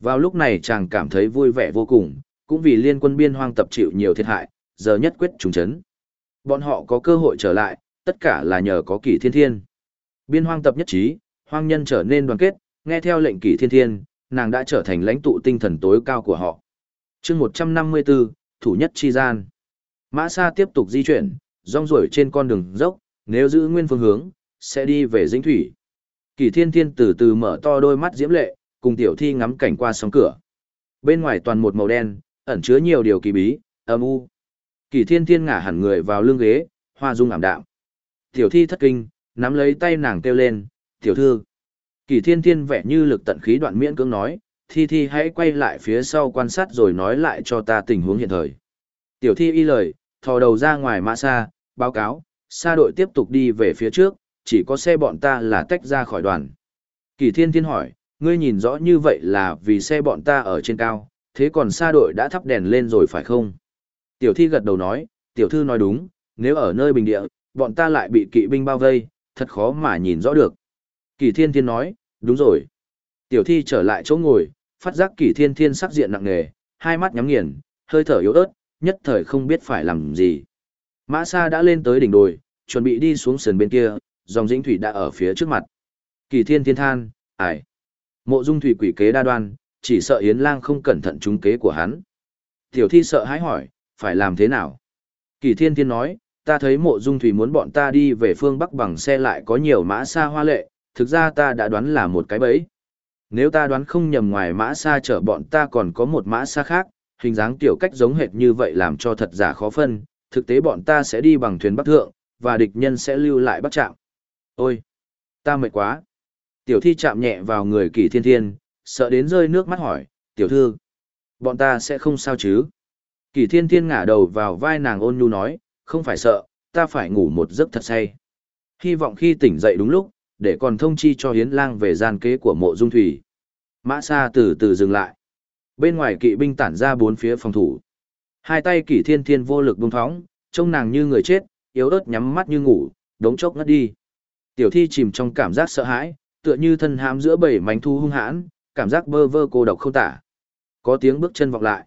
[SPEAKER 1] Vào lúc này chàng cảm thấy vui vẻ vô cùng, cũng vì liên quân biên hoang tập chịu nhiều thiệt hại, giờ nhất quyết trùng chấn. Bọn họ có cơ hội trở lại, tất cả là nhờ có kỷ thiên thiên. Biên hoang tập nhất trí, hoang nhân trở nên đoàn kết, nghe theo lệnh kỷ thiên thiên, nàng đã trở thành lãnh tụ tinh thần tối cao của họ. chương 154, thủ nhất chi gian. Mã Sa tiếp tục di chuyển, rong ruổi trên con đường dốc, nếu giữ nguyên phương hướng, sẽ đi về dĩnh thủy. Kỷ thiên thiên từ từ mở to đôi mắt diễm lệ, cùng tiểu thi ngắm cảnh qua sóng cửa. Bên ngoài toàn một màu đen, ẩn chứa nhiều điều kỳ bí, âm u. Kỷ thiên thiên ngả hẳn người vào lưng ghế, hoa dung ảm đạm. Tiểu thi thất kinh, nắm lấy tay nàng kêu lên, tiểu thư. Kỳ thiên thiên vẻ như lực tận khí đoạn miễn cưỡng nói, thi thi hãy quay lại phía sau quan sát rồi nói lại cho ta tình huống hiện thời. Tiểu thi y lời, thò đầu ra ngoài mã xa, báo cáo, xa đội tiếp tục đi về phía trước, chỉ có xe bọn ta là tách ra khỏi đoàn. Kỳ thiên thiên hỏi, ngươi nhìn rõ như vậy là vì xe bọn ta ở trên cao, thế còn xa đội đã thắp đèn lên rồi phải không? Tiểu thi gật đầu nói, tiểu thư nói đúng, nếu ở nơi bình địa, bọn ta lại bị kỵ binh bao vây, thật khó mà nhìn rõ được. Kỳ thiên thiên nói, đúng rồi. Tiểu thi trở lại chỗ ngồi, phát giác kỳ thiên thiên sắc diện nặng nề, hai mắt nhắm nghiền, hơi thở yếu ớt, nhất thời không biết phải làm gì. Mã Sa đã lên tới đỉnh đồi, chuẩn bị đi xuống sườn bên kia, dòng dĩnh thủy đã ở phía trước mặt. Kỳ thiên thiên than, ải. Mộ dung thủy quỷ kế đa đoan, chỉ sợ Yến lang không cẩn thận trúng kế của hắn. Tiểu thi sợ hãi hỏi, phải làm thế nào? Kỳ thiên thiên nói, ta thấy mộ dung thủy muốn bọn ta đi về phương Bắc bằng xe lại có nhiều mã xa hoa lệ, thực ra ta đã đoán là một cái bẫy. Nếu ta đoán không nhầm ngoài mã xa chở bọn ta còn có một mã xa khác, hình dáng tiểu cách giống hệt như vậy làm cho thật giả khó phân, thực tế bọn ta sẽ đi bằng thuyền bắc thượng, và địch nhân sẽ lưu lại bắc trạm. Ôi, ta mệt quá. Tiểu thi chạm nhẹ vào người kỳ thiên thiên, sợ đến rơi nước mắt hỏi, tiểu thư, bọn ta sẽ không sao chứ. Kỳ thiên thiên ngả đầu vào vai nàng ôn nhu nói, không phải sợ, ta phải ngủ một giấc thật say. Hy vọng khi tỉnh dậy đúng lúc, để còn thông chi cho hiến lang về gian kế của mộ dung thủy. Mã Sa từ từ dừng lại. Bên ngoài kỵ binh tản ra bốn phía phòng thủ. Hai tay kỷ thiên thiên vô lực buông thóng, trông nàng như người chết, yếu ớt nhắm mắt như ngủ, đống chốc ngất đi. Tiểu thi chìm trong cảm giác sợ hãi, tựa như thân hám giữa bảy mánh thu hung hãn, cảm giác bơ vơ cô độc không tả. Có tiếng bước chân vọng lại.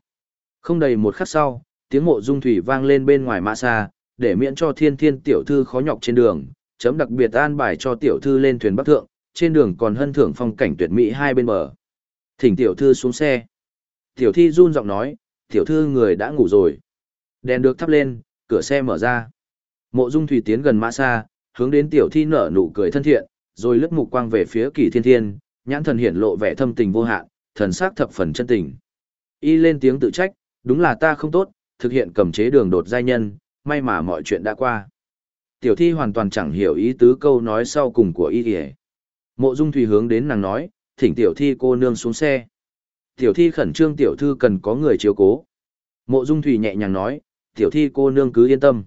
[SPEAKER 1] Không đầy một khắc sau, tiếng mộ dung thủy vang lên bên ngoài mã xa, để miễn cho thiên thiên tiểu thư khó nhọc trên đường, chấm đặc biệt an bài cho tiểu thư lên thuyền bắc thượng, trên đường còn hân thưởng phong cảnh tuyệt mỹ hai bên bờ. Thỉnh tiểu thư xuống xe. Tiểu thi run giọng nói, tiểu thư người đã ngủ rồi. Đèn được thắp lên, cửa xe mở ra. Mộ dung thủy tiến gần mã xa, hướng đến tiểu thi nở nụ cười thân thiện, rồi lướt mục quang về phía kỳ thiên thiên, nhãn thần hiển lộ vẻ thâm tình vô hạn, thần sắc thập phần chân tình. Y lên tiếng tự trách, đúng là ta không tốt, thực hiện cầm chế đường đột giai nhân, may mà mọi chuyện đã qua. Tiểu thi hoàn toàn chẳng hiểu ý tứ câu nói sau cùng của y kìa. Mộ dung thủy hướng đến nàng nói, thỉnh tiểu thi cô nương xuống xe. Tiểu thi khẩn trương tiểu thư cần có người chiếu cố. Mộ dung thủy nhẹ nhàng nói, tiểu thi cô nương cứ yên tâm.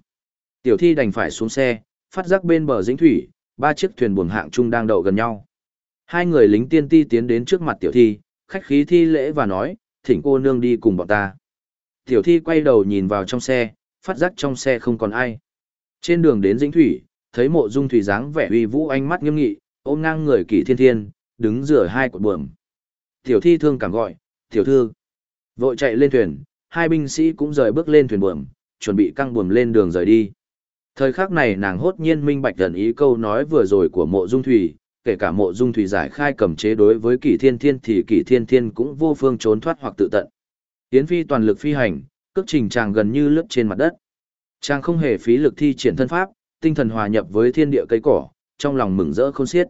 [SPEAKER 1] Tiểu thi đành phải xuống xe, phát giác bên bờ dĩnh thủy, ba chiếc thuyền buồm hạng chung đang đậu gần nhau. Hai người lính tiên ti tiến đến trước mặt tiểu thi, khách khí thi lễ và nói, thỉnh cô nương đi cùng bọn ta. Tiểu thi quay đầu nhìn vào trong xe, phát giác trong xe không còn ai. Trên đường đến dĩnh thủy, thấy mộ dung thủy dáng vẻ uy vũ ánh mắt nghiêm nghị, ôm ngang người kỷ thiên thiên, đứng rửa hai cột buồm. Tiểu thi thương cảm gọi, tiểu thư. Vội chạy lên thuyền, hai binh sĩ cũng rời bước lên thuyền buồm, chuẩn bị căng buồm lên đường rời đi. Thời khắc này nàng hốt nhiên minh bạch gần ý câu nói vừa rồi của mộ dung thủy, kể cả mộ dung thủy giải khai cầm chế đối với kỷ thiên thiên thì kỷ thiên thiên cũng vô phương trốn thoát hoặc tự tận. Tiến phi toàn lực phi hành, cước trình chàng gần như lướt trên mặt đất. Chàng không hề phí lực thi triển thân pháp, tinh thần hòa nhập với thiên địa cây cỏ, trong lòng mừng rỡ khôn xiết.